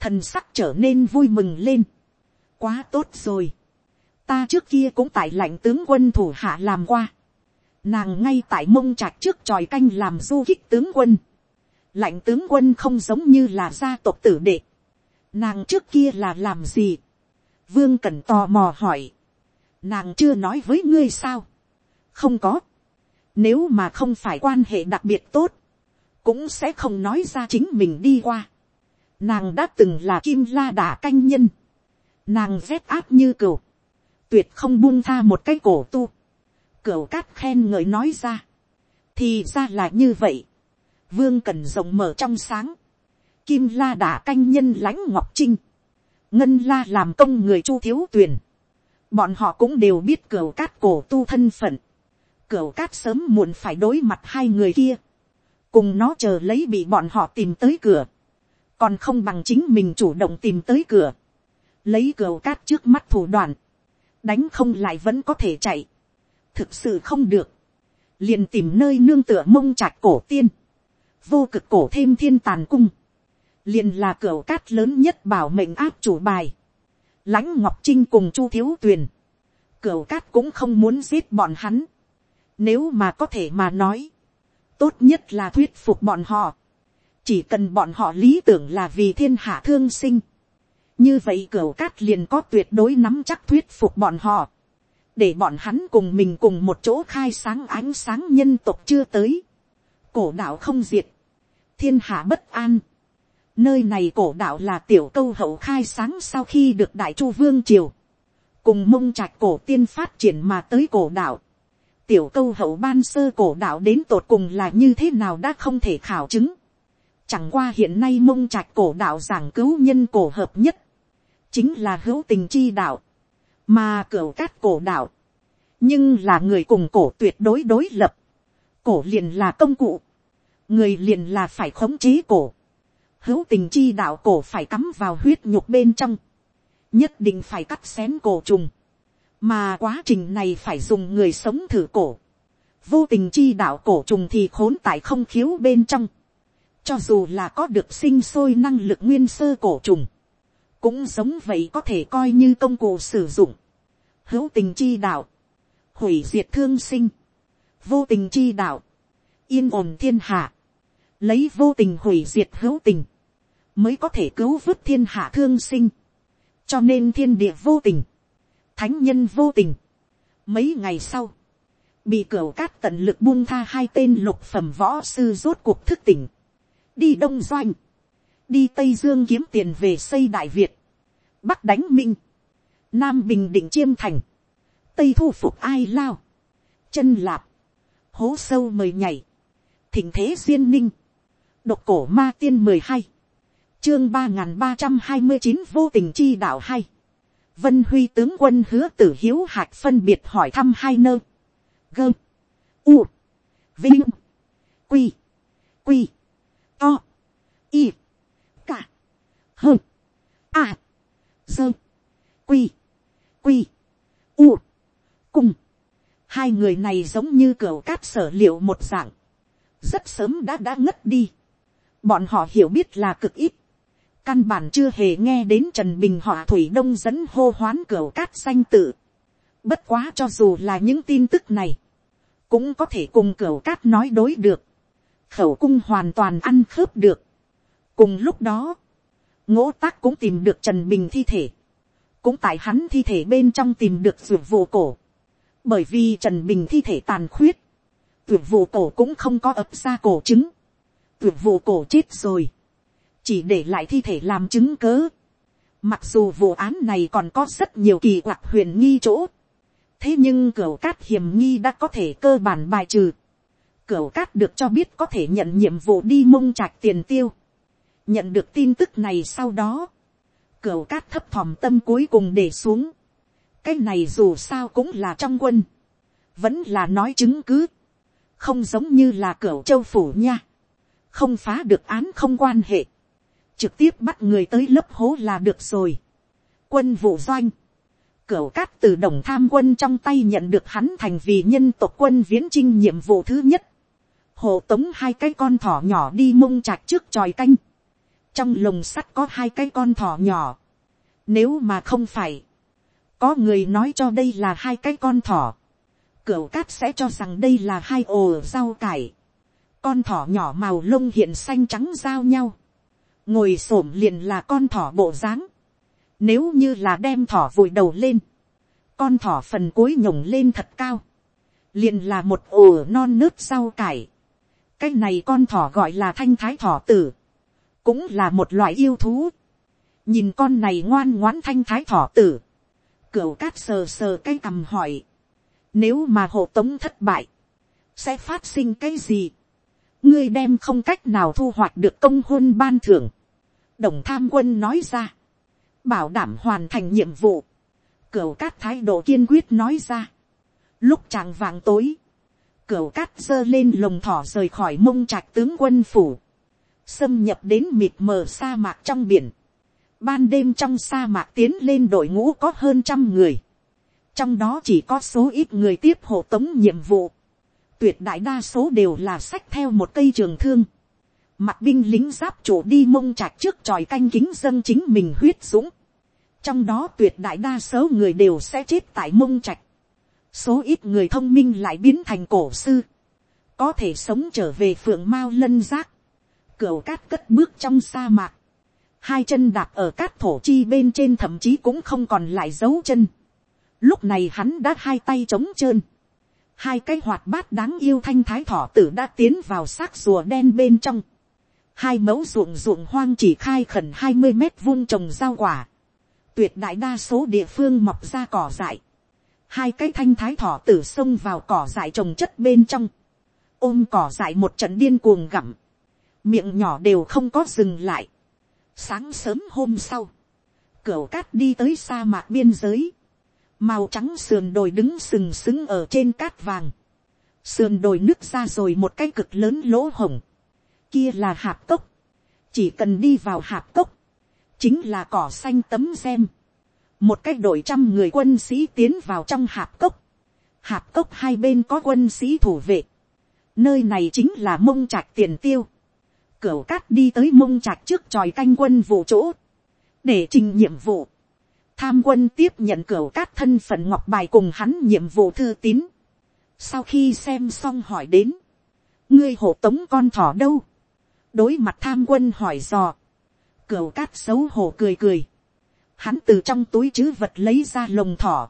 thần sắc trở nên vui mừng lên, quá tốt rồi, ta trước kia cũng tại lãnh tướng quân thủ hạ làm qua, nàng ngay tại mông trạch trước tròi canh làm du kích tướng quân, lãnh tướng quân không giống như là gia tộc tử đệ, nàng trước kia là làm gì, vương cần tò mò hỏi, nàng chưa nói với ngươi sao, không có, nếu mà không phải quan hệ đặc biệt tốt, cũng sẽ không nói ra chính mình đi qua. Nàng đã từng là kim la đả canh nhân. Nàng rét áp như cừu. Tuyệt không buông tha một cái cổ tu. Cửu cát khen ngợi nói ra. Thì ra là như vậy. Vương cần rộng mở trong sáng. Kim la đả canh nhân lãnh ngọc trinh. Ngân la làm công người chu thiếu tuyển. Bọn họ cũng đều biết cừu cát cổ tu thân phận Cửu cát sớm muộn phải đối mặt hai người kia. Cùng nó chờ lấy bị bọn họ tìm tới cửa. Còn không bằng chính mình chủ động tìm tới cửa. Lấy cửu cát trước mắt thủ đoạn. Đánh không lại vẫn có thể chạy. Thực sự không được. Liền tìm nơi nương tựa mông chặt cổ tiên. Vô cực cổ thêm thiên tàn cung. Liền là cửu cát lớn nhất bảo mệnh áp chủ bài. Lãnh Ngọc Trinh cùng Chu Thiếu Tuyền. Cửu cát cũng không muốn giết bọn hắn nếu mà có thể mà nói, tốt nhất là thuyết phục bọn họ. Chỉ cần bọn họ lý tưởng là vì thiên hạ thương sinh. Như vậy cửu cát liền có tuyệt đối nắm chắc thuyết phục bọn họ. Để bọn hắn cùng mình cùng một chỗ khai sáng ánh sáng nhân tộc chưa tới. Cổ đạo không diệt. Thiên hạ bất an. Nơi này cổ đạo là tiểu câu hậu khai sáng sau khi được đại chu vương triều. Cùng mông trạch cổ tiên phát triển mà tới cổ đạo tiểu câu hậu ban sơ cổ đạo đến tột cùng là như thế nào đã không thể khảo chứng. Chẳng qua hiện nay mông trạch cổ đạo giảng cứu nhân cổ hợp nhất. Chính là hữu tình chi đạo. Mà cửu cát cổ đạo. Nhưng là người cùng cổ tuyệt đối đối lập. Cổ liền là công cụ. Người liền là phải khống chế cổ. Hữu tình chi đạo cổ phải cắm vào huyết nhục bên trong. Nhất định phải cắt xén cổ trùng mà quá trình này phải dùng người sống thử cổ, vô tình chi đạo cổ trùng thì khốn tại không khiếu bên trong, cho dù là có được sinh sôi năng lực nguyên sơ cổ trùng, cũng giống vậy có thể coi như công cụ sử dụng, hữu tình chi đạo, hủy diệt thương sinh, vô tình chi đạo, yên ổn thiên hạ, lấy vô tình hủy diệt hữu tình, mới có thể cứu vớt thiên hạ thương sinh, cho nên thiên địa vô tình, thánh nhân vô tình. Mấy ngày sau, bị cửa cát tận lực buông tha hai tên lục phẩm võ sư rốt cuộc thức tỉnh. Đi Đông Doanh, đi Tây Dương kiếm tiền về xây Đại Việt, Bắc đánh Minh, Nam Bình Định Chiêm Thành, Tây thu phục Ai Lao, chân lạp, hố sâu mời nhảy, thỉnh thế duyên ninh, độc cổ ma tiên mười hai, chương ba n ba trăm hai mươi chín vô tình chi đạo hay Vân Huy tướng quân hứa tử hiếu hạch phân biệt hỏi thăm hai nơ. Gơ. U. Vinh. Quy. Quy. To. Y. Cả. Hơ. À. Dơ. quy, quy, u, cùng. Hai người này giống như cửa cát sở liệu một dạng. Rất sớm đã đã ngất đi. Bọn họ hiểu biết là cực ít. Căn bản chưa hề nghe đến Trần Bình họa Thủy Đông dẫn hô hoán cửa cát danh tự. Bất quá cho dù là những tin tức này. Cũng có thể cùng cửa cát nói đối được. Khẩu cung hoàn toàn ăn khớp được. Cùng lúc đó. Ngỗ tác cũng tìm được Trần Bình thi thể. Cũng tại hắn thi thể bên trong tìm được ruột vô cổ. Bởi vì Trần Bình thi thể tàn khuyết. Ruột vụ cổ cũng không có ập ra cổ chứng, Ruột vụ cổ chết rồi. Chỉ để lại thi thể làm chứng cớ. Mặc dù vụ án này còn có rất nhiều kỳ quặc huyền nghi chỗ. Thế nhưng cửa cát hiểm nghi đã có thể cơ bản bài trừ. Cửa cát được cho biết có thể nhận nhiệm vụ đi mông trạch tiền tiêu nhận được tin tức này sau đó, cửa cát thấp thỏm tâm cuối cùng để xuống, cái này dù sao cũng là trong quân, vẫn là nói chứng cứ, không giống như là cửa châu phủ nha, không phá được án không quan hệ, trực tiếp bắt người tới lớp hố là được rồi. quân vụ doanh, cửu cát từ đồng tham quân trong tay nhận được hắn thành vì nhân tộc quân viễn trinh nhiệm vụ thứ nhất, hộ tống hai cái con thỏ nhỏ đi mông trạch trước tròi canh, trong lồng sắt có hai cái con thỏ nhỏ. Nếu mà không phải, có người nói cho đây là hai cái con thỏ. Cửu cát sẽ cho rằng đây là hai ồ rau cải. Con thỏ nhỏ màu lông hiện xanh trắng giao nhau. Ngồi xổm liền là con thỏ bộ dáng. Nếu như là đem thỏ vùi đầu lên. Con thỏ phần cuối nhổng lên thật cao. Liền là một ổ non nước rau cải. Cái này con thỏ gọi là thanh thái thỏ tử cũng là một loại yêu thú. nhìn con này ngoan ngoãn thanh thái thỏ tử, cửu cát sờ sờ cái cằm hỏi, nếu mà hộ tống thất bại, sẽ phát sinh cái gì, ngươi đem không cách nào thu hoạch được công hôn ban thưởng, đồng tham quân nói ra, bảo đảm hoàn thành nhiệm vụ, cửu cát thái độ kiên quyết nói ra, lúc chàng vàng tối, cửu cát giơ lên lồng thỏ rời khỏi mông trạch tướng quân phủ, xâm nhập đến mịt mờ sa mạc trong biển. Ban đêm trong sa mạc tiến lên đội ngũ có hơn trăm người. Trong đó chỉ có số ít người tiếp hộ tống nhiệm vụ. Tuyệt đại đa số đều là sách theo một cây trường thương. Mặt binh lính giáp chủ đi mông chạc trước tròi canh kính dân chính mình huyết dũng. Trong đó tuyệt đại đa số người đều sẽ chết tại mông trạch. Số ít người thông minh lại biến thành cổ sư. Có thể sống trở về phượng mao lân giác Cửu cát cất bước trong sa mạc. Hai chân đạp ở cát thổ chi bên trên thậm chí cũng không còn lại dấu chân. Lúc này hắn đã hai tay trống trơn. Hai cái hoạt bát đáng yêu thanh thái thỏ tử đã tiến vào xác rùa đen bên trong. Hai mẫu ruộng ruộng hoang chỉ khai khẩn hai mươi mét vuông trồng rau quả. Tuyệt đại đa số địa phương mọc ra cỏ dại. Hai cái thanh thái thỏ tử xông vào cỏ dại trồng chất bên trong. Ôm cỏ dại một trận điên cuồng gặm miệng nhỏ đều không có dừng lại. Sáng sớm hôm sau, Cửu cát đi tới sa mạc biên giới, màu trắng sườn đồi đứng sừng sững ở trên cát vàng, sườn đồi nứt ra rồi một cái cực lớn lỗ hồng, kia là hạp cốc, chỉ cần đi vào hạp cốc, chính là cỏ xanh tấm xem, một cái đội trăm người quân sĩ tiến vào trong hạp cốc, hạp cốc hai bên có quân sĩ thủ vệ, nơi này chính là mông trạch tiền tiêu, Cửu cát đi tới mông trạch trước tròi canh quân vụ chỗ. Để trình nhiệm vụ. Tham quân tiếp nhận cửu cát thân phận ngọc bài cùng hắn nhiệm vụ thư tín. Sau khi xem xong hỏi đến. Ngươi hộ tống con thỏ đâu? Đối mặt tham quân hỏi dò. Cửu cát xấu hổ cười cười. Hắn từ trong túi chứ vật lấy ra lồng thỏ.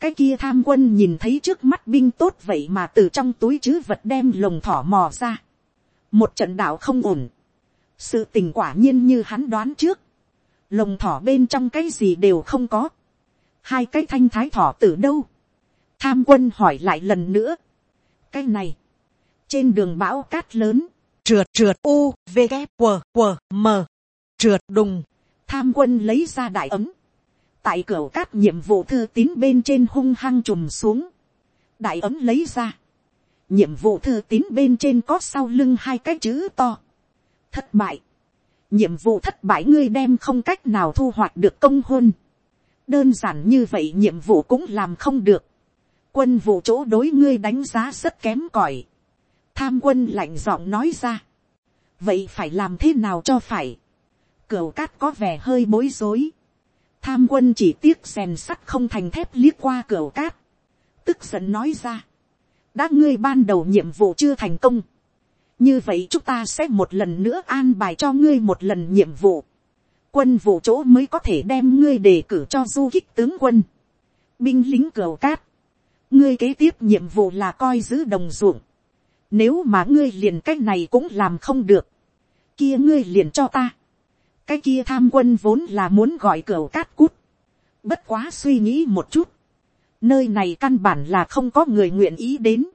Cái kia tham quân nhìn thấy trước mắt binh tốt vậy mà từ trong túi chứ vật đem lồng thỏ mò ra. Một trận đạo không ổn, sự tình quả nhiên như hắn đoán trước, lồng thỏ bên trong cái gì đều không có, hai cái thanh thái thỏ từ đâu, tham quân hỏi lại lần nữa, cái này, trên đường bão cát lớn, trượt trượt u v g q q m. Trượt đùng, tham quân lấy ra đại ấm, tại cửa các nhiệm vụ thư tín bên trên hung hăng trùm xuống, đại ấm lấy ra, nhiệm vụ thư tín bên trên có sau lưng hai cái chữ to. thất bại. nhiệm vụ thất bại ngươi đem không cách nào thu hoạch được công hôn. đơn giản như vậy nhiệm vụ cũng làm không được, quân vụ chỗ đối ngươi đánh giá rất kém cỏi, tham quân lạnh giọng nói ra, vậy phải làm thế nào cho phải, cửu cát có vẻ hơi bối rối, tham quân chỉ tiếc rèn sắt không thành thép liếc qua cửu cát, tức giận nói ra, đã ngươi ban đầu nhiệm vụ chưa thành công, như vậy chúng ta sẽ một lần nữa an bài cho ngươi một lần nhiệm vụ, quân vụ chỗ mới có thể đem ngươi đề cử cho du kích tướng quân, binh lính cửu cát, ngươi kế tiếp nhiệm vụ là coi giữ đồng ruộng, nếu mà ngươi liền cái này cũng làm không được, kia ngươi liền cho ta, cái kia tham quân vốn là muốn gọi cửa cát cút, bất quá suy nghĩ một chút, nơi này căn bản là không có người nguyện ý đến,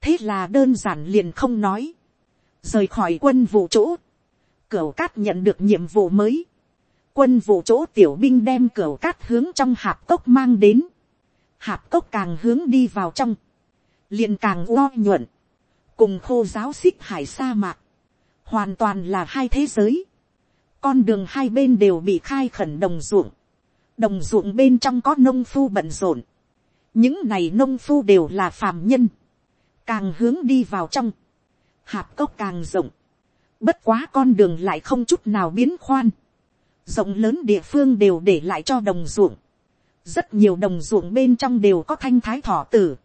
thế là đơn giản liền không nói, rời khỏi quân vụ chỗ, cửa cát nhận được nhiệm vụ mới, quân vụ chỗ tiểu binh đem cửa cát hướng trong hạp cốc mang đến, hạp cốc càng hướng đi vào trong, liền càng lo nhuận, cùng khô giáo xích hải sa mạc, hoàn toàn là hai thế giới, con đường hai bên đều bị khai khẩn đồng ruộng, đồng ruộng bên trong có nông phu bận rộn, những này nông phu đều là phàm nhân, càng hướng đi vào trong, hạp cốc càng rộng, bất quá con đường lại không chút nào biến khoan, rộng lớn địa phương đều để lại cho đồng ruộng, rất nhiều đồng ruộng bên trong đều có thanh thái thỏ tử,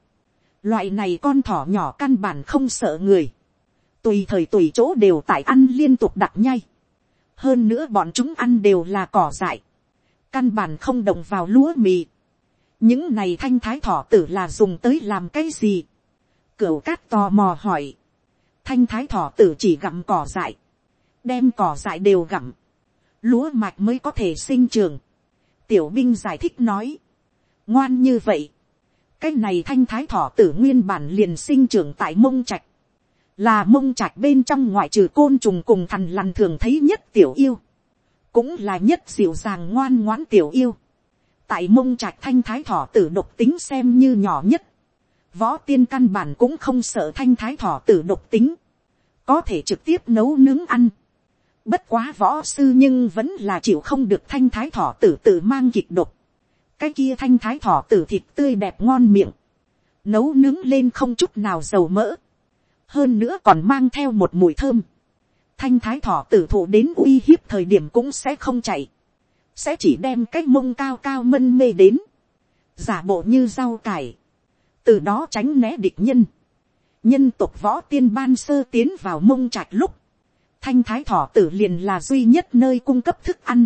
loại này con thỏ nhỏ căn bản không sợ người, tùy thời tùy chỗ đều tại ăn liên tục đặt nhai. hơn nữa bọn chúng ăn đều là cỏ dại, căn bản không động vào lúa mì, những này thanh thái thỏ tử là dùng tới làm cái gì, cửu cát tò mò hỏi, thanh thái thỏ tử chỉ gặm cỏ dại, đem cỏ dại đều gặm, lúa mạch mới có thể sinh trường. tiểu binh giải thích nói, ngoan như vậy, cái này thanh thái thọ tử nguyên bản liền sinh trưởng tại mông trạch, là mông trạch bên trong ngoại trừ côn trùng cùng thằn lằn thường thấy nhất tiểu yêu, cũng là nhất dịu dàng ngoan ngoãn tiểu yêu. tại mông trạch thanh thái thọ tử độc tính xem như nhỏ nhất, võ tiên căn bản cũng không sợ thanh thái thọ tử độc tính, có thể trực tiếp nấu nướng ăn. Bất quá võ sư nhưng vẫn là chịu không được thanh thái thọ tử tự mang kịch độc. Cái kia thanh thái thỏ tử thịt tươi đẹp ngon miệng. Nấu nướng lên không chút nào dầu mỡ. Hơn nữa còn mang theo một mùi thơm. Thanh thái thỏ tử thụ đến uy hiếp thời điểm cũng sẽ không chạy. Sẽ chỉ đem cái mông cao cao mân mê đến. Giả bộ như rau cải từ đó tránh né địch nhân. nhân tục võ tiên ban sơ tiến vào mông trạch lúc, thanh thái thỏ tử liền là duy nhất nơi cung cấp thức ăn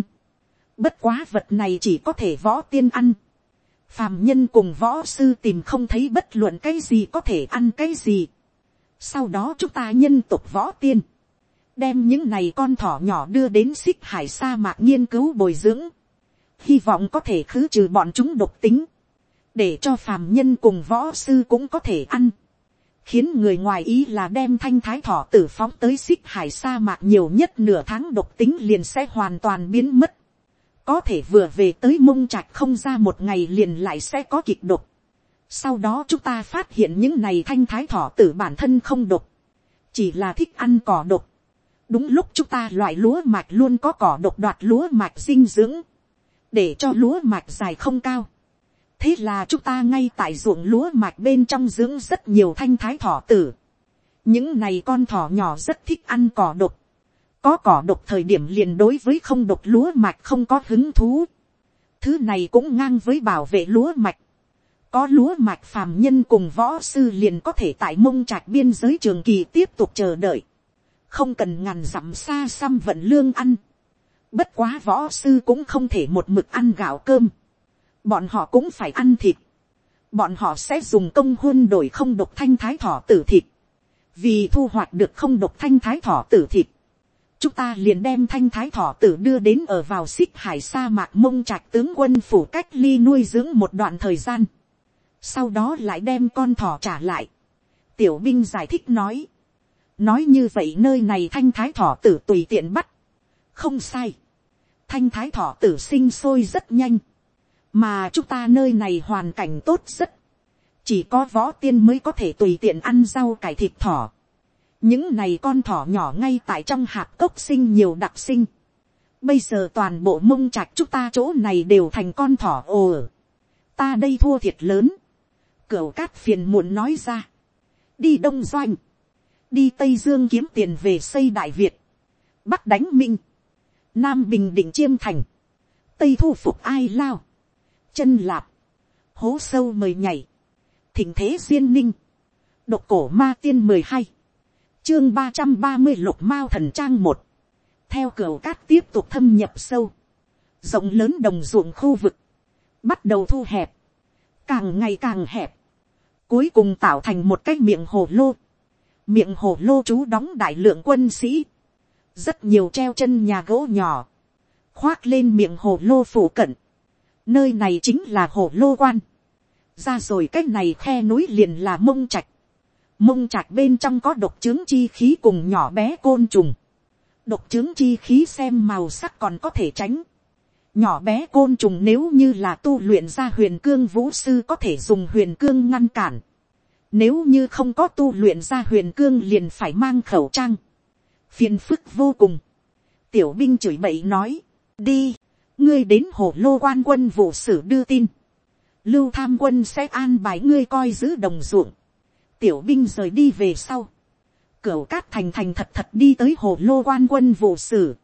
bất quá vật này chỉ có thể võ tiên ăn. phàm nhân cùng võ sư tìm không thấy bất luận cái gì có thể ăn cái gì. sau đó chúng ta nhân tục võ tiên, đem những này con thỏ nhỏ đưa đến xích hải sa mạc nghiên cứu bồi dưỡng, hy vọng có thể khứ trừ bọn chúng độc tính. Để cho phàm nhân cùng võ sư cũng có thể ăn, khiến người ngoài ý là đem thanh thái thỏ tử phóng tới xích hải sa mạc nhiều nhất nửa tháng độc tính liền sẽ hoàn toàn biến mất, có thể vừa về tới mông trạch không ra một ngày liền lại sẽ có kịch độc. Sau đó chúng ta phát hiện những này thanh thái thỏ tử bản thân không độc, chỉ là thích ăn cỏ độc. đúng lúc chúng ta loại lúa mạch luôn có cỏ độc đoạt lúa mạch dinh dưỡng, để cho lúa mạch dài không cao thế là chúng ta ngay tại ruộng lúa mạch bên trong dưỡng rất nhiều thanh thái thỏ tử. những này con thỏ nhỏ rất thích ăn cỏ độc có cỏ độc thời điểm liền đối với không độc lúa mạch không có hứng thú. thứ này cũng ngang với bảo vệ lúa mạch. có lúa mạch phàm nhân cùng võ sư liền có thể tại mông trạch biên giới trường kỳ tiếp tục chờ đợi. không cần ngàn dặm xa xăm vận lương ăn. bất quá võ sư cũng không thể một mực ăn gạo cơm bọn họ cũng phải ăn thịt, bọn họ sẽ dùng công huân đổi không độc thanh thái thỏ tử thịt, vì thu hoạch được không độc thanh thái thỏ tử thịt, chúng ta liền đem thanh thái thọ tử đưa đến ở vào xích hải sa mạc mông trạch tướng quân phủ cách ly nuôi dưỡng một đoạn thời gian, sau đó lại đem con thỏ trả lại, tiểu binh giải thích nói, nói như vậy nơi này thanh thái thọ tử tùy tiện bắt, không sai, thanh thái thọ tử sinh sôi rất nhanh, mà chúng ta nơi này hoàn cảnh tốt rất, chỉ có võ tiên mới có thể tùy tiện ăn rau cải thịt thỏ những này con thỏ nhỏ ngay tại trong hạt cốc sinh nhiều đặc sinh, bây giờ toàn bộ mông trạch chúng ta chỗ này đều thành con thỏ ồ ta đây thua thiệt lớn, cửu cát phiền muộn nói ra, đi đông doanh, đi tây dương kiếm tiền về xây đại việt, bắc đánh minh, nam bình định chiêm thành, tây thu phục ai lao, chân lạp, hố sâu mời nhảy, thỉnh thế duyên ninh, độc cổ ma tiên mười hai, chương ba trăm ba mươi lục mao thần trang một, theo cửa cát tiếp tục thâm nhập sâu, rộng lớn đồng ruộng khu vực, bắt đầu thu hẹp, càng ngày càng hẹp, cuối cùng tạo thành một cái miệng hồ lô, miệng hồ lô chú đóng đại lượng quân sĩ, rất nhiều treo chân nhà gỗ nhỏ, khoác lên miệng hồ lô phủ cận, nơi này chính là hồ lô quan, ra rồi cái này khe núi liền là mông trạch, mông trạch bên trong có độc trướng chi khí cùng nhỏ bé côn trùng, độc trướng chi khí xem màu sắc còn có thể tránh, nhỏ bé côn trùng nếu như là tu luyện ra huyền cương vũ sư có thể dùng huyền cương ngăn cản, nếu như không có tu luyện ra huyền cương liền phải mang khẩu trang, phiền phức vô cùng, tiểu binh chửi bậy nói, đi, ngươi đến hồ lô quan quân vụ sử đưa tin, lưu tham quân sẽ an bài ngươi coi giữ đồng ruộng, tiểu binh rời đi về sau, cửu cát thành thành thật thật đi tới hồ lô quan quân vụ sử,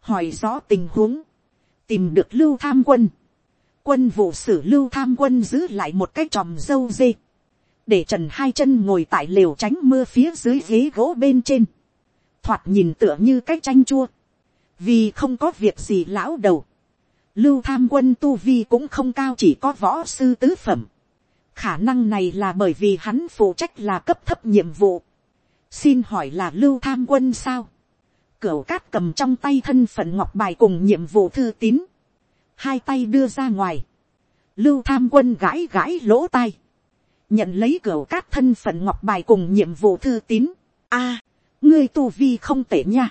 hỏi rõ tình huống, tìm được lưu tham quân, quân vụ sử lưu tham quân giữ lại một cái tròm dâu dê, để trần hai chân ngồi tại lều tránh mưa phía dưới ghế gỗ bên trên, thoạt nhìn tựa như cái chanh chua, vì không có việc gì lão đầu, lưu tham quân tu vi cũng không cao chỉ có võ sư tứ phẩm, khả năng này là bởi vì hắn phụ trách là cấp thấp nhiệm vụ, xin hỏi là lưu tham quân sao, Cửu cát cầm trong tay thân phận ngọc bài cùng nhiệm vụ thư tín. Hai tay đưa ra ngoài. Lưu tham quân gãi gãi lỗ tai. Nhận lấy cửu cát thân phận ngọc bài cùng nhiệm vụ thư tín. a ngươi tu vi không tệ nha.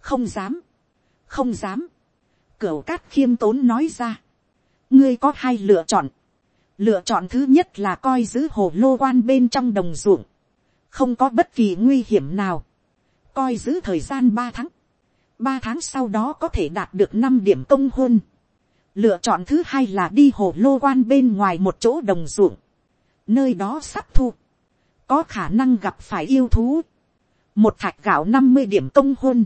Không dám. Không dám. Cửu cát khiêm tốn nói ra. Ngươi có hai lựa chọn. Lựa chọn thứ nhất là coi giữ hồ lô quan bên trong đồng ruộng. Không có bất kỳ nguy hiểm nào. Coi giữ thời gian ba tháng, ba tháng sau đó có thể đạt được năm điểm công hôn. Lựa chọn thứ hai là đi hồ lô quan bên ngoài một chỗ đồng ruộng, nơi đó sắp thu, có khả năng gặp phải yêu thú, một thạch gạo năm mươi điểm công hôn,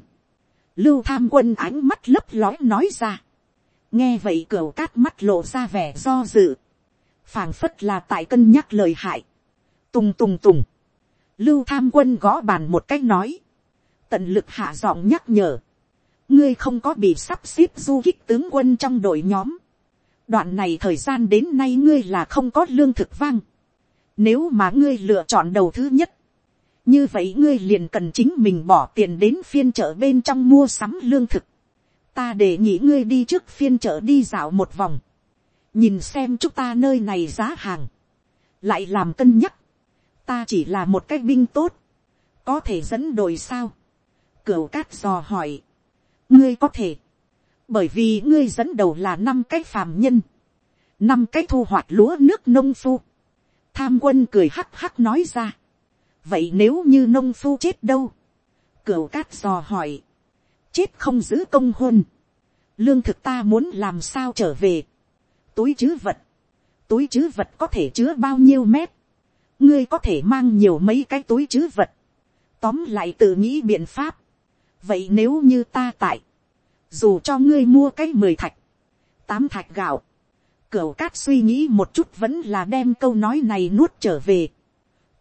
lưu tham quân ánh mắt lấp lói nói ra, nghe vậy cửa cát mắt lộ ra vẻ do dự, phảng phất là tại cân nhắc lời hại, tùng tùng tùng, lưu tham quân gõ bàn một cách nói, tận lực hạ giọng nhắc nhở, ngươi không có bị sắp xếp du kích tướng quân trong đội nhóm. đoạn này thời gian đến nay ngươi là không có lương thực vang. nếu mà ngươi lựa chọn đầu thứ nhất, như vậy ngươi liền cần chính mình bỏ tiền đến phiên chợ bên trong mua sắm lương thực. ta để nghĩ ngươi đi trước phiên chợ đi dạo một vòng, nhìn xem chúng ta nơi này giá hàng, lại làm cân nhắc. ta chỉ là một cái binh tốt, có thể dẫn đội sao Cửu cát dò hỏi. Ngươi có thể. Bởi vì ngươi dẫn đầu là năm cái phàm nhân. Năm cái thu hoạch lúa nước nông phu. Tham quân cười hắc hắc nói ra. Vậy nếu như nông phu chết đâu? Cửu cát dò hỏi. Chết không giữ công hôn. Lương thực ta muốn làm sao trở về. Túi chứ vật. Túi chứ vật có thể chứa bao nhiêu mét. Ngươi có thể mang nhiều mấy cái túi chứ vật. Tóm lại tự nghĩ biện pháp vậy nếu như ta tại, dù cho ngươi mua cái mười thạch, tám thạch gạo, cửu cát suy nghĩ một chút vẫn là đem câu nói này nuốt trở về.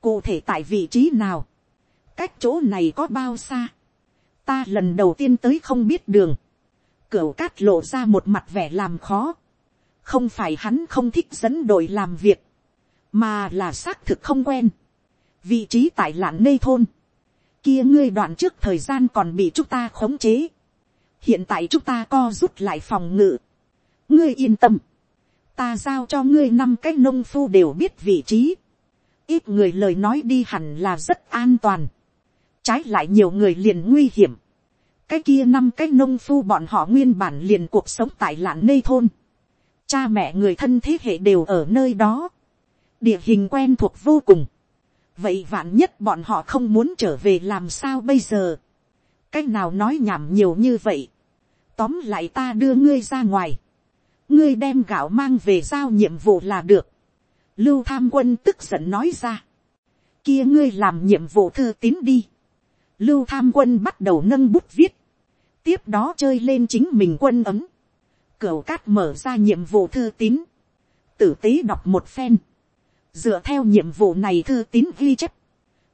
cụ thể tại vị trí nào, cách chỗ này có bao xa, ta lần đầu tiên tới không biết đường, cửu cát lộ ra một mặt vẻ làm khó, không phải hắn không thích dẫn đội làm việc, mà là xác thực không quen, vị trí tại lạng nê thôn, kia ngươi đoạn trước thời gian còn bị chúng ta khống chế. hiện tại chúng ta co rút lại phòng ngự. ngươi yên tâm. ta giao cho ngươi năm cái nông phu đều biết vị trí. ít người lời nói đi hẳn là rất an toàn. trái lại nhiều người liền nguy hiểm. cái kia năm cái nông phu bọn họ nguyên bản liền cuộc sống tại lạn nê thôn cha mẹ người thân thế hệ đều ở nơi đó. địa hình quen thuộc vô cùng. Vậy vạn nhất bọn họ không muốn trở về làm sao bây giờ, cái nào nói nhảm nhiều như vậy, tóm lại ta đưa ngươi ra ngoài, ngươi đem gạo mang về giao nhiệm vụ là được, lưu tham quân tức giận nói ra, kia ngươi làm nhiệm vụ thư tín đi, lưu tham quân bắt đầu nâng bút viết, tiếp đó chơi lên chính mình quân ấm, cửu cát mở ra nhiệm vụ thư tín, tử tế đọc một phen, dựa theo nhiệm vụ này thư tín ghi chép,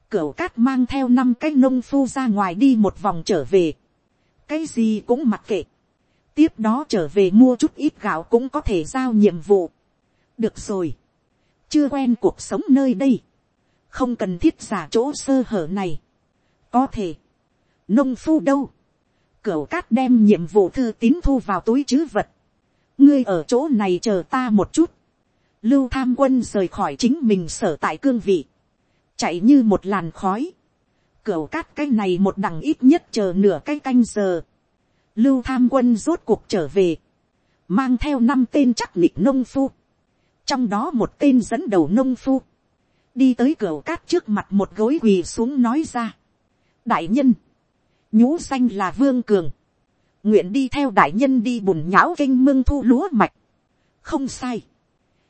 cửu cát mang theo năm cái nông phu ra ngoài đi một vòng trở về, cái gì cũng mặc kệ, tiếp đó trở về mua chút ít gạo cũng có thể giao nhiệm vụ, được rồi, chưa quen cuộc sống nơi đây, không cần thiết giả chỗ sơ hở này, có thể, nông phu đâu, cửu cát đem nhiệm vụ thư tín thu vào túi chứ vật, ngươi ở chỗ này chờ ta một chút, lưu tham quân rời khỏi chính mình sở tại cương vị, chạy như một làn khói, cửu cát cái này một đằng ít nhất chờ nửa cái canh giờ, lưu tham quân rốt cuộc trở về, mang theo năm tên chắc nịch nông phu, trong đó một tên dẫn đầu nông phu, đi tới cửa cát trước mặt một gối quỳ xuống nói ra. đại nhân, nhũ danh là vương cường, nguyện đi theo đại nhân đi bùn nhão kinh mương thu lúa mạch. không sai,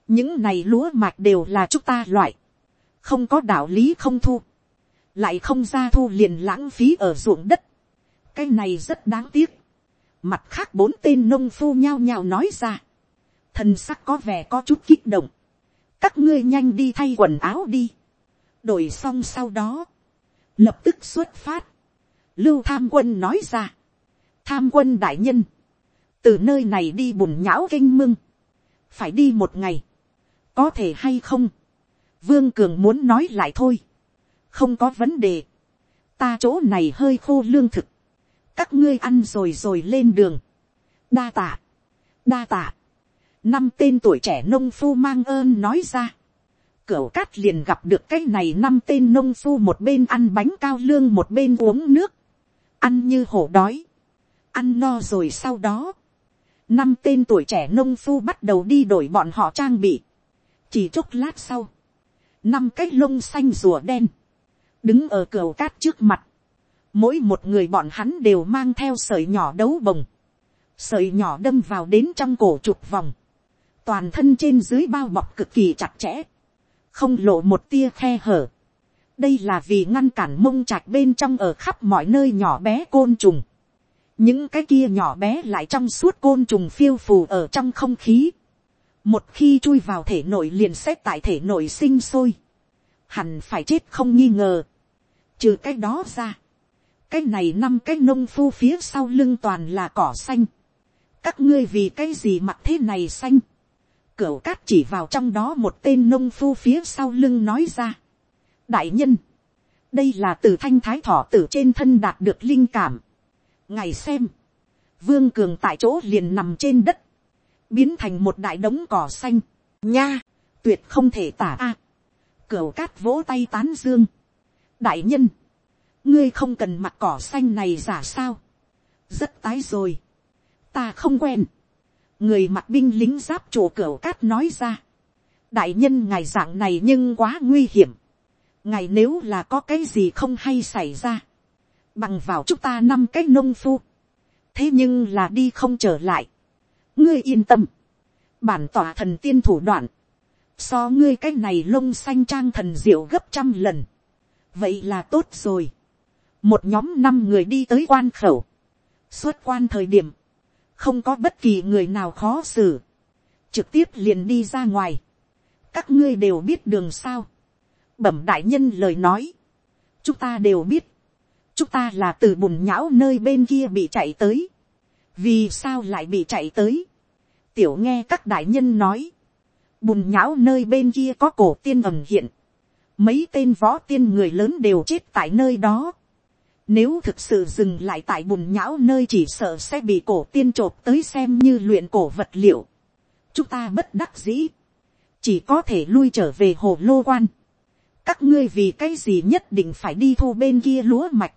những này lúa mạch đều là chúng ta loại, không có đạo lý không thu, lại không ra thu liền lãng phí ở ruộng đất, cái này rất đáng tiếc. mặt khác bốn tên nông phu nhao nhao nói ra, thân sắc có vẻ có chút kích động, các ngươi nhanh đi thay quần áo đi, đổi xong sau đó, lập tức xuất phát, lưu tham quân nói ra, tham quân đại nhân, từ nơi này đi bùn nhão kinh mưng, phải đi một ngày, có thể hay không, vương cường muốn nói lại thôi, không có vấn đề, ta chỗ này hơi khô lương thực, các ngươi ăn rồi rồi lên đường, đa tạ, đa tạ, năm tên tuổi trẻ nông phu mang ơn nói ra. Cửu cát liền gặp được cái này năm tên nông phu một bên ăn bánh cao lương một bên uống nước. Ăn như hổ đói. Ăn no rồi sau đó. Năm tên tuổi trẻ nông phu bắt đầu đi đổi bọn họ trang bị. Chỉ chốc lát sau. Năm cái lông xanh rùa đen. Đứng ở cửa cát trước mặt. Mỗi một người bọn hắn đều mang theo sợi nhỏ đấu bồng. Sợi nhỏ đâm vào đến trong cổ trục vòng toàn thân trên dưới bao bọc cực kỳ chặt chẽ, không lộ một tia khe hở. đây là vì ngăn cản mông trạch bên trong ở khắp mọi nơi nhỏ bé côn trùng những cái kia nhỏ bé lại trong suốt côn trùng phiêu phù ở trong không khí. một khi chui vào thể nội liền xét tại thể nội sinh sôi. hẳn phải chết không nghi ngờ. trừ cái đó ra. cái này năm cái nông phu phía sau lưng toàn là cỏ xanh. các ngươi vì cái gì mặc thế này xanh Cửu cát chỉ vào trong đó một tên nông phu phía sau lưng nói ra. Đại nhân. Đây là từ thanh thái thọ tử trên thân đạt được linh cảm. Ngày xem. Vương cường tại chỗ liền nằm trên đất. Biến thành một đại đống cỏ xanh. Nha. Tuyệt không thể tả a. Cửu cát vỗ tay tán dương. Đại nhân. Ngươi không cần mặc cỏ xanh này giả sao. Rất tái rồi. Ta không quen người mặc binh lính giáp chủ cửa cát nói ra. đại nhân ngài dạng này nhưng quá nguy hiểm. ngài nếu là có cái gì không hay xảy ra bằng vào chúng ta năm cái nông phu. thế nhưng là đi không trở lại. ngươi yên tâm. bản tỏa thần tiên thủ đoạn. so ngươi cái này lông xanh trang thần diệu gấp trăm lần. vậy là tốt rồi. một nhóm năm người đi tới quan khẩu. xuất quan thời điểm không có bất kỳ người nào khó xử, trực tiếp liền đi ra ngoài, các ngươi đều biết đường sao, bẩm đại nhân lời nói, chúng ta đều biết, chúng ta là từ bùn nhão nơi bên kia bị chạy tới, vì sao lại bị chạy tới, tiểu nghe các đại nhân nói, bùn nhão nơi bên kia có cổ tiên ẩm hiện, mấy tên võ tiên người lớn đều chết tại nơi đó, nếu thực sự dừng lại tại bùn nhão nơi chỉ sợ sẽ bị cổ tiên trộp tới xem như luyện cổ vật liệu. Chúng ta bất đắc dĩ. Chỉ có thể lui trở về hồ lô quan. Các ngươi vì cái gì nhất định phải đi thu bên kia lúa mạch.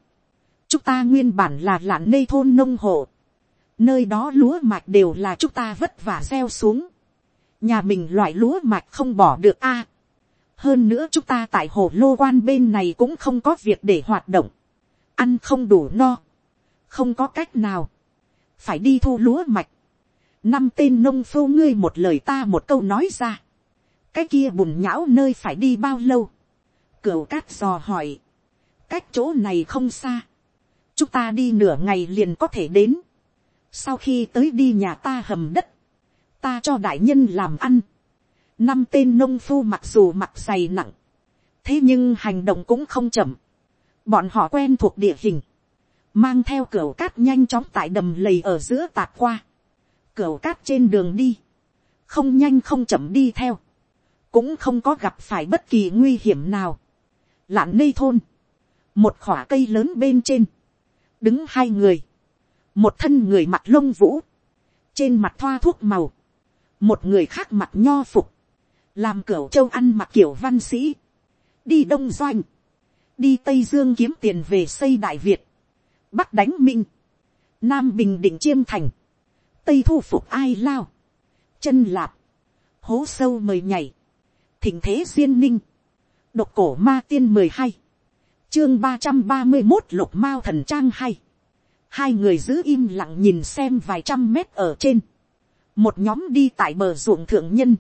Chúng ta nguyên bản là lạn nê thôn nông hộ. Nơi đó lúa mạch đều là chúng ta vất vả gieo xuống. Nhà mình loại lúa mạch không bỏ được a. Hơn nữa chúng ta tại hồ lô quan bên này cũng không có việc để hoạt động. Ăn không đủ no, không có cách nào, phải đi thu lúa mạch, năm tên nông phu ngươi một lời ta một câu nói ra, cái kia bùn nhão nơi phải đi bao lâu, cửu cát dò hỏi, cách chỗ này không xa, chúng ta đi nửa ngày liền có thể đến, sau khi tới đi nhà ta hầm đất, ta cho đại nhân làm ăn, năm tên nông phu mặc dù mặc dày nặng, thế nhưng hành động cũng không chậm, bọn họ quen thuộc địa hình, mang theo cửa cát nhanh chóng tại đầm lầy ở giữa tạc qua, cửa cát trên đường đi, không nhanh không chậm đi theo, cũng không có gặp phải bất kỳ nguy hiểm nào. Lạn nây thôn, một khỏa cây lớn bên trên, đứng hai người, một thân người mặt lông vũ, trên mặt thoa thuốc màu, một người khác mặt nho phục, làm cửa châu ăn mặc kiểu văn sĩ, đi đông doanh, đi tây dương kiếm tiền về xây đại việt, bắc đánh minh, nam bình định chiêm thành, tây thu phục ai lao, chân lạp, hố sâu mời nhảy, thỉnh thế duyên ninh, độc cổ ma tiên mười hai, chương ba trăm ba mươi một lục mao thần trang hay, hai người giữ im lặng nhìn xem vài trăm mét ở trên, một nhóm đi tại bờ ruộng thượng nhân,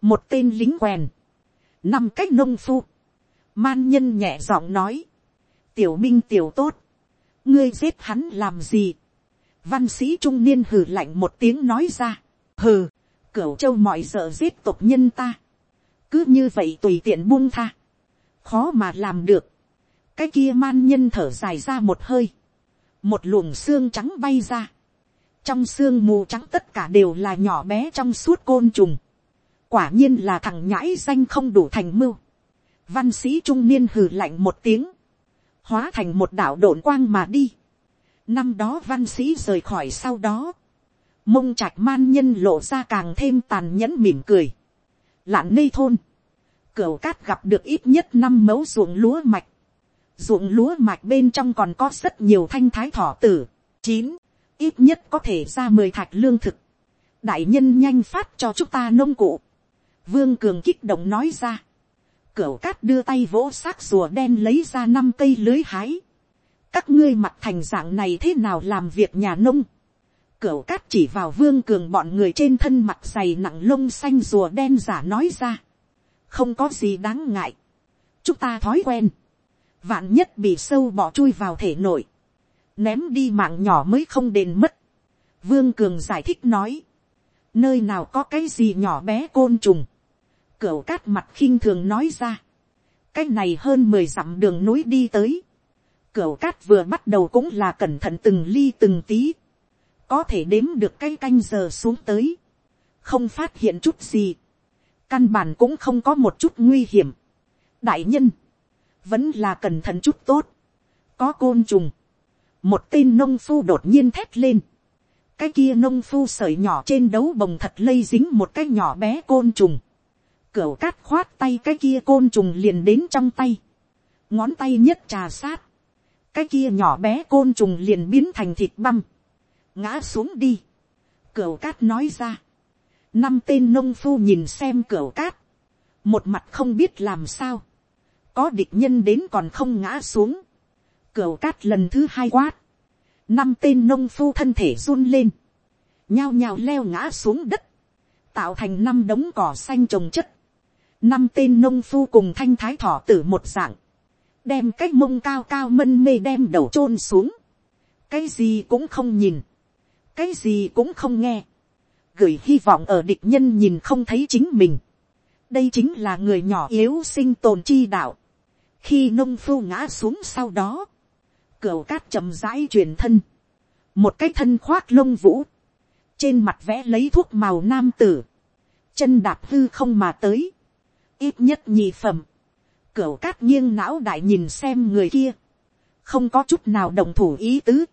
một tên lính quèn, năm cách nông phu, man nhân nhẹ giọng nói, tiểu minh tiểu tốt, ngươi giết hắn làm gì, văn sĩ trung niên hừ lạnh một tiếng nói ra, hừ, cửu châu mọi sợ giết tộc nhân ta, cứ như vậy tùy tiện buông tha, khó mà làm được, cái kia man nhân thở dài ra một hơi, một luồng xương trắng bay ra, trong xương mù trắng tất cả đều là nhỏ bé trong suốt côn trùng, quả nhiên là thằng nhãi danh không đủ thành mưu, văn sĩ trung niên hừ lạnh một tiếng, hóa thành một đạo độn quang mà đi. Năm đó văn sĩ rời khỏi sau đó, mông trạch man nhân lộ ra càng thêm tàn nhẫn mỉm cười. Lạn nây thôn, cửu cát gặp được ít nhất năm mẫu ruộng lúa mạch. Ruộng lúa mạch bên trong còn có rất nhiều thanh thái thỏ tử. chín Ít nhất có thể ra mười thạch lương thực. Đại nhân nhanh phát cho chúng ta nông cụ. Vương Cường kích động nói ra. Cửu cát đưa tay vỗ xác rùa đen lấy ra năm cây lưới hái. Các ngươi mặt thành dạng này thế nào làm việc nhà nông? Cửu cát chỉ vào vương cường bọn người trên thân mặt dày nặng lông xanh rùa đen giả nói ra. Không có gì đáng ngại. Chúng ta thói quen. Vạn nhất bị sâu bỏ chui vào thể nội. Ném đi mạng nhỏ mới không đền mất. Vương cường giải thích nói. Nơi nào có cái gì nhỏ bé côn trùng Cửu cát mặt khinh thường nói ra. Cái này hơn mười dặm đường núi đi tới. Cửu cát vừa bắt đầu cũng là cẩn thận từng ly từng tí. Có thể đếm được cái canh giờ xuống tới. Không phát hiện chút gì. Căn bản cũng không có một chút nguy hiểm. Đại nhân. Vẫn là cẩn thận chút tốt. Có côn trùng. Một tên nông phu đột nhiên thét lên cái kia nông phu sợi nhỏ trên đấu bồng thật lây dính một cái nhỏ bé côn trùng. Cửu cát khoát tay cái kia côn trùng liền đến trong tay. Ngón tay nhất trà sát. Cái kia nhỏ bé côn trùng liền biến thành thịt băm. Ngã xuống đi. Cửu cát nói ra. Năm tên nông phu nhìn xem cửu cát. Một mặt không biết làm sao. Có địch nhân đến còn không ngã xuống. Cửu cát lần thứ hai quát. Năm tên nông phu thân thể run lên. Nhao nhao leo ngã xuống đất. Tạo thành năm đống cỏ xanh trồng chất. Năm tên nông phu cùng thanh thái thỏ tử một dạng, đem cái mông cao cao mân mê đem đầu chôn xuống, cái gì cũng không nhìn, cái gì cũng không nghe, gửi hy vọng ở địch nhân nhìn không thấy chính mình, đây chính là người nhỏ yếu sinh tồn chi đạo, khi nông phu ngã xuống sau đó, cửa cát chậm rãi truyền thân, một cái thân khoác lông vũ, trên mặt vẽ lấy thuốc màu nam tử, chân đạp hư không mà tới, ít nhất nhị phẩm, cửa cát nghiêng não đại nhìn xem người kia, không có chút nào đồng thủ ý tứ,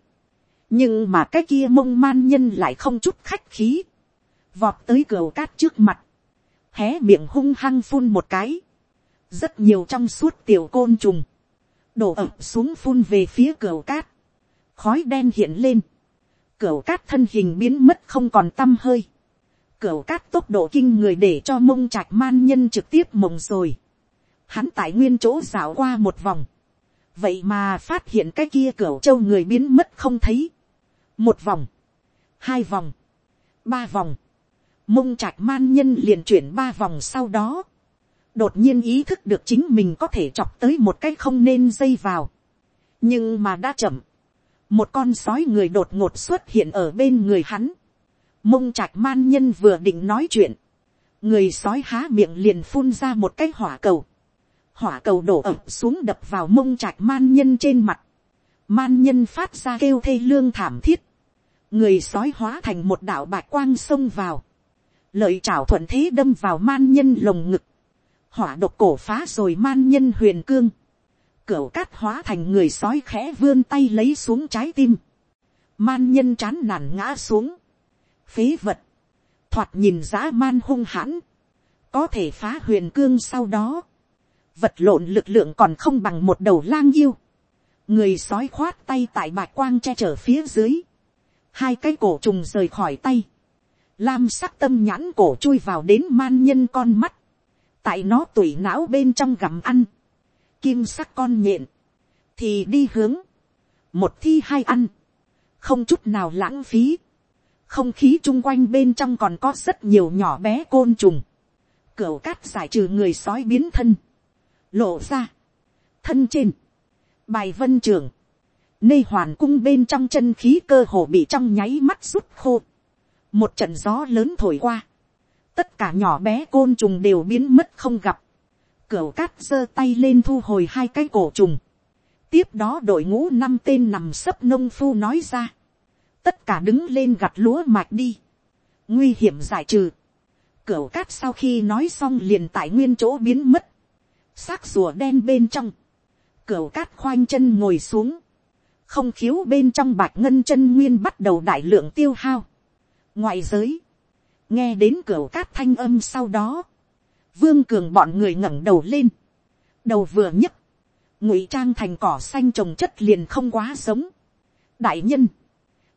nhưng mà cái kia mông man nhân lại không chút khách khí, vọt tới cửa cát trước mặt, hé miệng hung hăng phun một cái, rất nhiều trong suốt tiểu côn trùng, đổ ập xuống phun về phía cửa cát, khói đen hiện lên, cửa cát thân hình biến mất không còn t â m hơi, cửa cát tốc độ kinh người để cho mông trạch man nhân trực tiếp mộng rồi. Hắn tại nguyên chỗ dạo qua một vòng. Vậy mà phát hiện cái kia cửa châu người biến mất không thấy. Một vòng. hai vòng, ba vòng, mông trạch man nhân liền chuyển ba vòng sau đó, đột nhiên ý thức được chính mình có thể chọc tới một cái không nên dây vào, nhưng mà đã chậm, một con sói người đột ngột xuất hiện ở bên người hắn, mông trạch man nhân vừa định nói chuyện, người sói há miệng liền phun ra một cái hỏa cầu, hỏa cầu đổ ập xuống đập vào mông trạch man nhân trên mặt, man nhân phát ra kêu thê lương thảm thiết, người sói hóa thành một đạo bạch quang xông vào, lợi chảo thuận thế đâm vào man nhân lồng ngực, hỏa độc cổ phá rồi man nhân huyền cương, cửa cát hóa thành người sói khẽ vươn tay lấy xuống trái tim, man nhân chán nản ngã xuống, phế vật, thoạt nhìn giá man hung hãn, có thể phá huyền cương sau đó, vật lộn lực lượng còn không bằng một đầu lang yêu, người sói khoát tay tại bạch quang che chở phía dưới, hai cái cổ trùng rời khỏi tay, lam sắc tâm nhãn cổ chui vào đến man nhân con mắt, tại nó tủi não bên trong gặm ăn, kim sắc con nhện, thì đi hướng, một thi hai ăn, không chút nào lãng phí, không khí chung quanh bên trong còn có rất nhiều nhỏ bé côn trùng, cửa cát giải trừ người sói biến thân, lộ ra, thân trên, bài vân trường, nê hoàn cung bên trong chân khí cơ hồ bị trong nháy mắt rút khô, một trận gió lớn thổi qua, tất cả nhỏ bé côn trùng đều biến mất không gặp, Cửu cát giơ tay lên thu hồi hai cái cổ trùng, tiếp đó đội ngũ năm tên nằm sấp nông phu nói ra, tất cả đứng lên gặt lúa mạch đi, nguy hiểm giải trừ, Cửu cát sau khi nói xong liền tại nguyên chỗ biến mất, xác rùa đen bên trong, Cửu cát khoanh chân ngồi xuống, không khiếu bên trong bạch ngân chân nguyên bắt đầu đại lượng tiêu hao. ngoại giới, nghe đến cửa cát thanh âm sau đó, vương cường bọn người ngẩng đầu lên, đầu vừa nhấc, ngụy trang thành cỏ xanh trồng chất liền không quá sống. Đại nhân,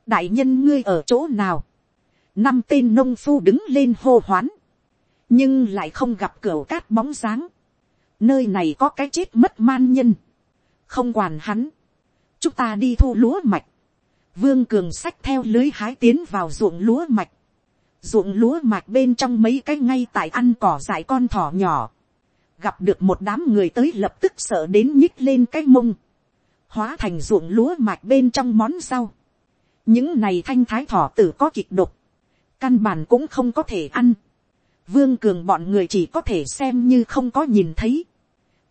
đại nhân ngươi ở chỗ nào, năm tên nông phu đứng lên hô hoán, nhưng lại không gặp cửa cát bóng dáng, nơi này có cái chết mất man nhân, không quản hắn, chúng ta đi thu lúa mạch, vương cường sách theo lưới hái tiến vào ruộng lúa mạch, ruộng lúa mạch bên trong mấy cái ngay tại ăn cỏ dại con thỏ nhỏ, gặp được một đám người tới lập tức sợ đến nhích lên cái mông, hóa thành ruộng lúa mạch bên trong món rau. những này thanh thái thỏ tử có kịch độc, căn bản cũng không có thể ăn. vương cường bọn người chỉ có thể xem như không có nhìn thấy.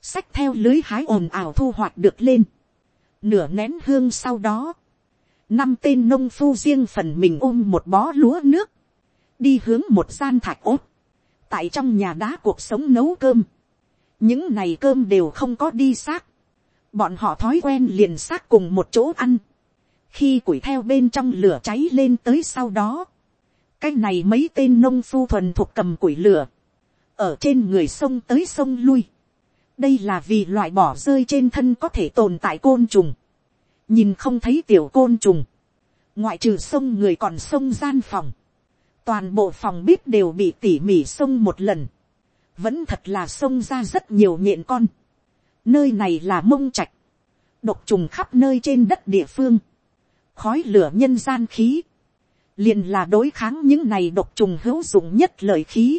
sách theo lưới hái ồn ào thu hoạch được lên. nửa nén hương sau đó, năm tên nông phu riêng phần mình ôm một bó lúa nước, đi hướng một gian thạch ốt, tại trong nhà đá cuộc sống nấu cơm, những này cơm đều không có đi xác, bọn họ thói quen liền xác cùng một chỗ ăn, khi củi theo bên trong lửa cháy lên tới sau đó, cái này mấy tên nông phu thuần thuộc cầm củi lửa, ở trên người sông tới sông lui, đây là vì loại bỏ rơi trên thân có thể tồn tại côn trùng, nhìn không thấy tiểu côn trùng, ngoại trừ sông người còn sông gian phòng, toàn bộ phòng bếp đều bị tỉ mỉ xông một lần, vẫn thật là xông ra rất nhiều nhện con. nơi này là mông trạch, độc trùng khắp nơi trên đất địa phương, khói lửa nhân gian khí, liền là đối kháng những này độc trùng hữu dụng nhất lời khí.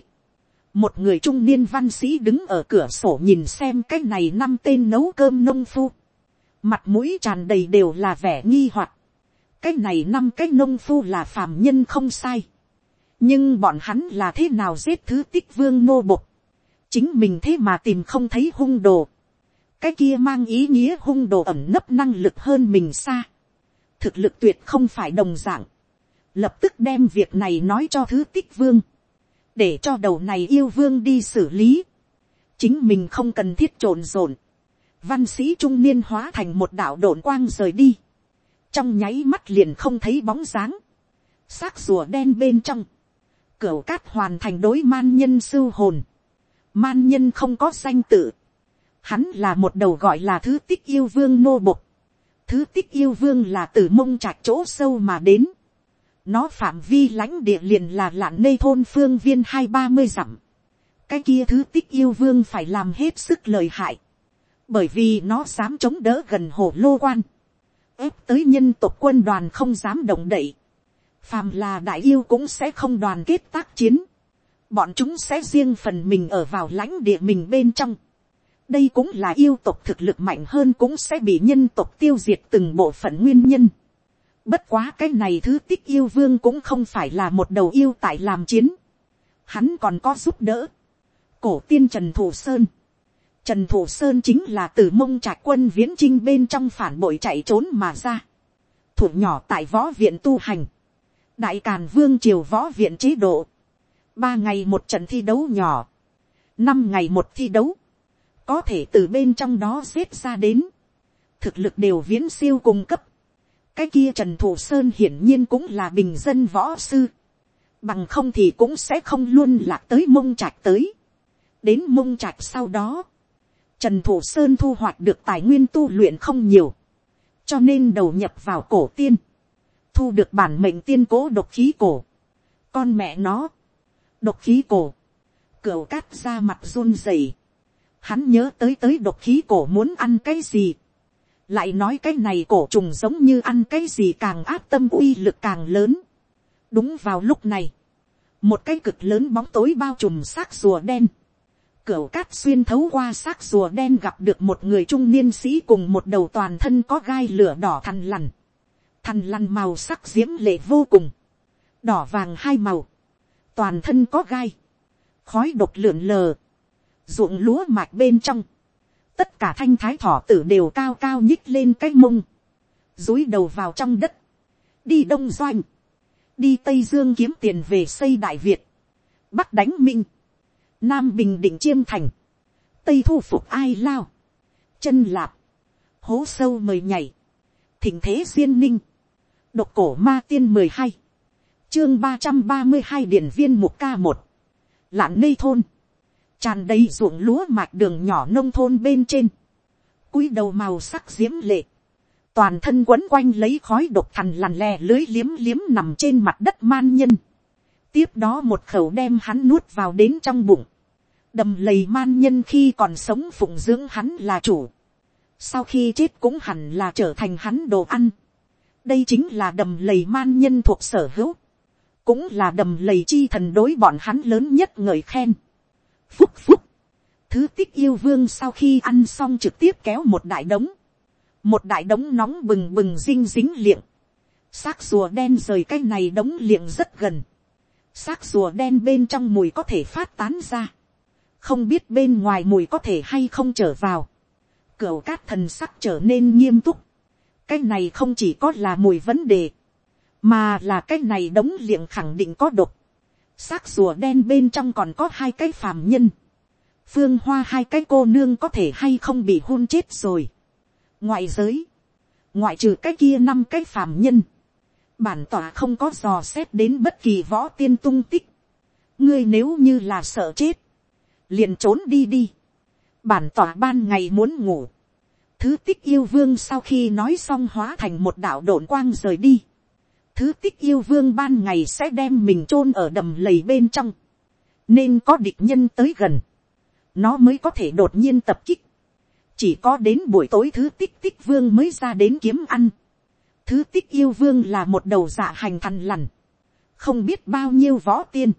một người trung niên văn sĩ đứng ở cửa sổ nhìn xem cái này năm tên nấu cơm nông phu, mặt mũi tràn đầy đều là vẻ nghi hoặc, cái này năm cái nông phu là phàm nhân không sai, nhưng bọn hắn là thế nào giết thứ tích vương nô bộc, chính mình thế mà tìm không thấy hung đồ, cái kia mang ý nghĩa hung đồ ẩm nấp năng lực hơn mình xa, thực lực tuyệt không phải đồng dạng, lập tức đem việc này nói cho thứ tích vương, để cho đầu này yêu vương đi xử lý, chính mình không cần thiết trộn rộn, văn sĩ trung niên hóa thành một đạo đồn quang rời đi, trong nháy mắt liền không thấy bóng dáng, xác rùa đen bên trong, cửu cát hoàn thành đối man nhân sưu hồn, man nhân không có danh tự, hắn là một đầu gọi là thứ tích yêu vương nô bộc, thứ tích yêu vương là từ mông trạch chỗ sâu mà đến, nó phạm vi lãnh địa liền là lạn nây thôn phương viên hai ba mươi dặm, cái kia thứ tích yêu vương phải làm hết sức lời hại, bởi vì nó dám chống đỡ gần hồ lô quan, ép tới nhân tộc quân đoàn không dám động đậy, phàm là đại yêu cũng sẽ không đoàn kết tác chiến, bọn chúng sẽ riêng phần mình ở vào lãnh địa mình bên trong. đây cũng là yêu tộc thực lực mạnh hơn cũng sẽ bị nhân tộc tiêu diệt từng bộ phận nguyên nhân. bất quá cái này thứ tích yêu vương cũng không phải là một đầu yêu tại làm chiến. hắn còn có giúp đỡ. cổ tiên trần thủ sơn. trần thủ sơn chính là từ mông trạch quân viễn trinh bên trong phản bội chạy trốn mà ra. thủ nhỏ tại võ viện tu hành đại càn vương triều võ viện chế độ. Ba ngày một trận thi đấu nhỏ, năm ngày một thi đấu, có thể từ bên trong đó xếp ra đến, thực lực đều viễn siêu cung cấp, cái kia trần thủ sơn hiển nhiên cũng là bình dân võ sư, bằng không thì cũng sẽ không luôn lạc tới mông trạch tới, đến mông trạch sau đó, trần thủ sơn thu hoạch được tài nguyên tu luyện không nhiều, cho nên đầu nhập vào cổ tiên, thu được bản mệnh tiên cố độc khí cổ, con mẹ nó, độc khí cổ, cửu cát ra mặt run rẩy, hắn nhớ tới tới độc khí cổ muốn ăn cái gì, lại nói cái này cổ trùng giống như ăn cái gì càng áp tâm uy lực càng lớn. đúng vào lúc này, một cái cực lớn bóng tối bao trùm xác rùa đen, cửu cát xuyên thấu qua xác rùa đen gặp được một người trung niên sĩ cùng một đầu toàn thân có gai lửa đỏ thằn lằn, thằn lằn màu sắc d i ễ m lệ vô cùng, đỏ vàng hai màu, toàn thân có gai, khói độc lượn lờ, ruộng lúa mạch bên trong, tất cả thanh thái thỏ tử đều cao cao nhích lên cái mông, dối đầu vào trong đất, đi đông doanh, đi tây dương kiếm tiền về xây đại việt, bắc đánh minh, nam bình định chiêm thành, tây thu phục ai lao, chân lạp, hố sâu mời nhảy, thỉnh thế duyên ninh, độc cổ ma tiên mười hai, chương ba trăm ba mươi hai điển viên một ca một lạn nây thôn tràn đầy ruộng lúa mạch đường nhỏ nông thôn bên trên cúi đầu màu sắc diễm lệ toàn thân quấn quanh lấy khói độc thằn lằn lè lưới liếm liếm nằm trên mặt đất man nhân tiếp đó một khẩu đem hắn nuốt vào đến trong bụng đầm lầy man nhân khi còn sống phụng dưỡng hắn là chủ sau khi chết cũng hẳn là trở thành hắn đồ ăn đây chính là đầm lầy man nhân thuộc sở hữu. Cũng là đầm lầy chi thần đối bọn hắn lớn nhất ngợi khen. phúc phúc, thứ tích yêu vương sau khi ăn xong trực tiếp kéo một đại đống, một đại đống nóng bừng bừng dinh dính liệng, xác rùa đen rời cái này đống liệng rất gần, xác rùa đen bên trong mùi có thể phát tán ra, không biết bên ngoài mùi có thể hay không trở vào, cửa cát thần sắc trở nên nghiêm túc, cái này không chỉ có là mùi vấn đề, mà là cái này đống liệng khẳng định có độc, xác rùa đen bên trong còn có hai cái phàm nhân, phương hoa hai cái cô nương có thể hay không bị hôn chết rồi. ngoại giới, ngoại trừ cái kia năm cái phàm nhân, bản tỏa không có dò xét đến bất kỳ võ tiên tung tích, ngươi nếu như là sợ chết, liền trốn đi đi, bản tỏa ban ngày muốn ngủ, thứ tích yêu vương sau khi nói xong hóa thành một đạo độn quang rời đi, thứ tích yêu vương ban ngày sẽ đem mình chôn ở đầm lầy bên trong, nên có địch nhân tới gần, nó mới có thể đột nhiên tập kích, chỉ có đến buổi tối thứ tích tích vương mới ra đến kiếm ăn, thứ tích yêu vương là một đầu dạ hành thằn lằn, không biết bao nhiêu võ tiên,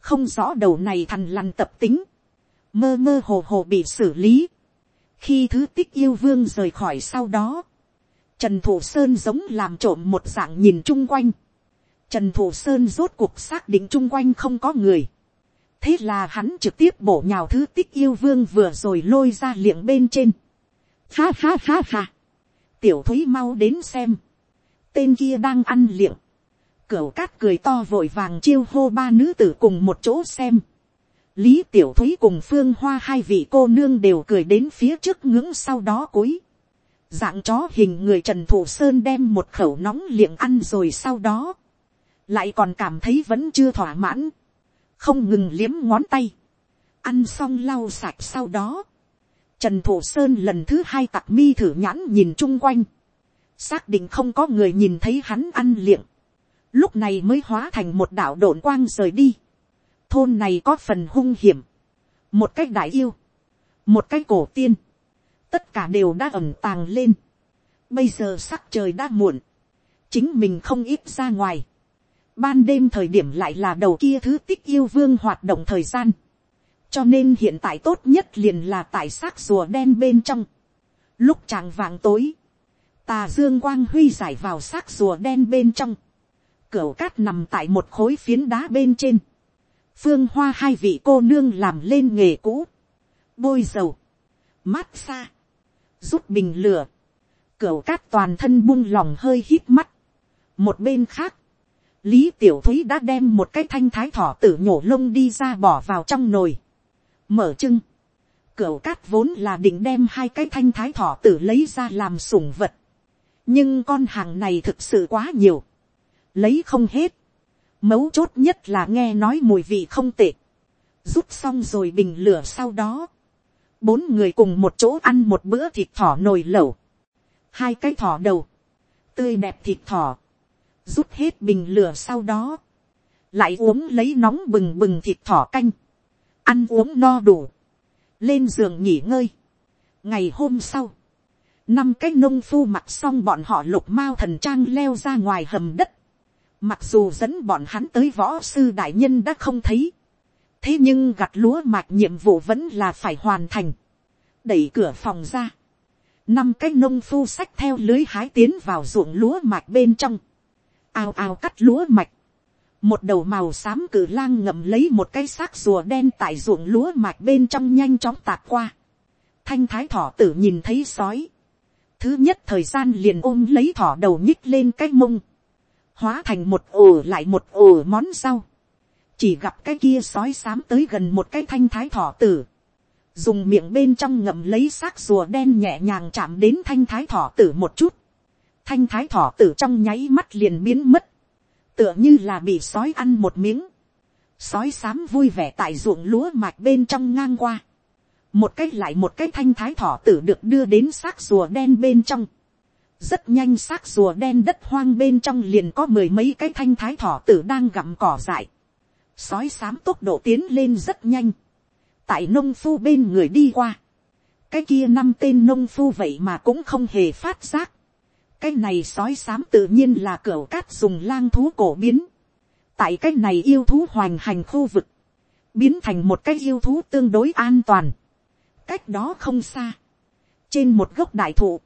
không rõ đầu này thằn lằn tập tính, mơ mơ hồ hồ bị xử lý, khi thứ tích yêu vương rời khỏi sau đó, Trần Thủ Sơn giống làm trộm một dạng nhìn chung quanh. Trần Thủ Sơn rốt cuộc xác định chung quanh không có người. Thế là hắn trực tiếp bổ nhào thứ tích yêu vương vừa rồi lôi ra liệng bên trên. Ha ha ha ha. Tiểu thúy mau đến xem. Tên kia đang ăn liệng. Cửu cát cười to vội vàng chiêu hô ba nữ tử cùng một chỗ xem. Lý Tiểu Thúy cùng Phương Hoa hai vị cô nương đều cười đến phía trước ngưỡng sau đó cúi. Dạng chó hình người trần thủ sơn đem một khẩu nóng liệng ăn rồi sau đó, lại còn cảm thấy vẫn chưa thỏa mãn, không ngừng liếm ngón tay, ăn xong lau sạch sau đó, trần thủ sơn lần thứ hai tặc mi thử nhãn nhìn chung quanh, xác định không có người nhìn thấy hắn ăn liệng, lúc này mới hóa thành một đảo đồn quang rời đi, thôn này có phần hung hiểm, một cách đại yêu, một cách cổ tiên, tất cả đều đã ẩm tàng lên. Bây giờ sắc trời đã muộn, chính mình không ít ra ngoài, ban đêm thời điểm lại là đầu kia thứ tích yêu vương hoạt động thời gian, cho nên hiện tại tốt nhất liền là tại xác rùa đen bên trong, lúc tràng vàng tối, tà dương quang huy giải vào xác rùa đen bên trong, cửu cát nằm tại một khối phiến đá bên trên, phương hoa hai vị cô nương làm lên nghề cũ, bôi dầu, mát xa, rút bình lửa, cửa cát toàn thân buông lòng hơi hít mắt. một bên khác, lý tiểu thúy đã đem một cái thanh thái thỏ tử nhổ lông đi ra bỏ vào trong nồi, mở trưng, cửa cát vốn là định đem hai cái thanh thái thỏ tử lấy ra làm sủng vật, nhưng con hàng này thực sự quá nhiều, lấy không hết, mấu chốt nhất là nghe nói mùi vị không tệ, rút xong rồi bình lửa sau đó, bốn người cùng một chỗ ăn một bữa thịt thỏ nồi lẩu, hai cái thỏ đầu, tươi đẹp thịt thỏ, rút hết bình lửa sau đó, lại uống lấy nóng bừng bừng thịt thỏ canh, ăn uống no đủ, lên giường nghỉ ngơi. ngày hôm sau, năm cái nông phu mặc xong bọn họ lục mao thần trang leo ra ngoài hầm đất, mặc dù dẫn bọn hắn tới võ sư đại nhân đã không thấy, thế nhưng gặt lúa mạch nhiệm vụ vẫn là phải hoàn thành, đẩy cửa phòng ra, năm cái nông phu sách theo lưới hái tiến vào ruộng lúa mạch bên trong, ao ao cắt lúa mạch, một đầu màu xám cử lang ngậm lấy một cái xác rùa đen tại ruộng lúa mạch bên trong nhanh chóng tạt qua, thanh thái thỏ tử nhìn thấy sói, thứ nhất thời gian liền ôm lấy thỏ đầu nhích lên cái mông, hóa thành một ổ lại một ổ món rau, chỉ gặp cái kia sói xám tới gần một cái thanh thái thỏ tử, dùng miệng bên trong ngậm lấy xác rùa đen nhẹ nhàng chạm đến thanh thái thỏ tử một chút, thanh thái thỏ tử trong nháy mắt liền biến mất, tựa như là bị sói ăn một miếng, sói xám vui vẻ tại ruộng lúa mạch bên trong ngang qua, một cái lại một cái thanh thái thỏ tử được đưa đến xác rùa đen bên trong, rất nhanh xác rùa đen đất hoang bên trong liền có mười mấy cái thanh thái thỏ tử đang gặm cỏ dại, sói xám tốc độ tiến lên rất nhanh, tại nông phu bên người đi qua, cái kia năm tên nông phu vậy mà cũng không hề phát giác, cái này sói xám tự nhiên là cửa cát dùng lang thú cổ biến, tại cái này yêu thú hoành hành khu vực, biến thành một cái yêu thú tương đối an toàn, cách đó không xa, trên một gốc đại thụ,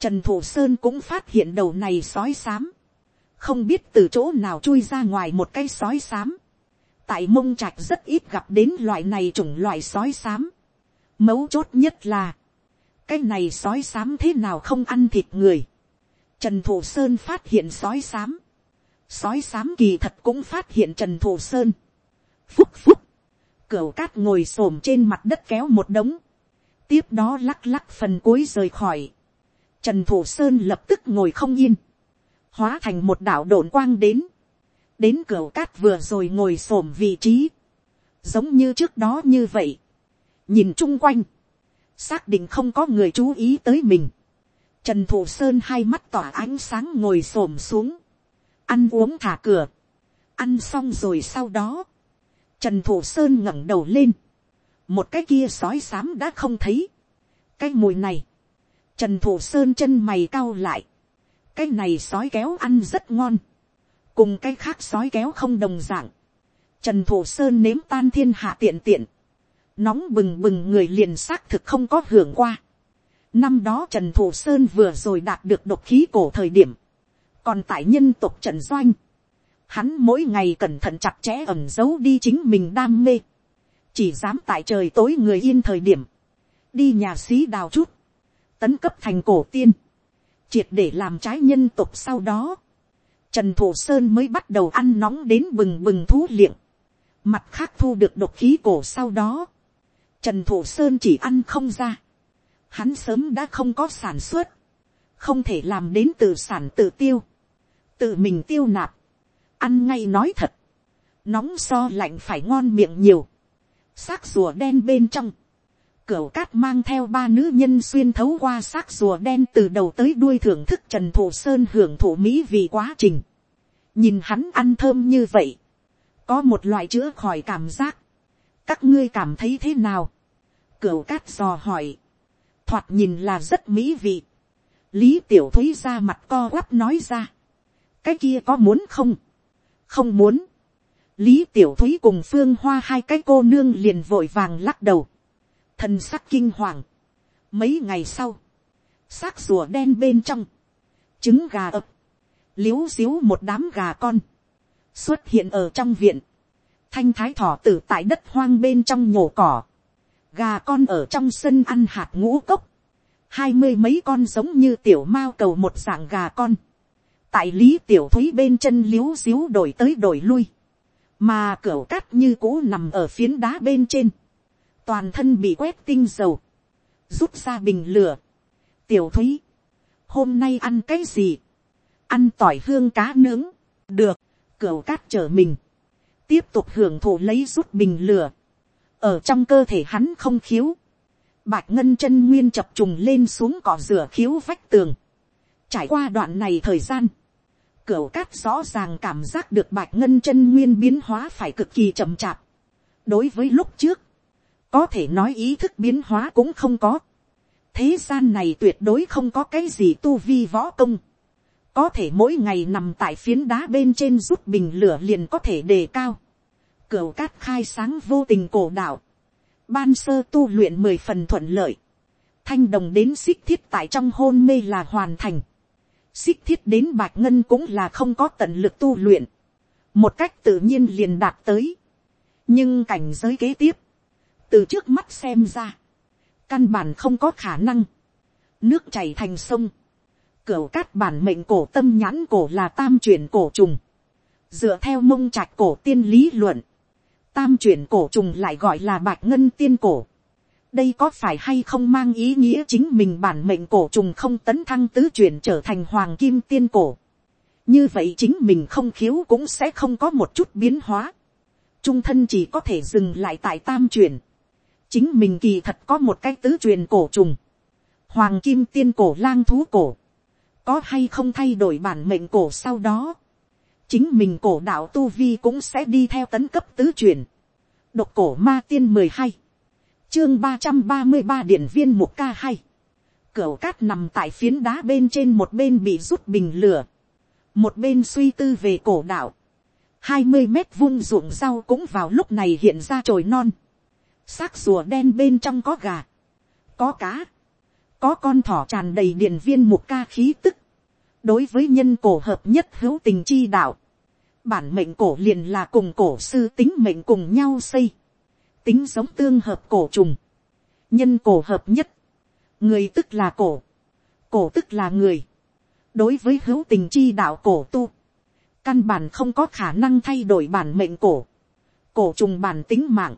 trần thủ sơn cũng phát hiện đầu này sói xám, không biết từ chỗ nào chui ra ngoài một cái sói xám, tại mông trạch rất ít gặp đến loại này chủng loại sói xám. mấu chốt nhất là, cái này sói xám thế nào không ăn thịt người. trần thủ sơn phát hiện sói xám. sói xám kỳ thật cũng phát hiện trần thủ sơn. phúc phúc, cửu cát ngồi xổm trên mặt đất kéo một đống. tiếp đó lắc lắc phần cuối rời khỏi trần thủ sơn lập tức ngồi không yên. hóa thành một đảo độn quang đến. Đến cửa cát vừa rồi ngồi xổm vị trí, giống như trước đó như vậy, nhìn chung quanh, xác định không có người chú ý tới mình, trần thủ sơn hai mắt tỏa ánh sáng ngồi xổm xuống, ăn uống thả cửa, ăn xong rồi sau đó, trần thủ sơn ngẩng đầu lên, một cái kia sói xám đã không thấy, cái mùi này, trần thủ sơn chân mày cao lại, cái này sói kéo ăn rất ngon, cùng cái khác sói kéo không đồng dạng, trần thủ sơn nếm tan thiên hạ tiện tiện, nóng bừng bừng người liền xác thực không có hưởng qua. năm đó trần thủ sơn vừa rồi đạt được độc khí cổ thời điểm, còn tại nhân tộc trần doanh, hắn mỗi ngày cẩn thận chặt chẽ ẩm giấu đi chính mình đam mê, chỉ dám tại trời tối người yên thời điểm, đi nhà xí đào chút, tấn cấp thành cổ tiên, triệt để làm trái nhân tộc sau đó, Trần Thủ Sơn mới bắt đầu ăn nóng đến bừng bừng thú liệng. Mặt khác thu được độc khí cổ sau đó. Trần Thủ Sơn chỉ ăn không ra. Hắn sớm đã không có sản xuất. Không thể làm đến từ sản tự tiêu. Tự mình tiêu nạp. Ăn ngay nói thật. Nóng so lạnh phải ngon miệng nhiều. Xác rùa đen bên trong Cửu cát mang theo ba nữ nhân xuyên thấu qua xác rùa đen từ đầu tới đuôi thưởng thức Trần Thủ Sơn hưởng thụ mỹ vì quá trình. Nhìn hắn ăn thơm như vậy. Có một loại chữa khỏi cảm giác. Các ngươi cảm thấy thế nào? Cửu cát dò hỏi. Thoạt nhìn là rất mỹ vị. Lý Tiểu Thúy ra mặt co quắp nói ra. Cái kia có muốn không? không muốn, lý tiểu thúy cùng phương hoa hai cái cô nương liền vội vàng lắc đầu, thần sắc kinh hoàng. mấy ngày sau, xác rùa đen bên trong, trứng gà ập, liếu xíu một đám gà con, xuất hiện ở trong viện, thanh thái thỏ tử tại đất hoang bên trong nhổ cỏ, gà con ở trong sân ăn hạt ngũ cốc, hai mươi mấy con giống như tiểu mao cầu một dạng gà con, tại lý tiểu thúy bên chân liếu xíu đổi tới đổi lui, mà cửa cát như cũ nằm ở phiến đá bên trên, toàn thân bị quét tinh dầu, rút ra bình lửa, tiểu thúy, hôm nay ăn cái gì, ăn tỏi hương cá nướng, được, cửa cát trở mình, tiếp tục hưởng thụ lấy rút bình lửa, ở trong cơ thể hắn không khiếu, bạch ngân chân nguyên chập trùng lên xuống cỏ rửa khiếu vách tường, trải qua đoạn này thời gian, cửa cát rõ ràng cảm giác được bạch ngân chân nguyên biến hóa phải cực kỳ chậm chạp, đối với lúc trước, có thể nói ý thức biến hóa cũng không có, thế gian này tuyệt đối không có cái gì tu vi võ công, có thể mỗi ngày nằm tại phiến đá bên trên rút bình lửa liền có thể đề cao. Cửu cát khai sáng vô tình cổ đạo. Ban sơ tu luyện mười phần thuận lợi. Thanh đồng đến xích thiết tại trong hôn mê là hoàn thành. Xích thiết đến bạc ngân cũng là không có tận lực tu luyện. Một cách tự nhiên liền đạt tới. Nhưng cảnh giới kế tiếp. Từ trước mắt xem ra. Căn bản không có khả năng. Nước chảy thành sông, cửa cát bản mệnh cổ tâm nhãn cổ là tam chuyển cổ trùng. Dựa theo mông trạch cổ tiên lý luận. Tam chuyển cổ trùng lại gọi là bạch ngân tiên cổ. Đây có phải hay không mang ý nghĩa chính mình bản mệnh cổ trùng không tấn thăng tứ chuyển trở thành hoàng kim tiên cổ. Như vậy chính mình không khiếu cũng sẽ không có một chút biến hóa. Trung thân chỉ có thể dừng lại tại tam chuyển. Chính mình kỳ thật có một cái tứ truyền cổ trùng. Hoàng kim tiên cổ lang thú cổ. Có hay không thay đổi bản mệnh cổ sau đó, chính mình cổ đạo tu vi cũng sẽ đi theo tấn cấp tứ truyền. độc cổ ma tiên mười hai, chương ba trăm ba mươi ba điện viên một ca hay cửa cát nằm tại phiến đá bên trên một bên bị rút bình lửa, một bên suy tư về cổ đạo, hai mươi mét vung ruộng rau cũng vào lúc này hiện ra trồi non, xác rùa đen bên trong có gà, có cá, có con thỏ tràn đầy điện viên một ca khí tức, đối với nhân cổ hợp nhất hữu tình chi đạo, bản mệnh cổ liền là cùng cổ sư tính mệnh cùng nhau xây, tính giống tương hợp cổ trùng, nhân cổ hợp nhất, người tức là cổ, cổ tức là người, đối với hữu tình chi đạo cổ tu, căn bản không có khả năng thay đổi bản mệnh cổ, cổ trùng bản tính mạng,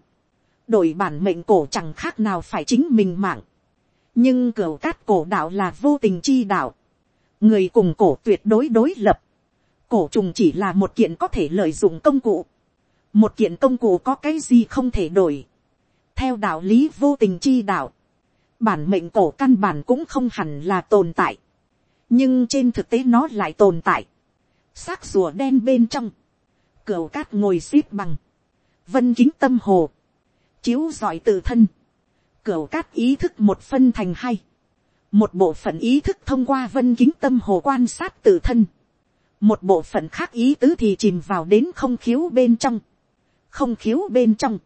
đổi bản mệnh cổ chẳng khác nào phải chính mình mạng, nhưng cửa cát cổ đạo là vô tình chi đạo, người cùng cổ tuyệt đối đối lập, cổ trùng chỉ là một kiện có thể lợi dụng công cụ, một kiện công cụ có cái gì không thể đổi, theo đạo lý vô tình chi đạo, bản mệnh cổ căn bản cũng không hẳn là tồn tại, nhưng trên thực tế nó lại tồn tại, xác rùa đen bên trong, cửa cát ngồi x ế p bằng, vân kính tâm hồ, chiếu giỏi tự thân, Cửu cát ý thức một phân thành hai, một bộ phận ý thức thông qua vân kính tâm hồ quan sát tự thân, một bộ phận khác ý tứ thì chìm vào đến không khiếu bên trong, không khiếu bên trong,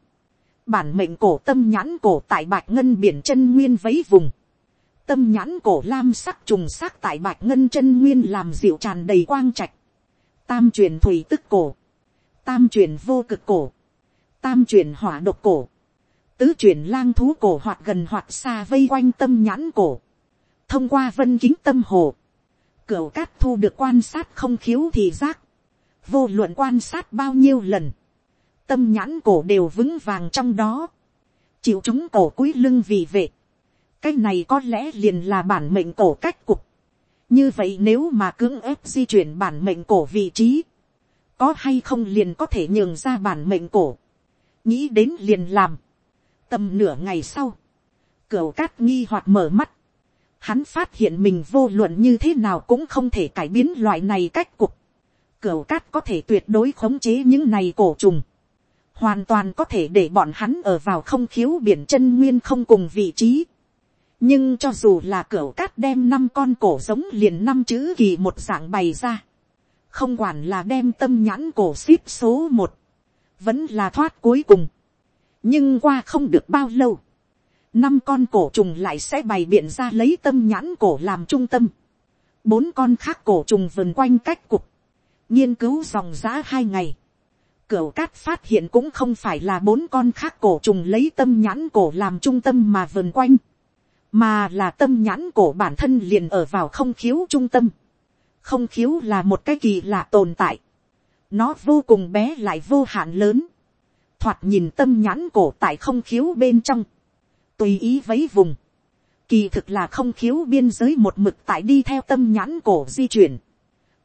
bản mệnh cổ tâm nhãn cổ tại bạch ngân biển chân nguyên vấy vùng, tâm nhãn cổ lam sắc trùng sắc tại bạch ngân chân nguyên làm dịu tràn đầy quang trạch, tam truyền thủy tức cổ, tam truyền vô cực cổ, tam truyền hỏa độc cổ, tứ chuyển lang thú cổ hoặc gần hoặc xa vây quanh tâm nhãn cổ, thông qua vân kính tâm hồ, cửu cát thu được quan sát không khiếu thì giác, vô luận quan sát bao nhiêu lần, tâm nhãn cổ đều vững vàng trong đó, chịu chúng cổ cúi lưng vì vệ, cái này có lẽ liền là bản mệnh cổ cách cục, như vậy nếu mà cưỡng ép di chuyển bản mệnh cổ vị trí, có hay không liền có thể nhường ra bản mệnh cổ, nghĩ đến liền làm, tầm nửa ngày sau, cửa cát nghi hoặc mở mắt, hắn phát hiện mình vô luận như thế nào cũng không thể cải biến loại này cách cục. Cửu cát có thể tuyệt đối khống chế những này cổ trùng. Hoàn toàn có thể để bọn hắn ở vào không khiếu biển chân nguyên không cùng vị trí. Nhưng cho dù là cửu cát đem năm con cổ giống liền năm chữ kỳ một dạng bày ra. không quản là đem tâm nhãn cổ ship số một, vẫn là thoát cuối cùng, nhưng qua không được bao lâu, năm con cổ trùng lại sẽ bày biện ra lấy tâm nhãn cổ làm trung tâm, bốn con khác cổ trùng vần quanh cách cục, nghiên cứu dòng giã hai ngày, cửa cát phát hiện cũng không phải là bốn con khác cổ trùng lấy tâm nhãn cổ làm trung tâm mà vần quanh, mà là tâm nhãn cổ bản thân liền ở vào không khiếu trung tâm. Không khiếu là một cái kỳ lạ tồn tại. Nó vô cùng bé lại vô hạn lớn. Thoạt nhìn tâm nhãn cổ tại không khiếu bên trong. Tùy ý vấy vùng. Kỳ thực là không khiếu biên giới một mực tại đi theo tâm nhãn cổ di chuyển.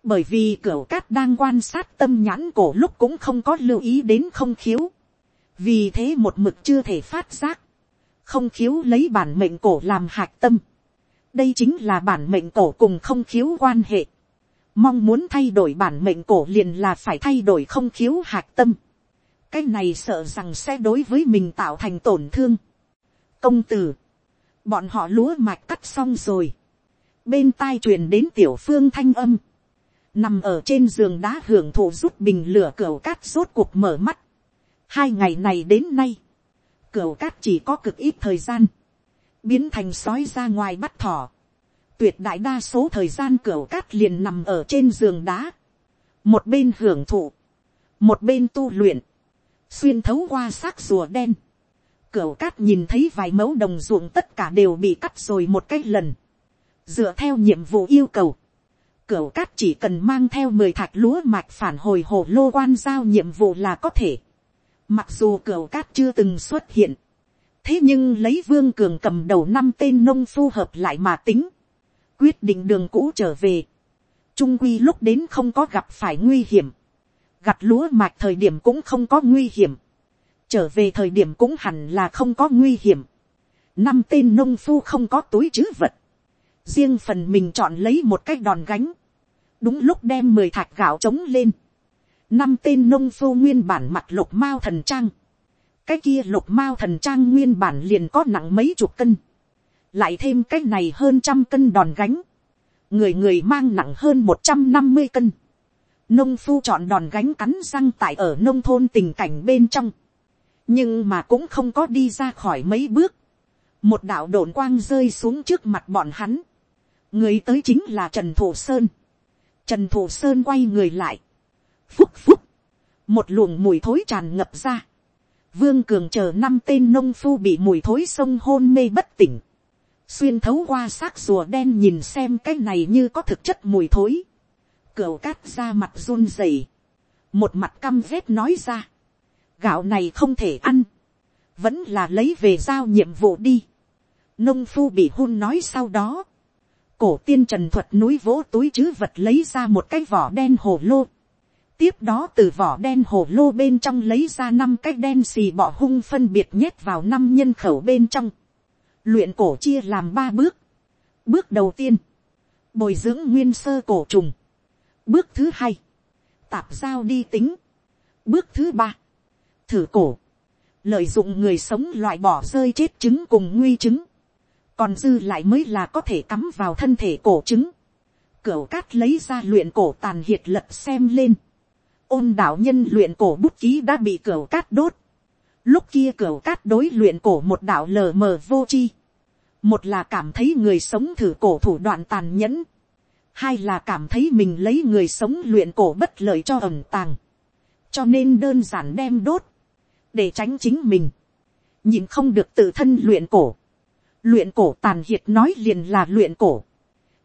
Bởi vì cửa cát đang quan sát tâm nhãn cổ lúc cũng không có lưu ý đến không khiếu, vì thế một mực chưa thể phát giác, không khiếu lấy bản mệnh cổ làm hạc tâm, đây chính là bản mệnh cổ cùng không khiếu quan hệ, mong muốn thay đổi bản mệnh cổ liền là phải thay đổi không khiếu hạc tâm, cái này sợ rằng sẽ đối với mình tạo thành tổn thương. công tử, bọn họ lúa mạch cắt xong rồi, bên tai truyền đến tiểu phương thanh âm, nằm ở trên giường đá hưởng thụ rút bình lửa cửa cát rốt cuộc mở mắt. hai ngày này đến nay, cửa cát chỉ có cực ít thời gian, biến thành sói ra ngoài bắt thỏ. tuyệt đại đa số thời gian cửa cát liền nằm ở trên giường đá, một bên hưởng thụ, một bên tu luyện, xuyên thấu qua xác rùa đen. Cửu cát nhìn thấy vài mẫu đồng ruộng tất cả đều bị cắt rồi một cái lần. Dựa theo nhiệm vụ yêu cầu Cửu cát chỉ cần mang theo mười thạch lúa mạch phản hồi hồ lô quan giao nhiệm vụ là có thể. Mặc dù cửu cát chưa từng xuất hiện. Thế nhưng lấy vương cường cầm đầu năm tên nông phu hợp lại mà tính. Quyết định đường cũ trở về. Trung quy lúc đến không có gặp phải nguy hiểm. Gặt lúa mạch thời điểm cũng không có nguy hiểm. Trở về thời điểm cũng hẳn là không có nguy hiểm. Năm tên nông phu không có túi chứ vật. Riêng phần mình chọn lấy một cái đòn gánh, đúng lúc đem mười thạch gạo trống lên, năm tên nông phu nguyên bản mặt lục mao thần trang, cái kia lục mao thần trang nguyên bản liền có nặng mấy chục cân, lại thêm cái này hơn trăm cân đòn gánh, người người mang nặng hơn một trăm năm mươi cân, nông phu chọn đòn gánh cắn răng tại ở nông thôn tình cảnh bên trong, nhưng mà cũng không có đi ra khỏi mấy bước, một đạo đồn quang rơi xuống trước mặt bọn hắn, người tới chính là trần thủ sơn, trần thủ sơn quay người lại, phúc phúc, một luồng mùi thối tràn ngập ra, vương cường chờ năm tên nông phu bị mùi thối sông hôn mê bất tỉnh, xuyên thấu qua xác rùa đen nhìn xem cái này như có thực chất mùi thối, cửa cát ra mặt run rẩy, một mặt căm vết nói ra, gạo này không thể ăn, vẫn là lấy về giao nhiệm vụ đi, nông phu bị hôn nói sau đó, cổ tiên trần thuật núi vỗ túi chứ vật lấy ra một cái vỏ đen hồ lô. tiếp đó từ vỏ đen hồ lô bên trong lấy ra năm cái đen xì bỏ hung phân biệt nhét vào năm nhân khẩu bên trong. luyện cổ chia làm ba bước. bước đầu tiên, bồi dưỡng nguyên sơ cổ trùng bước thứ hai, tạp giao đi tính. bước thứ ba, thử cổ. lợi dụng người sống loại bỏ rơi chết trứng cùng nguy trứng còn dư lại mới là có thể cắm vào thân thể cổ trứng. Cửu cát lấy ra luyện cổ tàn hiệt lật xem lên. ôn đạo nhân luyện cổ bút ký đã bị cửu cát đốt. Lúc kia cửu cát đối luyện cổ một đạo lờ mờ vô chi. Một là cảm thấy người sống thử cổ thủ đoạn tàn nhẫn. Hai là cảm thấy mình lấy người sống luyện cổ bất lợi cho ẩm tàng. Cho nên đơn giản đem đốt. Để tránh chính mình. Nhìn không được tự thân luyện cổ. Luyện cổ tàn hiệt nói liền là luyện cổ,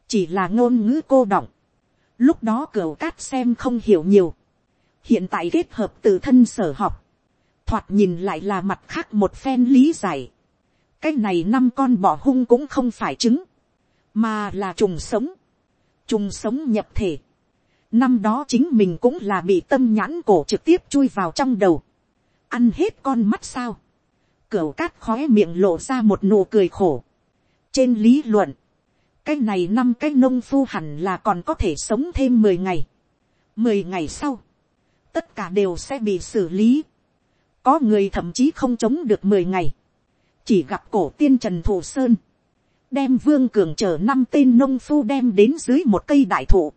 chỉ là ngôn ngữ cô đọng, lúc đó cửa cát xem không hiểu nhiều, hiện tại kết hợp tự thân sở học, thoạt nhìn lại là mặt khác một phen lý giải, cái này năm con bỏ hung cũng không phải trứng, mà là trùng sống, chung sống nhập thể, năm đó chính mình cũng là bị tâm nhãn cổ trực tiếp chui vào trong đầu, ăn hết con mắt sao, Cửu cát khói miệng lộ ra một nụ cười khổ. Trên lý luận, cái này năm cái nông phu hẳn là còn có thể sống thêm mười ngày. mười ngày sau, tất cả đều sẽ bị xử lý. Có người thậm chí không chống được mười ngày. Chỉ gặp cổ tiên Trần Thủ Sơn. Đem vương cường chở năm tên nông phu đem đến dưới một cây đại thụ.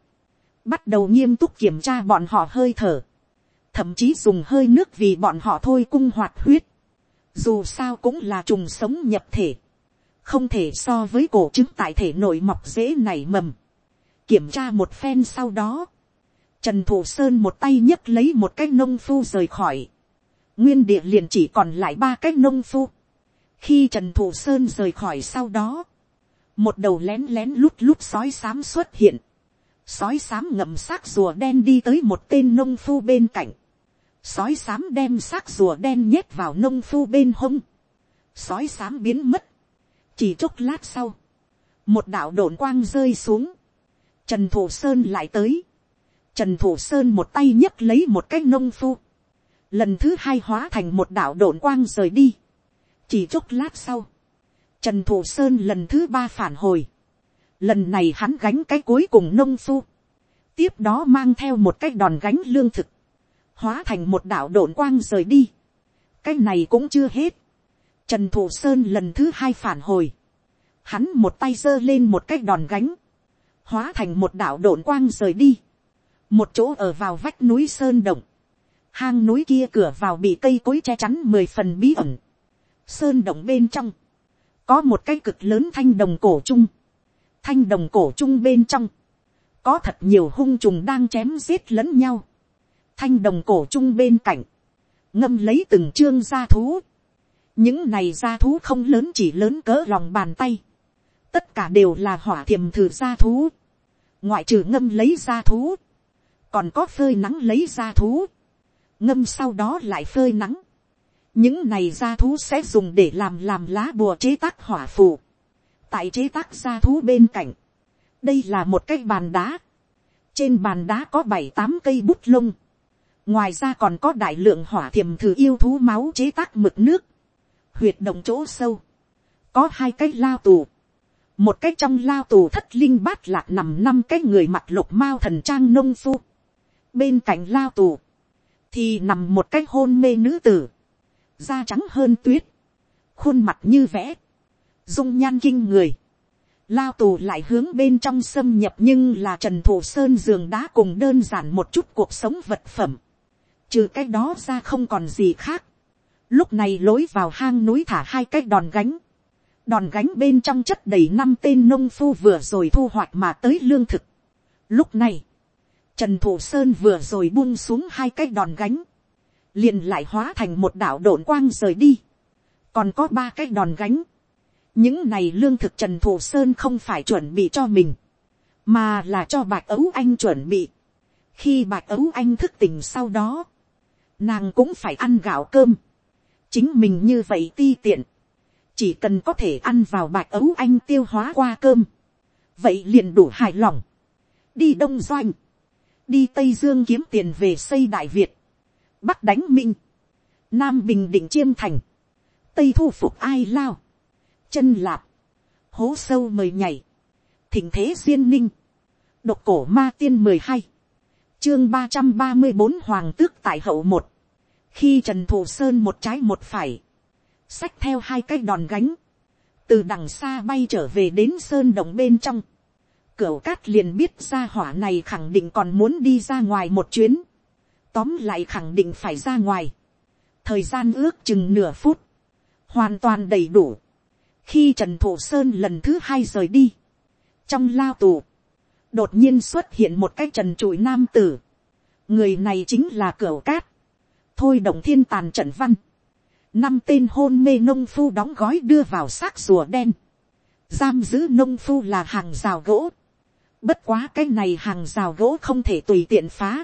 bắt đầu nghiêm túc kiểm tra bọn họ hơi thở, thậm chí dùng hơi nước vì bọn họ thôi cung hoạt huyết, dù sao cũng là trùng sống nhập thể, không thể so với cổ trứng tại thể nội mọc dễ nảy mầm. Kiểm tra một phen sau đó, Trần Thủ Sơn một tay nhấc lấy một cái nông phu rời khỏi. Nguyên địa liền chỉ còn lại ba cái nông phu. Khi Trần Thủ Sơn rời khỏi sau đó, một đầu lén lén lút lút sói xám xuất hiện. Sói xám ngậm xác rùa đen đi tới một tên nông phu bên cạnh. Sói xám đem xác rùa đen nhét vào nông phu bên hông. Sói xám biến mất. Chỉ chốc lát sau, một đạo đồn quang rơi xuống. Trần Thủ Sơn lại tới. Trần Thủ Sơn một tay nhấc lấy một cái nông phu. Lần thứ hai hóa thành một đạo đồn quang rời đi. Chỉ chốc lát sau. Trần Thủ Sơn lần thứ ba phản hồi. Lần này hắn gánh cái cuối cùng nông phu. Tiếp đó mang theo một cái đòn gánh lương thực. Hóa thành một đạo độn quang rời đi. Cái này cũng chưa hết. Trần Thủ Sơn lần thứ hai phản hồi. Hắn một tay giơ lên một cái đòn gánh. Hóa thành một đạo độn quang rời đi một chỗ ở vào vách núi sơn động, hang núi kia cửa vào bị cây cối che chắn mười phần bí ẩn, sơn động bên trong, có một cái cực lớn thanh đồng cổ trung, thanh đồng cổ trung bên trong, có thật nhiều hung trùng đang chém giết lẫn nhau, thanh đồng cổ trung bên cạnh, ngâm lấy từng chương gia thú, những này gia thú không lớn chỉ lớn cỡ lòng bàn tay, tất cả đều là hỏa thiềm thử gia thú, ngoại trừ ngâm lấy gia thú, còn có phơi nắng lấy gia thú, ngâm sau đó lại phơi nắng những này gia thú sẽ dùng để làm làm lá bùa chế tác hỏa phù. tại chế tác gia thú bên cạnh, đây là một cái bàn đá. trên bàn đá có bảy tám cây bút lông. ngoài ra còn có đại lượng hỏa thiềm thử yêu thú máu chế tác mực nước. huyệt động chỗ sâu. có hai cái lao tù. một cái trong lao tù thất linh bát lạc nằm năm cái người mặt lục mao thần trang nông phu bên cạnh lao tù, thì nằm một cái hôn mê nữ tử, da trắng hơn tuyết, khuôn mặt như vẽ, dung nhan kinh người, lao tù lại hướng bên trong xâm nhập nhưng là trần thủ sơn giường đá cùng đơn giản một chút cuộc sống vật phẩm, trừ cái đó ra không còn gì khác, lúc này lối vào hang núi thả hai cái đòn gánh, đòn gánh bên trong chất đầy năm tên nông phu vừa rồi thu hoạch mà tới lương thực. Lúc này, Trần Thủ Sơn vừa rồi buông xuống hai cái đòn gánh. Liền lại hóa thành một đảo độn quang rời đi. Còn có ba cái đòn gánh. Những này lương thực Trần Thủ Sơn không phải chuẩn bị cho mình. Mà là cho bạch ấu anh chuẩn bị. Khi bạch ấu anh thức tỉnh sau đó. Nàng cũng phải ăn gạo cơm. Chính mình như vậy ti tiện. Chỉ cần có thể ăn vào bạch ấu anh tiêu hóa qua cơm. Vậy liền đủ hài lòng. Đi đông doanh đi tây dương kiếm tiền về xây đại việt, bắc đánh minh, nam bình định chiêm thành, tây thu phục ai lao, chân lạp, hố sâu mời nhảy, thỉnh thế duyên ninh, độc cổ ma tiên mười hai, chương ba trăm ba mươi bốn hoàng tước tại hậu một, khi trần thủ sơn một trái một phải, xách theo hai cái đòn gánh, từ đằng xa bay trở về đến sơn động bên trong, Cửu cát liền biết ra hỏa này khẳng định còn muốn đi ra ngoài một chuyến. Tóm lại khẳng định phải ra ngoài. Thời gian ước chừng nửa phút. Hoàn toàn đầy đủ. Khi Trần Thủ Sơn lần thứ hai rời đi. Trong lao tù. Đột nhiên xuất hiện một cái trần trụi nam tử. Người này chính là cửa cát. Thôi động thiên tàn trận văn. Năm tên hôn mê nông phu đóng gói đưa vào xác rùa đen giam giữ nông phu là hàng rào gỗ. Bất quá cái này hàng rào gỗ không thể tùy tiện phá.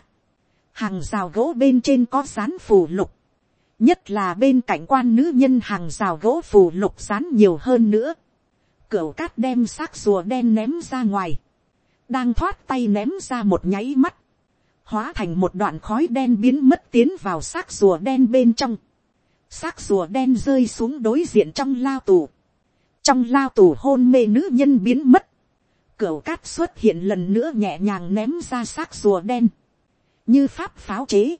Hàng rào gỗ bên trên có dán phù lục. Nhất là bên cạnh quan nữ nhân hàng rào gỗ phù lục dán nhiều hơn nữa. cửa cát đem xác rùa đen ném ra ngoài. Đang thoát tay ném ra một nháy mắt. Hóa thành một đoạn khói đen biến mất tiến vào xác rùa đen bên trong. Xác rùa đen rơi xuống đối diện trong lao tù. Trong lao tù hôn mê nữ nhân biến mất cửa cát xuất hiện lần nữa nhẹ nhàng ném ra xác rùa đen. Như pháp pháo chế.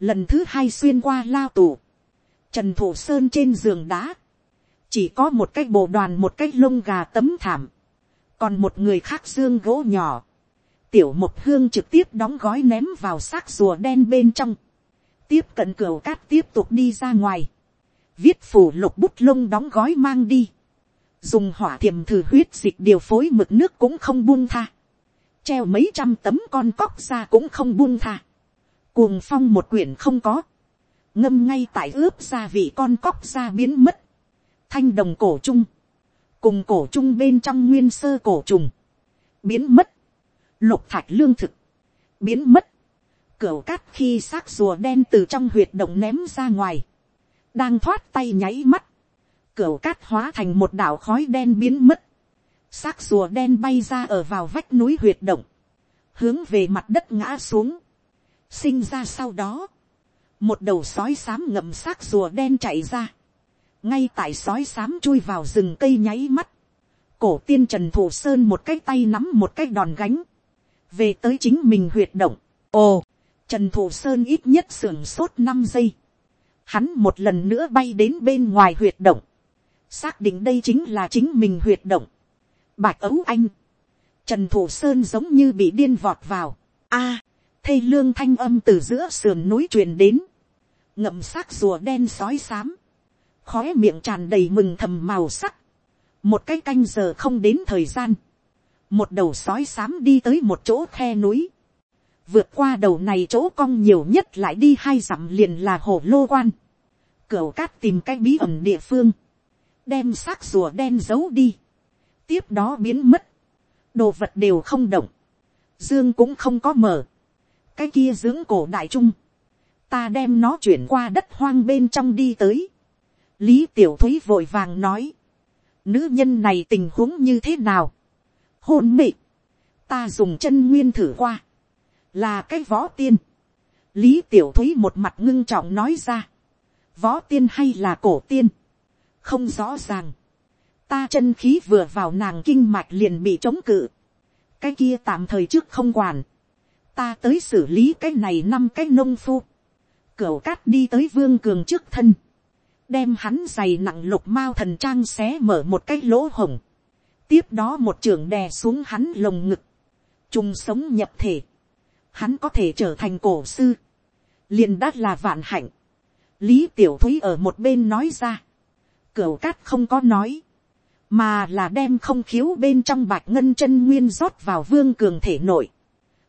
Lần thứ hai xuyên qua lao tù. Trần Thủ Sơn trên giường đá. Chỉ có một cái bộ đoàn một cái lông gà tấm thảm. Còn một người khác xương gỗ nhỏ. tiểu một hương trực tiếp đóng gói ném vào xác rùa đen bên trong, tiếp cận cửa cát tiếp tục đi ra ngoài, viết phủ lục bút lông đóng gói mang đi, dùng hỏa thiềm thử huyết dịch điều phối mực nước cũng không buông tha, treo mấy trăm tấm con cóc ra cũng không buông tha, cuồng phong một quyển không có, ngâm ngay tại ướp gia vị con cóc ra biến mất, thanh đồng cổ trung, cùng cổ trung bên trong nguyên sơ cổ trùng, biến mất, lục thạch lương thực, biến mất, cửa cát khi xác rùa đen từ trong huyệt động ném ra ngoài, đang thoát tay nháy mắt, cửa cát hóa thành một đảo khói đen biến mất, xác rùa đen bay ra ở vào vách núi huyệt động, hướng về mặt đất ngã xuống, sinh ra sau đó, một đầu sói xám ngậm xác rùa đen chạy ra, ngay tại sói xám chui vào rừng cây nháy mắt, cổ tiên trần thủ sơn một cái tay nắm một cái đòn gánh, về tới chính mình huyệt động, ồ, trần thủ sơn ít nhất sưởng sốt năm giây, hắn một lần nữa bay đến bên ngoài huyệt động, xác định đây chính là chính mình huyệt động, bạch ấu anh, trần thủ sơn giống như bị điên vọt vào, a, thây lương thanh âm từ giữa sườn núi truyền đến, ngậm xác rùa đen sói xám, khóe miệng tràn đầy mừng thầm màu sắc, một cái canh giờ không đến thời gian, một đầu sói xám đi tới một chỗ khe núi, vượt qua đầu này chỗ cong nhiều nhất lại đi hai dặm liền là hồ lô quan, cửu cát tìm cái bí ẩn địa phương, đem xác rùa đen giấu đi, tiếp đó biến mất, đồ vật đều không động, dương cũng không có mở, cái kia dưỡng cổ đại trung, ta đem nó chuyển qua đất hoang bên trong đi tới, lý tiểu thúy vội vàng nói, nữ nhân này tình huống như thế nào, hôn mị, ta dùng chân nguyên thử qua, là cái võ tiên, lý tiểu thúy một mặt ngưng trọng nói ra, võ tiên hay là cổ tiên, không rõ ràng, ta chân khí vừa vào nàng kinh mạch liền bị chống cự, cái kia tạm thời trước không quản, ta tới xử lý cái này năm cái nông phu, cửu cát đi tới vương cường trước thân, đem hắn giày nặng lục mao thần trang xé mở một cái lỗ hồng, tiếp đó một trưởng đè xuống hắn lồng ngực, chung sống nhập thể, hắn có thể trở thành cổ sư, liền đắt là vạn hạnh, lý tiểu thúy ở một bên nói ra, cửu cát không có nói, mà là đem không khiếu bên trong bạch ngân chân nguyên rót vào vương cường thể nội.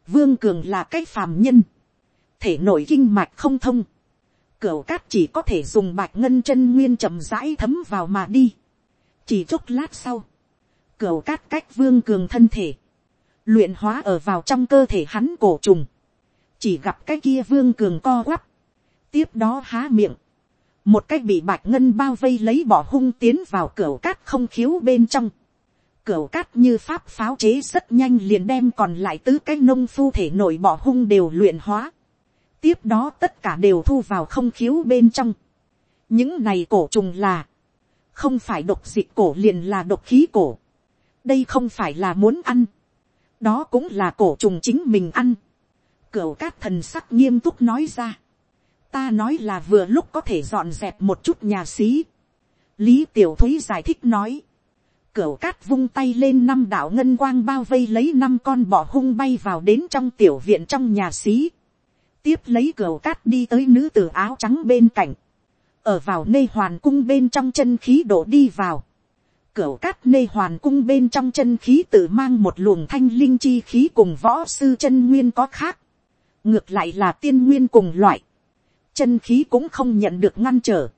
Vương cường là cái phàm nhân, thể nội kinh mạch không thông, cửa cát chỉ có thể dùng bạch ngân chân nguyên chậm rãi thấm vào mà đi. chỉ chốc lát sau, cửa cát cách vương cường thân thể, luyện hóa ở vào trong cơ thể hắn cổ trùng, chỉ gặp cái kia vương cường co quắp, tiếp đó há miệng, một cái bị bạch ngân bao vây lấy bỏ hung tiến vào cửa cát không khiếu bên trong. Cửa cát như pháp pháo chế rất nhanh liền đem còn lại tứ cái nông phu thể nội bỏ hung đều luyện hóa. Tiếp đó tất cả đều thu vào không khiếu bên trong. Những này cổ trùng là, không phải độc dịch cổ liền là độc khí cổ. Đây không phải là muốn ăn. Đó cũng là cổ trùng chính mình ăn. Cửa cát thần sắc nghiêm túc nói ra ta nói là vừa lúc có thể dọn dẹp một chút nhà xí. lý tiểu thúy giải thích nói. cửu cát vung tay lên năm đạo ngân quang bao vây lấy năm con bọ hung bay vào đến trong tiểu viện trong nhà xí. tiếp lấy cửu cát đi tới nữ tử áo trắng bên cạnh. ở vào nê hoàn cung bên trong chân khí đổ đi vào. Cửu cát nê hoàn cung bên trong chân khí tự mang một luồng thanh linh chi khí cùng võ sư chân nguyên có khác. Ngược lại là tiên nguyên cùng loại chân khí cũng không nhận được ngăn trở,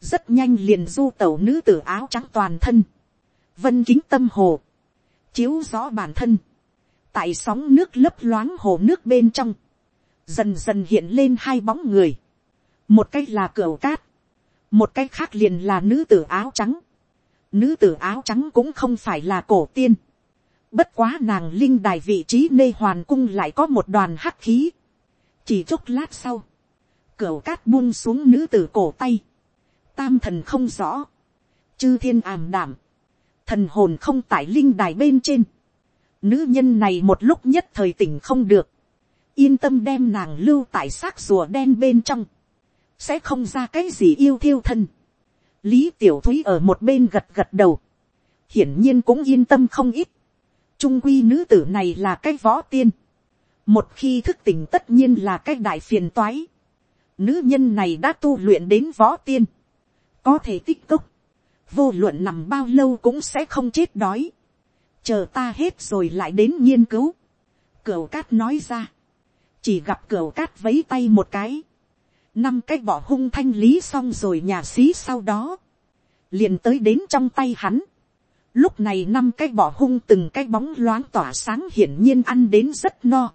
rất nhanh liền du tẩu nữ tử áo trắng toàn thân, vân kính tâm hồ, chiếu rõ bản thân, tại sóng nước lấp loáng hồ nước bên trong, dần dần hiện lên hai bóng người, một cách là cửa cát, một cách khác liền là nữ tử áo trắng, nữ tử áo trắng cũng không phải là cổ tiên, bất quá nàng linh đài vị trí nê hoàn cung lại có một đoàn hắc khí, chỉ chốc lát sau, cửa cát buông xuống nữ tử cổ tay. Tam thần không rõ. Chư thiên ảm đảm. Thần hồn không tại linh đài bên trên. Nữ nhân này một lúc nhất thời tỉnh không được. Yên tâm đem nàng lưu tại xác rùa đen bên trong. Sẽ không ra cái gì yêu thiêu thân. Lý Tiểu Thúy ở một bên gật gật đầu. Hiển nhiên cũng yên tâm không ít. trung quy nữ tử này là cái võ tiên, một khi thức tỉnh tất nhiên là cái đại phiền toái, nữ nhân này đã tu luyện đến võ tiên, có thể tích cốc, vô luận nằm bao lâu cũng sẽ không chết đói, chờ ta hết rồi lại đến nghiên cứu, cửu cát nói ra, chỉ gặp cửu cát vấy tay một cái, năm cái bỏ hung thanh lý xong rồi nhà xí sau đó, liền tới đến trong tay hắn, lúc này năm cái bỏ hung từng cái bóng loáng tỏa sáng hiển nhiên ăn đến rất no,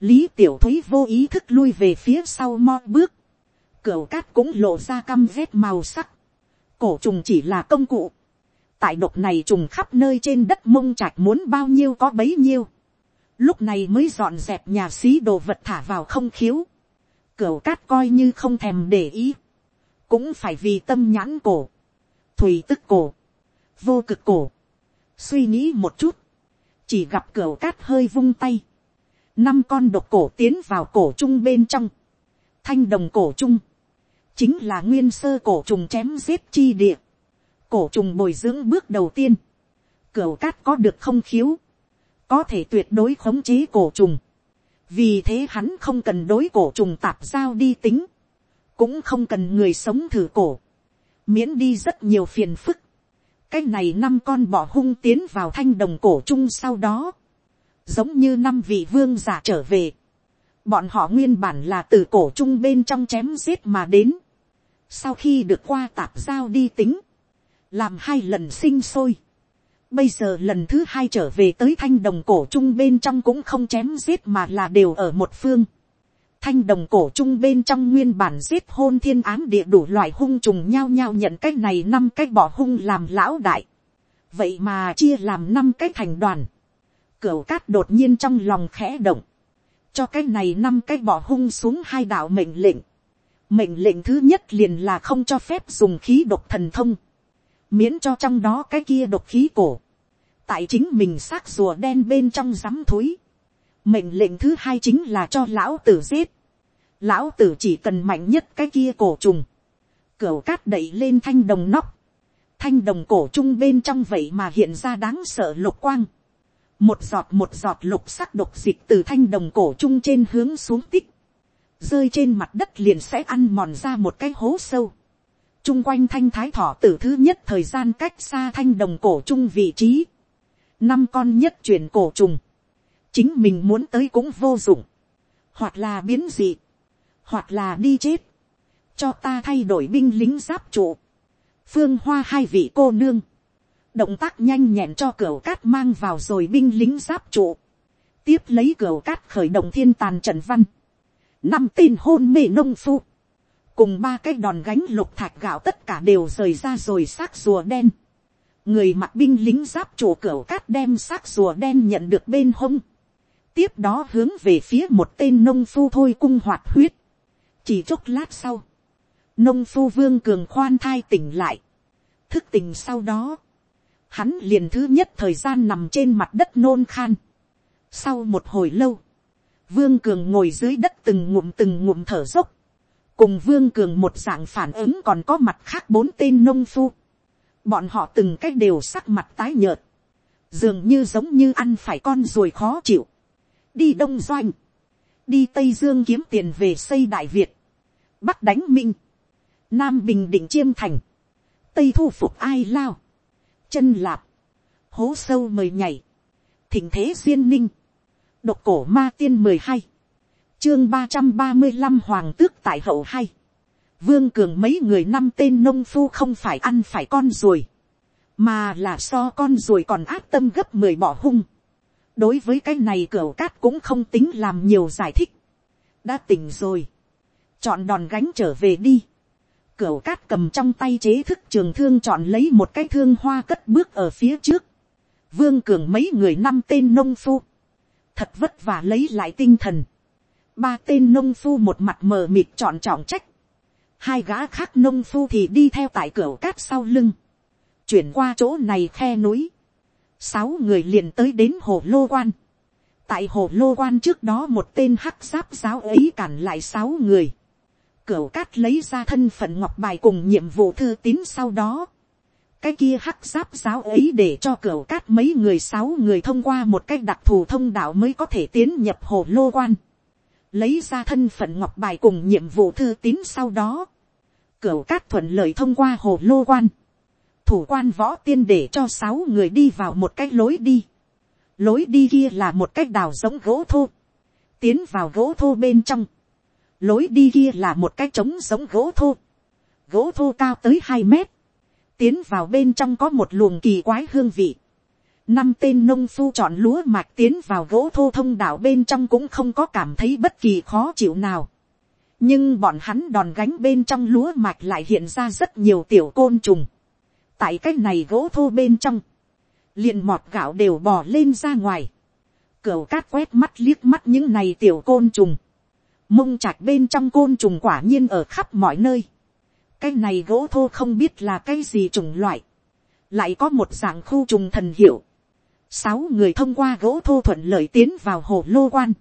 lý tiểu thúy vô ý thức lui về phía sau mo bước, cửu cát cũng lộ ra căm vết màu sắc, cổ trùng chỉ là công cụ, tại độc này trùng khắp nơi trên đất mông trạch muốn bao nhiêu có bấy nhiêu, lúc này mới dọn dẹp nhà xí đồ vật thả vào không khiếu, cửu cát coi như không thèm để ý, cũng phải vì tâm nhãn cổ, thùy tức cổ, vô cực cổ, suy nghĩ một chút, chỉ gặp cửu cát hơi vung tay, năm con độc cổ tiến vào cổ trung bên trong, thanh đồng cổ trung, chính là nguyên sơ cổ trùng chém giết chi địa, cổ trùng bồi dưỡng bước đầu tiên, cửa cát có được không khiếu, có thể tuyệt đối khống chế cổ trùng, vì thế hắn không cần đối cổ trùng tạp giao đi tính, cũng không cần người sống thử cổ, miễn đi rất nhiều phiền phức. cái này năm con bỏ hung tiến vào thanh đồng cổ chung sau đó, giống như năm vị vương giả trở về, bọn họ nguyên bản là từ cổ trung bên trong chém giết mà đến, sau khi được qua tạp giao đi tính, làm hai lần sinh sôi, Bây giờ lần thứ hai trở về tới thanh đồng cổ trung bên trong cũng không chém giết mà là đều ở một phương. Thanh đồng cổ trung bên trong nguyên bản giết hôn thiên án địa đủ loại hung trùng nhau nhau nhận cái này năm cái bỏ hung làm lão đại. Vậy mà chia làm năm cái thành đoàn. Cửu cát đột nhiên trong lòng khẽ động. Cho cái này năm cái bỏ hung xuống hai đạo mệnh lệnh. Mệnh lệnh thứ nhất liền là không cho phép dùng khí độc thần thông miễn cho trong đó cái kia độc khí cổ, tại chính mình xác rùa đen bên trong rắm thối. mệnh lệnh thứ hai chính là cho lão tử giết, lão tử chỉ cần mạnh nhất cái kia cổ trùng, Cửu cát đẩy lên thanh đồng nóc, thanh đồng cổ trung bên trong vậy mà hiện ra đáng sợ lục quang, một giọt một giọt lục sắc độc dịch từ thanh đồng cổ trung trên hướng xuống tích, rơi trên mặt đất liền sẽ ăn mòn ra một cái hố sâu Trung quanh thanh thái thọ tử thứ nhất thời gian cách xa thanh đồng cổ trung vị trí. năm con nhất chuyển cổ trùng. chính mình muốn tới cũng vô dụng. hoặc là biến dị. hoặc là đi chết. cho ta thay đổi binh lính giáp trụ. phương hoa hai vị cô nương động tác nhanh nhẹn cho cửa cát mang vào rồi binh lính giáp trụ. tiếp lấy cửa cát khởi động thiên tàn trận văn. năm tin hôn mê nông phu cùng ba cái đòn gánh lục thạch gạo tất cả đều rời ra rồi xác rùa đen. người mặc binh lính giáp chủ cửa cát đem xác rùa đen nhận được bên hông. tiếp đó hướng về phía một tên nông phu thôi cung hoạt huyết. chỉ chốc lát sau, nông phu vương cường khoan thai tỉnh lại. thức tỉnh sau đó, hắn liền thứ nhất thời gian nằm trên mặt đất nôn khan. sau một hồi lâu, vương cường ngồi dưới đất từng ngụm từng ngụm thở dốc. Cùng vương cường một dạng phản ứng còn có mặt khác bốn tên nông phu. bọn họ từng cách đều sắc mặt tái nhợt, dường như giống như ăn phải con ruồi khó chịu. đi đông doanh, đi tây dương kiếm tiền về xây đại việt, bắc đánh minh, nam bình định chiêm thành, tây thu phục ai lao, chân lạp, hố sâu mời nhảy, thỉnh thế duyên ninh, độc cổ ma tiên mười hai, chương ba trăm ba mươi năm hoàng tước tại hậu hay. Vương cường mấy người năm tên nông phu không phải ăn phải con ruồi. Mà là so con ruồi còn áp tâm gấp mười bỏ hung. Đối với cái này cửa cát cũng không tính làm nhiều giải thích. Đã tỉnh rồi. Chọn đòn gánh trở về đi. Cửu cát cầm trong tay chế thức trường thương chọn lấy một cái thương hoa cất bước ở phía trước. Vương cường mấy người năm tên nông phu. Thật vất vả lấy lại tinh thần. Ba tên nông phu một mặt mờ mịt chọn trọng trách, hai gã khác nông phu thì đi theo tại cửa cát sau lưng, chuyển qua chỗ này khe núi, sáu người liền tới đến hồ lô quan, tại hồ lô quan trước đó một tên hắc giáp giáo ấy cản lại sáu người, cửa cát lấy ra thân phận ngọc bài cùng nhiệm vụ thư tín sau đó, cái kia hắc giáp giáo ấy để cho cửa cát mấy người sáu người thông qua một cách đặc thù thông đạo mới có thể tiến nhập hồ lô quan. Lấy ra thân phận ngọc bài cùng nhiệm vụ thư tín sau đó. Cửa cát thuận lợi thông qua hồ lô quan. Thủ quan võ tiên để cho sáu người đi vào một cái lối đi. Lối đi kia là một cách đào giống gỗ thô. Tiến vào gỗ thô bên trong. Lối đi kia là một cái trống giống gỗ thô. Gỗ thô cao tới hai mét tiến vào bên trong có một luồng kỳ quái hương vị. Năm tên nông phu chọn lúa mạch tiến vào gỗ thô thông đạo bên trong cũng không có cảm thấy bất kỳ khó chịu nào. Nhưng bọn hắn đòn gánh bên trong lúa mạch lại hiện ra rất nhiều tiểu côn trùng. Tại cái này gỗ thô bên trong, liền mọt gạo đều bò lên ra ngoài. Cửu cát quét mắt liếc mắt những này tiểu côn trùng. Mông trạch bên trong côn trùng quả nhiên ở khắp mọi nơi. Cái này gỗ thô không biết là cái gì chủng loại, lại có một dạng khu trùng thần hiệu, sáu người thông qua gỗ thô thuận lợi tiến vào hồ lô quan,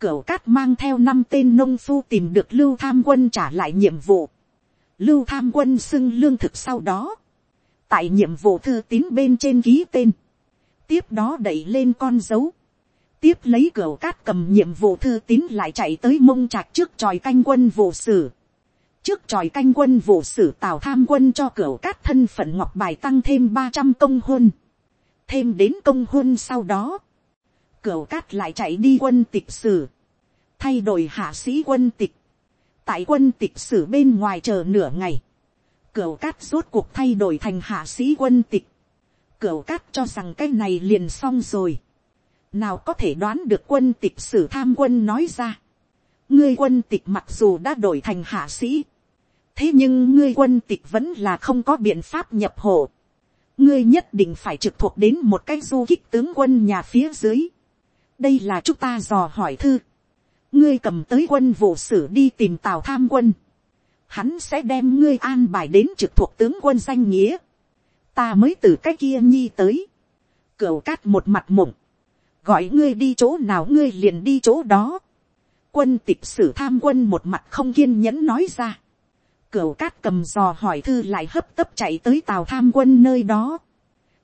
cửu cát mang theo năm tên nông phu tìm được lưu tham quân trả lại nhiệm vụ, lưu tham quân xưng lương thực sau đó, tại nhiệm vụ thư tín bên trên ký tên, tiếp đó đẩy lên con dấu, tiếp lấy cửa cát cầm nhiệm vụ thư tín lại chạy tới mông trạc trước tròi canh quân vụ sử trước tròi canh quân vụ sử tào tham quân cho cửa cát thân phận ngọc bài tăng thêm ba trăm công huân. Thêm đến công huân sau đó. Cửa cát lại chạy đi quân tịch sử. Thay đổi hạ sĩ quân tịch. Tại quân tịch sử bên ngoài chờ nửa ngày. Cửa cát rốt cuộc thay đổi thành hạ sĩ quân tịch. Cửa cát cho rằng cái này liền xong rồi. Nào có thể đoán được quân tịch sử tham quân nói ra. Ngươi quân tịch mặc dù đã đổi thành hạ sĩ thế nhưng ngươi quân tịch vẫn là không có biện pháp nhập hộ. ngươi nhất định phải trực thuộc đến một cái du kích tướng quân nhà phía dưới. đây là chúng ta dò hỏi thư. ngươi cầm tới quân vụ sử đi tìm tào tham quân. hắn sẽ đem ngươi an bài đến trực thuộc tướng quân danh nghĩa. ta mới từ cái kia nhi tới. cửu cát một mặt mộng gọi ngươi đi chỗ nào ngươi liền đi chỗ đó. quân tịch sử tham quân một mặt không kiên nhẫn nói ra Cửu cát cầm dò hỏi thư lại hấp tấp chạy tới tàu tham quân nơi đó.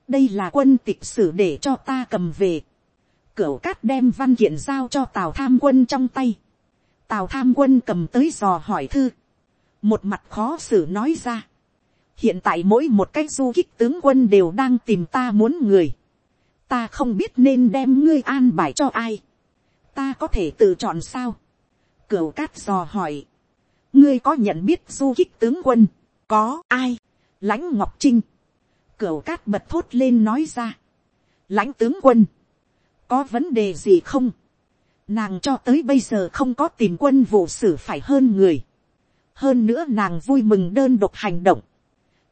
Đây là quân tịch sử để cho ta cầm về. Cửu cát đem văn kiện giao cho tàu tham quân trong tay. Tàu tham quân cầm tới dò hỏi thư. Một mặt khó xử nói ra. Hiện tại mỗi một cách du kích tướng quân đều đang tìm ta muốn người. Ta không biết nên đem ngươi an bài cho ai. Ta có thể tự chọn sao? Cửu cát dò hỏi. Ngươi có nhận biết du kích tướng quân, có. Ai, lãnh ngọc trinh, cửu cát bật thốt lên nói ra, lãnh tướng quân, có vấn đề gì không, nàng cho tới bây giờ không có tìm quân vụ xử phải hơn người, hơn nữa nàng vui mừng đơn độc hành động,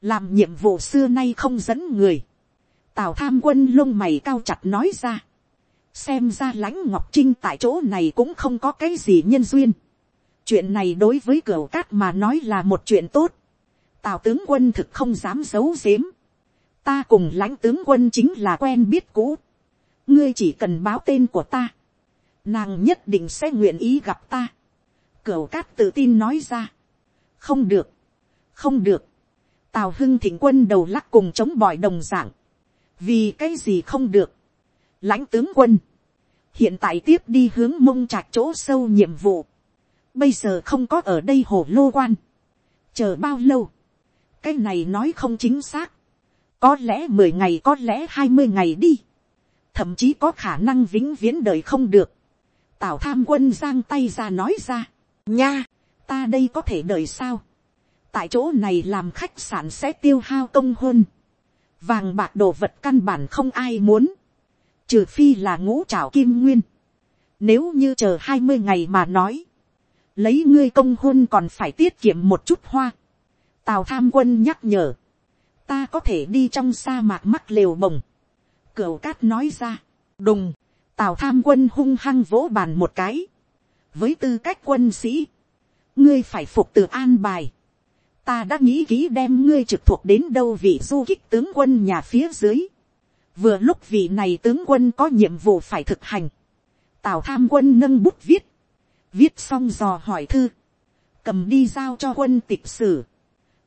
làm nhiệm vụ xưa nay không dẫn người, tào tham quân lông mày cao chặt nói ra, xem ra lãnh ngọc trinh tại chỗ này cũng không có cái gì nhân duyên, chuyện này đối với cửa cát mà nói là một chuyện tốt. tào tướng quân thực không dám giấu giếm. ta cùng lãnh tướng quân chính là quen biết cũ. ngươi chỉ cần báo tên của ta. nàng nhất định sẽ nguyện ý gặp ta. cửa cát tự tin nói ra. không được. không được. tào hưng thịnh quân đầu lắc cùng chống bỏi đồng dạng vì cái gì không được. lãnh tướng quân. hiện tại tiếp đi hướng mông trạc chỗ sâu nhiệm vụ. Bây giờ không có ở đây hồ lô quan, chờ bao lâu, cái này nói không chính xác, có lẽ mười ngày có lẽ hai mươi ngày đi, thậm chí có khả năng vĩnh viễn đời không được, tào tham quân giang tay ra nói ra, nha, ta đây có thể đời sao, tại chỗ này làm khách sạn sẽ tiêu hao công hơn, vàng bạc đồ vật căn bản không ai muốn, trừ phi là ngũ trảo kim nguyên, nếu như chờ hai mươi ngày mà nói, lấy ngươi công hôn còn phải tiết kiệm một chút hoa. tào tham quân nhắc nhở, ta có thể đi trong sa mạc mắc lều bồng. cửu cát nói ra, đùng, tào tham quân hung hăng vỗ bàn một cái. với tư cách quân sĩ, ngươi phải phục từ an bài ta đã nghĩ kỹ đem ngươi trực thuộc đến đâu vị du kích tướng quân nhà phía dưới. vừa lúc vị này tướng quân có nhiệm vụ phải thực hành. tào tham quân nâng bút viết viết xong dò hỏi thư, cầm đi giao cho quân tịch sử,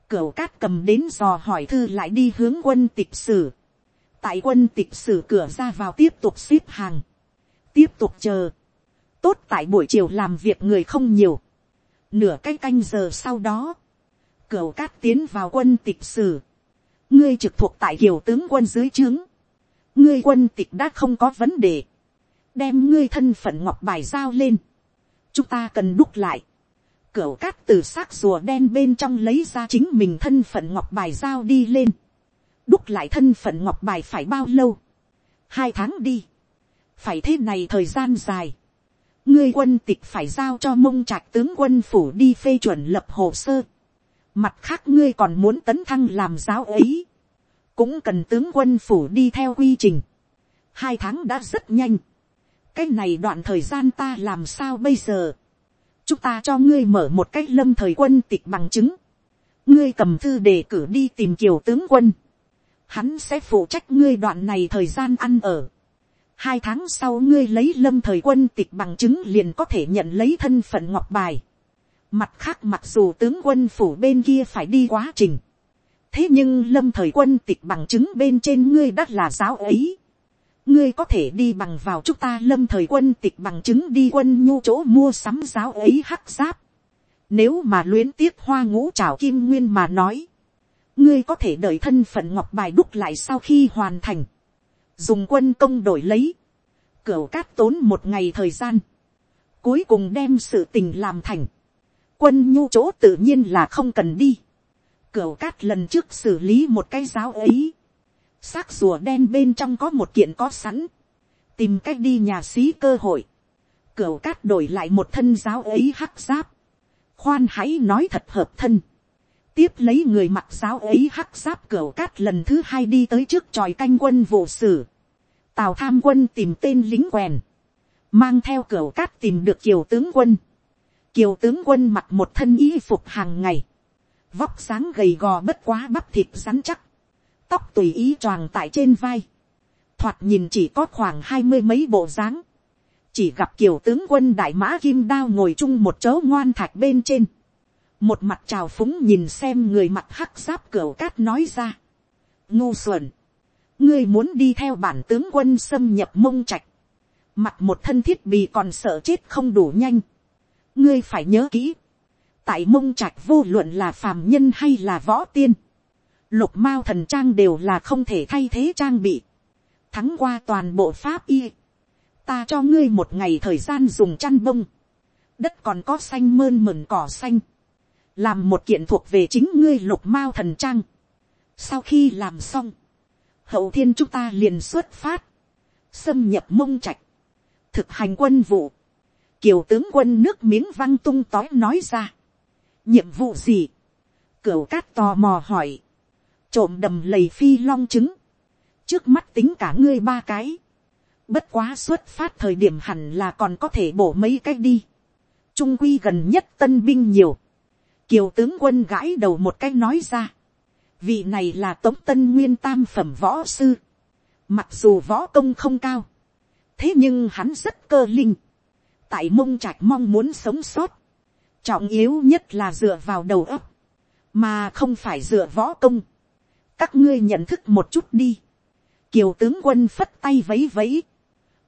Cửu cát cầm đến dò hỏi thư lại đi hướng quân tịch sử. Tại quân tịch sử cửa ra vào tiếp tục xếp hàng. Tiếp tục chờ. Tốt tại buổi chiều làm việc người không nhiều. Nửa cái canh, canh giờ sau đó. Cửu cát tiến vào quân tịch sử. Ngươi trực thuộc tại kiều tướng quân dưới trướng. Ngươi quân tịch đã không có vấn đề. Đem ngươi thân phận ngọc bài giao lên. Chúng ta cần đúc lại Cửu cát từ xác rùa đen bên trong lấy ra chính mình thân phận ngọc bài giao đi lên. Đúc lại thân phận ngọc bài phải bao lâu? Hai tháng đi. Phải thế này thời gian dài. Ngươi quân tịch phải giao cho mông trạch tướng quân phủ đi phê chuẩn lập hồ sơ. Mặt khác ngươi còn muốn tấn thăng làm giáo ấy. Cũng cần tướng quân phủ đi theo quy trình. Hai tháng đã rất nhanh. Cái này đoạn thời gian ta làm sao bây giờ? chúng ta cho ngươi mở một cách lâm thời quân tịch bằng chứng, ngươi cầm thư đề cử đi tìm kiều tướng quân, hắn sẽ phụ trách ngươi đoạn này thời gian ăn ở. hai tháng sau ngươi lấy lâm thời quân tịch bằng chứng liền có thể nhận lấy thân phận ngọc bài mặt khác mặc dù tướng quân phủ bên kia phải đi quá trình, thế nhưng lâm thời quân tịch bằng chứng bên trên ngươi đã là giáo ấy. Ngươi có thể đi bằng vào chúng ta lâm thời quân tịch bằng chứng đi quân nhu chỗ mua sắm giáo ấy hắc giáp. Nếu mà luyến tiếc hoa ngũ trảo kim nguyên mà nói, ngươi có thể đợi thân phận ngọc bài đúc lại sau khi hoàn thành, dùng quân công đổi lấy, Cửu cát tốn một ngày thời gian, cuối cùng đem sự tình làm thành, quân nhu chỗ tự nhiên là không cần đi, Cửu cát lần trước xử lý một cái giáo ấy, xác rùa đen bên trong có một kiện có sẵn, tìm cách đi nhà xí cơ hội, cửu cát đổi lại một thân giáo ấy hắc giáp, khoan hãy nói thật hợp thân, tiếp lấy người mặc giáo ấy hắc giáp cửu cát lần thứ hai đi tới trước tròi canh quân vụ sử, tào tham quân tìm tên lính quèn, mang theo cửu cát tìm được kiều tướng quân, kiều tướng quân mặc một thân y phục hàng ngày, vóc sáng gầy gò bất quá bắp thịt rắn chắc, tóc tùy ý choàng tại trên vai, thoạt nhìn chỉ có khoảng hai mươi mấy bộ dáng, chỉ gặp kiều tướng quân đại mã kim đao ngồi chung một chỗ ngoan thạch bên trên, một mặt trào phúng nhìn xem người mặt hắc giáp cửa cát nói ra, ngu xuẩn, ngươi muốn đi theo bản tướng quân xâm nhập mông trạch, mặt một thân thiết bị còn sợ chết không đủ nhanh, ngươi phải nhớ kỹ, tại mông trạch vô luận là phàm nhân hay là võ tiên, lục mao thần trang đều là không thể thay thế trang bị, thắng qua toàn bộ pháp y, ta cho ngươi một ngày thời gian dùng chăn bông, đất còn có xanh mơn mờn cỏ xanh, làm một kiện thuộc về chính ngươi lục mao thần trang. sau khi làm xong, hậu thiên chúng ta liền xuất phát, xâm nhập mông trạch, thực hành quân vụ, kiều tướng quân nước miếng văng tung tói nói ra, nhiệm vụ gì, cửu cát tò mò hỏi, trộm đầm lầy phi long trứng, trước mắt tính cả ngươi ba cái, bất quá xuất phát thời điểm hẳn là còn có thể bổ mấy cái đi, trung quy gần nhất tân binh nhiều, kiều tướng quân gãi đầu một cái nói ra, vị này là tống tân nguyên tam phẩm võ sư, mặc dù võ công không cao, thế nhưng hắn rất cơ linh, tại mông trạch mong muốn sống sót, trọng yếu nhất là dựa vào đầu óc, mà không phải dựa võ công các ngươi nhận thức một chút đi. kiều tướng quân phất tay vấy vấy.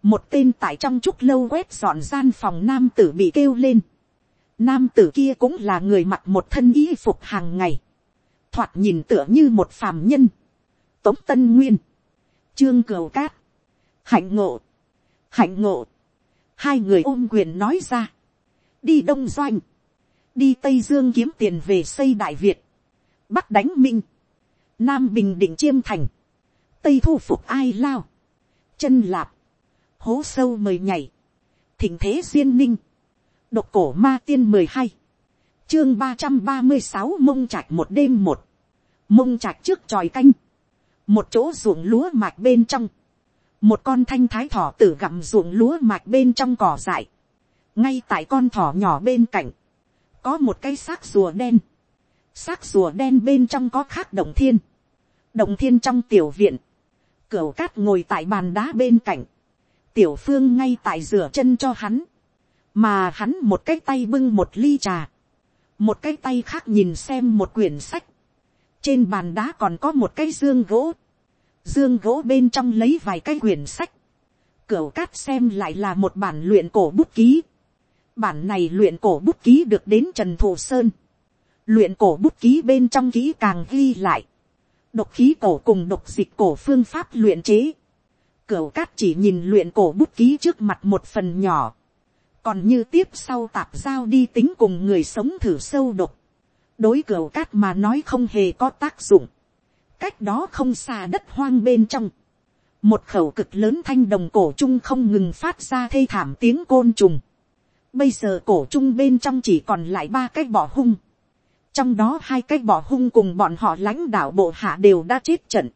một tên tại trong chút lâu quét dọn gian phòng nam tử bị kêu lên. nam tử kia cũng là người mặc một thân y phục hàng ngày. thoạt nhìn tựa như một phàm nhân. tống tân nguyên. trương cừu cát. hạnh ngộ. hạnh ngộ hai người ôm quyền nói ra. đi đông doanh. đi tây dương kiếm tiền về xây đại việt. bắc đánh minh. Nam bình định chiêm thành, tây thu phục ai lao, chân lạp, hố sâu mời nhảy, thỉnh thế duyên ninh, độc cổ ma tiên mười hai, chương ba trăm ba mươi sáu mông trạch một đêm một, mông trạch trước tròi canh, một chỗ ruộng lúa mạch bên trong, một con thanh thái thỏ tử gặm ruộng lúa mạch bên trong cỏ dại, ngay tại con thỏ nhỏ bên cạnh, có một cái xác rùa đen, xác rùa đen bên trong có khác đồng thiên, đồng thiên trong tiểu viện, cửu cát ngồi tại bàn đá bên cạnh, tiểu phương ngay tại rửa chân cho hắn, mà hắn một cái tay bưng một ly trà, một cái tay khác nhìn xem một quyển sách, trên bàn đá còn có một cái dương gỗ, dương gỗ bên trong lấy vài cái quyển sách, cửu cát xem lại là một bản luyện cổ bút ký, bản này luyện cổ bút ký được đến trần thụ sơn, luyện cổ bút ký bên trong ký càng ghi lại, độc khí cổ cùng độc dịch cổ phương pháp luyện chế, cửu cát chỉ nhìn luyện cổ bút ký trước mặt một phần nhỏ, còn như tiếp sau tạp giao đi tính cùng người sống thử sâu độc, đối cửu cát mà nói không hề có tác dụng, cách đó không xa đất hoang bên trong, một khẩu cực lớn thanh đồng cổ trung không ngừng phát ra thê thảm tiếng côn trùng, bây giờ cổ trung bên trong chỉ còn lại ba cái bỏ hung, trong đó hai cái bỏ hung cùng bọn họ lãnh đạo bộ hạ đều đã chết trận,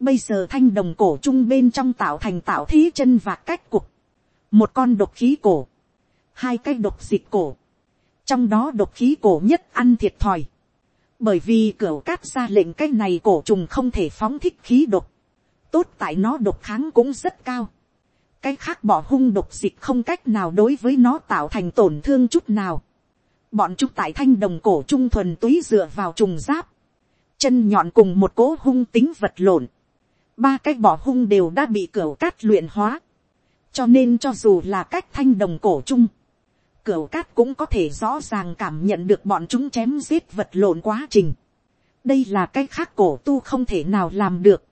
bây giờ thanh đồng cổ trung bên trong tạo thành tạo thí chân và cách cục, một con độc khí cổ, hai cái độc dịch cổ, trong đó độc khí cổ nhất ăn thiệt thòi, bởi vì cửa cát ra lệnh cái này cổ trùng không thể phóng thích khí độc, tốt tại nó độc kháng cũng rất cao, cái khác bỏ hung độc dịch không cách nào đối với nó tạo thành tổn thương chút nào, bọn chúng tại thanh đồng cổ trung thuần túy dựa vào trùng giáp, chân nhọn cùng một cố hung tính vật lộn, ba cái bỏ hung đều đã bị cửa cát luyện hóa, cho nên cho dù là cách thanh đồng cổ trung, Cửu cát cũng có thể rõ ràng cảm nhận được bọn chúng chém giết vật lộn quá trình. Đây là cái khác cổ tu không thể nào làm được.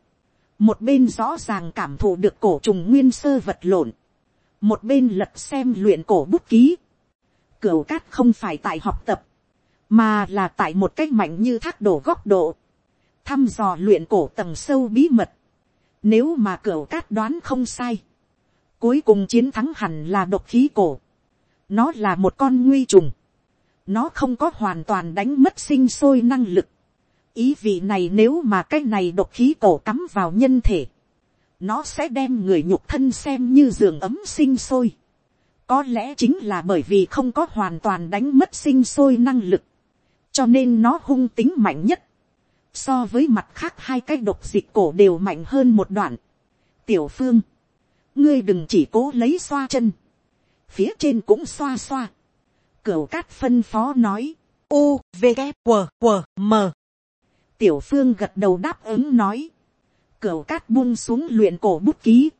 Một bên rõ ràng cảm thụ được cổ trùng nguyên sơ vật lộn. Một bên lật xem luyện cổ bút ký. Cửu cát không phải tại học tập. Mà là tại một cách mạnh như thác đổ góc độ. Thăm dò luyện cổ tầng sâu bí mật. Nếu mà cửu cát đoán không sai. Cuối cùng chiến thắng hẳn là độc khí cổ nó là một con nguy trùng. Nó không có hoàn toàn đánh mất sinh sôi năng lực. Ý vị này nếu mà cái này độc khí cổ cắm vào nhân thể. Nó sẽ đem người nhục thân xem như giường ấm sinh sôi. Có lẽ chính là bởi vì không có hoàn toàn đánh mất sinh sôi năng lực. Cho nên nó hung tính mạnh nhất. So với mặt khác hai cái độc dịch cổ đều mạnh hơn một đoạn. Tiểu phương. Ngươi đừng chỉ cố lấy xoa chân phía trên cũng xoa xoa. Cửu cát phân phó nói, u, v, g, q, q, m. Tiểu phương gật đầu đáp ứng nói. Cửu cát buông xuống luyện cổ bút ký.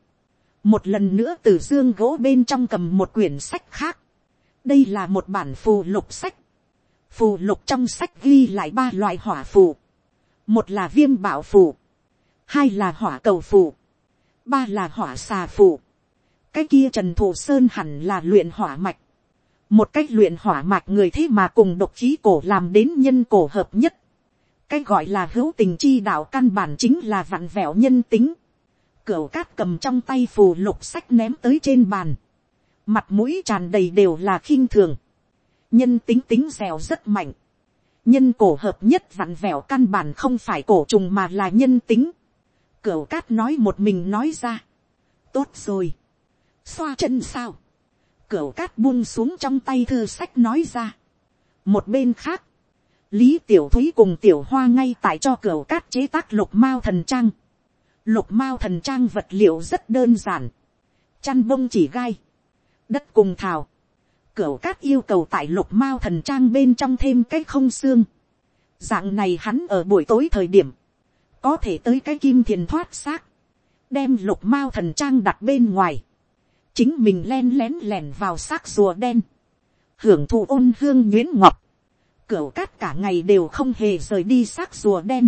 Một lần nữa từ dương gỗ bên trong cầm một quyển sách khác. Đây là một bản phù lục sách. Phù lục trong sách ghi lại ba loại hỏa phù. Một là viêm bảo phù. Hai là hỏa cầu phù. Ba là hỏa xà phù cái kia trần thủ sơn hẳn là luyện hỏa mạch. một cách luyện hỏa mạch người thế mà cùng độc khí cổ làm đến nhân cổ hợp nhất. cái gọi là hữu tình chi đạo căn bản chính là vặn vẹo nhân tính. cửu cát cầm trong tay phù lục sách ném tới trên bàn. mặt mũi tràn đầy đều là khinh thường. nhân tính tính dẻo rất mạnh. nhân cổ hợp nhất vặn vẹo căn bản không phải cổ trùng mà là nhân tính. cửu cát nói một mình nói ra. tốt rồi xoa chân sao, cửu cát buông xuống trong tay thư sách nói ra. một bên khác, lý tiểu thúy cùng tiểu hoa ngay tại cho cửu cát chế tác lục mao thần trang. lục mao thần trang vật liệu rất đơn giản, chăn bông chỉ gai, đất cùng thảo. Cửu cát yêu cầu tại lục mao thần trang bên trong thêm cái không xương. Dạng này hắn ở buổi tối thời điểm, có thể tới cái kim thiền thoát xác, đem lục mao thần trang đặt bên ngoài, chính mình len lén lẻn vào xác rùa đen, hưởng thụ ôn hương nhuyễn ngọc, cửu cát cả ngày đều không hề rời đi xác rùa đen.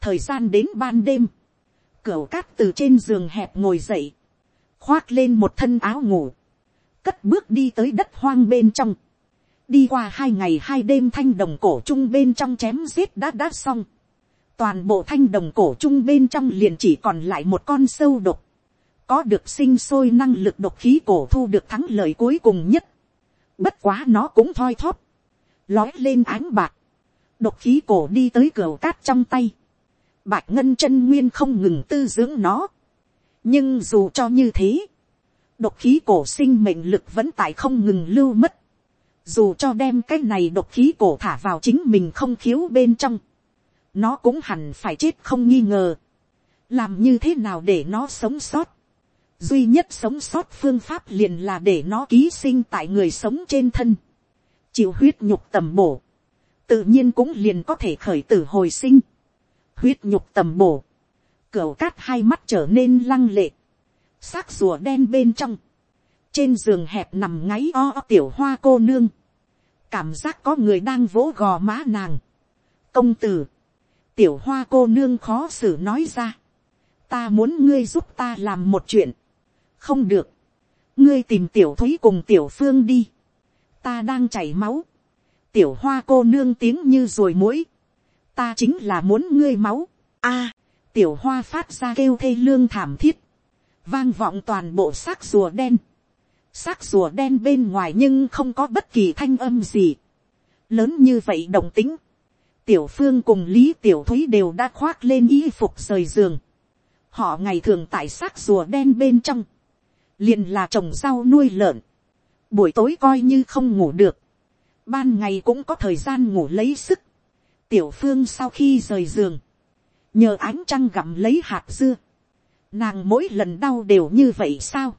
thời gian đến ban đêm, cửu cát từ trên giường hẹp ngồi dậy, khoác lên một thân áo ngủ, cất bước đi tới đất hoang bên trong, đi qua hai ngày hai đêm thanh đồng cổ trung bên trong chém giết đã đã xong, toàn bộ thanh đồng cổ trung bên trong liền chỉ còn lại một con sâu độc, có được sinh sôi năng lực độc khí cổ thu được thắng lợi cuối cùng nhất. Bất quá nó cũng thoi thóp. Lói lên ánh bạc. Độc khí cổ đi tới cửa cát trong tay. Bạch ngân chân nguyên không ngừng tư dưỡng nó. Nhưng dù cho như thế. Độc khí cổ sinh mệnh lực vẫn tại không ngừng lưu mất. Dù cho đem cái này độc khí cổ thả vào chính mình không khiếu bên trong. Nó cũng hẳn phải chết không nghi ngờ. Làm như thế nào để nó sống sót duy nhất sống sót phương pháp liền là để nó ký sinh tại người sống trên thân, chịu huyết nhục tầm bổ, tự nhiên cũng liền có thể khởi tử hồi sinh. huyết nhục tầm bổ, cửa cát hai mắt trở nên lăng lệ, xác rùa đen bên trong, trên giường hẹp nằm ngáy o, o tiểu hoa cô nương, cảm giác có người đang vỗ gò má nàng. công tử, tiểu hoa cô nương khó xử nói ra, ta muốn ngươi giúp ta làm một chuyện, không được, ngươi tìm tiểu thúy cùng tiểu phương đi, ta đang chảy máu, tiểu hoa cô nương tiếng như ruồi mũi, ta chính là muốn ngươi máu, a, tiểu hoa phát ra kêu thê lương thảm thiết, vang vọng toàn bộ xác rùa đen, xác rùa đen bên ngoài nhưng không có bất kỳ thanh âm gì, lớn như vậy đồng tính, tiểu phương cùng lý tiểu thúy đều đã khoác lên y phục rời giường, họ ngày thường tại xác rùa đen bên trong, liền là trồng rau nuôi lợn, buổi tối coi như không ngủ được, ban ngày cũng có thời gian ngủ lấy sức, tiểu phương sau khi rời giường, nhờ ánh trăng gặm lấy hạt dưa, nàng mỗi lần đau đều như vậy sao,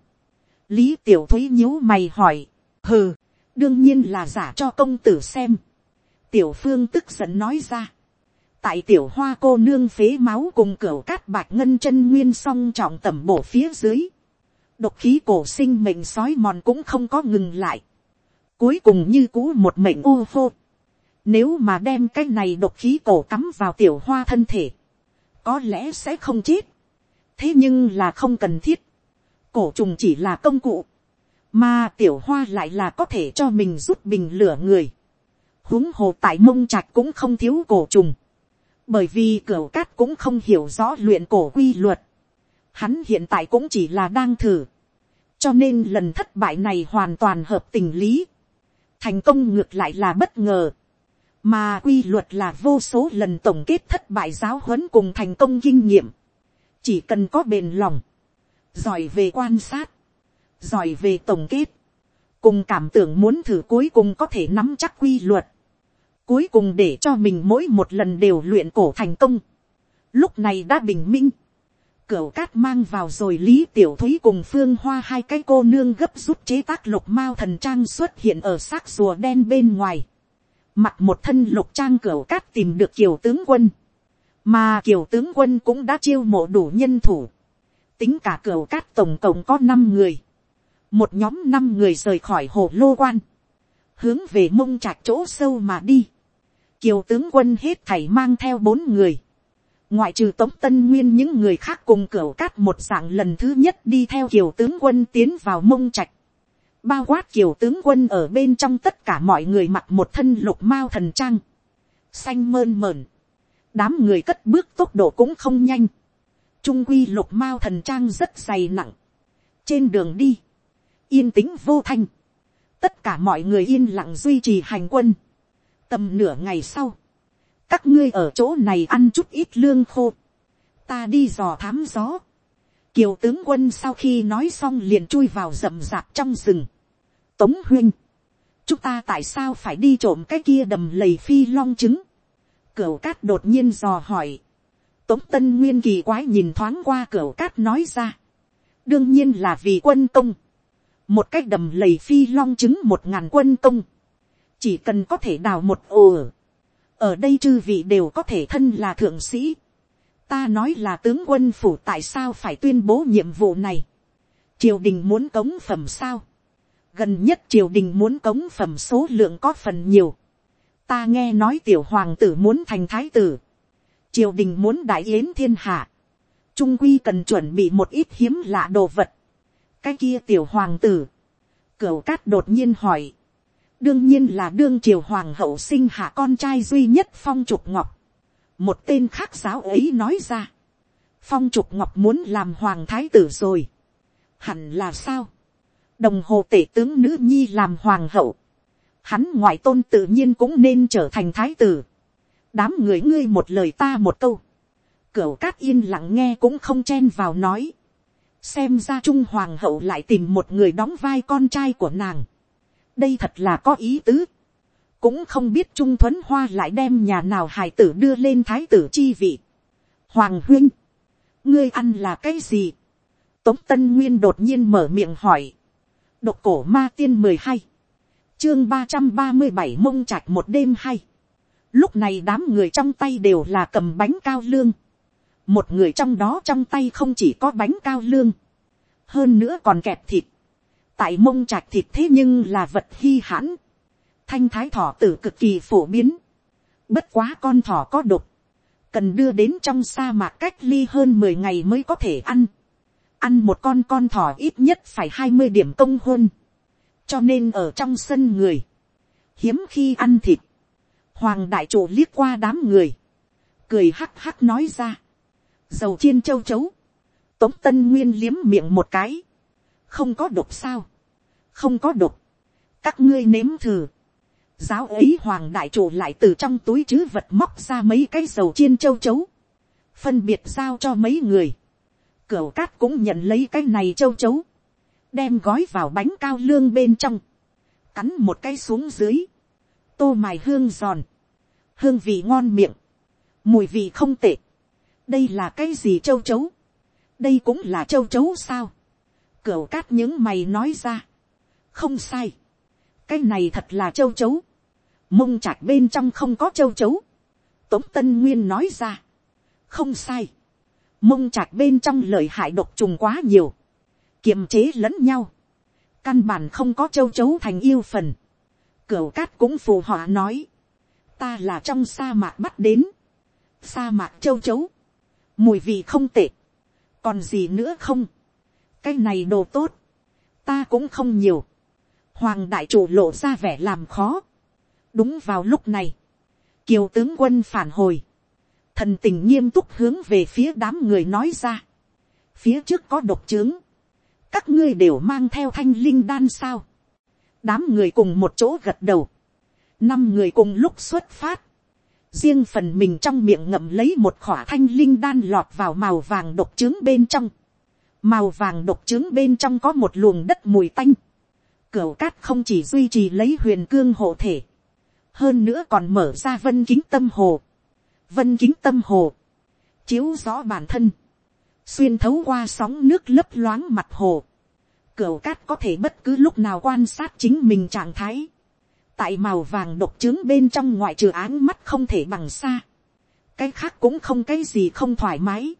lý tiểu thúy nhíu mày hỏi, hừ, đương nhiên là giả cho công tử xem, tiểu phương tức giận nói ra, tại tiểu hoa cô nương phế máu cùng cửa cát bạch ngân chân nguyên song trọng tẩm bổ phía dưới, độc khí cổ sinh mệnh sói mòn cũng không có ngừng lại, cuối cùng như cũ một mệnh u hô, nếu mà đem cái này độc khí cổ cắm vào tiểu hoa thân thể, có lẽ sẽ không chết, thế nhưng là không cần thiết, cổ trùng chỉ là công cụ, mà tiểu hoa lại là có thể cho mình rút bình lửa người, huống hồ tại mông trạch cũng không thiếu cổ trùng, bởi vì cửa cát cũng không hiểu rõ luyện cổ quy luật, hắn hiện tại cũng chỉ là đang thử, cho nên lần thất bại này hoàn toàn hợp tình lý, thành công ngược lại là bất ngờ, mà quy luật là vô số lần tổng kết thất bại giáo huấn cùng thành công kinh nghiệm, chỉ cần có bền lòng, giỏi về quan sát, giỏi về tổng kết, cùng cảm tưởng muốn thử cuối cùng có thể nắm chắc quy luật, cuối cùng để cho mình mỗi một lần đều luyện cổ thành công, lúc này đã bình minh, Cửu cát mang vào rồi lý tiểu thúy cùng phương hoa hai cái cô nương gấp rút chế tác lục mao thần trang xuất hiện ở xác rùa đen bên ngoài. Mặt một thân lục trang cửu cát tìm được kiều tướng quân. Mà kiều tướng quân cũng đã chiêu mộ đủ nhân thủ. Tính cả cửu cát tổng cộng có năm người. Một nhóm năm người rời khỏi hồ lô quan. Hướng về mông trạch chỗ sâu mà đi. Kiều tướng quân hết thảy mang theo bốn người ngoại trừ tống tân nguyên những người khác cùng cửa cát một dạng lần thứ nhất đi theo kiều tướng quân tiến vào mông trạch. bao quát kiều tướng quân ở bên trong tất cả mọi người mặc một thân lục mao thần trang. xanh mơn mởn. đám người cất bước tốc độ cũng không nhanh. trung quy lục mao thần trang rất dày nặng. trên đường đi, yên tĩnh vô thanh. tất cả mọi người yên lặng duy trì hành quân. tầm nửa ngày sau, các ngươi ở chỗ này ăn chút ít lương khô, ta đi dò thám gió. kiều tướng quân sau khi nói xong liền chui vào rậm rạp trong rừng. tống huynh, chúng ta tại sao phải đi trộm cái kia đầm lầy phi long trứng. cửu cát đột nhiên dò hỏi. tống tân nguyên kỳ quái nhìn thoáng qua cửu cát nói ra. đương nhiên là vì quân công. một cái đầm lầy phi long trứng một ngàn quân công. chỉ cần có thể đào một ồ ở đây chư vị đều có thể thân là thượng sĩ. ta nói là tướng quân phủ tại sao phải tuyên bố nhiệm vụ này. triều đình muốn cống phẩm sao. gần nhất triều đình muốn cống phẩm số lượng có phần nhiều. ta nghe nói tiểu hoàng tử muốn thành thái tử. triều đình muốn đại yến thiên hạ. trung quy cần chuẩn bị một ít hiếm lạ đồ vật. cái kia tiểu hoàng tử. cửu cát đột nhiên hỏi đương nhiên là đương triều hoàng hậu sinh hạ con trai duy nhất phong trục ngọc. một tên khác giáo ấy nói ra. phong trục ngọc muốn làm hoàng thái tử rồi. hẳn là sao. đồng hồ tể tướng nữ nhi làm hoàng hậu. hắn ngoại tôn tự nhiên cũng nên trở thành thái tử. đám người ngươi một lời ta một câu. cửu cát yên lặng nghe cũng không chen vào nói. xem ra trung hoàng hậu lại tìm một người đóng vai con trai của nàng đây thật là có ý tứ. cũng không biết trung thuấn hoa lại đem nhà nào hài tử đưa lên thái tử chi vị. hoàng huynh, ngươi ăn là cái gì. tống tân nguyên đột nhiên mở miệng hỏi. độc cổ ma tiên mười hai, chương ba trăm ba mươi bảy mông trạch một đêm hay. lúc này đám người trong tay đều là cầm bánh cao lương, một người trong đó trong tay không chỉ có bánh cao lương, hơn nữa còn kẹp thịt, tại mông trạch thịt thế nhưng là vật hy hãn, thanh thái thỏ tử cực kỳ phổ biến, bất quá con thỏ có độc, cần đưa đến trong sa mạc cách ly hơn mười ngày mới có thể ăn, ăn một con con thỏ ít nhất phải hai mươi điểm công hôn, cho nên ở trong sân người, hiếm khi ăn thịt, hoàng đại chủ liếc qua đám người, cười hắc hắc nói ra, dầu chiên châu chấu, tống tân nguyên liếm miệng một cái, không có độc sao, không có độc, các ngươi nếm thử, giáo ấy hoàng đại chủ lại từ trong túi chứ vật móc ra mấy cái dầu chiên châu chấu, phân biệt giao cho mấy người, cửa cát cũng nhận lấy cái này châu chấu, đem gói vào bánh cao lương bên trong, cắn một cái xuống dưới, tô mài hương giòn, hương vị ngon miệng, mùi vị không tệ, đây là cái gì châu chấu, đây cũng là châu chấu sao, cửa cát những mày nói ra, không sai, cái này thật là châu chấu, mông chạc bên trong không có châu chấu, tống tân nguyên nói ra, không sai, mông chạc bên trong lời hại độc trùng quá nhiều, kiềm chế lẫn nhau, căn bản không có châu chấu thành yêu phần, cửu cát cũng phù họa nói, ta là trong sa mạc bắt đến, sa mạc châu chấu, mùi vị không tệ, còn gì nữa không, cái này đồ tốt, ta cũng không nhiều, hoàng đại chủ lộ ra vẻ làm khó, đúng vào lúc này, kiều tướng quân phản hồi, thần tình nghiêm túc hướng về phía đám người nói ra, phía trước có độc trướng, các ngươi đều mang theo thanh linh đan sao, đám người cùng một chỗ gật đầu, năm người cùng lúc xuất phát, riêng phần mình trong miệng ngậm lấy một khỏa thanh linh đan lọt vào màu vàng độc trướng bên trong, màu vàng độc trướng bên trong có một luồng đất mùi tanh, cửu cát không chỉ duy trì lấy huyền cương hộ thể, hơn nữa còn mở ra vân kính tâm hồ, vân kính tâm hồ, chiếu rõ bản thân, xuyên thấu qua sóng nước lấp loáng mặt hồ, cửu cát có thể bất cứ lúc nào quan sát chính mình trạng thái, tại màu vàng độc trướng bên trong ngoại trừ áng mắt không thể bằng xa, cái khác cũng không cái gì không thoải mái,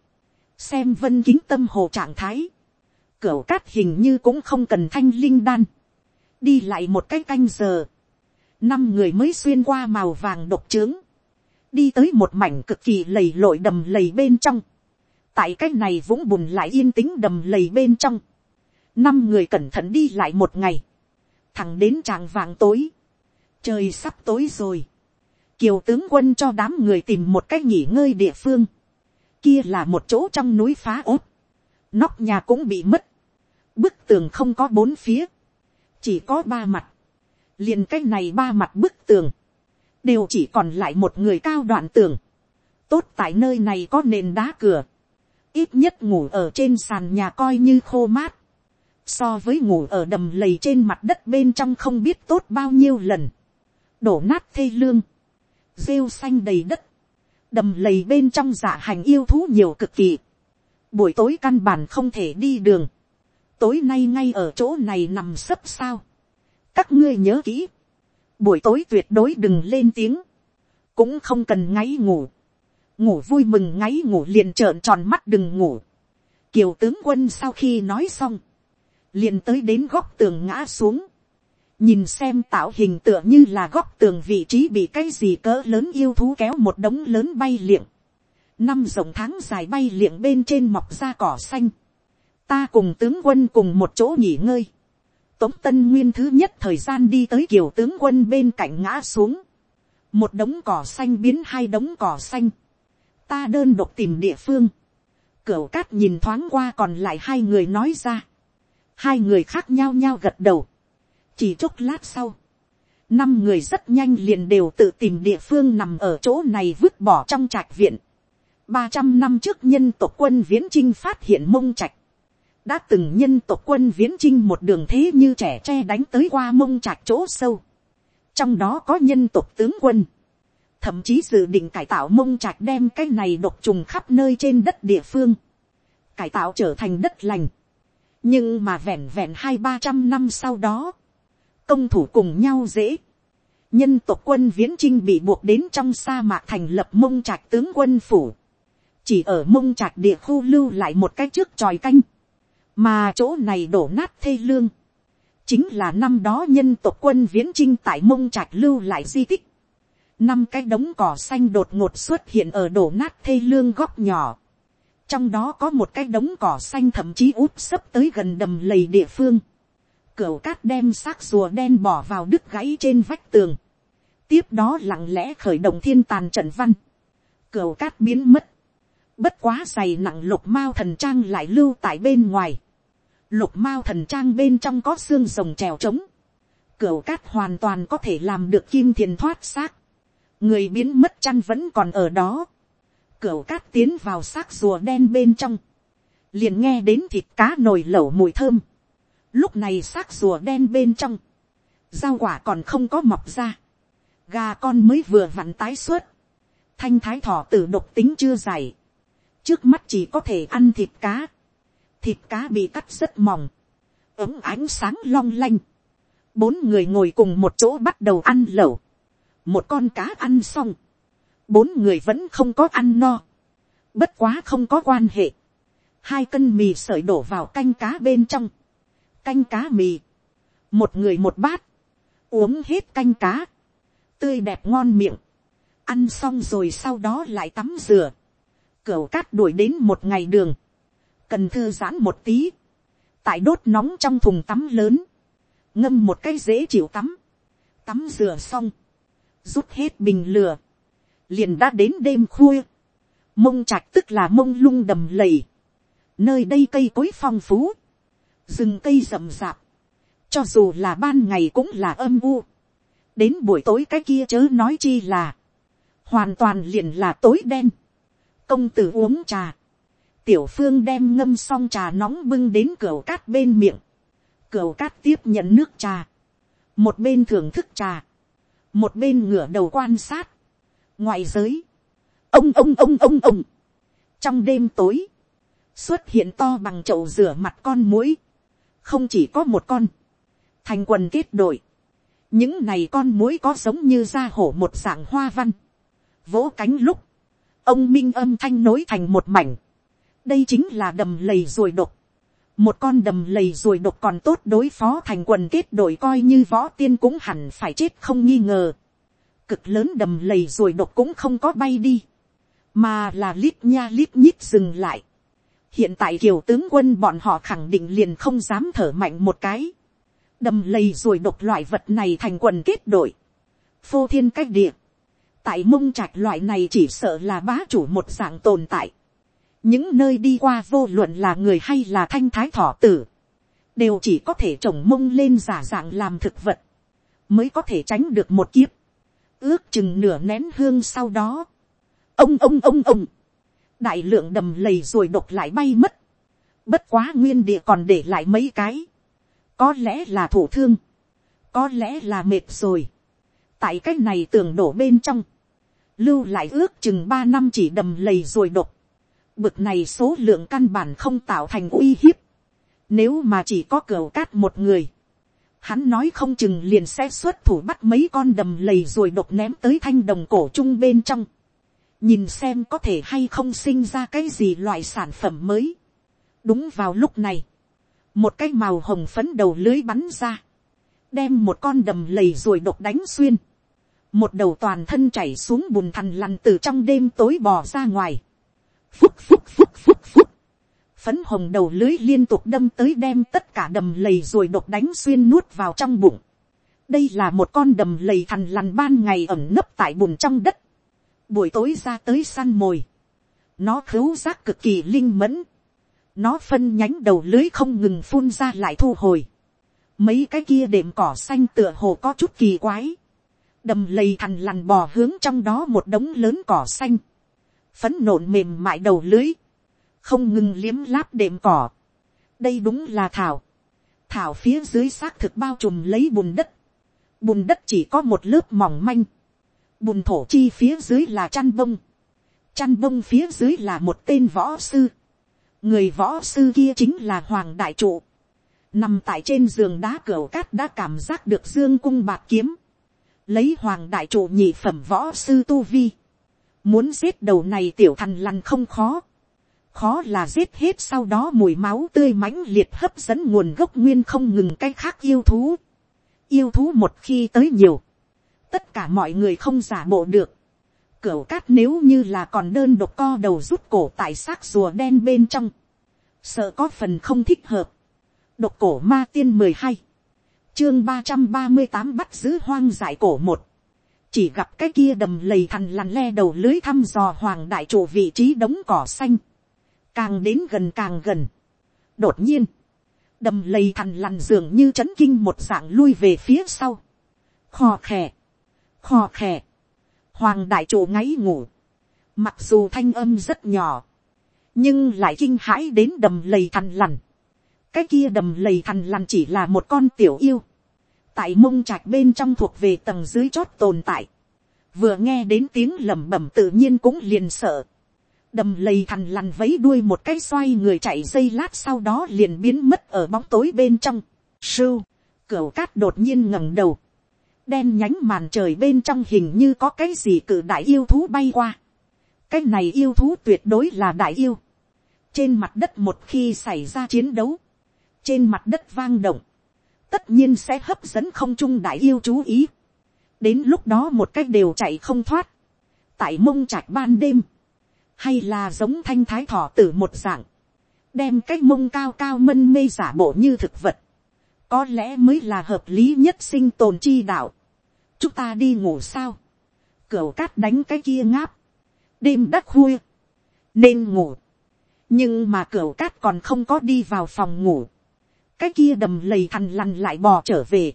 xem vân kính tâm hồ trạng thái, cửu cát hình như cũng không cần thanh linh đan, đi lại một cái canh giờ, năm người mới xuyên qua màu vàng độc trướng, đi tới một mảnh cực kỳ lầy lội đầm lầy bên trong, tại cái này vũng bùn lại yên tĩnh đầm lầy bên trong, năm người cẩn thận đi lại một ngày, thẳng đến tràng vàng tối, trời sắp tối rồi, kiều tướng quân cho đám người tìm một cách nghỉ ngơi địa phương, kia là một chỗ trong núi phá ốt, nóc nhà cũng bị mất, bức tường không có bốn phía, chỉ có ba mặt, liền cái này ba mặt bức tường, đều chỉ còn lại một người cao đoạn tường, tốt tại nơi này có nền đá cửa, ít nhất ngủ ở trên sàn nhà coi như khô mát, so với ngủ ở đầm lầy trên mặt đất bên trong không biết tốt bao nhiêu lần, đổ nát thê lương, rêu xanh đầy đất, đầm lầy bên trong dạ hành yêu thú nhiều cực kỳ, buổi tối căn bản không thể đi đường, tối nay ngay ở chỗ này nằm sấp sao, các ngươi nhớ kỹ, buổi tối tuyệt đối đừng lên tiếng, cũng không cần ngáy ngủ, ngủ vui mừng ngáy ngủ liền trợn tròn mắt đừng ngủ, kiều tướng quân sau khi nói xong, liền tới đến góc tường ngã xuống, nhìn xem tạo hình tựa như là góc tường vị trí bị cái gì cỡ lớn yêu thú kéo một đống lớn bay liệng, năm rộng tháng dài bay liệng bên trên mọc ra cỏ xanh, ta cùng tướng quân cùng một chỗ nghỉ ngơi, tống tân nguyên thứ nhất thời gian đi tới kiều tướng quân bên cạnh ngã xuống, một đống cỏ xanh biến hai đống cỏ xanh, ta đơn độc tìm địa phương, cửu cát nhìn thoáng qua còn lại hai người nói ra, hai người khác nhau nhau gật đầu, chỉ chốc lát sau, năm người rất nhanh liền đều tự tìm địa phương nằm ở chỗ này vứt bỏ trong trạch viện. ba trăm năm trước nhân tộc quân viễn chinh phát hiện mông trạch đã từng nhân tộc quân viễn chinh một đường thế như trẻ tre đánh tới qua mông trạch chỗ sâu. trong đó có nhân tộc tướng quân. thậm chí dự định cải tạo mông trạch đem cái này độc trùng khắp nơi trên đất địa phương. cải tạo trở thành đất lành. nhưng mà vẹn vẹn hai ba trăm năm sau đó công thủ cùng nhau dễ, nhân tộc quân viễn trinh bị buộc đến trong sa mạc thành lập mông trạch tướng quân phủ, chỉ ở mông trạch địa khu lưu lại một cái trước tròi canh, mà chỗ này đổ nát thê lương, chính là năm đó nhân tộc quân viễn trinh tại mông trạch lưu lại di tích, năm cái đống cỏ xanh đột ngột xuất hiện ở đổ nát thê lương góc nhỏ, trong đó có một cái đống cỏ xanh thậm chí úp sấp tới gần đầm lầy địa phương, Cửu cát đem xác rùa đen bỏ vào đứt gãy trên vách tường. Tiếp đó lặng lẽ khởi động thiên tàn trận văn. Cửu cát biến mất. Bất quá dày nặng lục mao thần trang lại lưu tại bên ngoài. Lục mao thần trang bên trong có xương rồng trèo trống. Cửu cát hoàn toàn có thể làm được kim thiền thoát xác. Người biến mất chăn vẫn còn ở đó. Cửu cát tiến vào xác rùa đen bên trong. Liền nghe đến thịt cá nồi lẩu mùi thơm Lúc này xác rùa đen bên trong. Rau quả còn không có mọc ra. Gà con mới vừa vặn tái xuất. Thanh thái thỏ tử độc tính chưa dày. Trước mắt chỉ có thể ăn thịt cá. Thịt cá bị cắt rất mỏng. Ấm ánh sáng long lanh. Bốn người ngồi cùng một chỗ bắt đầu ăn lẩu. Một con cá ăn xong. Bốn người vẫn không có ăn no. Bất quá không có quan hệ. Hai cân mì sợi đổ vào canh cá bên trong canh cá mì, một người một bát, uống hết canh cá, tươi đẹp ngon miệng, ăn xong rồi sau đó lại tắm rửa, cửu cát đuổi đến một ngày đường, cần thư giãn một tí, tại đốt nóng trong thùng tắm lớn, ngâm một cái dễ chịu tắm, tắm rửa xong, rút hết bình lửa, liền đã đến đêm khuya, mông trạch tức là mông lung đầm lầy, nơi đây cây cối phong phú, rừng cây rậm rạp, cho dù là ban ngày cũng là âm u, đến buổi tối cái kia chớ nói chi là, hoàn toàn liền là tối đen, công tử uống trà, tiểu phương đem ngâm xong trà nóng bưng đến cửa cát bên miệng, cửa cát tiếp nhận nước trà, một bên thưởng thức trà, một bên ngửa đầu quan sát, ngoại giới, ông ông ông ông ông, trong đêm tối, xuất hiện to bằng chậu rửa mặt con muỗi, không chỉ có một con, thành quần kết đội, những này con mũi có giống như da hổ một dạng hoa văn, vỗ cánh lúc, ông minh âm thanh nối thành một mảnh, đây chính là đầm lầy ruồi độc, một con đầm lầy ruồi độc còn tốt đối phó thành quần kết đội coi như võ tiên cũng hẳn phải chết không nghi ngờ, cực lớn đầm lầy ruồi độc cũng không có bay đi, mà là lít nha lít nhít dừng lại, hiện tại kiều tướng quân bọn họ khẳng định liền không dám thở mạnh một cái, đầm lầy rồi độc loại vật này thành quần kết đội, phô thiên cách địa, tại mông trạch loại này chỉ sợ là bá chủ một dạng tồn tại, những nơi đi qua vô luận là người hay là thanh thái thọ tử, đều chỉ có thể trồng mông lên giả dạng làm thực vật, mới có thể tránh được một kiếp, ước chừng nửa nén hương sau đó, ông ông ông ông, đại lượng đầm lầy rồi độc lại bay mất, bất quá nguyên địa còn để lại mấy cái, có lẽ là thủ thương, có lẽ là mệt rồi, tại cái này tường đổ bên trong, lưu lại ước chừng ba năm chỉ đầm lầy rồi độc, bực này số lượng căn bản không tạo thành uy hiếp, nếu mà chỉ có cửa cát một người, hắn nói không chừng liền sẽ xuất thủ bắt mấy con đầm lầy rồi độc ném tới thanh đồng cổ chung bên trong. Nhìn xem có thể hay không sinh ra cái gì loại sản phẩm mới. đúng vào lúc này, một cái màu hồng phấn đầu lưới bắn ra, đem một con đầm lầy rồi độc đánh xuyên, một đầu toàn thân chảy xuống bùn thằn lằn từ trong đêm tối bò ra ngoài, phúc phúc phúc phúc phúc, phấn hồng đầu lưới liên tục đâm tới đem tất cả đầm lầy rồi đột đánh xuyên nuốt vào trong bụng. đây là một con đầm lầy thằn lằn ban ngày ẩm nấp tại bùn trong đất, buổi tối ra tới săn mồi, nó khứu giác cực kỳ linh mẫn, nó phân nhánh đầu lưới không ngừng phun ra lại thu hồi, mấy cái kia đệm cỏ xanh tựa hồ có chút kỳ quái, đầm lầy thằn lằn bò hướng trong đó một đống lớn cỏ xanh, phấn nộn mềm mại đầu lưới, không ngừng liếm láp đệm cỏ, đây đúng là thảo, thảo phía dưới xác thực bao trùm lấy bùn đất, bùn đất chỉ có một lớp mỏng manh, bùn thổ chi phía dưới là chăn bông, chăn bông phía dưới là một tên võ sư, người võ sư kia chính là hoàng đại trụ, nằm tại trên giường đá cửa cát đã cảm giác được dương cung bạc kiếm, lấy hoàng đại chủ nhị phẩm võ sư tu vi, muốn giết đầu này tiểu thần lằn không khó, khó là giết hết sau đó mùi máu tươi mãnh liệt hấp dẫn nguồn gốc nguyên không ngừng cái khác yêu thú. yêu thú một khi tới nhiều, tất cả mọi người không giả bộ được. Cửu cát nếu như là còn đơn độc co đầu rút cổ tại xác rùa đen bên trong, sợ có phần không thích hợp. độc cổ ma tiên mười hai, chương ba trăm ba mươi tám bắt giữ hoang dại cổ một, chỉ gặp cái kia đầm lầy thằn lằn le đầu lưới thăm dò hoàng đại chủ vị trí đống cỏ xanh càng đến gần càng gần. đột nhiên, đầm lầy thằn lằn dường như c h ấ n kinh một dạng lui về phía sau. khò khè, khò khè, hoàng đại chủ ngáy ngủ, mặc dù thanh âm rất nhỏ, nhưng lại kinh hãi đến đầm lầy thằn lằn. cái kia đầm lầy thằn lằn chỉ là một con tiểu yêu, tại mông trạch bên trong thuộc về tầng dưới chót tồn tại, vừa nghe đến tiếng lẩm bẩm tự nhiên cũng liền sợ, đầm lầy thằn lằn vấy đuôi một cái xoay người chạy dây lát sau đó liền biến mất ở bóng tối bên trong. Sưu, cửa cát đột nhiên ngẩng đầu. Đen nhánh màn trời bên trong hình như có cái gì cử đại yêu thú bay qua. Cái này yêu thú tuyệt đối là đại yêu. Trên mặt đất một khi xảy ra chiến đấu. Trên mặt đất vang động. Tất nhiên sẽ hấp dẫn không trung đại yêu chú ý. Đến lúc đó một cách đều chạy không thoát. Tại mông trạch ban đêm hay là giống thanh thái thỏ tử một dạng, đem cái mông cao cao mân mê giả bộ như thực vật, có lẽ mới là hợp lý nhất sinh tồn chi đạo. chúng ta đi ngủ sao, cửa cát đánh cái kia ngáp, đêm đất khuya, nên ngủ, nhưng mà cửa cát còn không có đi vào phòng ngủ, cái kia đầm lầy thằn lằn lại bò trở về,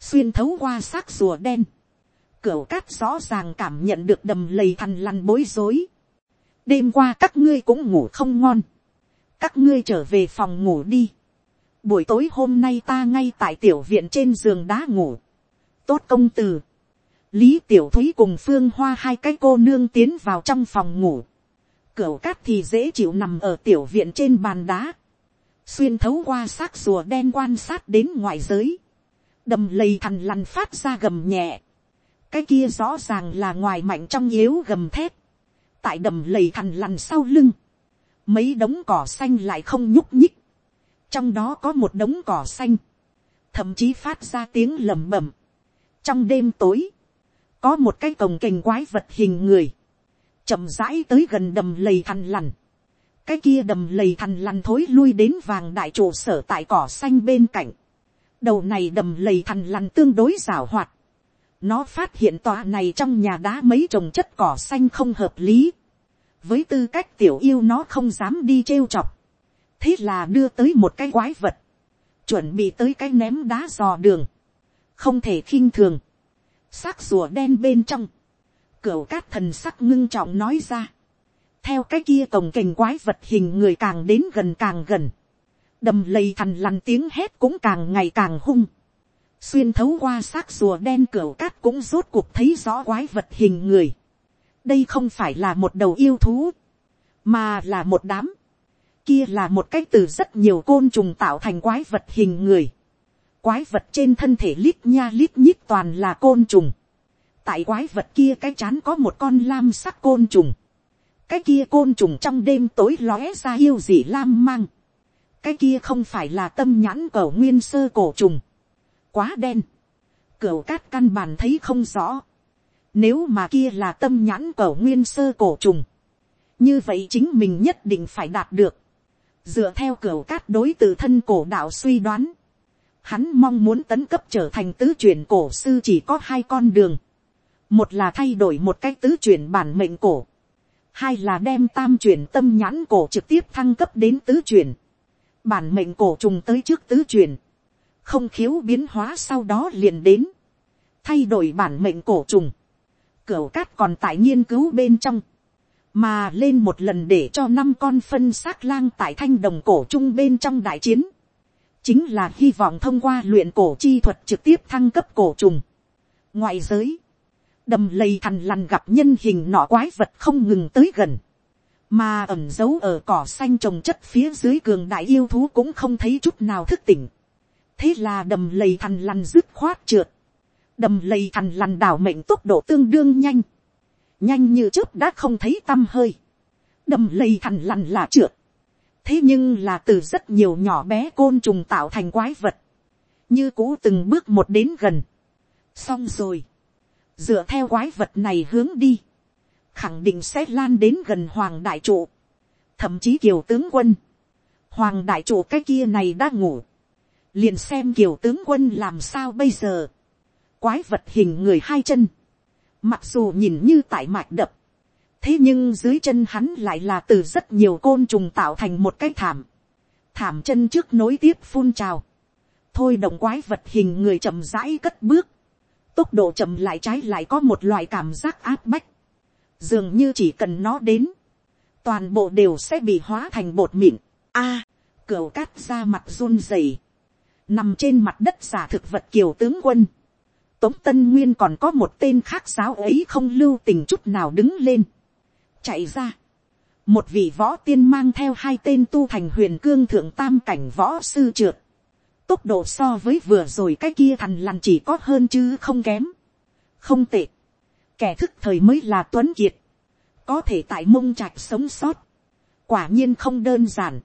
xuyên thấu qua xác rùa đen, cửa cát rõ ràng cảm nhận được đầm lầy thằn lằn bối rối, đêm qua các ngươi cũng ngủ không ngon, các ngươi trở về phòng ngủ đi, buổi tối hôm nay ta ngay tại tiểu viện trên giường đá ngủ, tốt công từ, lý tiểu thúy cùng phương hoa hai cái cô nương tiến vào trong phòng ngủ, cửa cát thì dễ chịu nằm ở tiểu viện trên bàn đá, xuyên thấu qua xác rùa đen quan sát đến ngoại giới, đầm lầy thằn lằn phát ra gầm nhẹ, cái kia rõ ràng là ngoài mạnh trong yếu gầm thép, tại đầm lầy thằn lằn sau lưng, mấy đống cỏ xanh lại không nhúc nhích, trong đó có một đống cỏ xanh, thậm chí phát ra tiếng lầm bẩm. trong đêm tối, có một cái cồng kềnh quái vật hình người, chậm rãi tới gần đầm lầy thằn lằn, cái kia đầm lầy thằn lằn thối lui đến vàng đại trụ sở tại cỏ xanh bên cạnh, đầu này đầm lầy thằn lằn tương đối rào hoạt, nó phát hiện tòa này trong nhà đá mấy trồng chất cỏ xanh không hợp lý. Với tư cách tiểu yêu nó không dám đi trêu chọc. Thế là đưa tới một cái quái vật. Chuẩn bị tới cái ném đá dò đường. Không thể khinh thường. Xác rùa đen bên trong. Cửu cát thần sắc ngưng trọng nói ra. Theo cái kia cổng kềnh quái vật hình người càng đến gần càng gần. Đầm lầy thằn lằn tiếng hét cũng càng ngày càng hung xuyên thấu qua xác rùa đen cửa cát cũng rốt cuộc thấy rõ quái vật hình người. đây không phải là một đầu yêu thú, mà là một đám. kia là một cái từ rất nhiều côn trùng tạo thành quái vật hình người. quái vật trên thân thể lít nha lít nhít toàn là côn trùng. tại quái vật kia cái chán có một con lam sắc côn trùng cái kia côn trùng trong đêm tối lóe ra yêu dị lam mang. cái kia không phải là tâm nhãn cẩu nguyên sơ cổ trùng. Quá đen, cửu cát căn bản thấy không rõ, nếu mà kia là tâm nhãn cẩu nguyên sơ cổ trùng, như vậy chính mình nhất định phải đạt được, dựa theo cửu cát đối từ thân cổ đạo suy đoán, hắn mong muốn tấn cấp trở thành tứ chuyển cổ sư chỉ có hai con đường, một là thay đổi một cái tứ chuyển bản mệnh cổ, hai là đem tam chuyển tâm nhãn cổ trực tiếp thăng cấp đến tứ chuyển, bản mệnh cổ trùng tới trước tứ chuyển, không khiếu biến hóa sau đó liền đến, thay đổi bản mệnh cổ trùng, cửu cát còn tại nghiên cứu bên trong, mà lên một lần để cho năm con phân xác lang tại thanh đồng cổ trung bên trong đại chiến, chính là hy vọng thông qua luyện cổ chi thuật trực tiếp thăng cấp cổ trùng. ngoại giới, đầm lầy thằn lằn gặp nhân hình nọ quái vật không ngừng tới gần, mà ẩm giấu ở cỏ xanh trồng chất phía dưới cường đại yêu thú cũng không thấy chút nào thức tỉnh. Thế là đầm lầy thằn lằn dứt khoát trượt, đầm lầy thằn lằn đảo mệnh tốc độ tương đương nhanh, nhanh như trước đã không thấy t hơi, đầm lầy thằn lằn là trượt, thế nhưng là từ rất nhiều nhỏ bé côn trùng tạo thành quái vật, như cũ từng bước một đến gần, xong rồi, dựa theo quái vật này hướng đi, khẳng định sẽ lan đến gần hoàng đại trụ, thậm chí kiều tướng quân, hoàng đại trụ cái kia này đã ngủ, liền xem kiều tướng quân làm sao bây giờ, quái vật hình người hai chân, mặc dù nhìn như tại mạch đập, thế nhưng dưới chân hắn lại là từ rất nhiều côn trùng tạo thành một cái thảm, thảm chân trước nối tiếp phun trào, thôi động quái vật hình người chậm rãi cất bước, tốc độ chậm lại trái lại có một loại cảm giác áp bách, dường như chỉ cần nó đến, toàn bộ đều sẽ bị hóa thành bột mịn. A, à, cửu cát ra mặt run rẩy, nằm trên mặt đất giả thực vật kiều tướng quân. Tống Tân Nguyên còn có một tên khác giáo ấy không lưu tình chút nào đứng lên. Chạy ra. Một vị võ tiên mang theo hai tên tu thành huyền cương thượng tam cảnh võ sư trượt. Tốc độ so với vừa rồi cái kia thằn lằn chỉ có hơn chứ không kém. Không tệ. Kẻ thức thời mới là Tuấn Kiệt. Có thể tại mông trạch sống sót. Quả nhiên không đơn giản.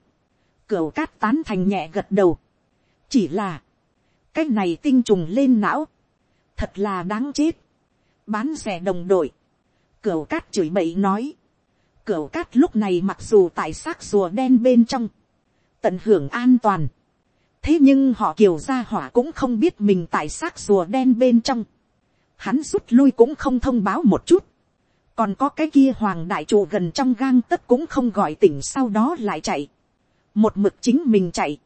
Cửu cát tán thành nhẹ gật đầu. Chỉ là. Cái này tinh trùng lên não. Thật là đáng chết. Bán rẻ đồng đội. Cửu cát chửi bậy nói. Cửu cát lúc này mặc dù tại xác rùa đen bên trong. Tận hưởng an toàn thế nhưng họ kiều gia hỏa cũng không biết mình tại xác rùa đen bên trong. hắn rút lui cũng không thông báo một chút. còn có cái kia hoàng đại trụ gần trong gang tất cũng không gọi tỉnh sau đó lại chạy. một mực chính mình chạy.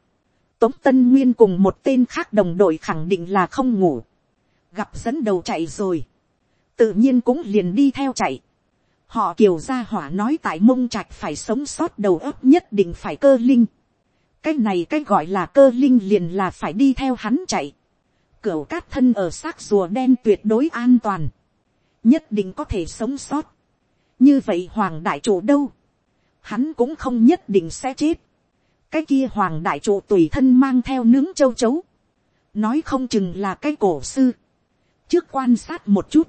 tống tân nguyên cùng một tên khác đồng đội khẳng định là không ngủ. gặp dẫn đầu chạy rồi. tự nhiên cũng liền đi theo chạy. họ kiều gia hỏa nói tại mông trạch phải sống sót đầu óc nhất định phải cơ linh cái này cái gọi là cơ linh liền là phải đi theo hắn chạy. Cửu cát thân ở xác rùa đen tuyệt đối an toàn. Nhất định có thể sống sót. Như vậy hoàng đại chủ đâu? Hắn cũng không nhất định sẽ chết. Cái kia hoàng đại chủ tùy thân mang theo nướng châu chấu. Nói không chừng là cái cổ sư. Trước quan sát một chút.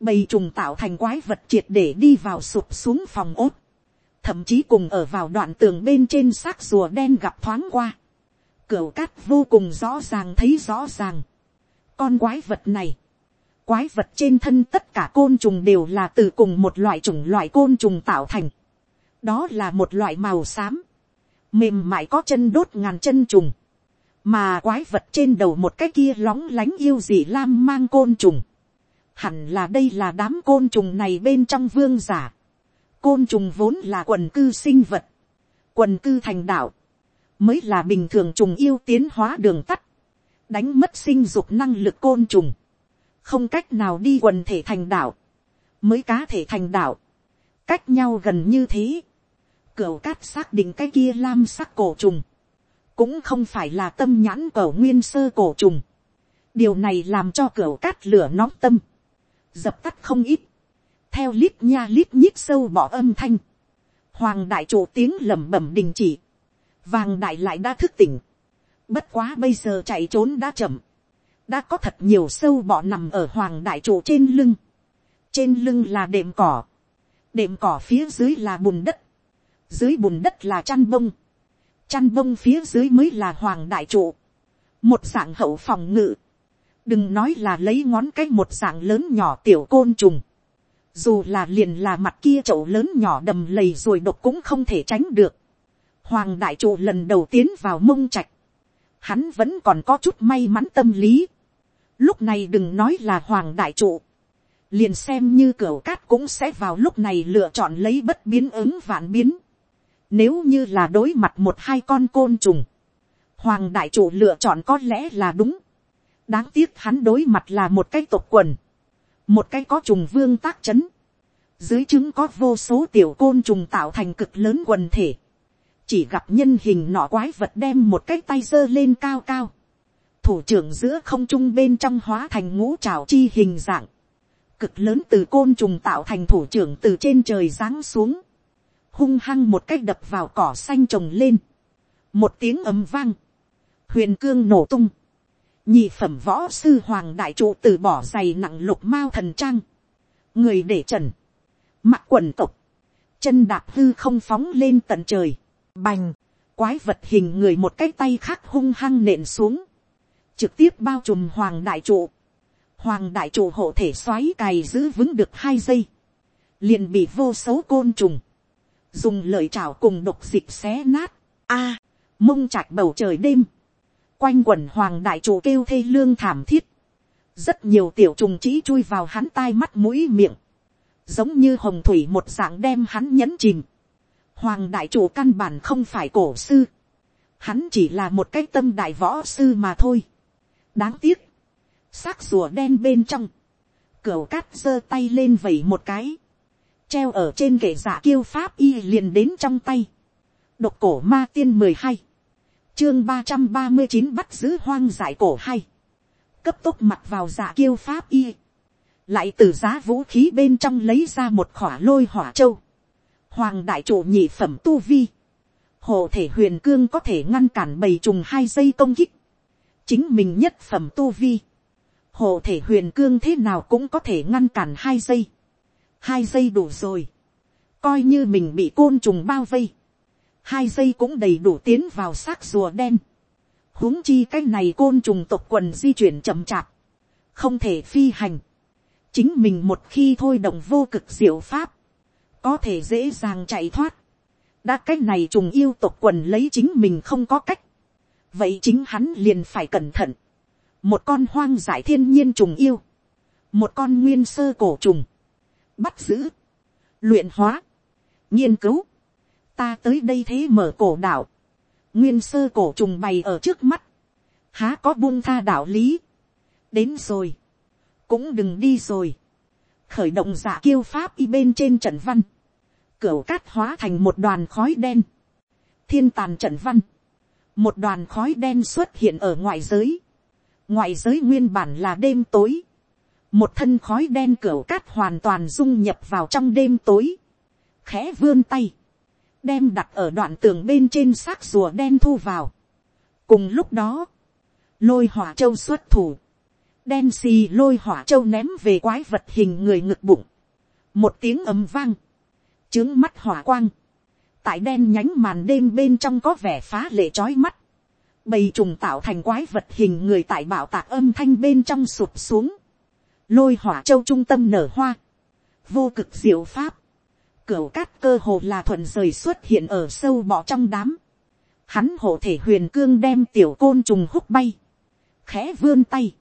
Bầy trùng tạo thành quái vật triệt để đi vào sụp xuống phòng ốt thậm chí cùng ở vào đoạn tường bên trên xác rùa đen gặp thoáng qua, Cửu cát vô cùng rõ ràng thấy rõ ràng. Con quái vật này, quái vật trên thân tất cả côn trùng đều là từ cùng một loại chủng loại côn trùng tạo thành. đó là một loại màu xám, mềm mại có chân đốt ngàn chân trùng, mà quái vật trên đầu một cái kia lóng lánh yêu dị lam mang côn trùng. hẳn là đây là đám côn trùng này bên trong vương giả côn trùng vốn là quần cư sinh vật, quần cư thành đạo, mới là bình thường trùng yêu tiến hóa đường tắt, đánh mất sinh dục năng lực côn trùng, không cách nào đi quần thể thành đạo, mới cá thể thành đạo, cách nhau gần như thế, cửa cát xác định cái kia lam sắc cổ trùng, cũng không phải là tâm nhãn cờ nguyên sơ cổ trùng, điều này làm cho cửa cát lửa nóng tâm, dập tắt không ít, theo lít nha lít nhít sâu bỏ âm thanh, hoàng đại chủ tiếng lẩm bẩm đình chỉ, vàng đại lại đã thức tỉnh, bất quá bây giờ chạy trốn đã chậm, đã có thật nhiều sâu bọ nằm ở hoàng đại trụ trên lưng, trên lưng là đệm cỏ, đệm cỏ phía dưới là bùn đất, dưới bùn đất là chăn bông, chăn bông phía dưới mới là hoàng đại trụ, một dạng hậu phòng ngự, đừng nói là lấy ngón cái một dạng lớn nhỏ tiểu côn trùng, dù là liền là mặt kia chậu lớn nhỏ đầm lầy rồi độc cũng không thể tránh được. Hoàng đại trụ lần đầu tiến vào mông trạch, hắn vẫn còn có chút may mắn tâm lý. Lúc này đừng nói là hoàng đại trụ, liền xem như cửa cát cũng sẽ vào lúc này lựa chọn lấy bất biến ứng vạn biến. Nếu như là đối mặt một hai con côn trùng, hoàng đại trụ lựa chọn có lẽ là đúng. đáng tiếc hắn đối mặt là một cái tộc quần một cái có trùng vương tác chấn, dưới trứng có vô số tiểu côn trùng tạo thành cực lớn quần thể, chỉ gặp nhân hình nọ quái vật đem một cái tay giơ lên cao cao, thủ trưởng giữa không trung bên trong hóa thành ngũ trào chi hình dạng, cực lớn từ côn trùng tạo thành thủ trưởng từ trên trời giáng xuống, hung hăng một cách đập vào cỏ xanh trồng lên, một tiếng ấm vang, huyền cương nổ tung, nhị phẩm võ sư hoàng đại trụ từ bỏ giày nặng lục mao thần trang, người để trần, mặc quần tộc, chân đạp hư không phóng lên tận trời, bành, quái vật hình người một cái tay khác hung hăng nện xuống, trực tiếp bao trùm hoàng đại trụ, hoàng đại trụ hộ thể xoáy cày giữ vững được hai giây, liền bị vô số côn trùng, dùng lời chảo cùng độc dịch xé nát, a, mông chạch bầu trời đêm, quanh quẩn hoàng đại chủ kêu thê lương thảm thiết, rất nhiều tiểu trùng chỉ chui vào hắn tai mắt mũi miệng, giống như hồng thủy một dạng đem hắn nhấn chìm. Hoàng đại chủ căn bản không phải cổ sư, hắn chỉ là một cái tâm đại võ sư mà thôi. đáng tiếc, xác rùa đen bên trong, cửa cát giơ tay lên vẩy một cái, treo ở trên kệ giả kiêu pháp y liền đến trong tay. độc cổ ma tiên mười hai, chương ba trăm ba mươi chín bắt giữ hoang giải cổ hay. Cấp tốc mặt vào giả kiêu pháp y, lại từ giá vũ khí bên trong lấy ra một khỏa lôi hỏa châu, hoàng đại chủ nhị phẩm tu vi, hộ thể huyền cương có thể ngăn cản bầy trùng hai giây công kích, chính mình nhất phẩm tu vi, hộ thể huyền cương thế nào cũng có thể ngăn cản hai giây, hai giây đủ rồi, coi như mình bị côn trùng bao vây, hai giây cũng đầy đủ tiến vào xác rùa đen, huống chi cái này côn trùng tộc quần di chuyển chậm chạp, không thể phi hành, chính mình một khi thôi động vô cực diệu pháp, có thể dễ dàng chạy thoát, đã cái này trùng yêu tộc quần lấy chính mình không có cách, vậy chính hắn liền phải cẩn thận, một con hoang dại thiên nhiên trùng yêu, một con nguyên sơ cổ trùng, bắt giữ, luyện hóa, nghiên cứu, ta tới đây thế mở cổ đạo, nguyên sơ cổ trùng bày ở trước mắt, há có buông tha đạo lý, đến rồi, cũng đừng đi rồi, khởi động giả kiêu pháp y bên trên trận văn, cửa cát hóa thành một đoàn khói đen, thiên tàn trận văn, một đoàn khói đen xuất hiện ở ngoại giới, ngoại giới nguyên bản là đêm tối, một thân khói đen cửa cát hoàn toàn dung nhập vào trong đêm tối, khẽ vươn tay, đem đặt ở đoạn tường bên trên xác rùa đen thu vào. cùng lúc đó, lôi hỏa châu xuất thủ, đen xì lôi hỏa châu ném về quái vật hình người ngực bụng, một tiếng ầm vang, trướng mắt hỏa quang, tại đen nhánh màn đêm bên trong có vẻ phá lệ trói mắt, bầy trùng tạo thành quái vật hình người tại bảo tạc âm thanh bên trong sụp xuống, lôi hỏa châu trung tâm nở hoa, vô cực diệu pháp, cửa cát cơ hồ là thuận rời xuất hiện ở sâu bọ trong đám, hắn hộ thể huyền cương đem tiểu côn trùng hút bay, khẽ vươn tay,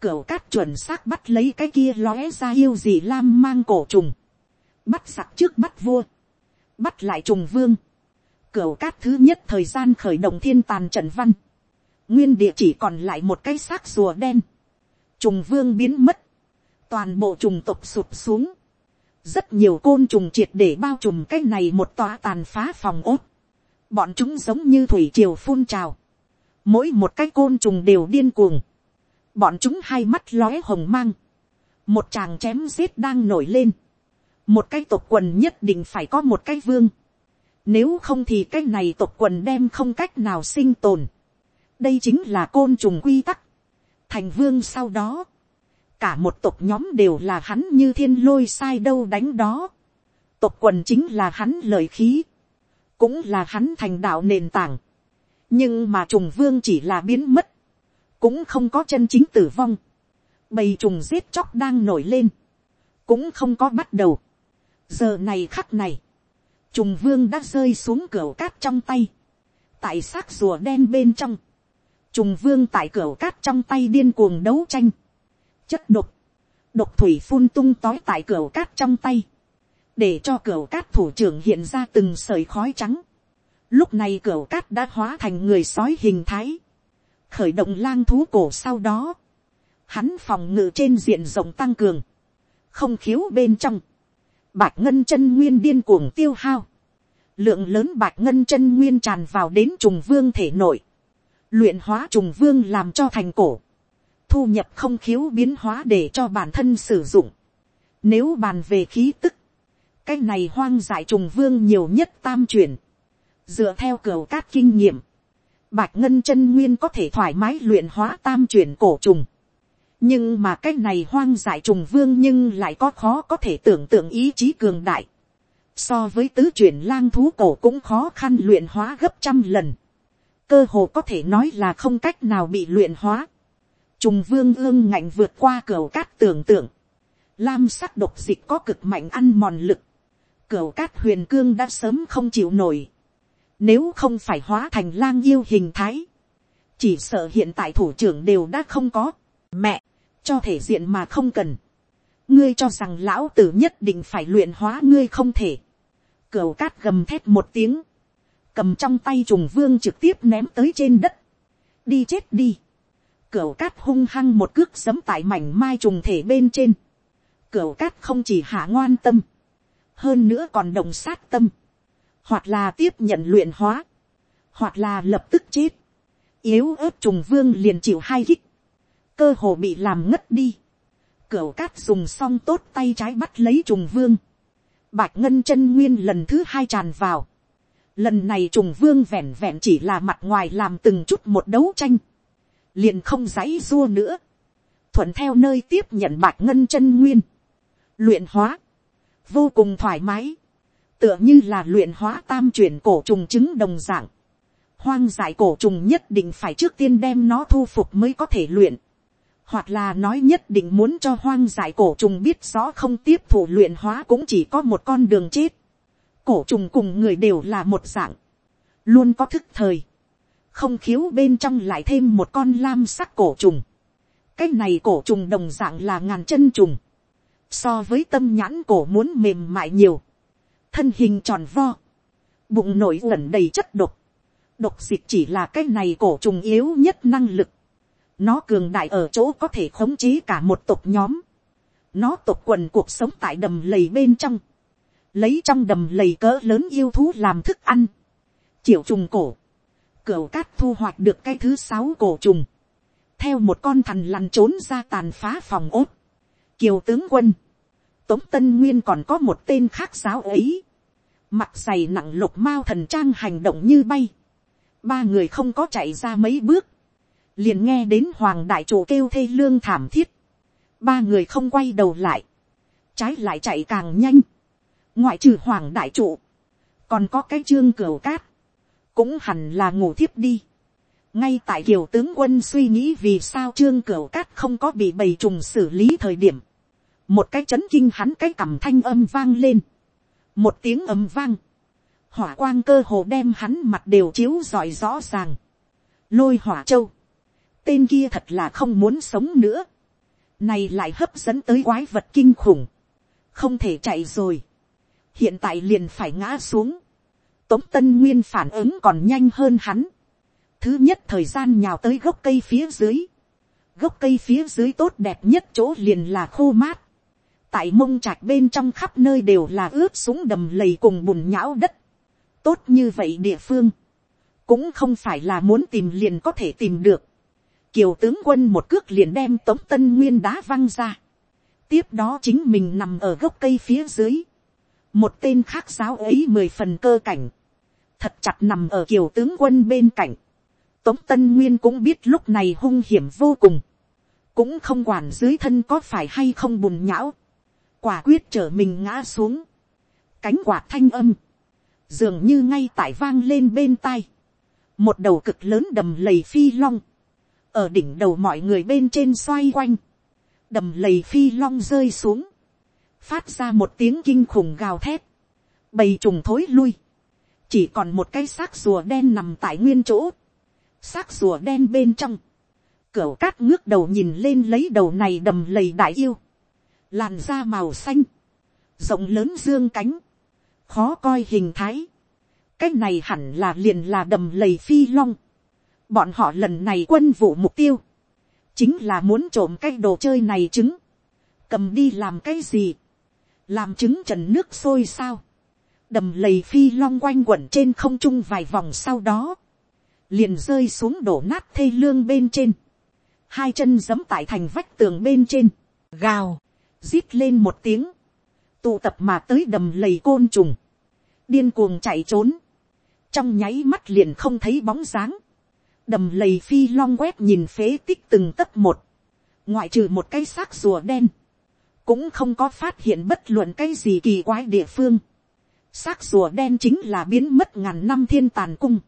cửa cát chuẩn xác bắt lấy cái kia lóe ra yêu gì lam mang cổ trùng, bắt sặc trước bắt vua, bắt lại trùng vương, cửa cát thứ nhất thời gian khởi động thiên tàn trận văn, nguyên địa chỉ còn lại một cái xác rùa đen, trùng vương biến mất, toàn bộ trùng tộc sụp xuống, rất nhiều côn trùng triệt để bao trùm cái này một tòa tàn phá phòng ốt, bọn chúng giống như thủy triều phun trào, mỗi một cái côn trùng đều điên cuồng, bọn chúng hai mắt lóe hồng mang, một chàng chém giết đang nổi lên, một cái tộc quần nhất định phải có một cái vương, nếu không thì cái này tộc quần đem không cách nào sinh tồn, đây chính là côn trùng quy tắc, thành vương sau đó, cả một tộc nhóm đều là hắn như thiên lôi sai đâu đánh đó, tộc quần chính là hắn lời khí, cũng là hắn thành đạo nền tảng, nhưng mà trùng vương chỉ là biến mất, cũng không có chân chính tử vong, bầy trùng giết chóc đang nổi lên, cũng không có bắt đầu. giờ này khắc này, trùng vương đã rơi xuống cửa cát trong tay, tại xác rùa đen bên trong, trùng vương tại cửa cát trong tay điên cuồng đấu tranh, chất độc, độc thủy phun tung tói tại cửa cát trong tay, để cho cửa cát thủ trưởng hiện ra từng sợi khói trắng. Lúc này cửa cát đã hóa thành người sói hình thái, khởi động lang thú cổ sau đó, hắn phòng ngự trên diện rộng tăng cường, không khiếu bên trong, bạch ngân chân nguyên điên cuồng tiêu hao, lượng lớn bạch ngân chân nguyên tràn vào đến trùng vương thể nội, luyện hóa trùng vương làm cho thành cổ, thu nhập không khiếu biến hóa để cho bản thân sử dụng, nếu bàn về khí tức, cái này hoang dại trùng vương nhiều nhất tam chuyển, dựa theo cửa cát kinh nghiệm, bạch ngân chân nguyên có thể thoải mái luyện hóa tam chuyển cổ trùng. nhưng mà cái này hoang dại trùng vương nhưng lại có khó có thể tưởng tượng ý chí cường đại. so với tứ chuyển lang thú cổ cũng khó khăn luyện hóa gấp trăm lần. cơ hồ có thể nói là không cách nào bị luyện hóa trùng vương ương ngạnh vượt qua cửa cát tưởng tượng. lam sắc độc dịch có cực mạnh ăn mòn lực. cửa cát huyền cương đã sớm không chịu nổi nếu không phải hóa thành lang yêu hình thái. Chỉ sợ hiện tại thủ trưởng đều đã không có. Mẹ, cho thể diện mà không cần. Ngươi cho rằng lão tử nhất định phải luyện hóa ngươi không thể. Cửu cát gầm thét một tiếng. Cầm trong tay trùng vương trực tiếp ném tới trên đất. Đi chết đi. Cửu cát hung hăng một cước giấm tại mảnh mai trùng thể bên trên. Cửu cát không chỉ hạ ngoan tâm. Hơn nữa còn đồng sát tâm. Hoặc là tiếp nhận luyện hóa, hoặc là lập tức chết, yếu ớt trùng vương liền chịu hai kích, cơ hồ bị làm ngất đi, cửu cát dùng song tốt tay trái bắt lấy trùng vương, bạch ngân chân nguyên lần thứ hai tràn vào, lần này trùng vương vẹn vẹn chỉ là mặt ngoài làm từng chút một đấu tranh, liền không dãy dua nữa, thuận theo nơi tiếp nhận bạc ngân chân nguyên, luyện hóa, vô cùng thoải mái, tựa như là luyện hóa tam chuyển cổ trùng chứng đồng dạng. Hoang dại cổ trùng nhất định phải trước tiên đem nó thu phục mới có thể luyện. Hoặc là nói nhất định muốn cho hoang dại cổ trùng biết rõ không tiếp thủ luyện hóa cũng chỉ có một con đường chết. Cổ trùng cùng người đều là một dạng. Luôn có thức thời. Không khiếu bên trong lại thêm một con lam sắc cổ trùng. Cái này cổ trùng đồng dạng là ngàn chân trùng. So với tâm nhãn cổ muốn mềm mại nhiều. Thân hình tròn vo, bụng nổi ẩn đầy chất độc, độc dịch chỉ là cái này cổ trùng yếu nhất năng lực, nó cường đại ở chỗ có thể khống chế cả một tộc nhóm, nó tộc quần cuộc sống tại đầm lầy bên trong, lấy trong đầm lầy cỡ lớn yêu thú làm thức ăn, triệu trùng cổ, cửu cát thu hoạch được cái thứ sáu cổ trùng, theo một con thằn lằn trốn ra tàn phá phòng ốt, kiều tướng quân, tống tân nguyên còn có một tên khác giáo ấy, mặt dày nặng lục mao thần trang hành động như bay, ba người không có chạy ra mấy bước, liền nghe đến hoàng đại chủ kêu thê lương thảm thiết, ba người không quay đầu lại, trái lại chạy càng nhanh, ngoại trừ hoàng đại chủ. Còn có cái trương cửu cát, cũng hẳn là ngủ thiếp đi. ngay tại kiều tướng quân suy nghĩ vì sao trương cửu cát không có bị bầy trùng xử lý thời điểm, một cái chấn kinh hắn cái cằm thanh âm vang lên, một tiếng âm vang, hỏa quang cơ hồ đem hắn mặt đều chiếu giỏi rõ ràng, lôi hỏa châu, tên kia thật là không muốn sống nữa, này lại hấp dẫn tới quái vật kinh khủng, không thể chạy rồi, hiện tại liền phải ngã xuống, tống tân nguyên phản ứng còn nhanh hơn hắn, thứ nhất thời gian nhào tới gốc cây phía dưới, gốc cây phía dưới tốt đẹp nhất chỗ liền là khô mát, tại mông trạch bên trong khắp nơi đều là ướt súng đầm lầy cùng bùn nhão đất. tốt như vậy địa phương, cũng không phải là muốn tìm liền có thể tìm được. kiều tướng quân một cước liền đem tống tân nguyên đá văng ra. tiếp đó chính mình nằm ở gốc cây phía dưới. một tên khác giáo ấy mười phần cơ cảnh thật chặt nằm ở kiều tướng quân bên cạnh. tống tân nguyên cũng biết lúc này hung hiểm vô cùng. cũng không quản dưới thân có phải hay không bùn nhão. Quả quyết trở mình ngã xuống, cánh quạt thanh âm, dường như ngay tại vang lên bên tai, một đầu cực lớn đầm lầy phi long, ở đỉnh đầu mọi người bên trên xoay quanh, đầm lầy phi long rơi xuống, phát ra một tiếng kinh khủng gào thét, bầy trùng thối lui, chỉ còn một cái xác rùa đen nằm tại nguyên chỗ, xác rùa đen bên trong, cửa cát ngước đầu nhìn lên lấy đầu này đầm lầy đại yêu, làn da màu xanh, rộng lớn dương cánh, khó coi hình thái, cái này hẳn là liền là đầm lầy phi long, bọn họ lần này quân vụ mục tiêu, chính là muốn trộm cái đồ chơi này trứng, cầm đi làm cái gì, làm trứng trần nước sôi sao, đầm lầy phi long quanh quẩn trên không trung vài vòng sau đó, liền rơi xuống đổ nát thê lương bên trên, hai chân giấm tại thành vách tường bên trên, gào, rít lên một tiếng, tụ tập mà tới đầm lầy côn trùng, điên cuồng chạy trốn, trong nháy mắt liền không thấy bóng dáng, đầm lầy phi long quét nhìn phế tích từng tấc một, ngoại trừ một cái xác rùa đen, cũng không có phát hiện bất luận cái gì kỳ quái địa phương xác rùa đen chính là biến mất ngàn năm thiên tàn cung,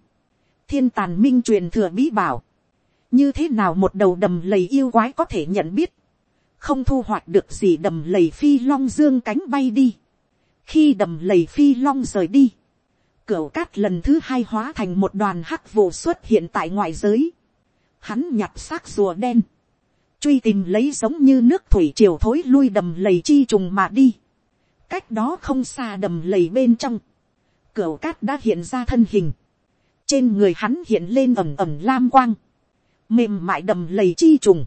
thiên tàn minh truyền thừa bí bảo, như thế nào một đầu đầm lầy yêu quái có thể nhận biết, không thu hoạch được gì đầm lầy phi long dương cánh bay đi, khi đầm lầy phi long rời đi, Cửu cát lần thứ hai hóa thành một đoàn hắc vụ xuất hiện tại ngoại giới. Hắn nhặt xác rùa đen. Truy tìm lấy giống như nước thủy triều thối lui đầm lầy chi trùng mà đi. Cách đó không xa đầm lầy bên trong. cửa cát đã hiện ra thân hình. Trên người hắn hiện lên ẩm ẩm lam quang. Mềm mại đầm lầy chi trùng.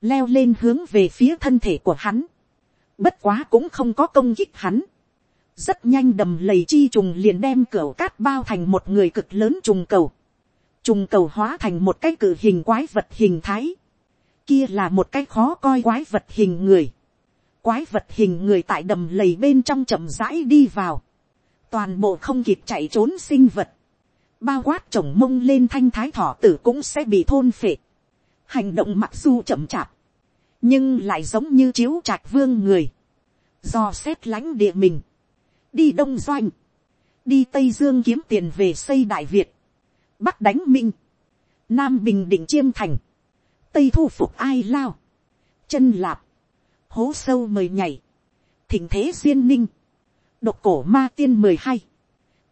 Leo lên hướng về phía thân thể của hắn. Bất quá cũng không có công kích hắn rất nhanh đầm lầy chi trùng liền đem cửa cát bao thành một người cực lớn trùng cầu. Trùng cầu hóa thành một cái cử hình quái vật hình thái. Kia là một cái khó coi quái vật hình người. Quái vật hình người tại đầm lầy bên trong chậm rãi đi vào. Toàn bộ không kịp chạy trốn sinh vật. Bao quát chồng mông lên thanh thái thỏ tử cũng sẽ bị thôn phệ. Hành động mặc dù chậm chạp. Nhưng lại giống như chiếu trạch vương người. Do xét lãnh địa mình đi đông doanh, đi tây dương kiếm tiền về xây đại việt, bắc đánh minh, nam bình định chiêm thành, tây thu phục ai lao, chân lạp, hố sâu mời nhảy, thỉnh thế duyên ninh, độc cổ ma tiên mười hai,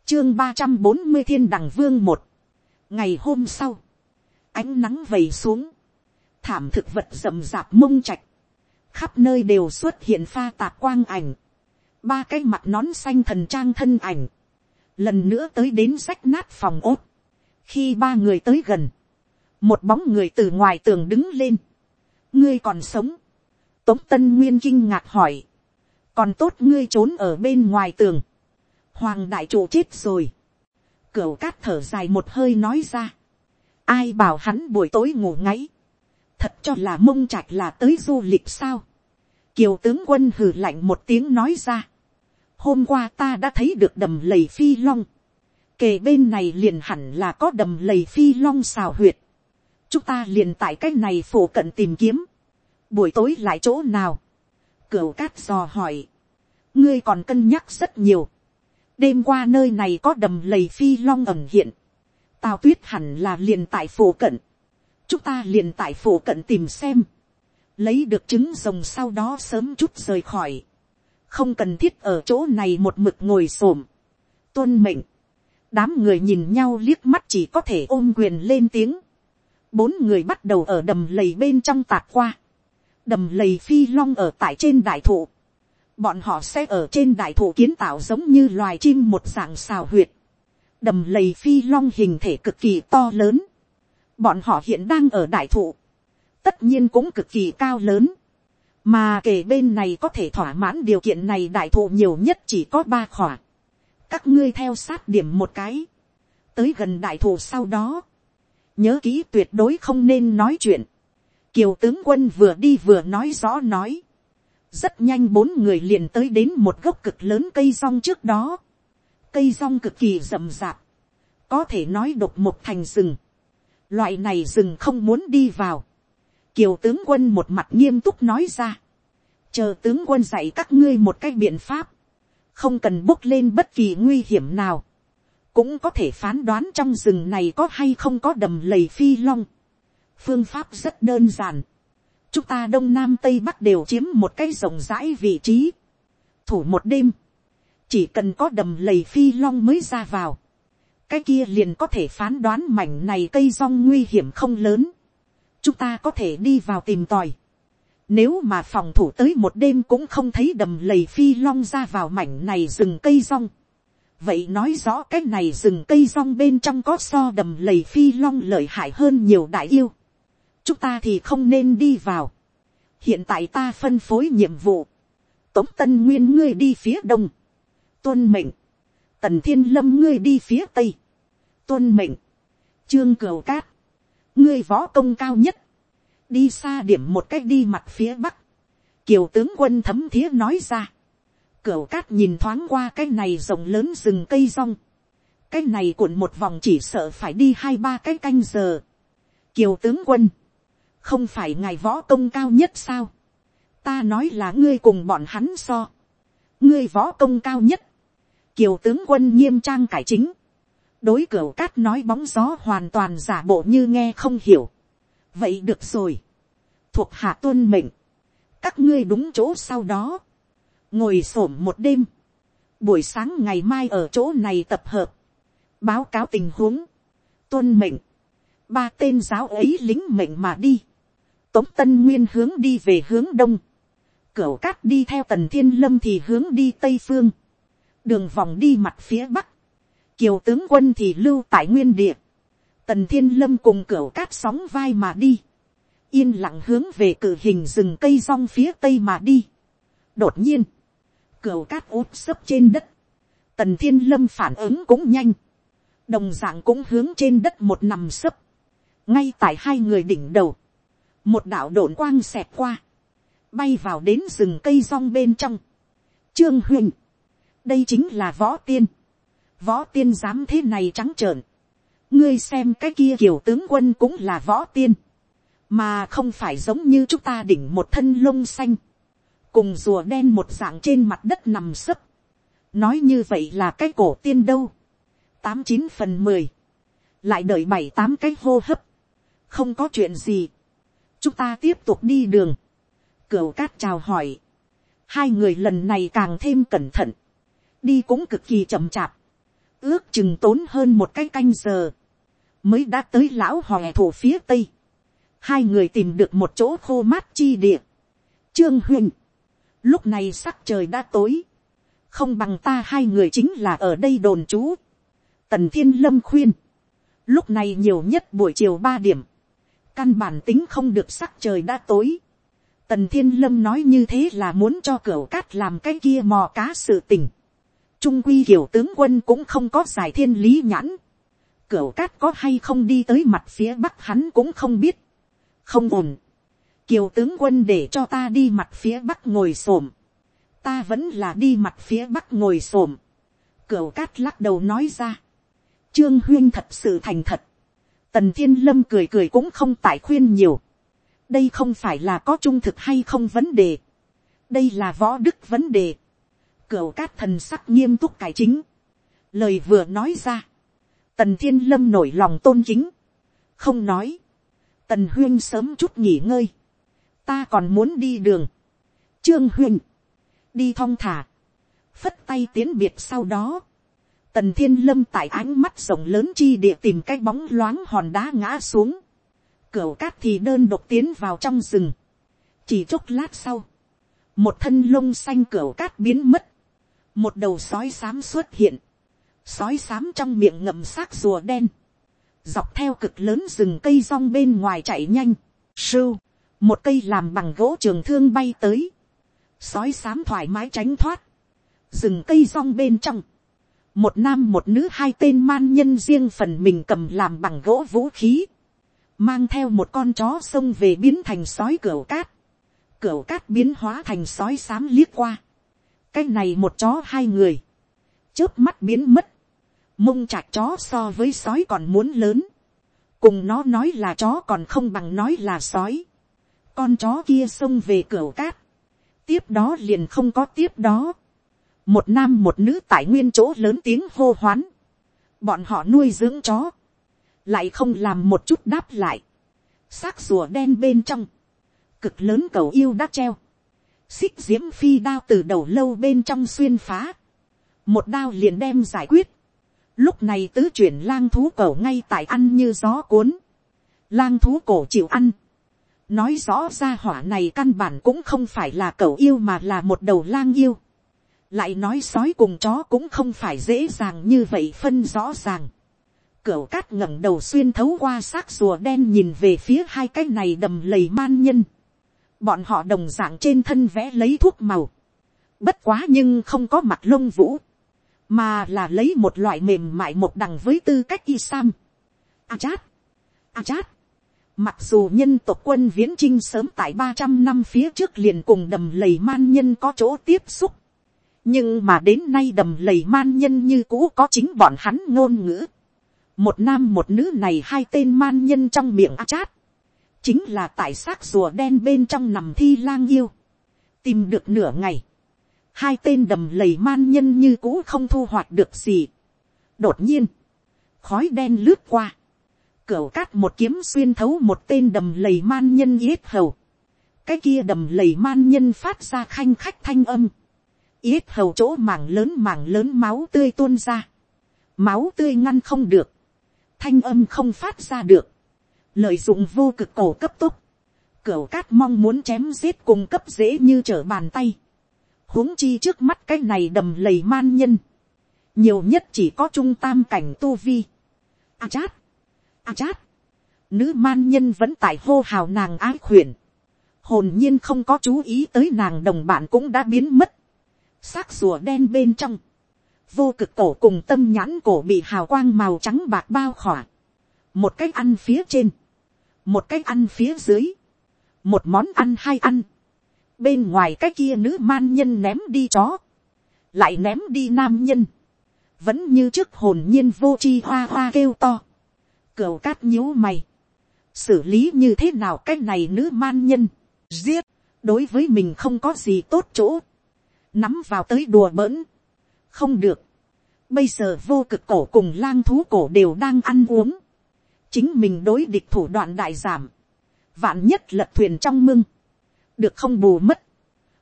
chương ba trăm bốn mươi thiên đằng vương một, ngày hôm sau, ánh nắng vầy xuống, thảm thực vật rậm rạp mông trạch, khắp nơi đều xuất hiện pha tạp quang ảnh, ba cái mặt nón xanh thần trang thân ảnh, lần nữa tới đến rách nát phòng ốt. khi ba người tới gần, một bóng người từ ngoài tường đứng lên, ngươi còn sống, tống tân nguyên kinh ngạc hỏi, còn tốt ngươi trốn ở bên ngoài tường, hoàng đại trụ chết rồi, cửu cát thở dài một hơi nói ra, ai bảo hắn buổi tối ngủ ngáy, thật cho là mông trạch là tới du lịch sao, kiều tướng quân hừ lạnh một tiếng nói ra, hôm qua ta đã thấy được đầm lầy phi long, kề bên này liền hẳn là có đầm lầy phi long xào huyệt, chúng ta liền tại cái này phổ cận tìm kiếm, buổi tối lại chỗ nào, cửu cát dò hỏi, ngươi còn cân nhắc rất nhiều, đêm qua nơi này có đầm lầy phi long ẩm hiện, tào tuyết hẳn là liền tại phổ cận, chúng ta liền tại phổ cận tìm xem, lấy được trứng rồng sau đó sớm chút rời khỏi, không cần thiết ở chỗ này một mực ngồi s ổ m tuân mệnh, đám người nhìn nhau liếc mắt chỉ có thể ôm quyền lên tiếng, bốn người bắt đầu ở đầm lầy bên trong tạc qua, đầm lầy phi long ở tại trên đại thụ, bọn họ sẽ ở trên đại thụ kiến tạo giống như loài chim một dạng xào huyệt, đầm lầy phi long hình thể cực kỳ to lớn, bọn họ hiện đang ở đại thụ, tất nhiên cũng cực kỳ cao lớn, mà kể bên này có thể thỏa mãn điều kiện này đại thụ nhiều nhất chỉ có ba khỏa. các ngươi theo sát điểm một cái, tới gần đại thụ sau đó, nhớ kỹ tuyệt đối không nên nói chuyện kiều tướng quân vừa đi vừa nói rõ nói, rất nhanh bốn người liền tới đến một gốc cực lớn cây rong trước đó, cây rong cực kỳ rậm rạp, có thể nói đột một thành rừng, loại này rừng không muốn đi vào, kiều tướng quân một mặt nghiêm túc nói ra, chờ tướng quân dạy các ngươi một cái biện pháp, không cần bốc lên bất kỳ nguy hiểm nào, cũng có thể phán đoán trong rừng này có hay không có đầm lầy phi long phương pháp rất đơn giản, chúng ta đông nam tây bắc đều chiếm một cái rộng rãi vị trí, thủ một đêm, chỉ cần có đầm lầy phi long mới ra vào, cái kia liền có thể phán đoán mảnh này cây rong nguy hiểm không lớn, chúng ta có thể đi vào tìm tòi. Nếu mà phòng thủ tới một đêm cũng không thấy đầm lầy phi long ra vào mảnh này rừng cây rong. Vậy nói rõ cái này rừng cây rong bên trong có so đầm lầy phi long lợi hại hơn nhiều đại yêu. Chúng ta thì không nên đi vào. Hiện tại ta phân phối nhiệm vụ. Tống tân nguyên ngươi đi phía đông. Tuân mệnh. Tần thiên lâm ngươi đi phía tây. Tuân mệnh. Trương cửu cát ngươi võ công cao nhất, đi xa điểm một cách đi mặt phía bắc, kiều tướng quân thấm thía nói ra, cửu cát nhìn thoáng qua cái này rộng lớn rừng cây rong, cái này cuộn một vòng chỉ sợ phải đi hai ba cái canh giờ, kiều tướng quân, không phải ngài võ công cao nhất sao, ta nói là ngươi cùng bọn hắn so, ngươi võ công cao nhất, kiều tướng quân nghiêm trang cải chính, đối cửa cát nói bóng gió hoàn toàn giả bộ như nghe không hiểu, vậy được rồi, thuộc hạ tuân mệnh, các ngươi đúng chỗ sau đó, ngồi s ổ m một đêm, buổi sáng ngày mai ở chỗ này tập hợp, báo cáo tình huống, tuân mệnh, ba tên giáo ấy lính mệnh mà đi, tống tân nguyên hướng đi về hướng đông, cửu cát đi theo tần thiên lâm thì hướng đi tây phương, đường vòng đi mặt phía bắc, kiều tướng quân thì lưu tại nguyên địa, tần thiên lâm cùng cửu cát sóng vai mà đi, yên lặng hướng về cử hình rừng cây rong phía tây mà đi. đột nhiên, cửu cát úp sấp trên đất, tần thiên lâm phản ứng cũng nhanh, đồng d ạ n g cũng hướng trên đất một nằm sấp, ngay tại hai người đỉnh đầu, một đạo đồn quang xẹt qua, bay vào đến rừng cây rong bên trong. Trương huỳnh, đây chính là võ tiên, võ tiên dám thế này trắng trợn, ngươi xem cái kia kiểu tướng quân cũng là võ tiên, mà không phải giống như chúng ta đỉnh một thân lông xanh, cùng rùa đen một dạng trên mặt đất nằm sấp, nói như vậy là cái cổ tiên đâu, tám chín phần mười, lại đợi bảy tám cái hô hấp, không có chuyện gì, chúng ta tiếp tục đi đường, cửu cát chào hỏi, hai người lần này càng thêm cẩn thận, đi cũng cực kỳ chậm chạp, ước chừng tốn hơn một cái canh giờ, mới đã tới lão hòe thổ phía tây, hai người tìm được một chỗ khô mát chi địa. Trương Huynh, lúc này sắc trời đã tối, không bằng ta hai người chính là ở đây đồn trú. Tần Thiên Lâm khuyên, lúc này nhiều nhất buổi chiều ba điểm, căn bản tính không được sắc trời đã tối. Tần Thiên Lâm nói như thế là muốn cho cửa cát làm cái kia mò cá sự tình. Trung quy kiểu tướng quân cũng không có giải thiên lý nhãn. Cửa cát có hay không đi tới mặt phía bắc hắn cũng không biết không ổn. kiều tướng quân để cho ta đi mặt phía bắc ngồi xổm. ta vẫn là đi mặt phía bắc ngồi xổm. cửu cát lắc đầu nói ra. trương huyên thật sự thành thật tần thiên lâm cười cười cũng không tại khuyên nhiều. đây không phải là có trung thực hay không vấn đề. đây là võ đức vấn đề. cửu cát thần sắc nghiêm túc cải chính. lời vừa nói ra. tần thiên lâm nổi lòng tôn kính. không nói tần huyên sớm chút nghỉ ngơi, ta còn muốn đi đường, trương huyên, đi thong thả, phất tay tiến biệt sau đó, tần thiên lâm tại ánh mắt rộng lớn chi địa tìm cái bóng loáng hòn đá ngã xuống, Cửu cát thì đơn độc tiến vào trong rừng, chỉ chốc lát sau, một thân lông xanh cửu cát biến mất, một đầu sói xám xuất hiện, sói xám trong miệng ngậm xác rùa đen, dọc theo cực lớn rừng cây rong bên ngoài chạy nhanh, sưu, một cây làm bằng gỗ trường thương bay tới, sói xám thoải mái tránh thoát, rừng cây rong bên trong, một nam một nữ hai tên man nhân riêng phần mình cầm làm bằng gỗ vũ khí, mang theo một con chó xông về biến thành sói cửa cát, cửa cát biến hóa thành sói xám liếc qua, cái này một chó hai người, chớp mắt biến mất, mông chạc chó so với sói còn muốn lớn, cùng nó nói là chó còn không bằng nói là sói, con chó kia xông về cửa cát, tiếp đó liền không có tiếp đó, một nam một nữ tại nguyên chỗ lớn tiếng hô hoán, bọn họ nuôi dưỡng chó, lại không làm một chút đáp lại, xác rùa đen bên trong, cực lớn cầu yêu đã treo, xích diễm phi đao từ đầu lâu bên trong xuyên phá, một đao liền đem giải quyết, Lúc này tứ chuyển lang thú cầu ngay tại ăn như gió cuốn. Lang thú cổ chịu ăn. Nói rõ ra hỏa này căn bản cũng không phải là cầu yêu mà là một đầu lang yêu. Lại nói sói cùng chó cũng không phải dễ dàng như vậy phân rõ ràng. Cửu cát ngẩng đầu xuyên thấu qua xác rùa đen nhìn về phía hai cái này đầm lầy man nhân. Bọn họ đồng dạng trên thân vẽ lấy thuốc màu. Bất quá nhưng không có mặt lông vũ mà là lấy một loại mềm mại một đằng với tư cách y sam. A chát, a chát. Mặc dù nhân tộc quân viễn trinh sớm tại ba trăm năm phía trước liền cùng đầm lầy man nhân có chỗ tiếp xúc. Nhưng mà đến nay đầm lầy man nhân như cũ có chính bọn hắn ngôn ngữ. một nam một nữ này hai tên man nhân trong miệng a chát, chính là tại xác rùa đen bên trong nằm thi lang yêu, tìm được nửa ngày, hai tên đầm lầy man nhân như cũ không thu hoạch được gì. đột nhiên, khói đen lướt qua, cửu cát một kiếm xuyên thấu một tên đầm lầy man nhân yết hầu, cái kia đầm lầy man nhân phát ra khanh khách thanh âm, yết hầu chỗ mảng lớn mảng lớn máu tươi tuôn ra, máu tươi ngăn không được, thanh âm không phát ra được, lợi dụng vô cực cổ cấp tốc, cửu cát mong muốn chém giết cùng cấp dễ như trở bàn tay, huống chi trước mắt cái này đầm lầy man nhân, nhiều nhất chỉ có trung tam cảnh tu vi, a chát, a chát, nữ man nhân vẫn tại hô hào nàng ái khuyển, hồn nhiên không có chú ý tới nàng đồng bạn cũng đã biến mất, xác rùa đen bên trong, vô cực cổ cùng tâm nhãn cổ bị hào quang màu trắng bạc bao khỏa, một cách ăn phía trên, một cách ăn phía dưới, một món ăn hai ăn, bên ngoài cái kia nữ man nhân ném đi chó, lại ném đi nam nhân, vẫn như trước hồn nhiên vô chi hoa hoa kêu to, cửu cát nhíu mày, xử lý như thế nào cái này nữ man nhân, giết, đối với mình không có gì tốt chỗ, nắm vào tới đùa bỡn, không được, bây giờ vô cực cổ cùng lang thú cổ đều đang ăn uống, chính mình đối địch thủ đoạn đại giảm, vạn nhất lật thuyền trong mưng, được không bù mất,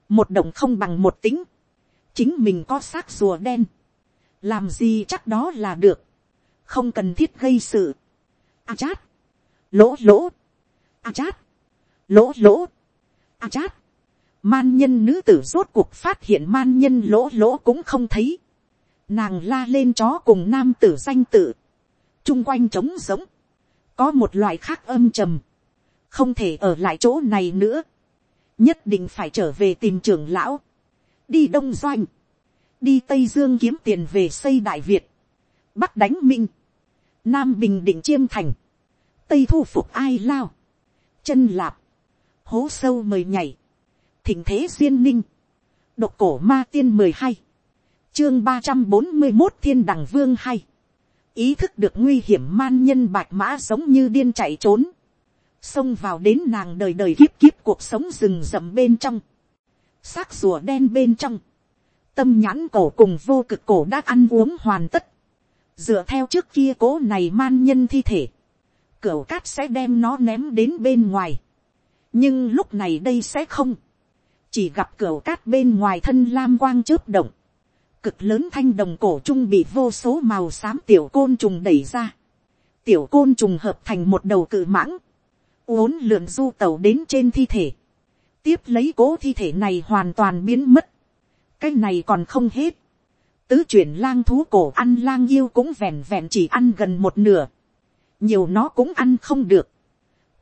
một đồng không bằng một tính, chính mình có xác rùa đen, làm gì chắc đó là được, không cần thiết gây sự, a chát, lỗ lỗ, a chát, lỗ lỗ, a chát, man nhân nữ tử rốt cuộc phát hiện man nhân lỗ lỗ cũng không thấy, nàng la lên chó cùng nam tử danh tử, chung quanh trống giống, có một loại khác âm trầm, không thể ở lại chỗ này nữa, nhất định phải trở về tìm trưởng lão, đi đông doanh, đi tây dương kiếm tiền về xây đại việt, bắc đánh minh, nam bình định chiêm thành, tây thu phục ai lao, chân lạp, hố sâu mời nhảy, thỉnh thế duyên ninh, độc cổ ma tiên mười hai, chương ba trăm bốn mươi một thiên đằng vương hay, ý thức được nguy hiểm man nhân bạch mã giống như điên chạy trốn, xông vào đến nàng đời đời kiếp kiếp cuộc sống rừng rậm bên trong, xác rùa đen bên trong, tâm nhãn cổ cùng vô cực cổ đã ăn uống hoàn tất, dựa theo trước kia cố này man nhân thi thể, cửa cát sẽ đem nó ném đến bên ngoài, nhưng lúc này đây sẽ không, chỉ gặp cửa cát bên ngoài thân lam quang chớp động, cực lớn thanh đồng cổ trung bị vô số màu xám tiểu côn trùng đẩy ra, tiểu côn trùng hợp thành một đầu cự mãng, uốn lượn du tàu đến trên thi thể, tiếp lấy cố thi thể này hoàn toàn biến mất, cái này còn không hết, tứ chuyển lang thú cổ ăn lang yêu cũng vẹn vẹn chỉ ăn gần một nửa, nhiều nó cũng ăn không được,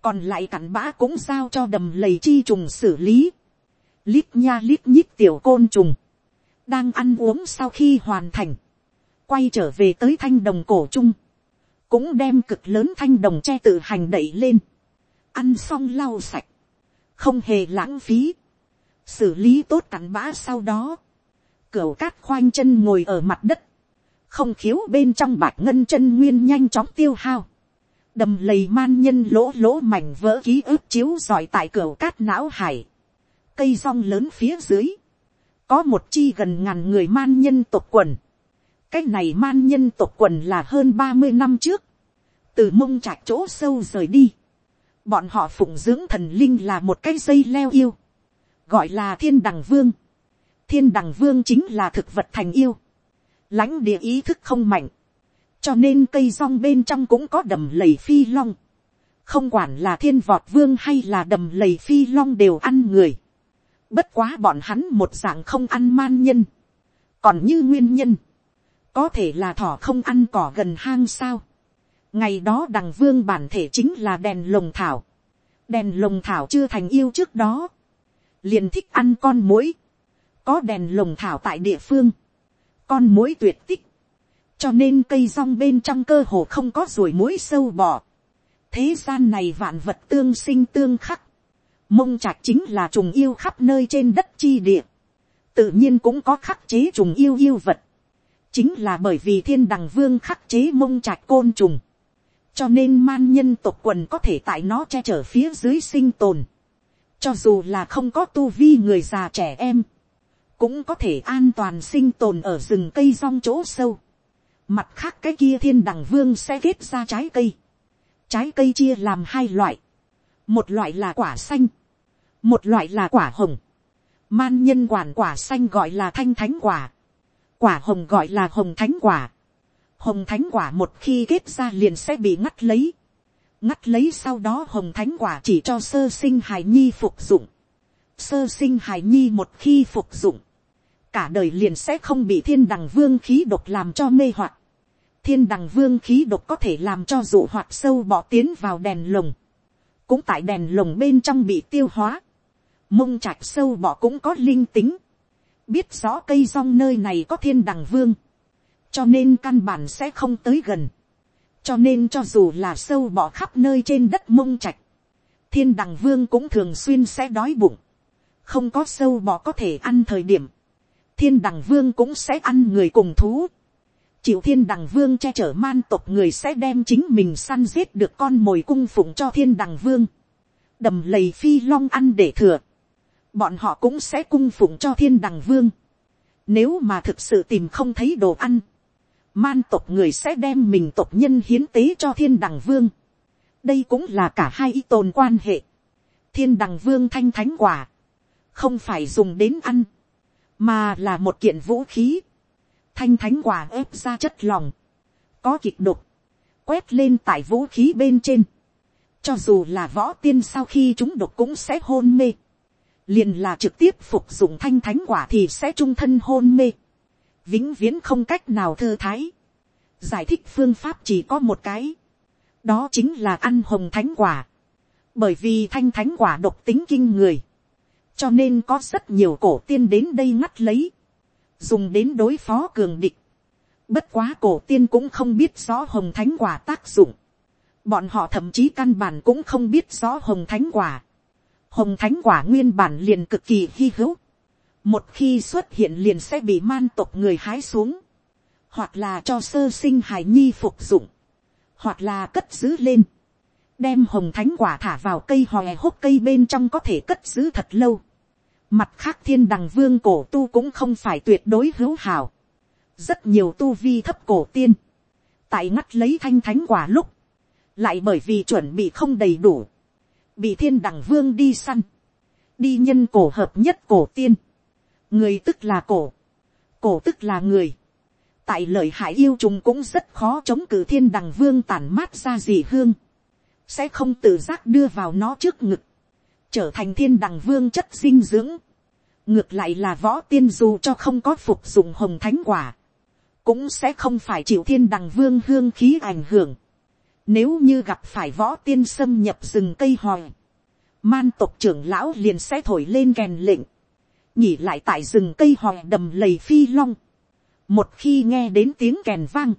còn lại cặn bã cũng sao cho đầm lầy chi trùng xử lý, lít nha lít nhít tiểu côn trùng, đang ăn uống sau khi hoàn thành, quay trở về tới thanh đồng cổ chung, cũng đem cực lớn thanh đồng che tự hành đẩy lên, ăn xong lau sạch, không hề lãng phí, xử lý tốt cặn bã sau đó, cửa cát khoanh chân ngồi ở mặt đất, không khiếu bên trong bạch ngân chân nguyên nhanh chóng tiêu hao, đầm lầy man nhân lỗ lỗ mảnh vỡ ký ức chiếu giỏi tại cửa cát não hải, cây rong lớn phía dưới, có một chi gần ngàn người man nhân tộc quần, cái này man nhân tộc quần là hơn ba mươi năm trước, từ mông trạc chỗ sâu rời đi, bọn họ phụng dưỡng thần linh là một cái dây leo yêu, gọi là thiên đằng vương. thiên đằng vương chính là thực vật thành yêu, lãnh địa ý thức không mạnh, cho nên cây rong bên trong cũng có đầm lầy phi long, không quản là thiên vọt vương hay là đầm lầy phi long đều ăn người, bất quá bọn hắn một dạng không ăn man nhân, còn như nguyên nhân, có thể là thỏ không ăn cỏ gần hang sao, ngày đó đằng vương bản thể chính là đèn lồng thảo, đèn lồng thảo chưa thành yêu trước đó, liền thích ăn con muỗi, có đèn lồng thảo tại địa phương, con muỗi tuyệt tích, cho nên cây rong bên trong cơ hồ không có ruồi muỗi sâu bọ. thế gian này vạn vật tương sinh tương khắc, mông trạch chính là trùng yêu khắp nơi trên đất chi địa, tự nhiên cũng có khắc chế trùng yêu yêu vật, chính là bởi vì thiên đằng vương khắc chế mông trạch côn trùng, cho nên man nhân tộc quần có thể tại nó che chở phía dưới sinh tồn, cho dù là không có tu vi người già trẻ em, cũng có thể an toàn sinh tồn ở rừng cây rong chỗ sâu. Mặt khác cái kia thiên đằng vương sẽ kết ra trái cây. Trái cây chia làm hai loại. Một loại là quả xanh. Một loại là quả hồng. Man nhân quản quả xanh gọi là thanh thánh quả. Quả hồng gọi là hồng thánh quả. Hồng thánh quả một khi kết ra liền sẽ bị ngắt lấy. Ngắt lấy sau đó hồng thánh quả chỉ cho sơ sinh hài nhi phục dụng. Sơ sinh hài nhi một khi phục dụng. Cả đời liền sẽ không bị thiên đằng vương khí độc làm cho mê hoặc. Thiên đằng vương khí độc có thể làm cho dụ hoạt sâu bỏ tiến vào đèn lồng. Cũng tại đèn lồng bên trong bị tiêu hóa mông trạch sâu bọ cũng có linh tính, biết rõ cây rong nơi này có thiên đằng vương, cho nên căn bản sẽ không tới gần, cho nên cho dù là sâu bọ khắp nơi trên đất mông trạch, thiên đằng vương cũng thường xuyên sẽ đói bụng, không có sâu bọ có thể ăn thời điểm, thiên đằng vương cũng sẽ ăn người cùng thú, chịu thiên đằng vương che chở man tộc người sẽ đem chính mình săn giết được con mồi cung phụng cho thiên đằng vương, đầm lầy phi long ăn để thừa, bọn họ cũng sẽ cung phụng cho thiên đằng vương. Nếu mà thực sự tìm không thấy đồ ăn, man tộc người sẽ đem mình tộc nhân hiến tế cho thiên đằng vương. đây cũng là cả hai ý tồn quan hệ. thiên đằng vương thanh thánh quả, không phải dùng đến ăn, mà là một kiện vũ khí. thanh thánh quả ép ra chất lòng, có kịch độc, quét lên tại vũ khí bên trên. cho dù là võ tiên sau khi chúng đục cũng sẽ hôn mê liền là trực tiếp phục dụng thanh thánh quả thì sẽ trung thân hôn mê, vĩnh viễn không cách nào thư thái. giải thích phương pháp chỉ có một cái, đó chính là ăn hồng thánh quả, bởi vì thanh thánh quả độc tính kinh người, cho nên có rất nhiều cổ tiên đến đây ngắt lấy, dùng đến đối phó cường địch. Bất quá cổ tiên cũng không biết rõ hồng thánh quả tác dụng. Bọn họ thậm chí căn bản cũng không biết rõ hồng thánh quả hồng thánh quả nguyên bản liền cực kỳ hy hữu. một khi xuất hiện liền sẽ bị man tộc người hái xuống, hoặc là cho sơ sinh hài nhi phục dụng, hoặc là cất giữ lên, đem hồng thánh quả thả vào cây hòe hốc cây bên trong có thể cất giữ thật lâu. Mặt khác thiên đằng vương cổ tu cũng không phải tuyệt đối hữu hảo. Rất nhiều tu vi thấp cổ tiên. Tại ngắt lấy thanh thánh quả lúc. Lại bởi vì chuẩn bị không đầy đủ bị thiên đẳng vương đi săn, đi nhân cổ hợp nhất cổ tiên, người tức là cổ, cổ tức là người, tại lợi hại yêu trùng cũng rất khó chống cử thiên đằng vương tản mát ra gì hương, sẽ không tự giác đưa vào nó trước ngực, trở thành thiên đằng vương chất dinh dưỡng, ngược lại là võ tiên dù cho không có phục dụng hồng thánh quả, cũng sẽ không phải chịu thiên đằng vương hương khí ảnh hưởng, nếu như gặp phải võ tiên xâm nhập rừng cây hòi. Man tộc trưởng lão liền sẽ thổi lên kèn lệnh. Nhỉ lại tại rừng cây hòi đầm lầy phi long. Một khi nghe đến tiếng kèn vang.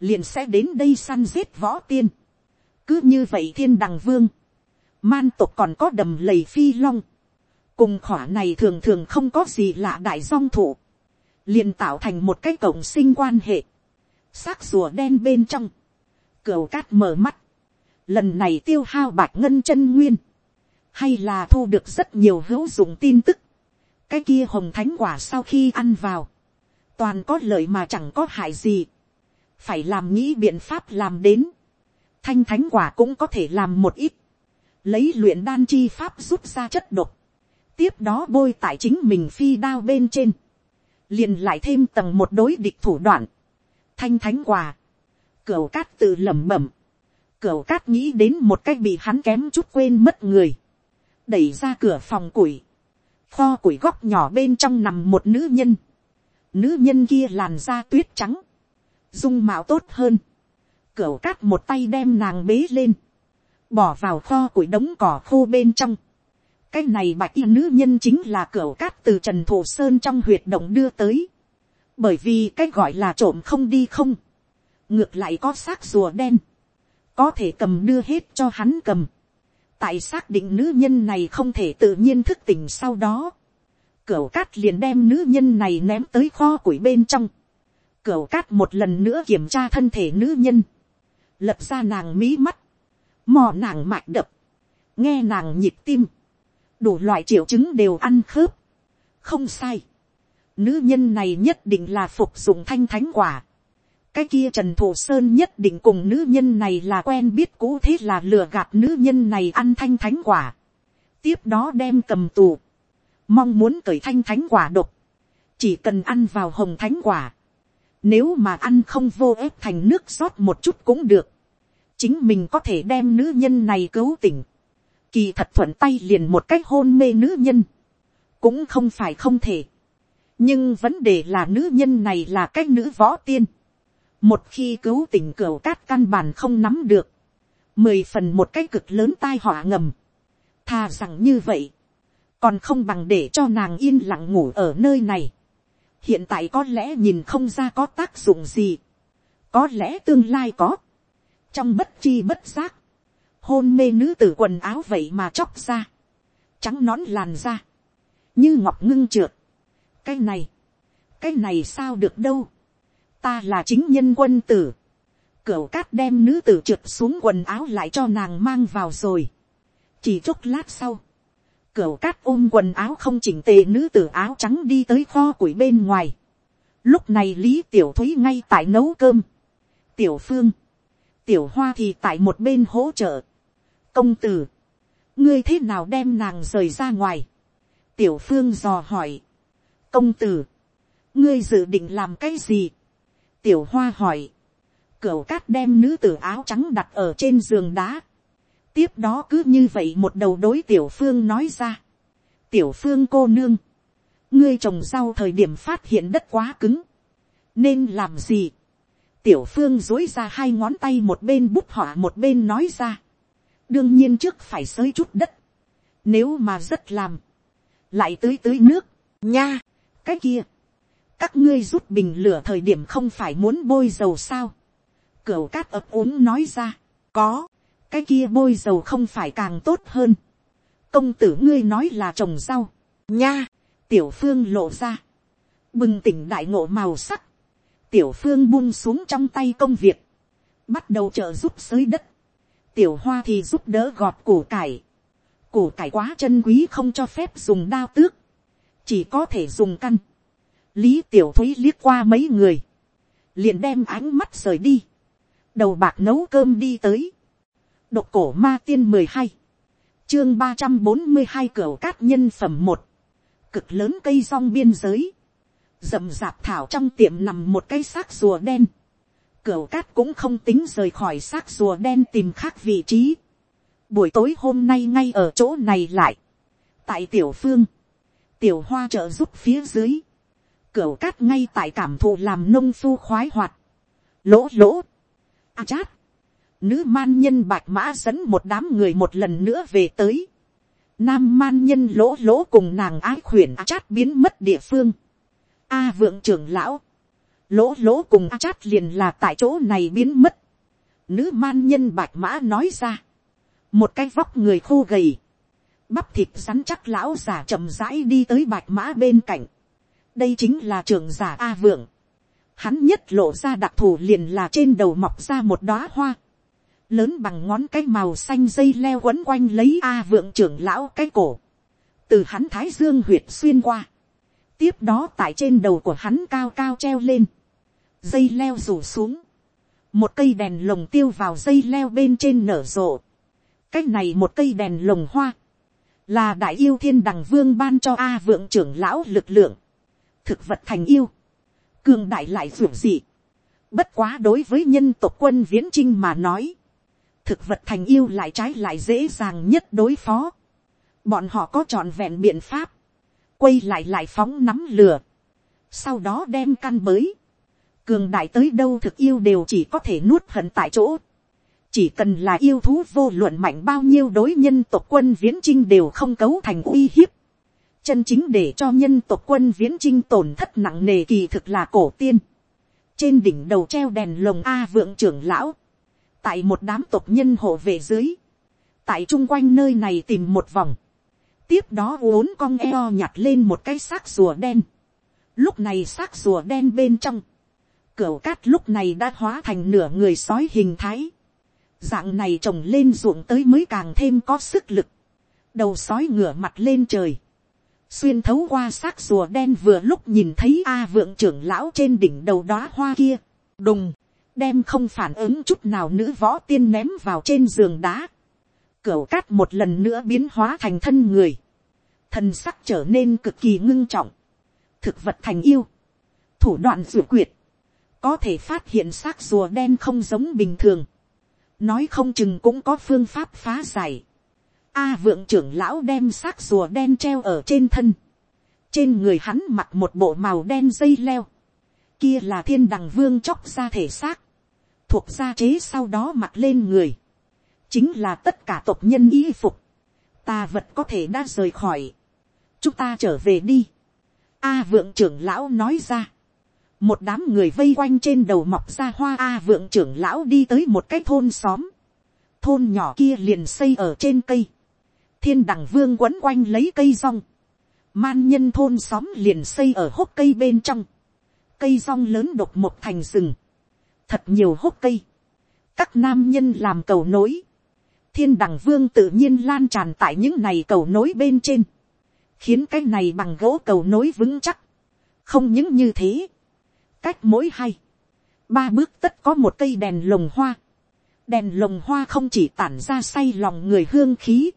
Liền sẽ đến đây săn giết võ tiên. Cứ như vậy thiên đằng vương. Man tộc còn có đầm lầy phi long. Cùng khỏa này thường thường không có gì lạ đại dong thủ, Liền tạo thành một cái cổng sinh quan hệ. xác rùa đen bên trong Cửu cát mở mắt. Lần này tiêu hao bạch ngân chân nguyên. Hay là thu được rất nhiều hữu dụng tin tức. Cái kia hồng thánh quả sau khi ăn vào. Toàn có lợi mà chẳng có hại gì. Phải làm nghĩ biện pháp làm đến. Thanh thánh quả cũng có thể làm một ít. Lấy luyện đan chi pháp rút ra chất độc. Tiếp đó bôi tại chính mình phi đao bên trên. Liền lại thêm tầng một đối địch thủ đoạn. Thanh thánh quả Cửu cát tự lẩm bẩm. Cửu cát nghĩ đến một cách bị hắn kém chút quên mất người. Đẩy ra cửa phòng củi. Kho củi góc nhỏ bên trong nằm một nữ nhân. Nữ nhân kia làn da tuyết trắng. Dung mạo tốt hơn. Cửu cát một tay đem nàng bế lên. Bỏ vào kho củi đống cỏ khô bên trong. Cái này bạch y nữ nhân chính là cửu cát từ Trần Thủ Sơn trong huyệt động đưa tới. Bởi vì cái gọi là trộm không đi không ngược lại có xác rùa đen, có thể cầm đưa hết cho hắn cầm. tại xác định nữ nhân này không thể tự nhiên thức tỉnh sau đó, cửu cát liền đem nữ nhân này ném tới kho củi bên trong, Cửu cát một lần nữa kiểm tra thân thể nữ nhân. Lật ra nàng mí mắt. Mò nàng mạch đập. Nghe nàng nhịp tim. Đủ loại triệu chứng đều ăn khớp. Không sai. Nữ nhân này nhất định là phục dụng thanh thánh quả. Cái kia Trần Thủ Sơn nhất định cùng nữ nhân này là quen biết cũ thế là lừa gạt nữ nhân này ăn thanh thánh quả. Tiếp đó đem cầm tù. Mong muốn cởi thanh thánh quả độc. Chỉ cần ăn vào hồng thánh quả nếu mà ăn không vô ép thành nước rót một chút cũng được. Chính mình có thể đem nữ nhân này cứu tỉnh. Kỳ thật thuận tay liền một cách hôn mê nữ nhân. Cũng không phải không thể. Nhưng vấn đề là nữ nhân này là cái nữ võ tiên. Một khi cứu tỉnh cửa cát căn bản không nắm được. Mười phần một cái cực lớn tai họa ngầm. Thà rằng như vậy. Còn không bằng để cho nàng yên lặng ngủ ở nơi này. Hiện tại có lẽ nhìn không ra có tác dụng gì, có lẽ tương lai có, trong bất chi bất giác, hôn mê nữ tử quần áo vậy mà chóc ra, trắng nón làn ra, như ngọc ngưng trượt, cái này, cái này sao được đâu, ta là chính nhân quân tử, cửu cát đem nữ tử trượt xuống quần áo lại cho nàng mang vào rồi, chỉ chốc lát sau, Cửu cát ôm quần áo không chỉnh tề nữ tử áo trắng đi tới kho củi bên ngoài. Lúc này Lý Tiểu Thúy ngay tại nấu cơm. Tiểu Phương. Tiểu Hoa thì tại một bên hỗ trợ. Công tử. Ngươi thế nào đem nàng rời ra ngoài? Tiểu Phương dò hỏi. Công tử. Ngươi dự định làm cái gì? Tiểu Hoa hỏi. Cửu cát đem nữ tử áo trắng đặt ở trên giường đá tiếp đó cứ như vậy một đầu đối tiểu phương nói ra. tiểu phương cô nương, ngươi trồng rau thời điểm phát hiện đất quá cứng, nên làm gì. tiểu phương dối ra hai ngón tay một bên bút họa một bên nói ra. đương nhiên trước phải xới chút đất, nếu mà rất làm, lại tưới tưới nước, nha, cái kia, các ngươi rút bình lửa thời điểm không phải muốn bôi dầu sao. cửu cát ập ốm nói ra, có, cái kia bôi dầu không phải càng tốt hơn. công tử ngươi nói là trồng rau, nha, tiểu phương lộ ra, bừng tỉnh đại ngộ màu sắc, tiểu phương buông xuống trong tay công việc, bắt đầu trợ giúp xới đất, tiểu hoa thì giúp đỡ gọt củ cải, củ cải quá chân quý không cho phép dùng đao tước, chỉ có thể dùng căn, lý tiểu thúy liếc qua mấy người, liền đem ánh mắt rời đi, đầu bạc nấu cơm đi tới, Độc cổ ma tiên mười hai Chương ba trăm bốn mươi hai cửa cát nhân phẩm một Cực lớn cây rong biên giới. Rậm rạp thảo trong tiệm nằm một cây xác rùa đen. cửa cát cũng không tính rời khỏi xác rùa đen tìm khác vị trí. Buổi tối hôm nay ngay ở chỗ này lại. Tại tiểu phương. Tiểu hoa trợ giúp phía dưới. Cửu cát ngay tại cảm thụ làm nông phu khoái hoạt. Lỗ lỗ. A chát Nữ man nhân bạch mã dẫn một đám người một lần nữa về tới. Nam man nhân lỗ lỗ cùng nàng ái khuyển a chát biến mất địa phương. A vượng trưởng lão. Lỗ lỗ cùng a chát liền là tại chỗ này biến mất. Nữ man nhân bạch mã nói ra. Một cái vóc người khô gầy. Bắp thịt rắn chắc lão giả chậm rãi đi tới bạch mã bên cạnh. Đây chính là trưởng giả A vượng. Hắn nhất lộ ra đặc thù liền là trên đầu mọc ra một đóa hoa. Lớn bằng ngón cái màu xanh dây leo quấn quanh lấy a vượng trưởng lão cái cổ, từ hắn thái dương huyệt xuyên qua, tiếp đó tại trên đầu của hắn cao cao treo lên, dây leo rủ xuống, một cây đèn lồng tiêu vào dây leo bên trên nở rộ, cái này một cây đèn lồng hoa, là đại yêu thiên đằng vương ban cho a vượng trưởng lão lực lượng, thực vật thành yêu, cường đại lại ruột dị, bất quá đối với nhân tộc quân viễn trinh mà nói, thực vật thành yêu lại trái lại dễ dàng nhất đối phó. Bọn họ có trọn vẹn biện pháp. Quay lại lại phóng nắm lửa. Sau đó đem căn bới. Cường đại tới đâu thực yêu đều chỉ có thể nuốt hận tại chỗ. Chỉ cần là yêu thú vô luận mạnh bao nhiêu đối nhân tộc quân viễn trinh đều không cấu thành uy hiếp. Chân chính để cho nhân tộc quân viễn trinh tổn thất nặng nề kỳ thực là cổ tiên. Trên đỉnh đầu treo đèn lồng A vượng trưởng lão tại một đám tộc nhân hộ về dưới, tại chung quanh nơi này tìm một vòng, tiếp đó uốn con eo nhặt lên một cái xác rùa đen, lúc này xác rùa đen bên trong, Cửu cát lúc này đã hóa thành nửa người sói hình thái. Dạng này trồng lên ruộng tới mới càng thêm có sức lực. Đầu sói ngửa mặt lên trời. Xuyên thấu qua xác rùa đen vừa lúc nhìn thấy A vượng trưởng lão trên đỉnh đầu đóa hoa kia. Đùng. Đem không phản ứng chút nào nữ võ tiên ném vào trên giường đá. Cửu cát một lần nữa biến hóa thành thân người. Thần sắc trở nên cực kỳ ngưng trọng. Thực vật thành yêu. Thủ đoạn dự quyệt có thể phát hiện xác rùa đen không giống bình thường, nói không chừng cũng có phương pháp phá giải. A vượng trưởng lão đem xác rùa đen treo ở trên thân, trên người hắn mặc một bộ màu đen dây leo, kia là thiên đằng vương chóc ra thể xác, thuộc gia chế sau đó mặc lên người, chính là tất cả tộc nhân y phục, tà vật có thể đã rời khỏi, chúng ta trở về đi. A vượng trưởng lão nói ra, một đám người vây quanh trên đầu mọc ra hoa. A vượng trưởng lão đi tới một cái thôn xóm, thôn nhỏ kia liền xây ở trên cây, thiên đằng vương quấn quanh lấy cây rong, man nhân thôn xóm liền xây ở hốc cây bên trong, cây rong lớn đột một thành rừng, thật nhiều hốc cây, các nam nhân làm cầu nối, thiên đằng vương tự nhiên lan tràn tại những này cầu nối bên trên, khiến cái này bằng gỗ cầu nối vững chắc, không những như thế, cách mỗi hay, ba bước tất có một cây đèn lồng hoa. đèn lồng hoa không chỉ tản ra say lòng người hương khí,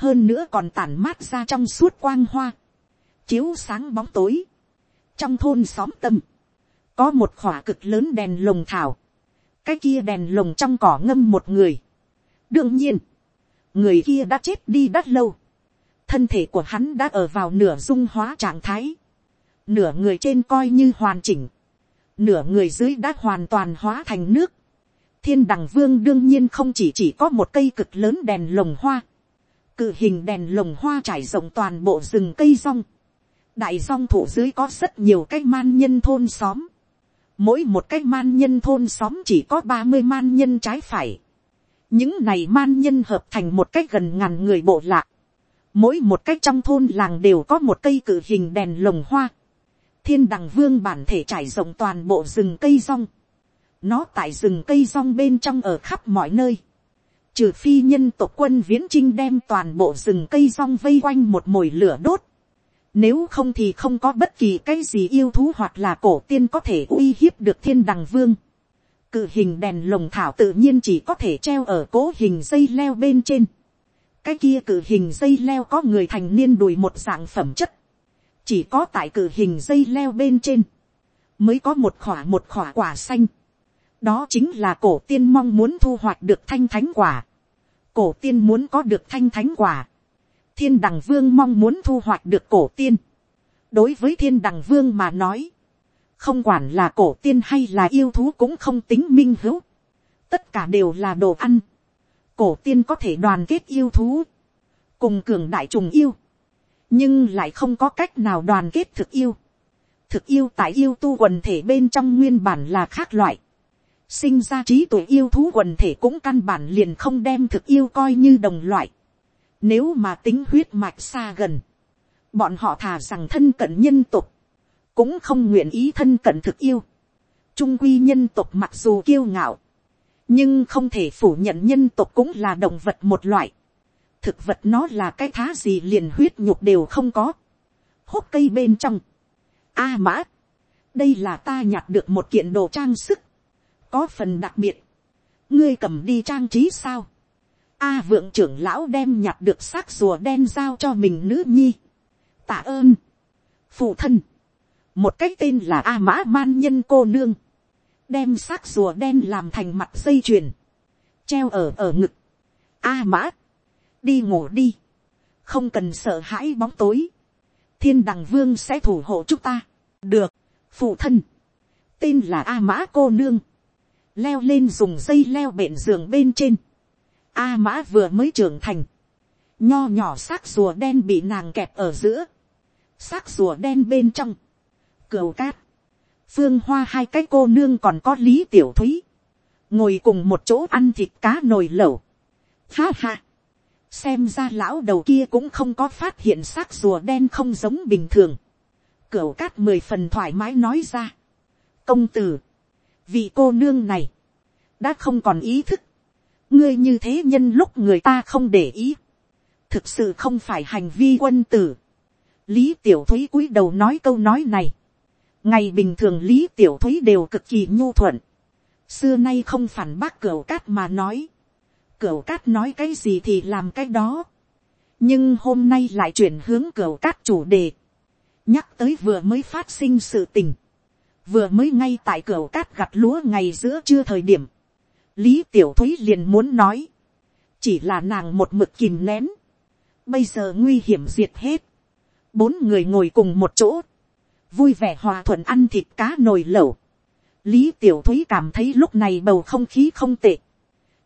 hơn nữa còn tản mát ra trong suốt quang hoa, chiếu sáng bóng tối. trong thôn xóm tâm, có một khỏa cực lớn đèn lồng thảo, cái kia đèn lồng trong cỏ ngâm một người. đương nhiên, người kia đã chết đi đắt lâu, thân thể của hắn đã ở vào nửa dung hóa trạng thái, nửa người trên coi như hoàn chỉnh, nửa người dưới đã hoàn toàn hóa thành nước. thiên đằng vương đương nhiên không chỉ chỉ có một cây cực lớn đèn lồng hoa, cự hình đèn lồng hoa trải rộng toàn bộ rừng cây rong, đại rong thủ dưới có rất nhiều cái man nhân thôn xóm, mỗi một cái man nhân thôn xóm chỉ có ba mươi man nhân trái phải, những này man nhân hợp thành một cái gần ngàn người bộ lạc, mỗi một cái trong thôn làng đều có một cây cự hình đèn lồng hoa, thiên đằng vương bản thể trải rộng toàn bộ rừng cây rong. nó tại rừng cây rong bên trong ở khắp mọi nơi trừ phi nhân tộc quân viễn trinh đem toàn bộ rừng cây rong vây quanh một mồi lửa đốt. nếu không thì không có bất kỳ cái gì yêu thú hoặc là cổ tiên có thể uy hiếp được thiên đằng vương. cự hình đèn lồng thảo tự nhiên chỉ có thể treo ở cố hình dây leo bên trên. cái kia cự hình dây leo có người thành niên đùi một dạng phẩm chất chỉ có tại cử hình dây leo bên trên, mới có một khỏa một khỏa quả xanh đó chính là cổ tiên mong muốn thu hoạch được thanh thánh quả. cổ tiên muốn có được thanh thánh quả. thiên đằng vương mong muốn thu hoạch được cổ tiên. đối với thiên đằng vương mà nói, không quản là cổ tiên hay là yêu thú cũng không tính minh hữu. tất cả đều là đồ ăn. cổ tiên có thể đoàn kết yêu thú, cùng cường đại trùng yêu nhưng lại không có cách nào đoàn kết thực yêu. thực yêu tại yêu tu quần thể bên trong nguyên bản là khác loại sinh ra trí tuệ yêu thú quần thể cũng căn bản liền không đem thực yêu coi như đồng loại. nếu mà tính huyết mạch xa gần, bọn họ thà rằng thân cận nhân tục, cũng không nguyện ý thân cận thực yêu. trung quy nhân tục mặc dù kiêu ngạo, nhưng không thể phủ nhận nhân tục cũng là động vật một loại thực vật nó là cái thá gì liền huyết nhục đều không có. hốt cây bên trong. a mã, đây là ta nhặt được một kiện đồ trang sức, có phần đặc biệt, ngươi cầm đi trang trí sao. a vượng trưởng lão đem nhặt được xác rùa đen giao cho mình nữ nhi. tạ ơn, phụ thân, một cái tên là a mã man nhân cô nương, đem xác rùa đen làm thành mặt dây chuyền, treo ở ở ngực. a mã, đi ngủ đi, không cần sợ hãi bóng tối, thiên đằng vương sẽ thủ hộ chúng ta, được, phụ thân, tên là a mã cô nương, leo lên dùng dây leo bện giường bên trên, a mã vừa mới trưởng thành, nho nhỏ xác rùa đen bị nàng kẹp ở giữa, xác rùa đen bên trong, cừu cát, phương hoa hai cái cô nương còn có lý tiểu thúy, ngồi cùng một chỗ ăn thịt cá nồi lẩu, ha ha, xem ra lão đầu kia cũng không có phát hiện xác rùa đen không giống bình thường. Cửu cát mười phần thoải mái nói ra. công tử, vị cô nương này, đã không còn ý thức, ngươi như thế nhân lúc người ta không để ý, thực sự không phải hành vi quân tử. lý tiểu thúy cúi đầu nói câu nói này, ngày bình thường lý tiểu thúy đều cực kỳ nhu thuận, xưa nay không phản bác cửa cát mà nói, cửa cát nói cái gì thì làm cái đó, nhưng hôm nay lại chuyển hướng cửa cát chủ đề, nhắc tới vừa mới phát sinh sự tình, vừa mới ngay tại cửa cát gặt lúa ngày giữa trưa thời điểm, lý tiểu thúy liền muốn nói, chỉ là nàng một mực kìm nén, bây giờ nguy hiểm diệt hết, bốn người ngồi cùng một chỗ, vui vẻ hòa thuận ăn thịt cá nồi lẩu, lý tiểu thúy cảm thấy lúc này bầu không khí không tệ,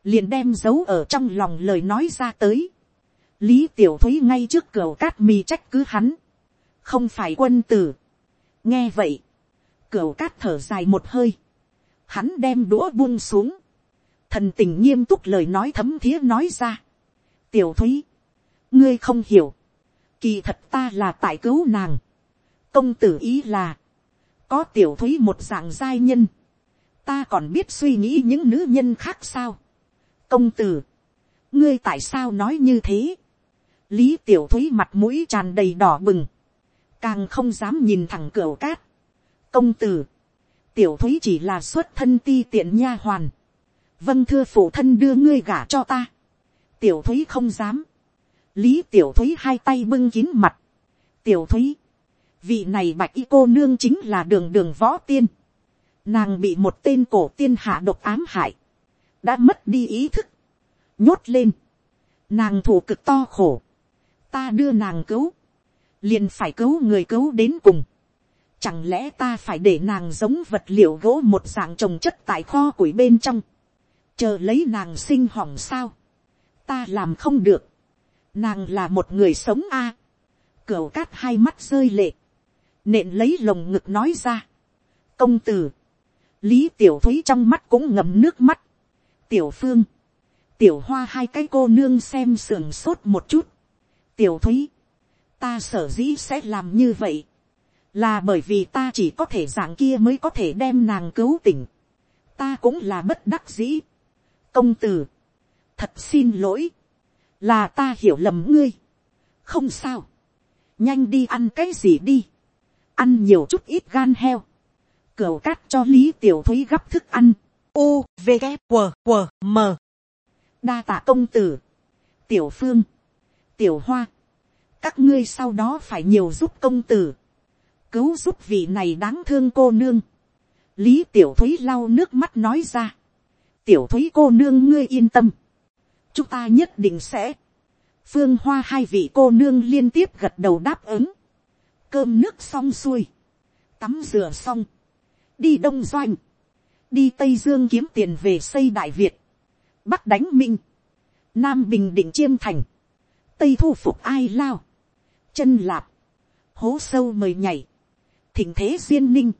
liền đem giấu ở trong lòng lời nói ra tới, lý tiểu thúy ngay trước cửa cát mì trách cứ hắn, không phải quân tử, nghe vậy, Cửu cát thở dài một hơi, hắn đem đũa buông xuống, thần tình nghiêm túc lời nói thấm thía nói ra. tiểu thúy, ngươi không hiểu, kỳ thật ta là tại cứu nàng, công tử ý là, có tiểu thúy một dạng giai nhân, ta còn biết suy nghĩ những nữ nhân khác sao. công tử, ngươi tại sao nói như thế, lý tiểu thúy mặt mũi tràn đầy đỏ bừng, càng không dám nhìn thẳng cửa cát công tử, tiểu thúy chỉ là xuất thân ti tiện nha hoàn, vâng thưa phụ thân đưa ngươi gả cho ta. tiểu thúy không dám. lý tiểu thúy hai tay bưng kín mặt. tiểu thúy, vị này bạch y cô nương chính là đường đường võ tiên. nàng bị một tên cổ tiên hạ độc ám hại. đã mất đi ý thức. nhốt lên. nàng thủ cực to khổ. ta đưa nàng cứu. liền phải cứu người cứu đến cùng. Chẳng lẽ ta phải để nàng giống vật liệu gỗ một dạng trồng chất tại kho củi bên trong? Chờ lấy nàng sinh hỏng sao, ta làm không được, nàng là một người sống a, à. cửu cát hai mắt rơi lệ, nện lấy lồng ngực nói ra, công tử, lý tiểu thúy trong mắt cũng ngầm nước mắt, tiểu phương, tiểu hoa hai cái cô nương xem sườn sốt một chút, tiểu thúy, ta sở dĩ sẽ làm như vậy, là bởi vì ta chỉ có thể dạng kia mới có thể đem nàng cứu tỉnh, ta cũng là bất đắc dĩ, công tử, thật xin lỗi, là ta hiểu lầm ngươi, không sao, nhanh đi ăn cái gì đi, ăn nhiều chút ít gan heo, cửa cát cho lý tiểu thúy gắp thức ăn, u v g q q m. Đa tạ công tử, tiểu phương, tiểu hoa, các ngươi sau đó phải nhiều giúp công tử, cứu giúp vị này đáng thương cô nương, lý tiểu thúy lau nước mắt nói ra, tiểu thúy cô nương ngươi yên tâm, chúng ta nhất định sẽ, phương hoa hai vị cô nương liên tiếp gật đầu đáp ứng, cơm nước xong xuôi, tắm rửa xong, đi đông doanh, đi tây dương kiếm tiền về xây đại việt, bắc đánh minh, nam bình định chiêm thành, tây thu phục ai lao, chân lạp, hố sâu mời nhảy, thỉnh thế duyên ninh,